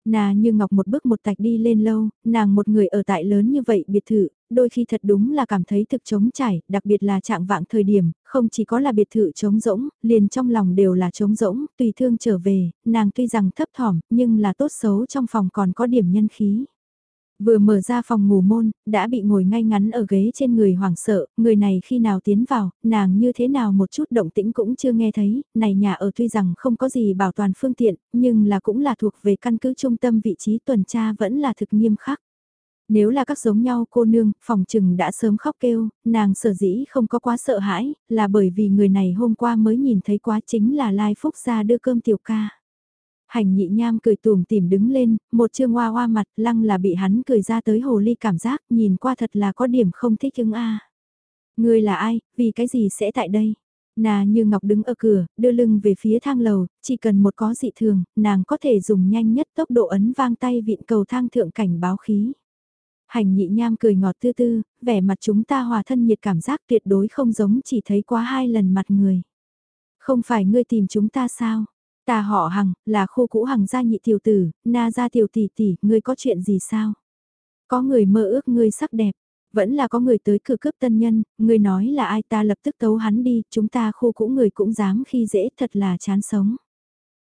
Nà như ngọc một bước một tạch đi lên lâu, nàng một người ở tại lớn như vậy biệt thự, đôi khi thật đúng là cảm thấy thực trống trải, đặc biệt là trạng vạng thời điểm, không chỉ có là biệt thự trống rỗng, liền trong lòng đều là trống rỗng, tùy thương trở về, nàng tuy rằng thấp thỏm, nhưng là tốt xấu trong phòng còn có điểm nhân khí. Vừa mở ra phòng ngủ môn, đã bị ngồi ngay ngắn ở ghế trên người hoảng sợ, người này khi nào tiến vào, nàng như thế nào một chút động tĩnh cũng chưa nghe thấy, này nhà ở tuy rằng không có gì bảo toàn phương tiện, nhưng là cũng là thuộc về căn cứ trung tâm vị trí tuần tra vẫn là thực nghiêm khắc. Nếu là các giống nhau cô nương, phòng trừng đã sớm khóc kêu, nàng sở dĩ không có quá sợ hãi, là bởi vì người này hôm qua mới nhìn thấy quá chính là Lai Phúc ra đưa cơm tiểu ca. Hành nhị nham cười tùm tìm đứng lên, một chương hoa hoa mặt lăng là bị hắn cười ra tới hồ ly cảm giác, nhìn qua thật là có điểm không thích ứng a. À. Người là ai, vì cái gì sẽ tại đây? Nà như Ngọc đứng ở cửa, đưa lưng về phía thang lầu, chỉ cần một có dị thường, nàng có thể dùng nhanh nhất tốc độ ấn vang tay vịn cầu thang thượng cảnh báo khí. Hành nhị nham cười ngọt tư tư, vẻ mặt chúng ta hòa thân nhiệt cảm giác tuyệt đối không giống chỉ thấy quá hai lần mặt người. Không phải ngươi tìm chúng ta sao? Ta họ Hằng, là khu cũ Hằng gia nhị tiểu tử, na gia tiểu tỷ tỷ, ngươi có chuyện gì sao? Có người mơ ước ngươi sắc đẹp, vẫn là có người tới cửa cướp tân nhân, ngươi nói là ai ta lập tức tấu hắn đi, chúng ta khu cũ người cũng dám khi dễ thật là chán sống.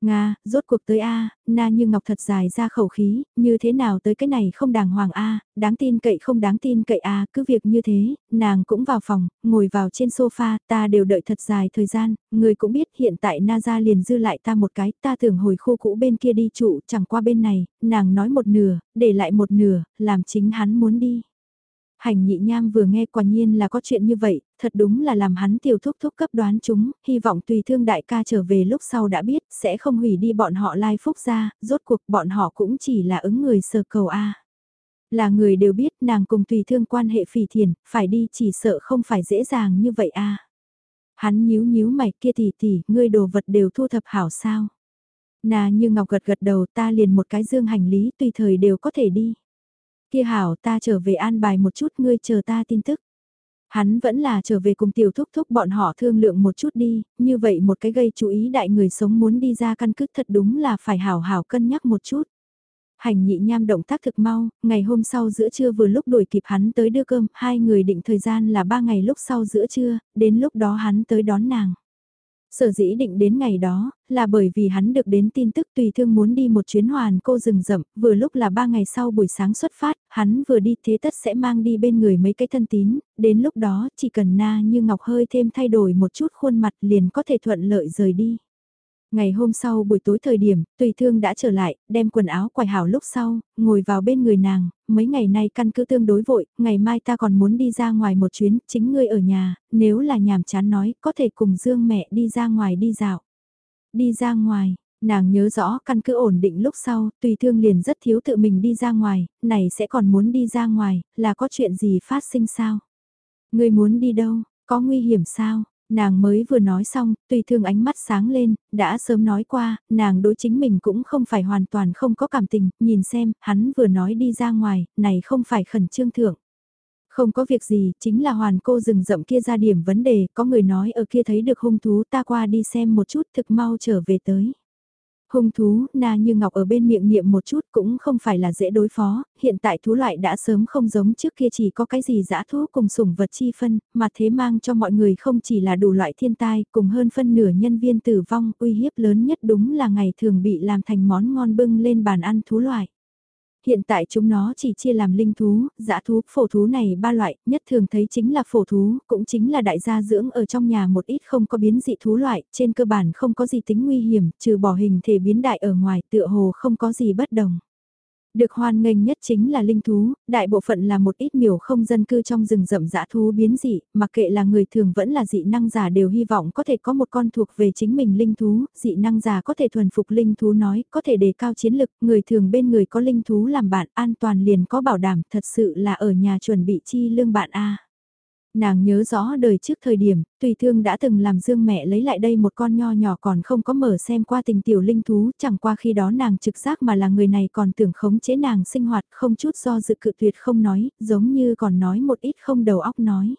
Nga, rốt cuộc tới A, na như ngọc thật dài ra khẩu khí, như thế nào tới cái này không đàng hoàng A, đáng tin cậy không đáng tin cậy A, cứ việc như thế, nàng cũng vào phòng, ngồi vào trên sofa, ta đều đợi thật dài thời gian, người cũng biết hiện tại na ra liền dư lại ta một cái, ta tưởng hồi khu cũ bên kia đi trụ, chẳng qua bên này, nàng nói một nửa, để lại một nửa, làm chính hắn muốn đi. Hành nhị nham vừa nghe quả nhiên là có chuyện như vậy, thật đúng là làm hắn tiểu thúc thúc cấp đoán chúng, hy vọng tùy thương đại ca trở về lúc sau đã biết, sẽ không hủy đi bọn họ lai phúc ra, rốt cuộc bọn họ cũng chỉ là ứng người sờ cầu A. Là người đều biết nàng cùng tùy thương quan hệ phỉ thiền, phải đi chỉ sợ không phải dễ dàng như vậy A. Hắn nhíu nhíu mày kia tỷ tỷ, ngươi đồ vật đều thu thập hảo sao. Nà như ngọc gật gật đầu ta liền một cái dương hành lý tùy thời đều có thể đi. Kia hảo ta trở về an bài một chút ngươi chờ ta tin tức. Hắn vẫn là trở về cùng tiểu thúc thúc bọn họ thương lượng một chút đi, như vậy một cái gây chú ý đại người sống muốn đi ra căn cứ thật đúng là phải hảo hảo cân nhắc một chút. Hành nhị nham động tác thực mau, ngày hôm sau giữa trưa vừa lúc đuổi kịp hắn tới đưa cơm, hai người định thời gian là ba ngày lúc sau giữa trưa, đến lúc đó hắn tới đón nàng. Sở dĩ định đến ngày đó, là bởi vì hắn được đến tin tức tùy thương muốn đi một chuyến hoàn cô rừng rậm, vừa lúc là ba ngày sau buổi sáng xuất phát, hắn vừa đi thế tất sẽ mang đi bên người mấy cái thân tín, đến lúc đó chỉ cần na như ngọc hơi thêm thay đổi một chút khuôn mặt liền có thể thuận lợi rời đi. Ngày hôm sau buổi tối thời điểm, tùy thương đã trở lại, đem quần áo quài hảo lúc sau, ngồi vào bên người nàng, mấy ngày nay căn cứ tương đối vội, ngày mai ta còn muốn đi ra ngoài một chuyến, chính ngươi ở nhà, nếu là nhàm chán nói, có thể cùng Dương mẹ đi ra ngoài đi dạo. Đi ra ngoài, nàng nhớ rõ căn cứ ổn định lúc sau, tùy thương liền rất thiếu tự mình đi ra ngoài, này sẽ còn muốn đi ra ngoài, là có chuyện gì phát sinh sao? Ngươi muốn đi đâu, có nguy hiểm sao? Nàng mới vừa nói xong, tùy thương ánh mắt sáng lên, đã sớm nói qua, nàng đối chính mình cũng không phải hoàn toàn không có cảm tình, nhìn xem, hắn vừa nói đi ra ngoài, này không phải khẩn trương thượng. Không có việc gì, chính là hoàn cô rừng rậm kia ra điểm vấn đề, có người nói ở kia thấy được hung thú ta qua đi xem một chút thực mau trở về tới. Hung thú, na như ngọc ở bên miệng niệm một chút cũng không phải là dễ đối phó, hiện tại thú loại đã sớm không giống trước kia chỉ có cái gì dã thú cùng sủng vật chi phân, mà thế mang cho mọi người không chỉ là đủ loại thiên tai, cùng hơn phân nửa nhân viên tử vong, uy hiếp lớn nhất đúng là ngày thường bị làm thành món ngon bưng lên bàn ăn thú loại hiện tại chúng nó chỉ chia làm linh thú, dã thú, phổ thú này ba loại, nhất thường thấy chính là phổ thú, cũng chính là đại gia dưỡng ở trong nhà một ít không có biến dị thú loại, trên cơ bản không có gì tính nguy hiểm, trừ bỏ hình thể biến đại ở ngoài tựa hồ không có gì bất đồng. Được hoan nghênh nhất chính là linh thú, đại bộ phận là một ít miểu không dân cư trong rừng rậm dã thú biến dị, mặc kệ là người thường vẫn là dị năng giả đều hy vọng có thể có một con thuộc về chính mình linh thú, dị năng giả có thể thuần phục linh thú nói, có thể đề cao chiến lực, người thường bên người có linh thú làm bạn an toàn liền có bảo đảm, thật sự là ở nhà chuẩn bị chi lương bạn A. Nàng nhớ rõ đời trước thời điểm, tùy thương đã từng làm dương mẹ lấy lại đây một con nho nhỏ còn không có mở xem qua tình tiểu linh thú, chẳng qua khi đó nàng trực giác mà là người này còn tưởng khống chế nàng sinh hoạt không chút do dự cự tuyệt không nói, giống như còn nói một ít không đầu óc nói.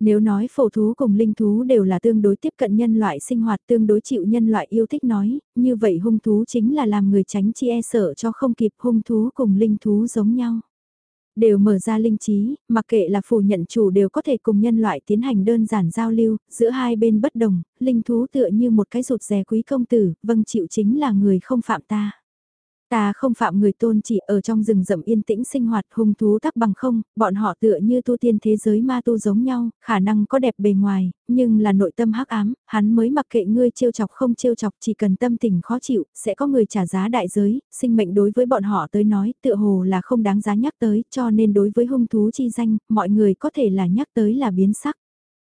Nếu nói phổ thú cùng linh thú đều là tương đối tiếp cận nhân loại sinh hoạt tương đối chịu nhân loại yêu thích nói, như vậy hung thú chính là làm người tránh chi e sợ cho không kịp hung thú cùng linh thú giống nhau đều mở ra linh trí, mặc kệ là phủ nhận chủ đều có thể cùng nhân loại tiến hành đơn giản giao lưu, giữa hai bên bất đồng, linh thú tựa như một cái rụt rè quý công tử, vâng chịu chính là người không phạm ta. Ta không phạm người tôn chỉ ở trong rừng rậm yên tĩnh sinh hoạt hung thú tắc bằng không, bọn họ tựa như tu tiên thế giới ma tu giống nhau, khả năng có đẹp bề ngoài, nhưng là nội tâm hắc ám, hắn mới mặc kệ ngươi trêu chọc không trêu chọc chỉ cần tâm tình khó chịu, sẽ có người trả giá đại giới, sinh mệnh đối với bọn họ tới nói tựa hồ là không đáng giá nhắc tới, cho nên đối với hung thú chi danh, mọi người có thể là nhắc tới là biến sắc.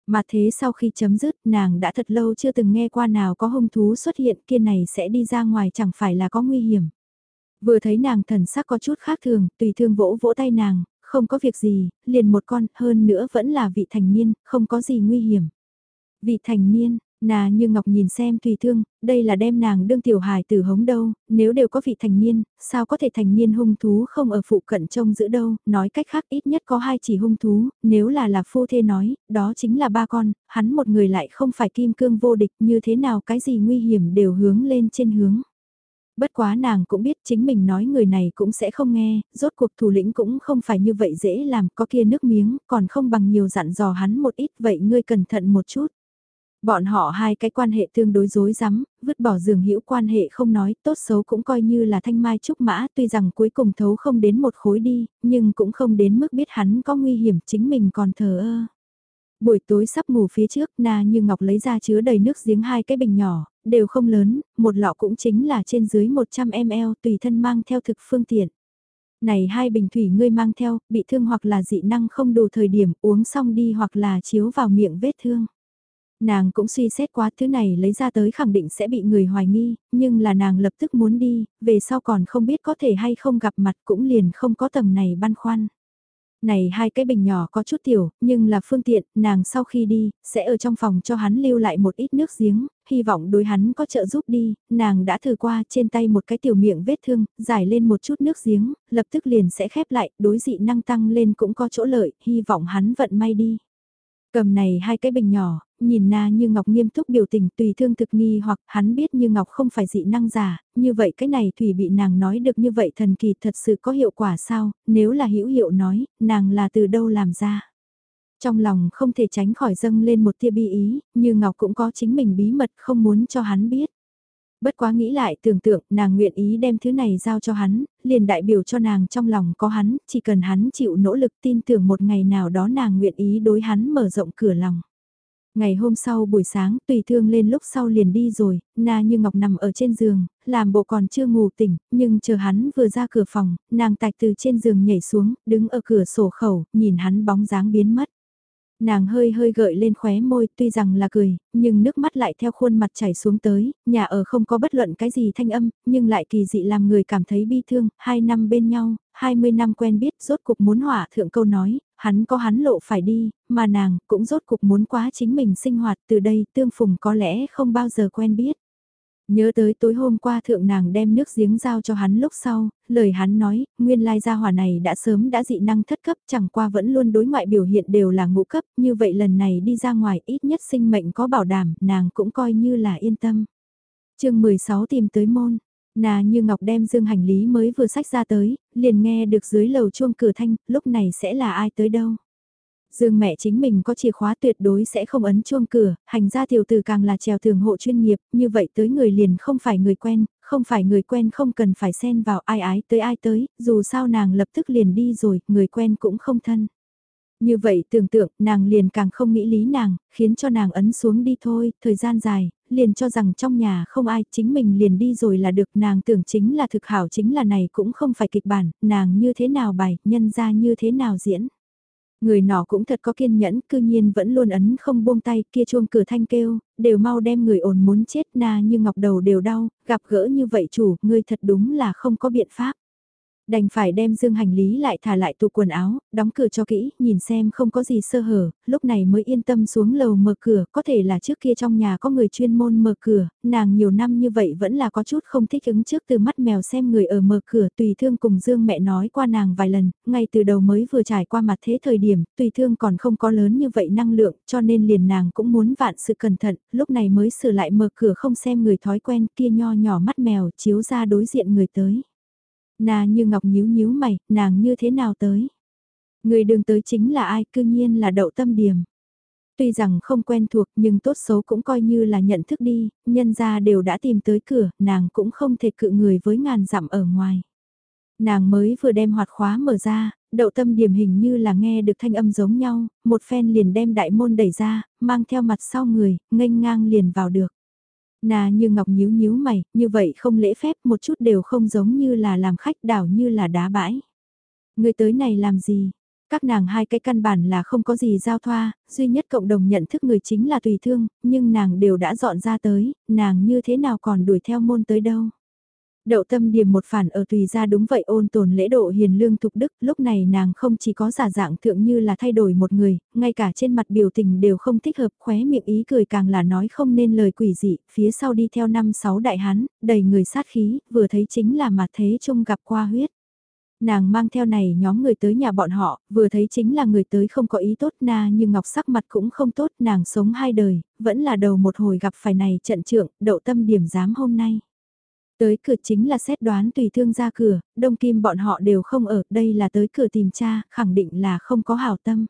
Mà thế sau khi chấm dứt, nàng đã thật lâu chưa từng nghe qua nào có hung thú xuất hiện kia này sẽ đi ra ngoài chẳng phải là có nguy hiểm. Vừa thấy nàng thần sắc có chút khác thường, tùy thương vỗ vỗ tay nàng, không có việc gì, liền một con, hơn nữa vẫn là vị thành niên, không có gì nguy hiểm. Vị thành niên, Nà như Ngọc nhìn xem tùy thương, đây là đem nàng đương tiểu hài tử hống đâu, nếu đều có vị thành niên, sao có thể thành niên hung thú không ở phụ cận trông giữ đâu, nói cách khác ít nhất có hai chỉ hung thú, nếu là là phu thê nói, đó chính là ba con, hắn một người lại không phải kim cương vô địch như thế nào cái gì nguy hiểm đều hướng lên trên hướng. Bất quá nàng cũng biết chính mình nói người này cũng sẽ không nghe, rốt cuộc thủ lĩnh cũng không phải như vậy dễ làm, có kia nước miếng, còn không bằng nhiều dặn dò hắn một ít, vậy ngươi cẩn thận một chút. Bọn họ hai cái quan hệ tương đối rối rắm, vứt bỏ giường hữu quan hệ không nói, tốt xấu cũng coi như là thanh mai trúc mã, tuy rằng cuối cùng thấu không đến một khối đi, nhưng cũng không đến mức biết hắn có nguy hiểm chính mình còn thờ ơ. Buổi tối sắp ngủ phía trước, Na Như Ngọc lấy ra chứa đầy nước giếng hai cái bình nhỏ, đều không lớn, một lọ cũng chính là trên dưới 100ml tùy thân mang theo thực phương tiện. Này hai bình thủy ngươi mang theo, bị thương hoặc là dị năng không đủ thời điểm uống xong đi hoặc là chiếu vào miệng vết thương. Nàng cũng suy xét quá thứ này lấy ra tới khẳng định sẽ bị người hoài nghi, nhưng là nàng lập tức muốn đi, về sau còn không biết có thể hay không gặp mặt cũng liền không có tầng này băn khoăn. Này hai cái bình nhỏ có chút tiểu, nhưng là phương tiện, nàng sau khi đi, sẽ ở trong phòng cho hắn lưu lại một ít nước giếng, hy vọng đối hắn có trợ giúp đi, nàng đã thử qua trên tay một cái tiểu miệng vết thương, giải lên một chút nước giếng, lập tức liền sẽ khép lại, đối dị năng tăng lên cũng có chỗ lợi, hy vọng hắn vận may đi. Cầm này hai cái bình nhỏ, nhìn na như Ngọc nghiêm túc biểu tình tùy thương thực nghi hoặc hắn biết như Ngọc không phải dị năng giả, như vậy cái này Thủy bị nàng nói được như vậy thần kỳ thật sự có hiệu quả sao, nếu là hữu hiệu nói, nàng là từ đâu làm ra. Trong lòng không thể tránh khỏi dâng lên một tia bi ý, như Ngọc cũng có chính mình bí mật không muốn cho hắn biết. Bất quá nghĩ lại tưởng tượng nàng nguyện ý đem thứ này giao cho hắn, liền đại biểu cho nàng trong lòng có hắn, chỉ cần hắn chịu nỗ lực tin tưởng một ngày nào đó nàng nguyện ý đối hắn mở rộng cửa lòng. Ngày hôm sau buổi sáng tùy thương lên lúc sau liền đi rồi, na như ngọc nằm ở trên giường, làm bộ còn chưa ngủ tỉnh, nhưng chờ hắn vừa ra cửa phòng, nàng tạch từ trên giường nhảy xuống, đứng ở cửa sổ khẩu, nhìn hắn bóng dáng biến mất. Nàng hơi hơi gợi lên khóe môi tuy rằng là cười, nhưng nước mắt lại theo khuôn mặt chảy xuống tới, nhà ở không có bất luận cái gì thanh âm, nhưng lại kỳ dị làm người cảm thấy bi thương, hai năm bên nhau, hai mươi năm quen biết rốt cục muốn hỏa thượng câu nói, hắn có hắn lộ phải đi, mà nàng cũng rốt cục muốn quá chính mình sinh hoạt từ đây tương phùng có lẽ không bao giờ quen biết. Nhớ tới tối hôm qua thượng nàng đem nước giếng giao cho hắn lúc sau, lời hắn nói, nguyên lai gia hỏa này đã sớm đã dị năng thất cấp chẳng qua vẫn luôn đối ngoại biểu hiện đều là ngũ cấp, như vậy lần này đi ra ngoài ít nhất sinh mệnh có bảo đảm, nàng cũng coi như là yên tâm. chương 16 tìm tới môn, nà như ngọc đem dương hành lý mới vừa sách ra tới, liền nghe được dưới lầu chuông cửa thanh, lúc này sẽ là ai tới đâu. Dương mẹ chính mình có chìa khóa tuyệt đối sẽ không ấn chuông cửa, hành gia tiểu tử càng là trèo tường hộ chuyên nghiệp, như vậy tới người liền không phải người quen, không phải người quen không cần phải xen vào ai ái tới ai tới, dù sao nàng lập tức liền đi rồi, người quen cũng không thân. Như vậy tưởng tượng, nàng liền càng không nghĩ lý nàng, khiến cho nàng ấn xuống đi thôi, thời gian dài, liền cho rằng trong nhà không ai, chính mình liền đi rồi là được, nàng tưởng chính là thực hảo chính là này cũng không phải kịch bản, nàng như thế nào bài, nhân ra như thế nào diễn. Người nọ cũng thật có kiên nhẫn, cư nhiên vẫn luôn ấn không buông tay, kia chuông cửa thanh kêu, đều mau đem người ồn muốn chết na như ngọc đầu đều đau, gặp gỡ như vậy chủ, ngươi thật đúng là không có biện pháp. Đành phải đem dương hành lý lại thả lại tủ quần áo, đóng cửa cho kỹ, nhìn xem không có gì sơ hở, lúc này mới yên tâm xuống lầu mở cửa, có thể là trước kia trong nhà có người chuyên môn mở cửa, nàng nhiều năm như vậy vẫn là có chút không thích ứng trước từ mắt mèo xem người ở mở cửa, tùy thương cùng dương mẹ nói qua nàng vài lần, ngay từ đầu mới vừa trải qua mặt thế thời điểm, tùy thương còn không có lớn như vậy năng lượng, cho nên liền nàng cũng muốn vạn sự cẩn thận, lúc này mới sửa lại mở cửa không xem người thói quen kia nho nhỏ mắt mèo chiếu ra đối diện người tới. Na như ngọc nhíu nhíu mày, nàng như thế nào tới? Người đường tới chính là ai, cư nhiên là đậu tâm điểm. Tuy rằng không quen thuộc nhưng tốt xấu cũng coi như là nhận thức đi, nhân ra đều đã tìm tới cửa, nàng cũng không thể cự người với ngàn dặm ở ngoài. Nàng mới vừa đem hoạt khóa mở ra, đậu tâm điểm hình như là nghe được thanh âm giống nhau, một phen liền đem đại môn đẩy ra, mang theo mặt sau người, nghênh ngang liền vào được. Nà như ngọc nhíu nhíu mày, như vậy không lễ phép một chút đều không giống như là làm khách đảo như là đá bãi. Người tới này làm gì? Các nàng hai cái căn bản là không có gì giao thoa, duy nhất cộng đồng nhận thức người chính là tùy thương, nhưng nàng đều đã dọn ra tới, nàng như thế nào còn đuổi theo môn tới đâu. Đậu tâm điểm một phản ở tùy ra đúng vậy ôn tồn lễ độ hiền lương thục đức, lúc này nàng không chỉ có giả dạng thượng như là thay đổi một người, ngay cả trên mặt biểu tình đều không thích hợp, khóe miệng ý cười càng là nói không nên lời quỷ dị, phía sau đi theo năm sáu đại hán, đầy người sát khí, vừa thấy chính là mặt thế chung gặp qua huyết. Nàng mang theo này nhóm người tới nhà bọn họ, vừa thấy chính là người tới không có ý tốt na nhưng ngọc sắc mặt cũng không tốt, nàng sống hai đời, vẫn là đầu một hồi gặp phải này trận trưởng, đậu tâm điểm dám hôm nay. Tới cửa chính là xét đoán tùy thương ra cửa, đông kim bọn họ đều không ở, đây là tới cửa tìm cha, khẳng định là không có hảo tâm.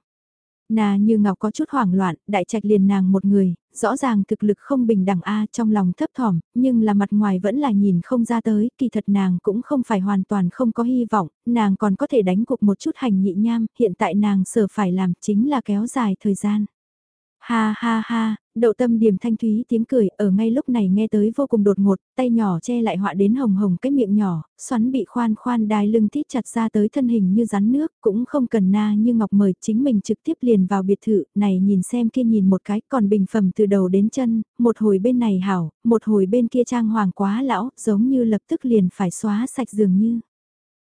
Nà như ngọc có chút hoảng loạn, đại trạch liền nàng một người, rõ ràng thực lực không bình đẳng A trong lòng thấp thỏm, nhưng là mặt ngoài vẫn là nhìn không ra tới, kỳ thật nàng cũng không phải hoàn toàn không có hy vọng, nàng còn có thể đánh cuộc một chút hành nhị nham, hiện tại nàng sở phải làm chính là kéo dài thời gian. Ha ha ha, đậu tâm điểm thanh thúy tiếng cười ở ngay lúc này nghe tới vô cùng đột ngột, tay nhỏ che lại họa đến hồng hồng cái miệng nhỏ, xoắn bị khoan khoan đai lưng thít chặt ra tới thân hình như rắn nước, cũng không cần na như ngọc mời chính mình trực tiếp liền vào biệt thự, này nhìn xem kia nhìn một cái còn bình phẩm từ đầu đến chân, một hồi bên này hảo, một hồi bên kia trang hoàng quá lão, giống như lập tức liền phải xóa sạch dường như.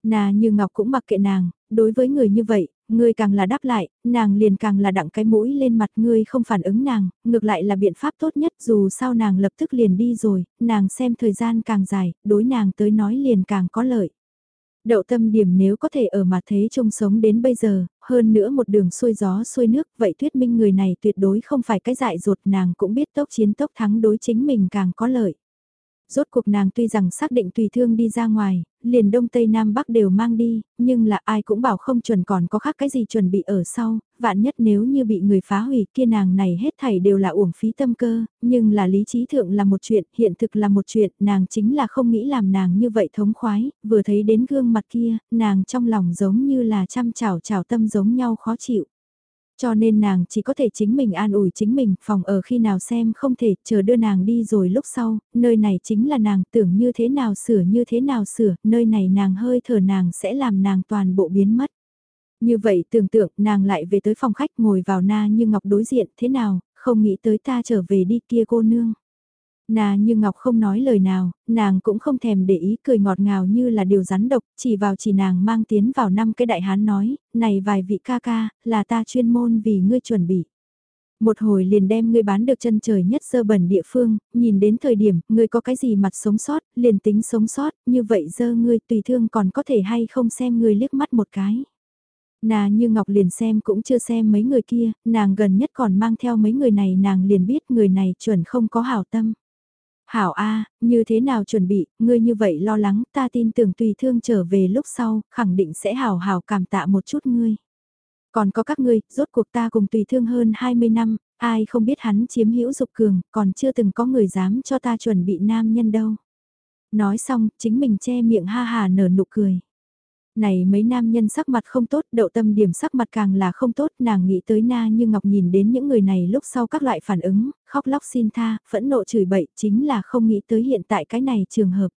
Nà như Ngọc cũng mặc kệ nàng, đối với người như vậy, ngươi càng là đáp lại, nàng liền càng là đặng cái mũi lên mặt ngươi không phản ứng nàng, ngược lại là biện pháp tốt nhất dù sao nàng lập tức liền đi rồi, nàng xem thời gian càng dài, đối nàng tới nói liền càng có lợi. Đậu tâm điểm nếu có thể ở mà thế chung sống đến bây giờ, hơn nữa một đường xuôi gió xuôi nước, vậy thuyết minh người này tuyệt đối không phải cái dại ruột nàng cũng biết tốc chiến tốc thắng đối chính mình càng có lợi rốt cuộc nàng tuy rằng xác định tùy thương đi ra ngoài, liền đông tây nam bắc đều mang đi, nhưng là ai cũng bảo không chuẩn còn có khác cái gì chuẩn bị ở sau, vạn nhất nếu như bị người phá hủy kia nàng này hết thảy đều là uổng phí tâm cơ, nhưng là lý trí thượng là một chuyện, hiện thực là một chuyện, nàng chính là không nghĩ làm nàng như vậy thống khoái, vừa thấy đến gương mặt kia, nàng trong lòng giống như là chăm chảo chảo tâm giống nhau khó chịu. Cho nên nàng chỉ có thể chính mình an ủi chính mình, phòng ở khi nào xem không thể, chờ đưa nàng đi rồi lúc sau, nơi này chính là nàng tưởng như thế nào sửa như thế nào sửa, nơi này nàng hơi thở nàng sẽ làm nàng toàn bộ biến mất. Như vậy tưởng tượng nàng lại về tới phòng khách ngồi vào na như ngọc đối diện thế nào, không nghĩ tới ta trở về đi kia cô nương. Nà như Ngọc không nói lời nào, nàng cũng không thèm để ý cười ngọt ngào như là điều rắn độc, chỉ vào chỉ nàng mang tiến vào năm cái đại hán nói, này vài vị ca ca, là ta chuyên môn vì ngươi chuẩn bị. Một hồi liền đem ngươi bán được chân trời nhất dơ bẩn địa phương, nhìn đến thời điểm, ngươi có cái gì mặt sống sót, liền tính sống sót, như vậy dơ ngươi tùy thương còn có thể hay không xem ngươi liếc mắt một cái. Nà như Ngọc liền xem cũng chưa xem mấy người kia, nàng gần nhất còn mang theo mấy người này nàng liền biết người này chuẩn không có hảo tâm. Hảo A, như thế nào chuẩn bị, ngươi như vậy lo lắng, ta tin tưởng tùy thương trở về lúc sau, khẳng định sẽ hảo hảo cảm tạ một chút ngươi. Còn có các ngươi, rốt cuộc ta cùng tùy thương hơn 20 năm, ai không biết hắn chiếm hữu dục cường, còn chưa từng có người dám cho ta chuẩn bị nam nhân đâu. Nói xong, chính mình che miệng ha hà nở nụ cười. Này mấy nam nhân sắc mặt không tốt, đậu tâm điểm sắc mặt càng là không tốt, nàng nghĩ tới na như ngọc nhìn đến những người này lúc sau các loại phản ứng, khóc lóc xin tha, phẫn nộ chửi bậy, chính là không nghĩ tới hiện tại cái này trường hợp.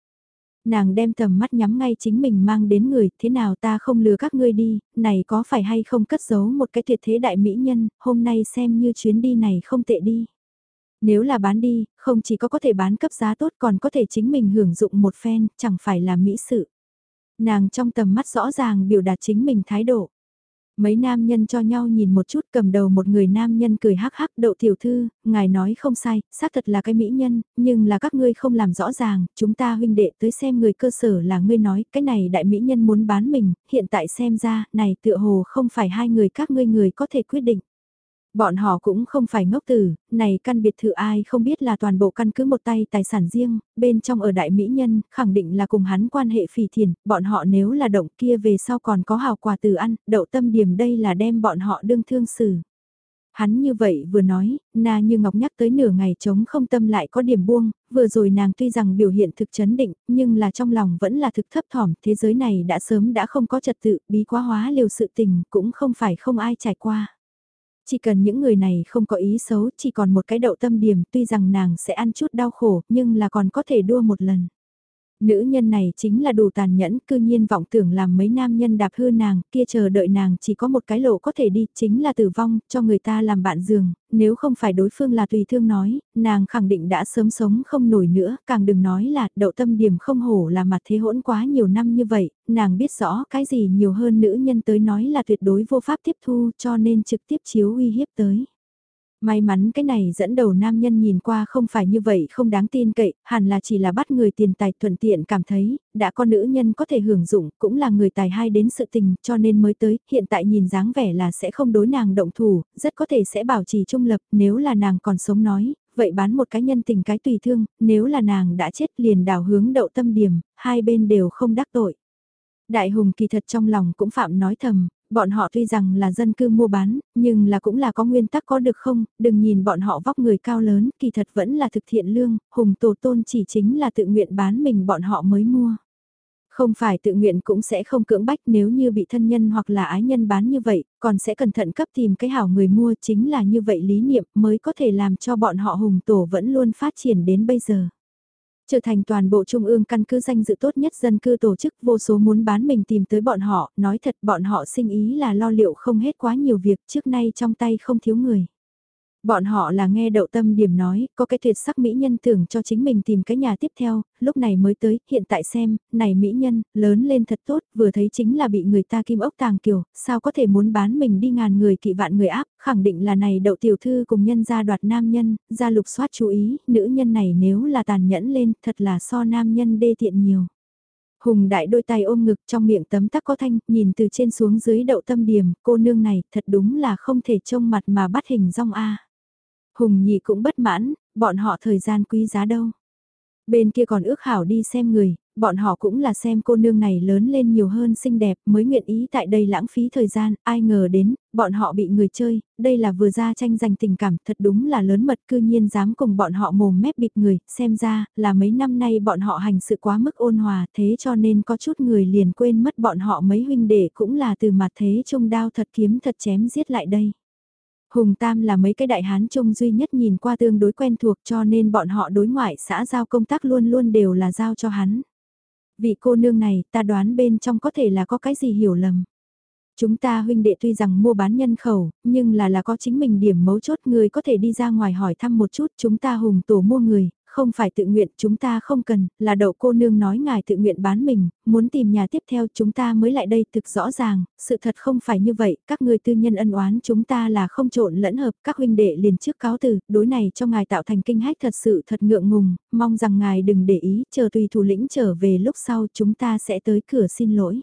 Nàng đem tầm mắt nhắm ngay chính mình mang đến người, thế nào ta không lừa các ngươi đi, này có phải hay không cất giấu một cái tuyệt thế đại mỹ nhân, hôm nay xem như chuyến đi này không tệ đi. Nếu là bán đi, không chỉ có có thể bán cấp giá tốt còn có thể chính mình hưởng dụng một phen, chẳng phải là mỹ sự. Nàng trong tầm mắt rõ ràng biểu đạt chính mình thái độ. Mấy nam nhân cho nhau nhìn một chút cầm đầu một người nam nhân cười hắc hắc đậu tiểu thư, ngài nói không sai, xác thật là cái mỹ nhân, nhưng là các ngươi không làm rõ ràng, chúng ta huynh đệ tới xem người cơ sở là ngươi nói, cái này đại mỹ nhân muốn bán mình, hiện tại xem ra, này tựa hồ không phải hai người các ngươi người có thể quyết định. Bọn họ cũng không phải ngốc tử, này căn biệt thự ai không biết là toàn bộ căn cứ một tay tài sản riêng, bên trong ở đại mỹ nhân, khẳng định là cùng hắn quan hệ phỉ thiền, bọn họ nếu là động kia về sau còn có hào quà từ ăn, đậu tâm điểm đây là đem bọn họ đương thương xử. Hắn như vậy vừa nói, na như ngọc nhắc tới nửa ngày chống không tâm lại có điểm buông, vừa rồi nàng tuy rằng biểu hiện thực chấn định, nhưng là trong lòng vẫn là thực thấp thỏm, thế giới này đã sớm đã không có trật tự, bí quá hóa liều sự tình, cũng không phải không ai trải qua. Chỉ cần những người này không có ý xấu, chỉ còn một cái đậu tâm điểm, tuy rằng nàng sẽ ăn chút đau khổ, nhưng là còn có thể đua một lần. Nữ nhân này chính là đủ tàn nhẫn, cư nhiên vọng tưởng làm mấy nam nhân đạp hư nàng, kia chờ đợi nàng chỉ có một cái lộ có thể đi, chính là tử vong, cho người ta làm bạn giường, nếu không phải đối phương là tùy thương nói, nàng khẳng định đã sớm sống không nổi nữa, càng đừng nói là đậu tâm điểm không hổ là mặt thế hỗn quá nhiều năm như vậy, nàng biết rõ cái gì nhiều hơn nữ nhân tới nói là tuyệt đối vô pháp tiếp thu cho nên trực tiếp chiếu uy hiếp tới. May mắn cái này dẫn đầu nam nhân nhìn qua không phải như vậy không đáng tin cậy, hẳn là chỉ là bắt người tiền tài thuận tiện cảm thấy, đã có nữ nhân có thể hưởng dụng, cũng là người tài hai đến sự tình, cho nên mới tới, hiện tại nhìn dáng vẻ là sẽ không đối nàng động thủ, rất có thể sẽ bảo trì trung lập, nếu là nàng còn sống nói, vậy bán một cái nhân tình cái tùy thương, nếu là nàng đã chết liền đảo hướng đậu tâm điểm, hai bên đều không đắc tội. Đại hùng kỳ thật trong lòng cũng phạm nói thầm, Bọn họ tuy rằng là dân cư mua bán, nhưng là cũng là có nguyên tắc có được không, đừng nhìn bọn họ vóc người cao lớn, kỳ thật vẫn là thực thiện lương, hùng tổ tôn chỉ chính là tự nguyện bán mình bọn họ mới mua. Không phải tự nguyện cũng sẽ không cưỡng bách nếu như bị thân nhân hoặc là ái nhân bán như vậy, còn sẽ cẩn thận cấp tìm cái hảo người mua chính là như vậy lý niệm mới có thể làm cho bọn họ hùng tổ vẫn luôn phát triển đến bây giờ trở thành toàn bộ trung ương căn cứ danh dự tốt nhất dân cư tổ chức vô số muốn bán mình tìm tới bọn họ, nói thật bọn họ sinh ý là lo liệu không hết quá nhiều việc trước nay trong tay không thiếu người. Bọn họ là nghe đậu tâm điểm nói, có cái tuyệt sắc mỹ nhân tưởng cho chính mình tìm cái nhà tiếp theo, lúc này mới tới, hiện tại xem, này mỹ nhân, lớn lên thật tốt, vừa thấy chính là bị người ta kim ốc tàng kiều, sao có thể muốn bán mình đi ngàn người kỵ vạn người áp, khẳng định là này đậu tiểu thư cùng nhân gia đoạt nam nhân, ra lục soát chú ý, nữ nhân này nếu là tàn nhẫn lên, thật là so nam nhân đê tiện nhiều. Hùng đại đôi tay ôm ngực trong miệng tấm tắc có thanh, nhìn từ trên xuống dưới đậu tâm điểm, cô nương này thật đúng là không thể trông mặt mà bắt hình rong A. Hùng nhị cũng bất mãn, bọn họ thời gian quý giá đâu. Bên kia còn ước hảo đi xem người, bọn họ cũng là xem cô nương này lớn lên nhiều hơn xinh đẹp mới nguyện ý tại đây lãng phí thời gian, ai ngờ đến, bọn họ bị người chơi, đây là vừa ra tranh giành tình cảm, thật đúng là lớn mật cư nhiên dám cùng bọn họ mồm mép bịt người, xem ra là mấy năm nay bọn họ hành sự quá mức ôn hòa, thế cho nên có chút người liền quên mất bọn họ mấy huynh đệ cũng là từ mặt thế trung đao thật kiếm thật chém giết lại đây. Hùng Tam là mấy cái đại hán trung duy nhất nhìn qua tương đối quen thuộc cho nên bọn họ đối ngoại xã giao công tác luôn luôn đều là giao cho hắn. Vị cô nương này ta đoán bên trong có thể là có cái gì hiểu lầm. Chúng ta huynh đệ tuy rằng mua bán nhân khẩu, nhưng là là có chính mình điểm mấu chốt người có thể đi ra ngoài hỏi thăm một chút chúng ta hùng tổ mua người, không phải tự nguyện chúng ta không cần, là đậu cô nương nói ngài tự nguyện bán mình, muốn tìm nhà tiếp theo chúng ta mới lại đây thực rõ ràng, sự thật không phải như vậy, các người tư nhân ân oán chúng ta là không trộn lẫn hợp, các huynh đệ liền trước cáo từ, đối này cho ngài tạo thành kinh hách thật sự thật ngượng ngùng, mong rằng ngài đừng để ý, chờ tùy thủ lĩnh trở về lúc sau chúng ta sẽ tới cửa xin lỗi.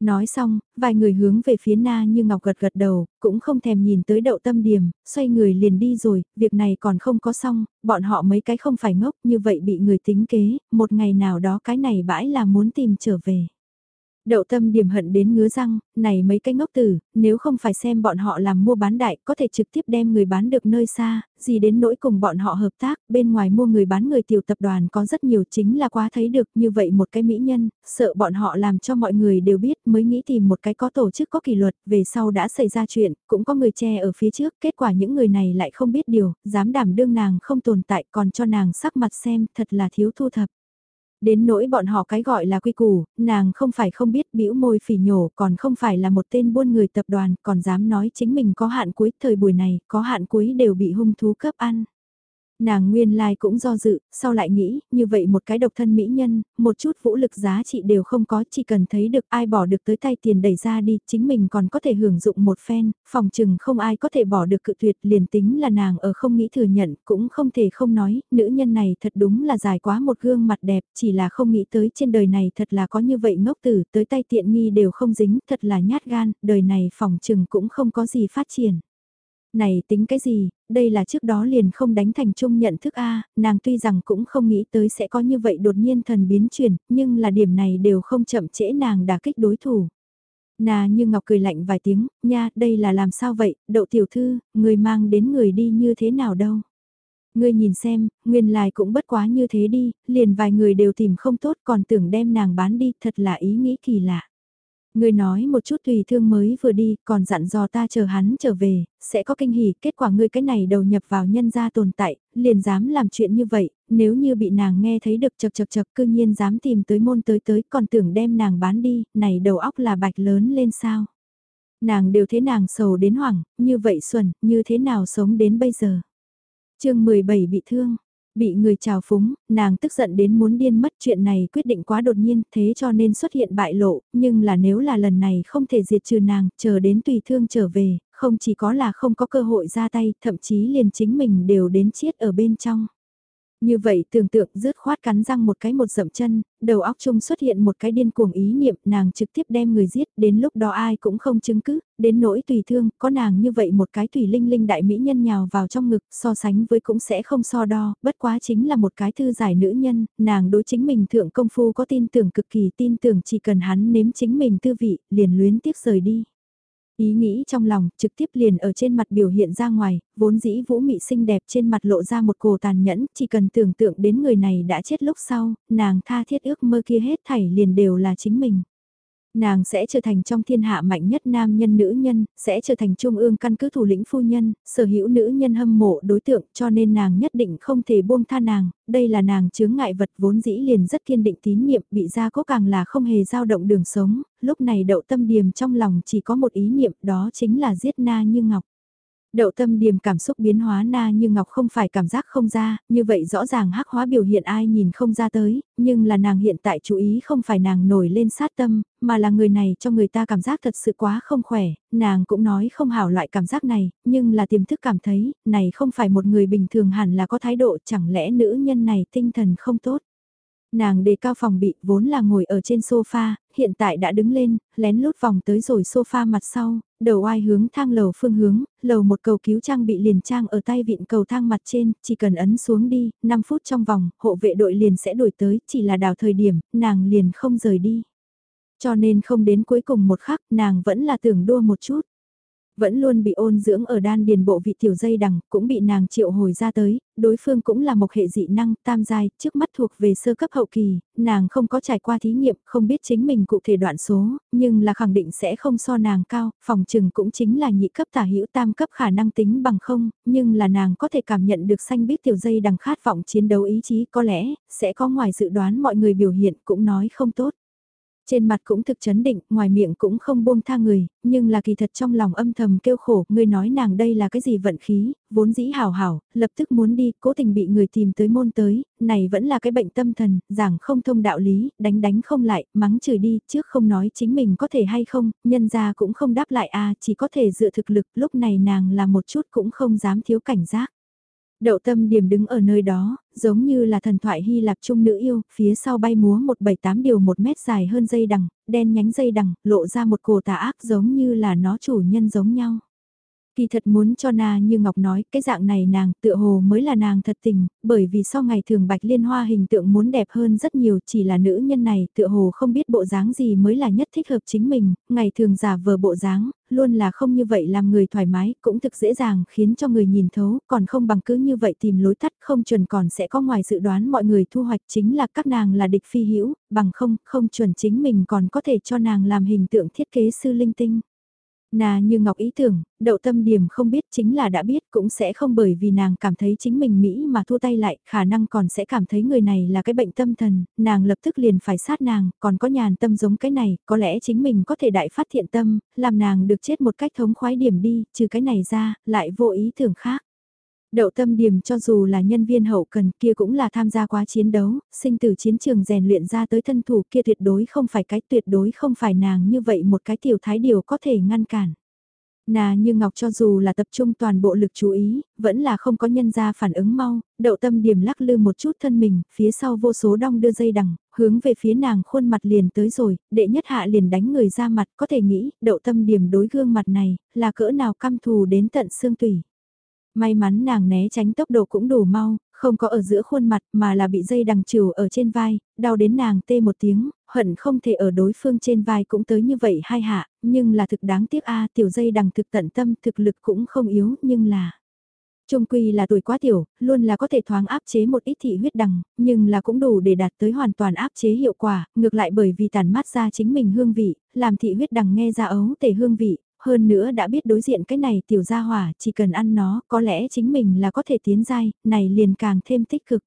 Nói xong, vài người hướng về phía na như ngọc gật gật đầu, cũng không thèm nhìn tới đậu tâm điểm, xoay người liền đi rồi, việc này còn không có xong, bọn họ mấy cái không phải ngốc như vậy bị người tính kế, một ngày nào đó cái này bãi là muốn tìm trở về. Đậu tâm điểm hận đến ngứa răng, này mấy cái ngốc tử, nếu không phải xem bọn họ làm mua bán đại, có thể trực tiếp đem người bán được nơi xa, gì đến nỗi cùng bọn họ hợp tác, bên ngoài mua người bán người tiểu tập đoàn có rất nhiều chính là quá thấy được như vậy một cái mỹ nhân, sợ bọn họ làm cho mọi người đều biết mới nghĩ tìm một cái có tổ chức có kỷ luật, về sau đã xảy ra chuyện, cũng có người che ở phía trước, kết quả những người này lại không biết điều, dám đảm đương nàng không tồn tại còn cho nàng sắc mặt xem, thật là thiếu thu thập. Đến nỗi bọn họ cái gọi là quy củ, nàng không phải không biết bĩu môi phỉ nhổ còn không phải là một tên buôn người tập đoàn còn dám nói chính mình có hạn cuối thời buổi này, có hạn cuối đều bị hung thú cấp ăn. Nàng nguyên lai cũng do dự, sau lại nghĩ, như vậy một cái độc thân mỹ nhân, một chút vũ lực giá trị đều không có, chỉ cần thấy được ai bỏ được tới tay tiền đẩy ra đi, chính mình còn có thể hưởng dụng một phen, phòng chừng không ai có thể bỏ được cự tuyệt liền tính là nàng ở không nghĩ thừa nhận, cũng không thể không nói, nữ nhân này thật đúng là dài quá một gương mặt đẹp, chỉ là không nghĩ tới trên đời này thật là có như vậy ngốc tử, tới tay tiện nghi đều không dính, thật là nhát gan, đời này phòng chừng cũng không có gì phát triển này tính cái gì, đây là trước đó liền không đánh thành chung nhận thức A, nàng tuy rằng cũng không nghĩ tới sẽ có như vậy đột nhiên thần biến chuyển, nhưng là điểm này đều không chậm trễ nàng đả kích đối thủ. Nà như Ngọc cười lạnh vài tiếng, nha, đây là làm sao vậy, đậu tiểu thư, người mang đến người đi như thế nào đâu. Ngươi nhìn xem, nguyên lai cũng bất quá như thế đi, liền vài người đều tìm không tốt còn tưởng đem nàng bán đi, thật là ý nghĩ kỳ lạ. Người nói một chút tùy thương mới vừa đi, còn dặn dò ta chờ hắn trở về, sẽ có kinh hỉ, kết quả ngươi cái này đầu nhập vào nhân gia tồn tại, liền dám làm chuyện như vậy, nếu như bị nàng nghe thấy được chật chật chật cư nhiên dám tìm tới môn tới tới còn tưởng đem nàng bán đi, này đầu óc là bạch lớn lên sao. Nàng đều thế nàng sầu đến hoảng, như vậy xuẩn, như thế nào sống đến bây giờ. chương 17 bị thương, Bị người trào phúng, nàng tức giận đến muốn điên mất chuyện này quyết định quá đột nhiên thế cho nên xuất hiện bại lộ, nhưng là nếu là lần này không thể diệt trừ nàng, chờ đến tùy thương trở về, không chỉ có là không có cơ hội ra tay, thậm chí liền chính mình đều đến chết ở bên trong. Như vậy tưởng tượng rứt khoát cắn răng một cái một dậm chân, đầu óc chung xuất hiện một cái điên cuồng ý niệm nàng trực tiếp đem người giết, đến lúc đó ai cũng không chứng cứ, đến nỗi tùy thương, có nàng như vậy một cái tùy linh linh đại mỹ nhân nhào vào trong ngực, so sánh với cũng sẽ không so đo, bất quá chính là một cái thư giải nữ nhân, nàng đối chính mình thượng công phu có tin tưởng cực kỳ tin tưởng chỉ cần hắn nếm chính mình tư vị, liền luyến tiếc rời đi. Ý nghĩ trong lòng, trực tiếp liền ở trên mặt biểu hiện ra ngoài, vốn dĩ vũ mị xinh đẹp trên mặt lộ ra một cổ tàn nhẫn, chỉ cần tưởng tượng đến người này đã chết lúc sau, nàng tha thiết ước mơ kia hết thảy liền đều là chính mình. Nàng sẽ trở thành trong thiên hạ mạnh nhất nam nhân nữ nhân, sẽ trở thành trung ương căn cứ thủ lĩnh phu nhân, sở hữu nữ nhân hâm mộ đối tượng cho nên nàng nhất định không thể buông tha nàng, đây là nàng chướng ngại vật vốn dĩ liền rất kiên định tín nhiệm bị ra cố càng là không hề dao động đường sống, lúc này đậu tâm điềm trong lòng chỉ có một ý niệm đó chính là giết na như ngọc. Đậu tâm điềm cảm xúc biến hóa na như ngọc không phải cảm giác không ra, như vậy rõ ràng hắc hóa biểu hiện ai nhìn không ra tới, nhưng là nàng hiện tại chú ý không phải nàng nổi lên sát tâm, mà là người này cho người ta cảm giác thật sự quá không khỏe, nàng cũng nói không hảo loại cảm giác này, nhưng là tiềm thức cảm thấy, này không phải một người bình thường hẳn là có thái độ chẳng lẽ nữ nhân này tinh thần không tốt. Nàng đề cao phòng bị vốn là ngồi ở trên sofa, hiện tại đã đứng lên, lén lút vòng tới rồi sofa mặt sau, đầu ai hướng thang lầu phương hướng, lầu một cầu cứu trang bị liền trang ở tay vịn cầu thang mặt trên, chỉ cần ấn xuống đi, 5 phút trong vòng, hộ vệ đội liền sẽ đổi tới, chỉ là đào thời điểm, nàng liền không rời đi. Cho nên không đến cuối cùng một khắc, nàng vẫn là tưởng đua một chút vẫn luôn bị ôn dưỡng ở đan điền bộ vị tiểu dây đằng, cũng bị nàng triệu hồi ra tới, đối phương cũng là một hệ dị năng, tam giai, trước mắt thuộc về sơ cấp hậu kỳ, nàng không có trải qua thí nghiệm, không biết chính mình cụ thể đoạn số, nhưng là khẳng định sẽ không so nàng cao, phòng trừng cũng chính là nhị cấp tả hữu tam cấp khả năng tính bằng không, nhưng là nàng có thể cảm nhận được xanh biết tiểu dây đằng khát vọng chiến đấu ý chí có lẽ, sẽ có ngoài dự đoán mọi người biểu hiện cũng nói không tốt. Trên mặt cũng thực chấn định, ngoài miệng cũng không buông tha người, nhưng là kỳ thật trong lòng âm thầm kêu khổ, người nói nàng đây là cái gì vận khí, vốn dĩ hảo hảo, lập tức muốn đi, cố tình bị người tìm tới môn tới, này vẫn là cái bệnh tâm thần, giảng không thông đạo lý, đánh đánh không lại, mắng chửi đi, trước không nói chính mình có thể hay không, nhân ra cũng không đáp lại a chỉ có thể dựa thực lực, lúc này nàng là một chút cũng không dám thiếu cảnh giác. Đậu tâm điểm đứng ở nơi đó, giống như là thần thoại Hy Lạp trung nữ yêu, phía sau bay múa một bảy tám điều một mét dài hơn dây đằng, đen nhánh dây đằng, lộ ra một cổ tà ác giống như là nó chủ nhân giống nhau. Kỳ thật muốn cho Na như Ngọc nói, cái dạng này nàng tựa hồ mới là nàng thật tình, bởi vì sau ngày thường bạch liên hoa hình tượng muốn đẹp hơn rất nhiều, chỉ là nữ nhân này tựa hồ không biết bộ dáng gì mới là nhất thích hợp chính mình, ngày thường giả vờ bộ dáng, luôn là không như vậy làm người thoải mái, cũng thực dễ dàng khiến cho người nhìn thấu, còn không bằng cứ như vậy tìm lối tắt không chuẩn còn sẽ có ngoài dự đoán mọi người thu hoạch chính là các nàng là địch phi hữu bằng không, không chuẩn chính mình còn có thể cho nàng làm hình tượng thiết kế sư linh tinh. Nà như Ngọc ý tưởng, đậu tâm điểm không biết chính là đã biết cũng sẽ không bởi vì nàng cảm thấy chính mình Mỹ mà thua tay lại, khả năng còn sẽ cảm thấy người này là cái bệnh tâm thần, nàng lập tức liền phải sát nàng, còn có nhàn tâm giống cái này, có lẽ chính mình có thể đại phát thiện tâm, làm nàng được chết một cách thống khoái điểm đi, trừ cái này ra, lại vô ý tưởng khác. Đậu tâm điểm cho dù là nhân viên hậu cần kia cũng là tham gia quá chiến đấu, sinh từ chiến trường rèn luyện ra tới thân thủ kia tuyệt đối không phải cái tuyệt đối không phải nàng như vậy một cái tiểu thái điều có thể ngăn cản. Nà như Ngọc cho dù là tập trung toàn bộ lực chú ý, vẫn là không có nhân ra phản ứng mau, đậu tâm điểm lắc lư một chút thân mình, phía sau vô số đong đưa dây đằng, hướng về phía nàng khuôn mặt liền tới rồi, đệ nhất hạ liền đánh người ra mặt, có thể nghĩ, đậu tâm điểm đối gương mặt này, là cỡ nào căm thù đến tận xương tủy. May mắn nàng né tránh tốc độ cũng đủ mau, không có ở giữa khuôn mặt mà là bị dây đằng trừ ở trên vai, đau đến nàng tê một tiếng, hận không thể ở đối phương trên vai cũng tới như vậy hai hạ, nhưng là thực đáng tiếc a tiểu dây đằng thực tận tâm thực lực cũng không yếu nhưng là Trung quy là tuổi quá tiểu, luôn là có thể thoáng áp chế một ít thị huyết đằng, nhưng là cũng đủ để đạt tới hoàn toàn áp chế hiệu quả, ngược lại bởi vì tàn mát ra chính mình hương vị, làm thị huyết đằng nghe ra ấu tề hương vị, hơn nữa đã biết đối diện cái này tiểu gia hỏa, chỉ cần ăn nó, có lẽ chính mình là có thể tiến giai, này liền càng thêm tích cực.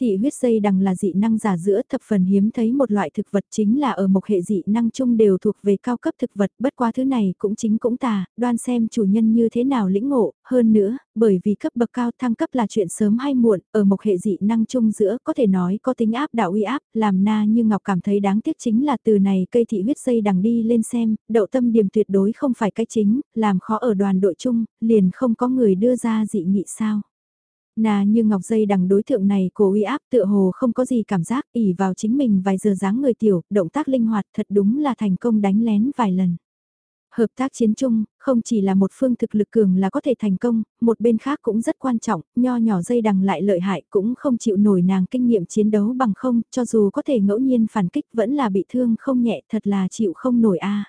Thị huyết dây đằng là dị năng giả giữa thập phần hiếm thấy một loại thực vật chính là ở một hệ dị năng chung đều thuộc về cao cấp thực vật bất qua thứ này cũng chính cũng tà, đoan xem chủ nhân như thế nào lĩnh ngộ, hơn nữa, bởi vì cấp bậc cao thăng cấp là chuyện sớm hay muộn, ở một hệ dị năng chung giữa có thể nói có tính áp đạo uy áp, làm na như Ngọc cảm thấy đáng tiếc chính là từ này cây thị huyết dây đằng đi lên xem, đậu tâm điểm tuyệt đối không phải cái chính, làm khó ở đoàn đội chung, liền không có người đưa ra dị nghị sao. Nà như ngọc dây đằng đối tượng này cổ uy áp tựa hồ không có gì cảm giác ỉ vào chính mình vài giờ dáng người tiểu, động tác linh hoạt thật đúng là thành công đánh lén vài lần. Hợp tác chiến chung, không chỉ là một phương thực lực cường là có thể thành công, một bên khác cũng rất quan trọng, nho nhỏ dây đằng lại lợi hại cũng không chịu nổi nàng kinh nghiệm chiến đấu bằng không, cho dù có thể ngẫu nhiên phản kích vẫn là bị thương không nhẹ thật là chịu không nổi a.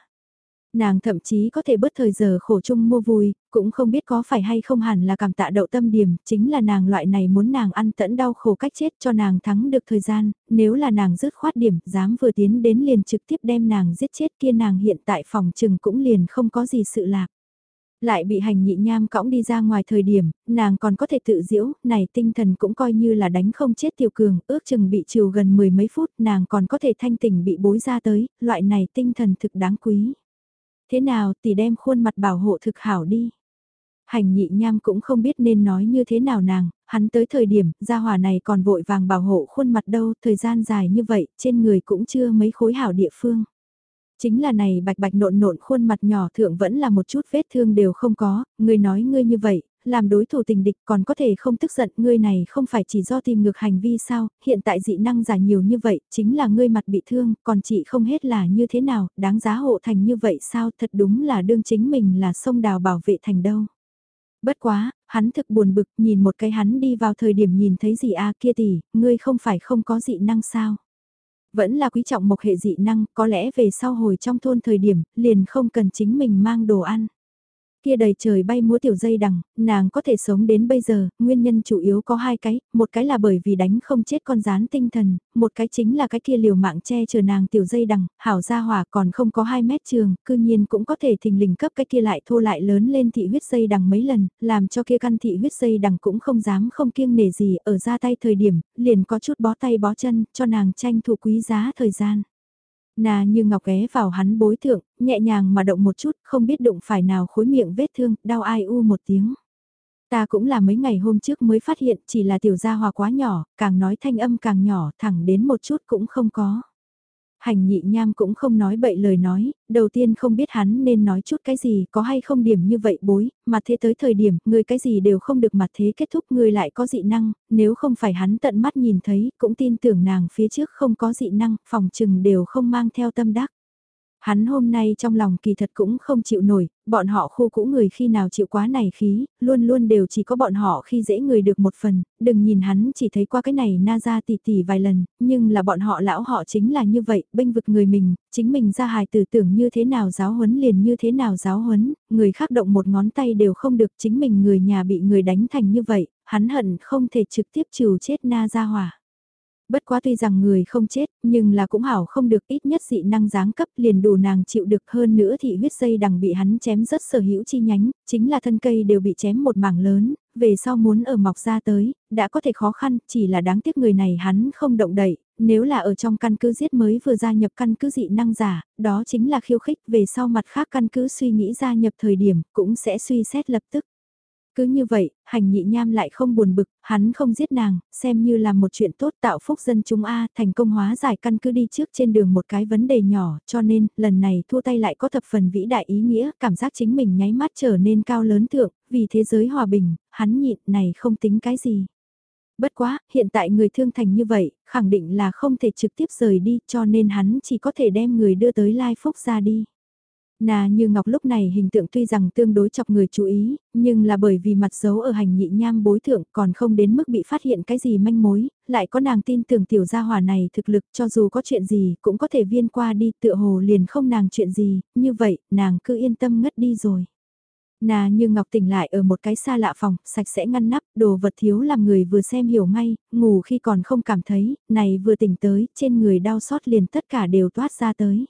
Nàng thậm chí có thể bớt thời giờ khổ chung mua vui, cũng không biết có phải hay không hẳn là cảm tạ đậu tâm điểm, chính là nàng loại này muốn nàng ăn tẫn đau khổ cách chết cho nàng thắng được thời gian, nếu là nàng dứt khoát điểm, dám vừa tiến đến liền trực tiếp đem nàng giết chết kia nàng hiện tại phòng trừng cũng liền không có gì sự lạc. Lại bị hành nhị nham cõng đi ra ngoài thời điểm, nàng còn có thể tự diễu, này tinh thần cũng coi như là đánh không chết tiểu cường, ước chừng bị trừ gần mười mấy phút, nàng còn có thể thanh tỉnh bị bối ra tới, loại này tinh thần thực đáng quý. Thế nào tỷ đem khuôn mặt bảo hộ thực hảo đi. Hành nhị nham cũng không biết nên nói như thế nào nàng, hắn tới thời điểm, gia hỏa này còn vội vàng bảo hộ khuôn mặt đâu, thời gian dài như vậy, trên người cũng chưa mấy khối hảo địa phương. Chính là này bạch bạch nộn nộn khuôn mặt nhỏ thượng vẫn là một chút vết thương đều không có, người nói ngươi như vậy, làm đối thủ tình địch còn có thể không tức giận, ngươi này không phải chỉ do tìm ngược hành vi sao, hiện tại dị năng giả nhiều như vậy, chính là ngươi mặt bị thương, còn chị không hết là như thế nào, đáng giá hộ thành như vậy sao, thật đúng là đương chính mình là sông đào bảo vệ thành đâu. Bất quá, hắn thực buồn bực, nhìn một cái hắn đi vào thời điểm nhìn thấy gì a à, kia tỷ, ngươi không phải không có dị năng sao. Vẫn là quý trọng một hệ dị năng, có lẽ về sau hồi trong thôn thời điểm, liền không cần chính mình mang đồ ăn. Kia đầy trời bay múa tiểu dây đằng, nàng có thể sống đến bây giờ, nguyên nhân chủ yếu có hai cái, một cái là bởi vì đánh không chết con rán tinh thần, một cái chính là cái kia liều mạng che chờ nàng tiểu dây đằng, hảo gia hỏa còn không có 2 mét trường, cư nhiên cũng có thể thình lình cấp cái kia lại thô lại lớn lên thị huyết dây đằng mấy lần, làm cho kia căn thị huyết dây đằng cũng không dám không kiêng nể gì ở ra tay thời điểm, liền có chút bó tay bó chân, cho nàng tranh thủ quý giá thời gian. Nà như ngọc ghé vào hắn bối thượng, nhẹ nhàng mà động một chút, không biết đụng phải nào khối miệng vết thương, đau ai u một tiếng. Ta cũng là mấy ngày hôm trước mới phát hiện chỉ là tiểu gia hòa quá nhỏ, càng nói thanh âm càng nhỏ, thẳng đến một chút cũng không có. Hành nhị nham cũng không nói bậy lời nói, đầu tiên không biết hắn nên nói chút cái gì, có hay không điểm như vậy bối, mà thế tới thời điểm, người cái gì đều không được mặt thế kết thúc người lại có dị năng, nếu không phải hắn tận mắt nhìn thấy, cũng tin tưởng nàng phía trước không có dị năng, phòng trừng đều không mang theo tâm đắc. Hắn hôm nay trong lòng kỳ thật cũng không chịu nổi, bọn họ khu cũ người khi nào chịu quá này khí, luôn luôn đều chỉ có bọn họ khi dễ người được một phần, đừng nhìn hắn chỉ thấy qua cái này na ra tỉ tỉ vài lần, nhưng là bọn họ lão họ chính là như vậy, bênh vực người mình, chính mình ra hài tử tưởng như thế nào giáo huấn liền như thế nào giáo huấn, người khác động một ngón tay đều không được chính mình người nhà bị người đánh thành như vậy, hắn hận không thể trực tiếp trừ chết na ra hỏa. Bất quá tuy rằng người không chết, nhưng là cũng hảo không được ít nhất dị năng giáng cấp liền đủ nàng chịu được hơn nữa thì huyết dây đằng bị hắn chém rất sở hữu chi nhánh, chính là thân cây đều bị chém một mảng lớn, về sau muốn ở mọc ra tới, đã có thể khó khăn, chỉ là đáng tiếc người này hắn không động đậy, nếu là ở trong căn cứ giết mới vừa gia nhập căn cứ dị năng giả, đó chính là khiêu khích, về sau mặt khác căn cứ suy nghĩ gia nhập thời điểm, cũng sẽ suy xét lập tức. Cứ như vậy, hành nhị nham lại không buồn bực, hắn không giết nàng, xem như là một chuyện tốt tạo phúc dân chúng A thành công hóa giải căn cứ đi trước trên đường một cái vấn đề nhỏ, cho nên, lần này thua tay lại có thập phần vĩ đại ý nghĩa, cảm giác chính mình nháy mắt trở nên cao lớn thượng, vì thế giới hòa bình, hắn nhịn này không tính cái gì. Bất quá, hiện tại người thương thành như vậy, khẳng định là không thể trực tiếp rời đi cho nên hắn chỉ có thể đem người đưa tới Lai Phúc ra đi. Nà như ngọc lúc này hình tượng tuy rằng tương đối chọc người chú ý, nhưng là bởi vì mặt dấu ở hành nhị nham bối thượng còn không đến mức bị phát hiện cái gì manh mối, lại có nàng tin tưởng tiểu gia hỏa này thực lực cho dù có chuyện gì cũng có thể viên qua đi tựa hồ liền không nàng chuyện gì, như vậy nàng cứ yên tâm ngất đi rồi. Nà như Ngọc tỉnh lại ở một cái xa lạ phòng, sạch sẽ ngăn nắp, đồ vật thiếu làm người vừa xem hiểu ngay, ngủ khi còn không cảm thấy, này vừa tỉnh tới, trên người đau xót liền tất cả đều toát ra tới.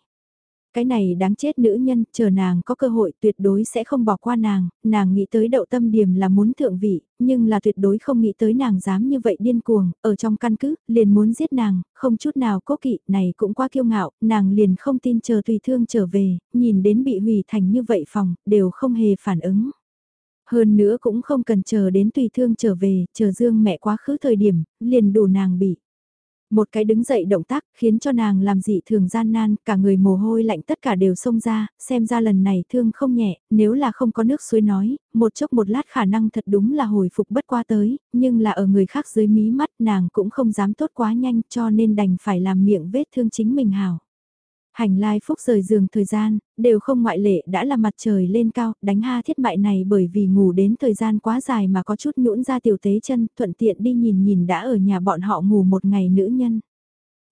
Cái này đáng chết nữ nhân, chờ nàng có cơ hội tuyệt đối sẽ không bỏ qua nàng, nàng nghĩ tới đậu tâm điểm là muốn thượng vị, nhưng là tuyệt đối không nghĩ tới nàng dám như vậy điên cuồng, ở trong căn cứ, liền muốn giết nàng, không chút nào cố kỵ, này cũng quá kiêu ngạo, nàng liền không tin chờ tùy thương trở về, nhìn đến bị hủy thành như vậy phòng, đều không hề phản ứng. Hơn nữa cũng không cần chờ đến tùy thương trở về, chờ dương mẹ quá khứ thời điểm, liền đủ nàng bị. Một cái đứng dậy động tác khiến cho nàng làm dị thường gian nan, cả người mồ hôi lạnh tất cả đều xông ra, xem ra lần này thương không nhẹ, nếu là không có nước suối nói, một chốc một lát khả năng thật đúng là hồi phục bất qua tới, nhưng là ở người khác dưới mí mắt nàng cũng không dám tốt quá nhanh cho nên đành phải làm miệng vết thương chính mình hào. Hành lai phúc rời giường thời gian, đều không ngoại lệ đã là mặt trời lên cao, đánh ha thiết mại này bởi vì ngủ đến thời gian quá dài mà có chút nhũn ra tiểu tế chân, thuận tiện đi nhìn nhìn đã ở nhà bọn họ ngủ một ngày nữ nhân.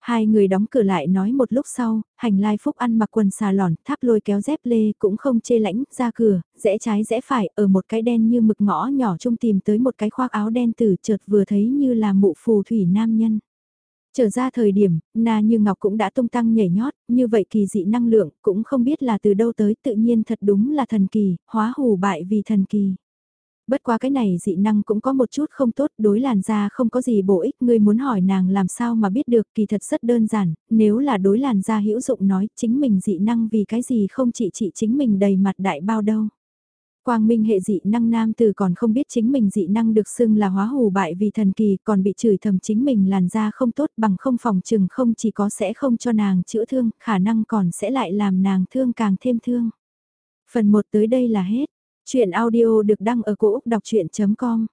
Hai người đóng cửa lại nói một lúc sau, hành lai phúc ăn mặc quần xà lòn, tháp lôi kéo dép lê cũng không chê lãnh, ra cửa, rẽ trái rẽ phải, ở một cái đen như mực ngõ nhỏ chung tìm tới một cái khoác áo đen tử chợt vừa thấy như là mụ phù thủy nam nhân. Trở ra thời điểm, Na Như Ngọc cũng đã tung tăng nhảy nhót, như vậy kỳ dị năng lượng, cũng không biết là từ đâu tới, tự nhiên thật đúng là thần kỳ, hóa hù bại vì thần kỳ. Bất quá cái này dị năng cũng có một chút không tốt, đối làn da không có gì bổ ích, ngươi muốn hỏi nàng làm sao mà biết được, kỳ thật rất đơn giản, nếu là đối làn da hữu dụng nói, chính mình dị năng vì cái gì không chỉ chỉ chính mình đầy mặt đại bao đâu. Quang Minh hệ dị năng nam từ còn không biết chính mình dị năng được xưng là hóa hù bại vì thần kỳ còn bị chửi thầm chính mình làn da không tốt bằng không phòng chừng không chỉ có sẽ không cho nàng chữa thương, khả năng còn sẽ lại làm nàng thương càng thêm thương. Phần 1 tới đây là hết. Chuyện audio được đăng ở cổ Úc đọc chuyện.com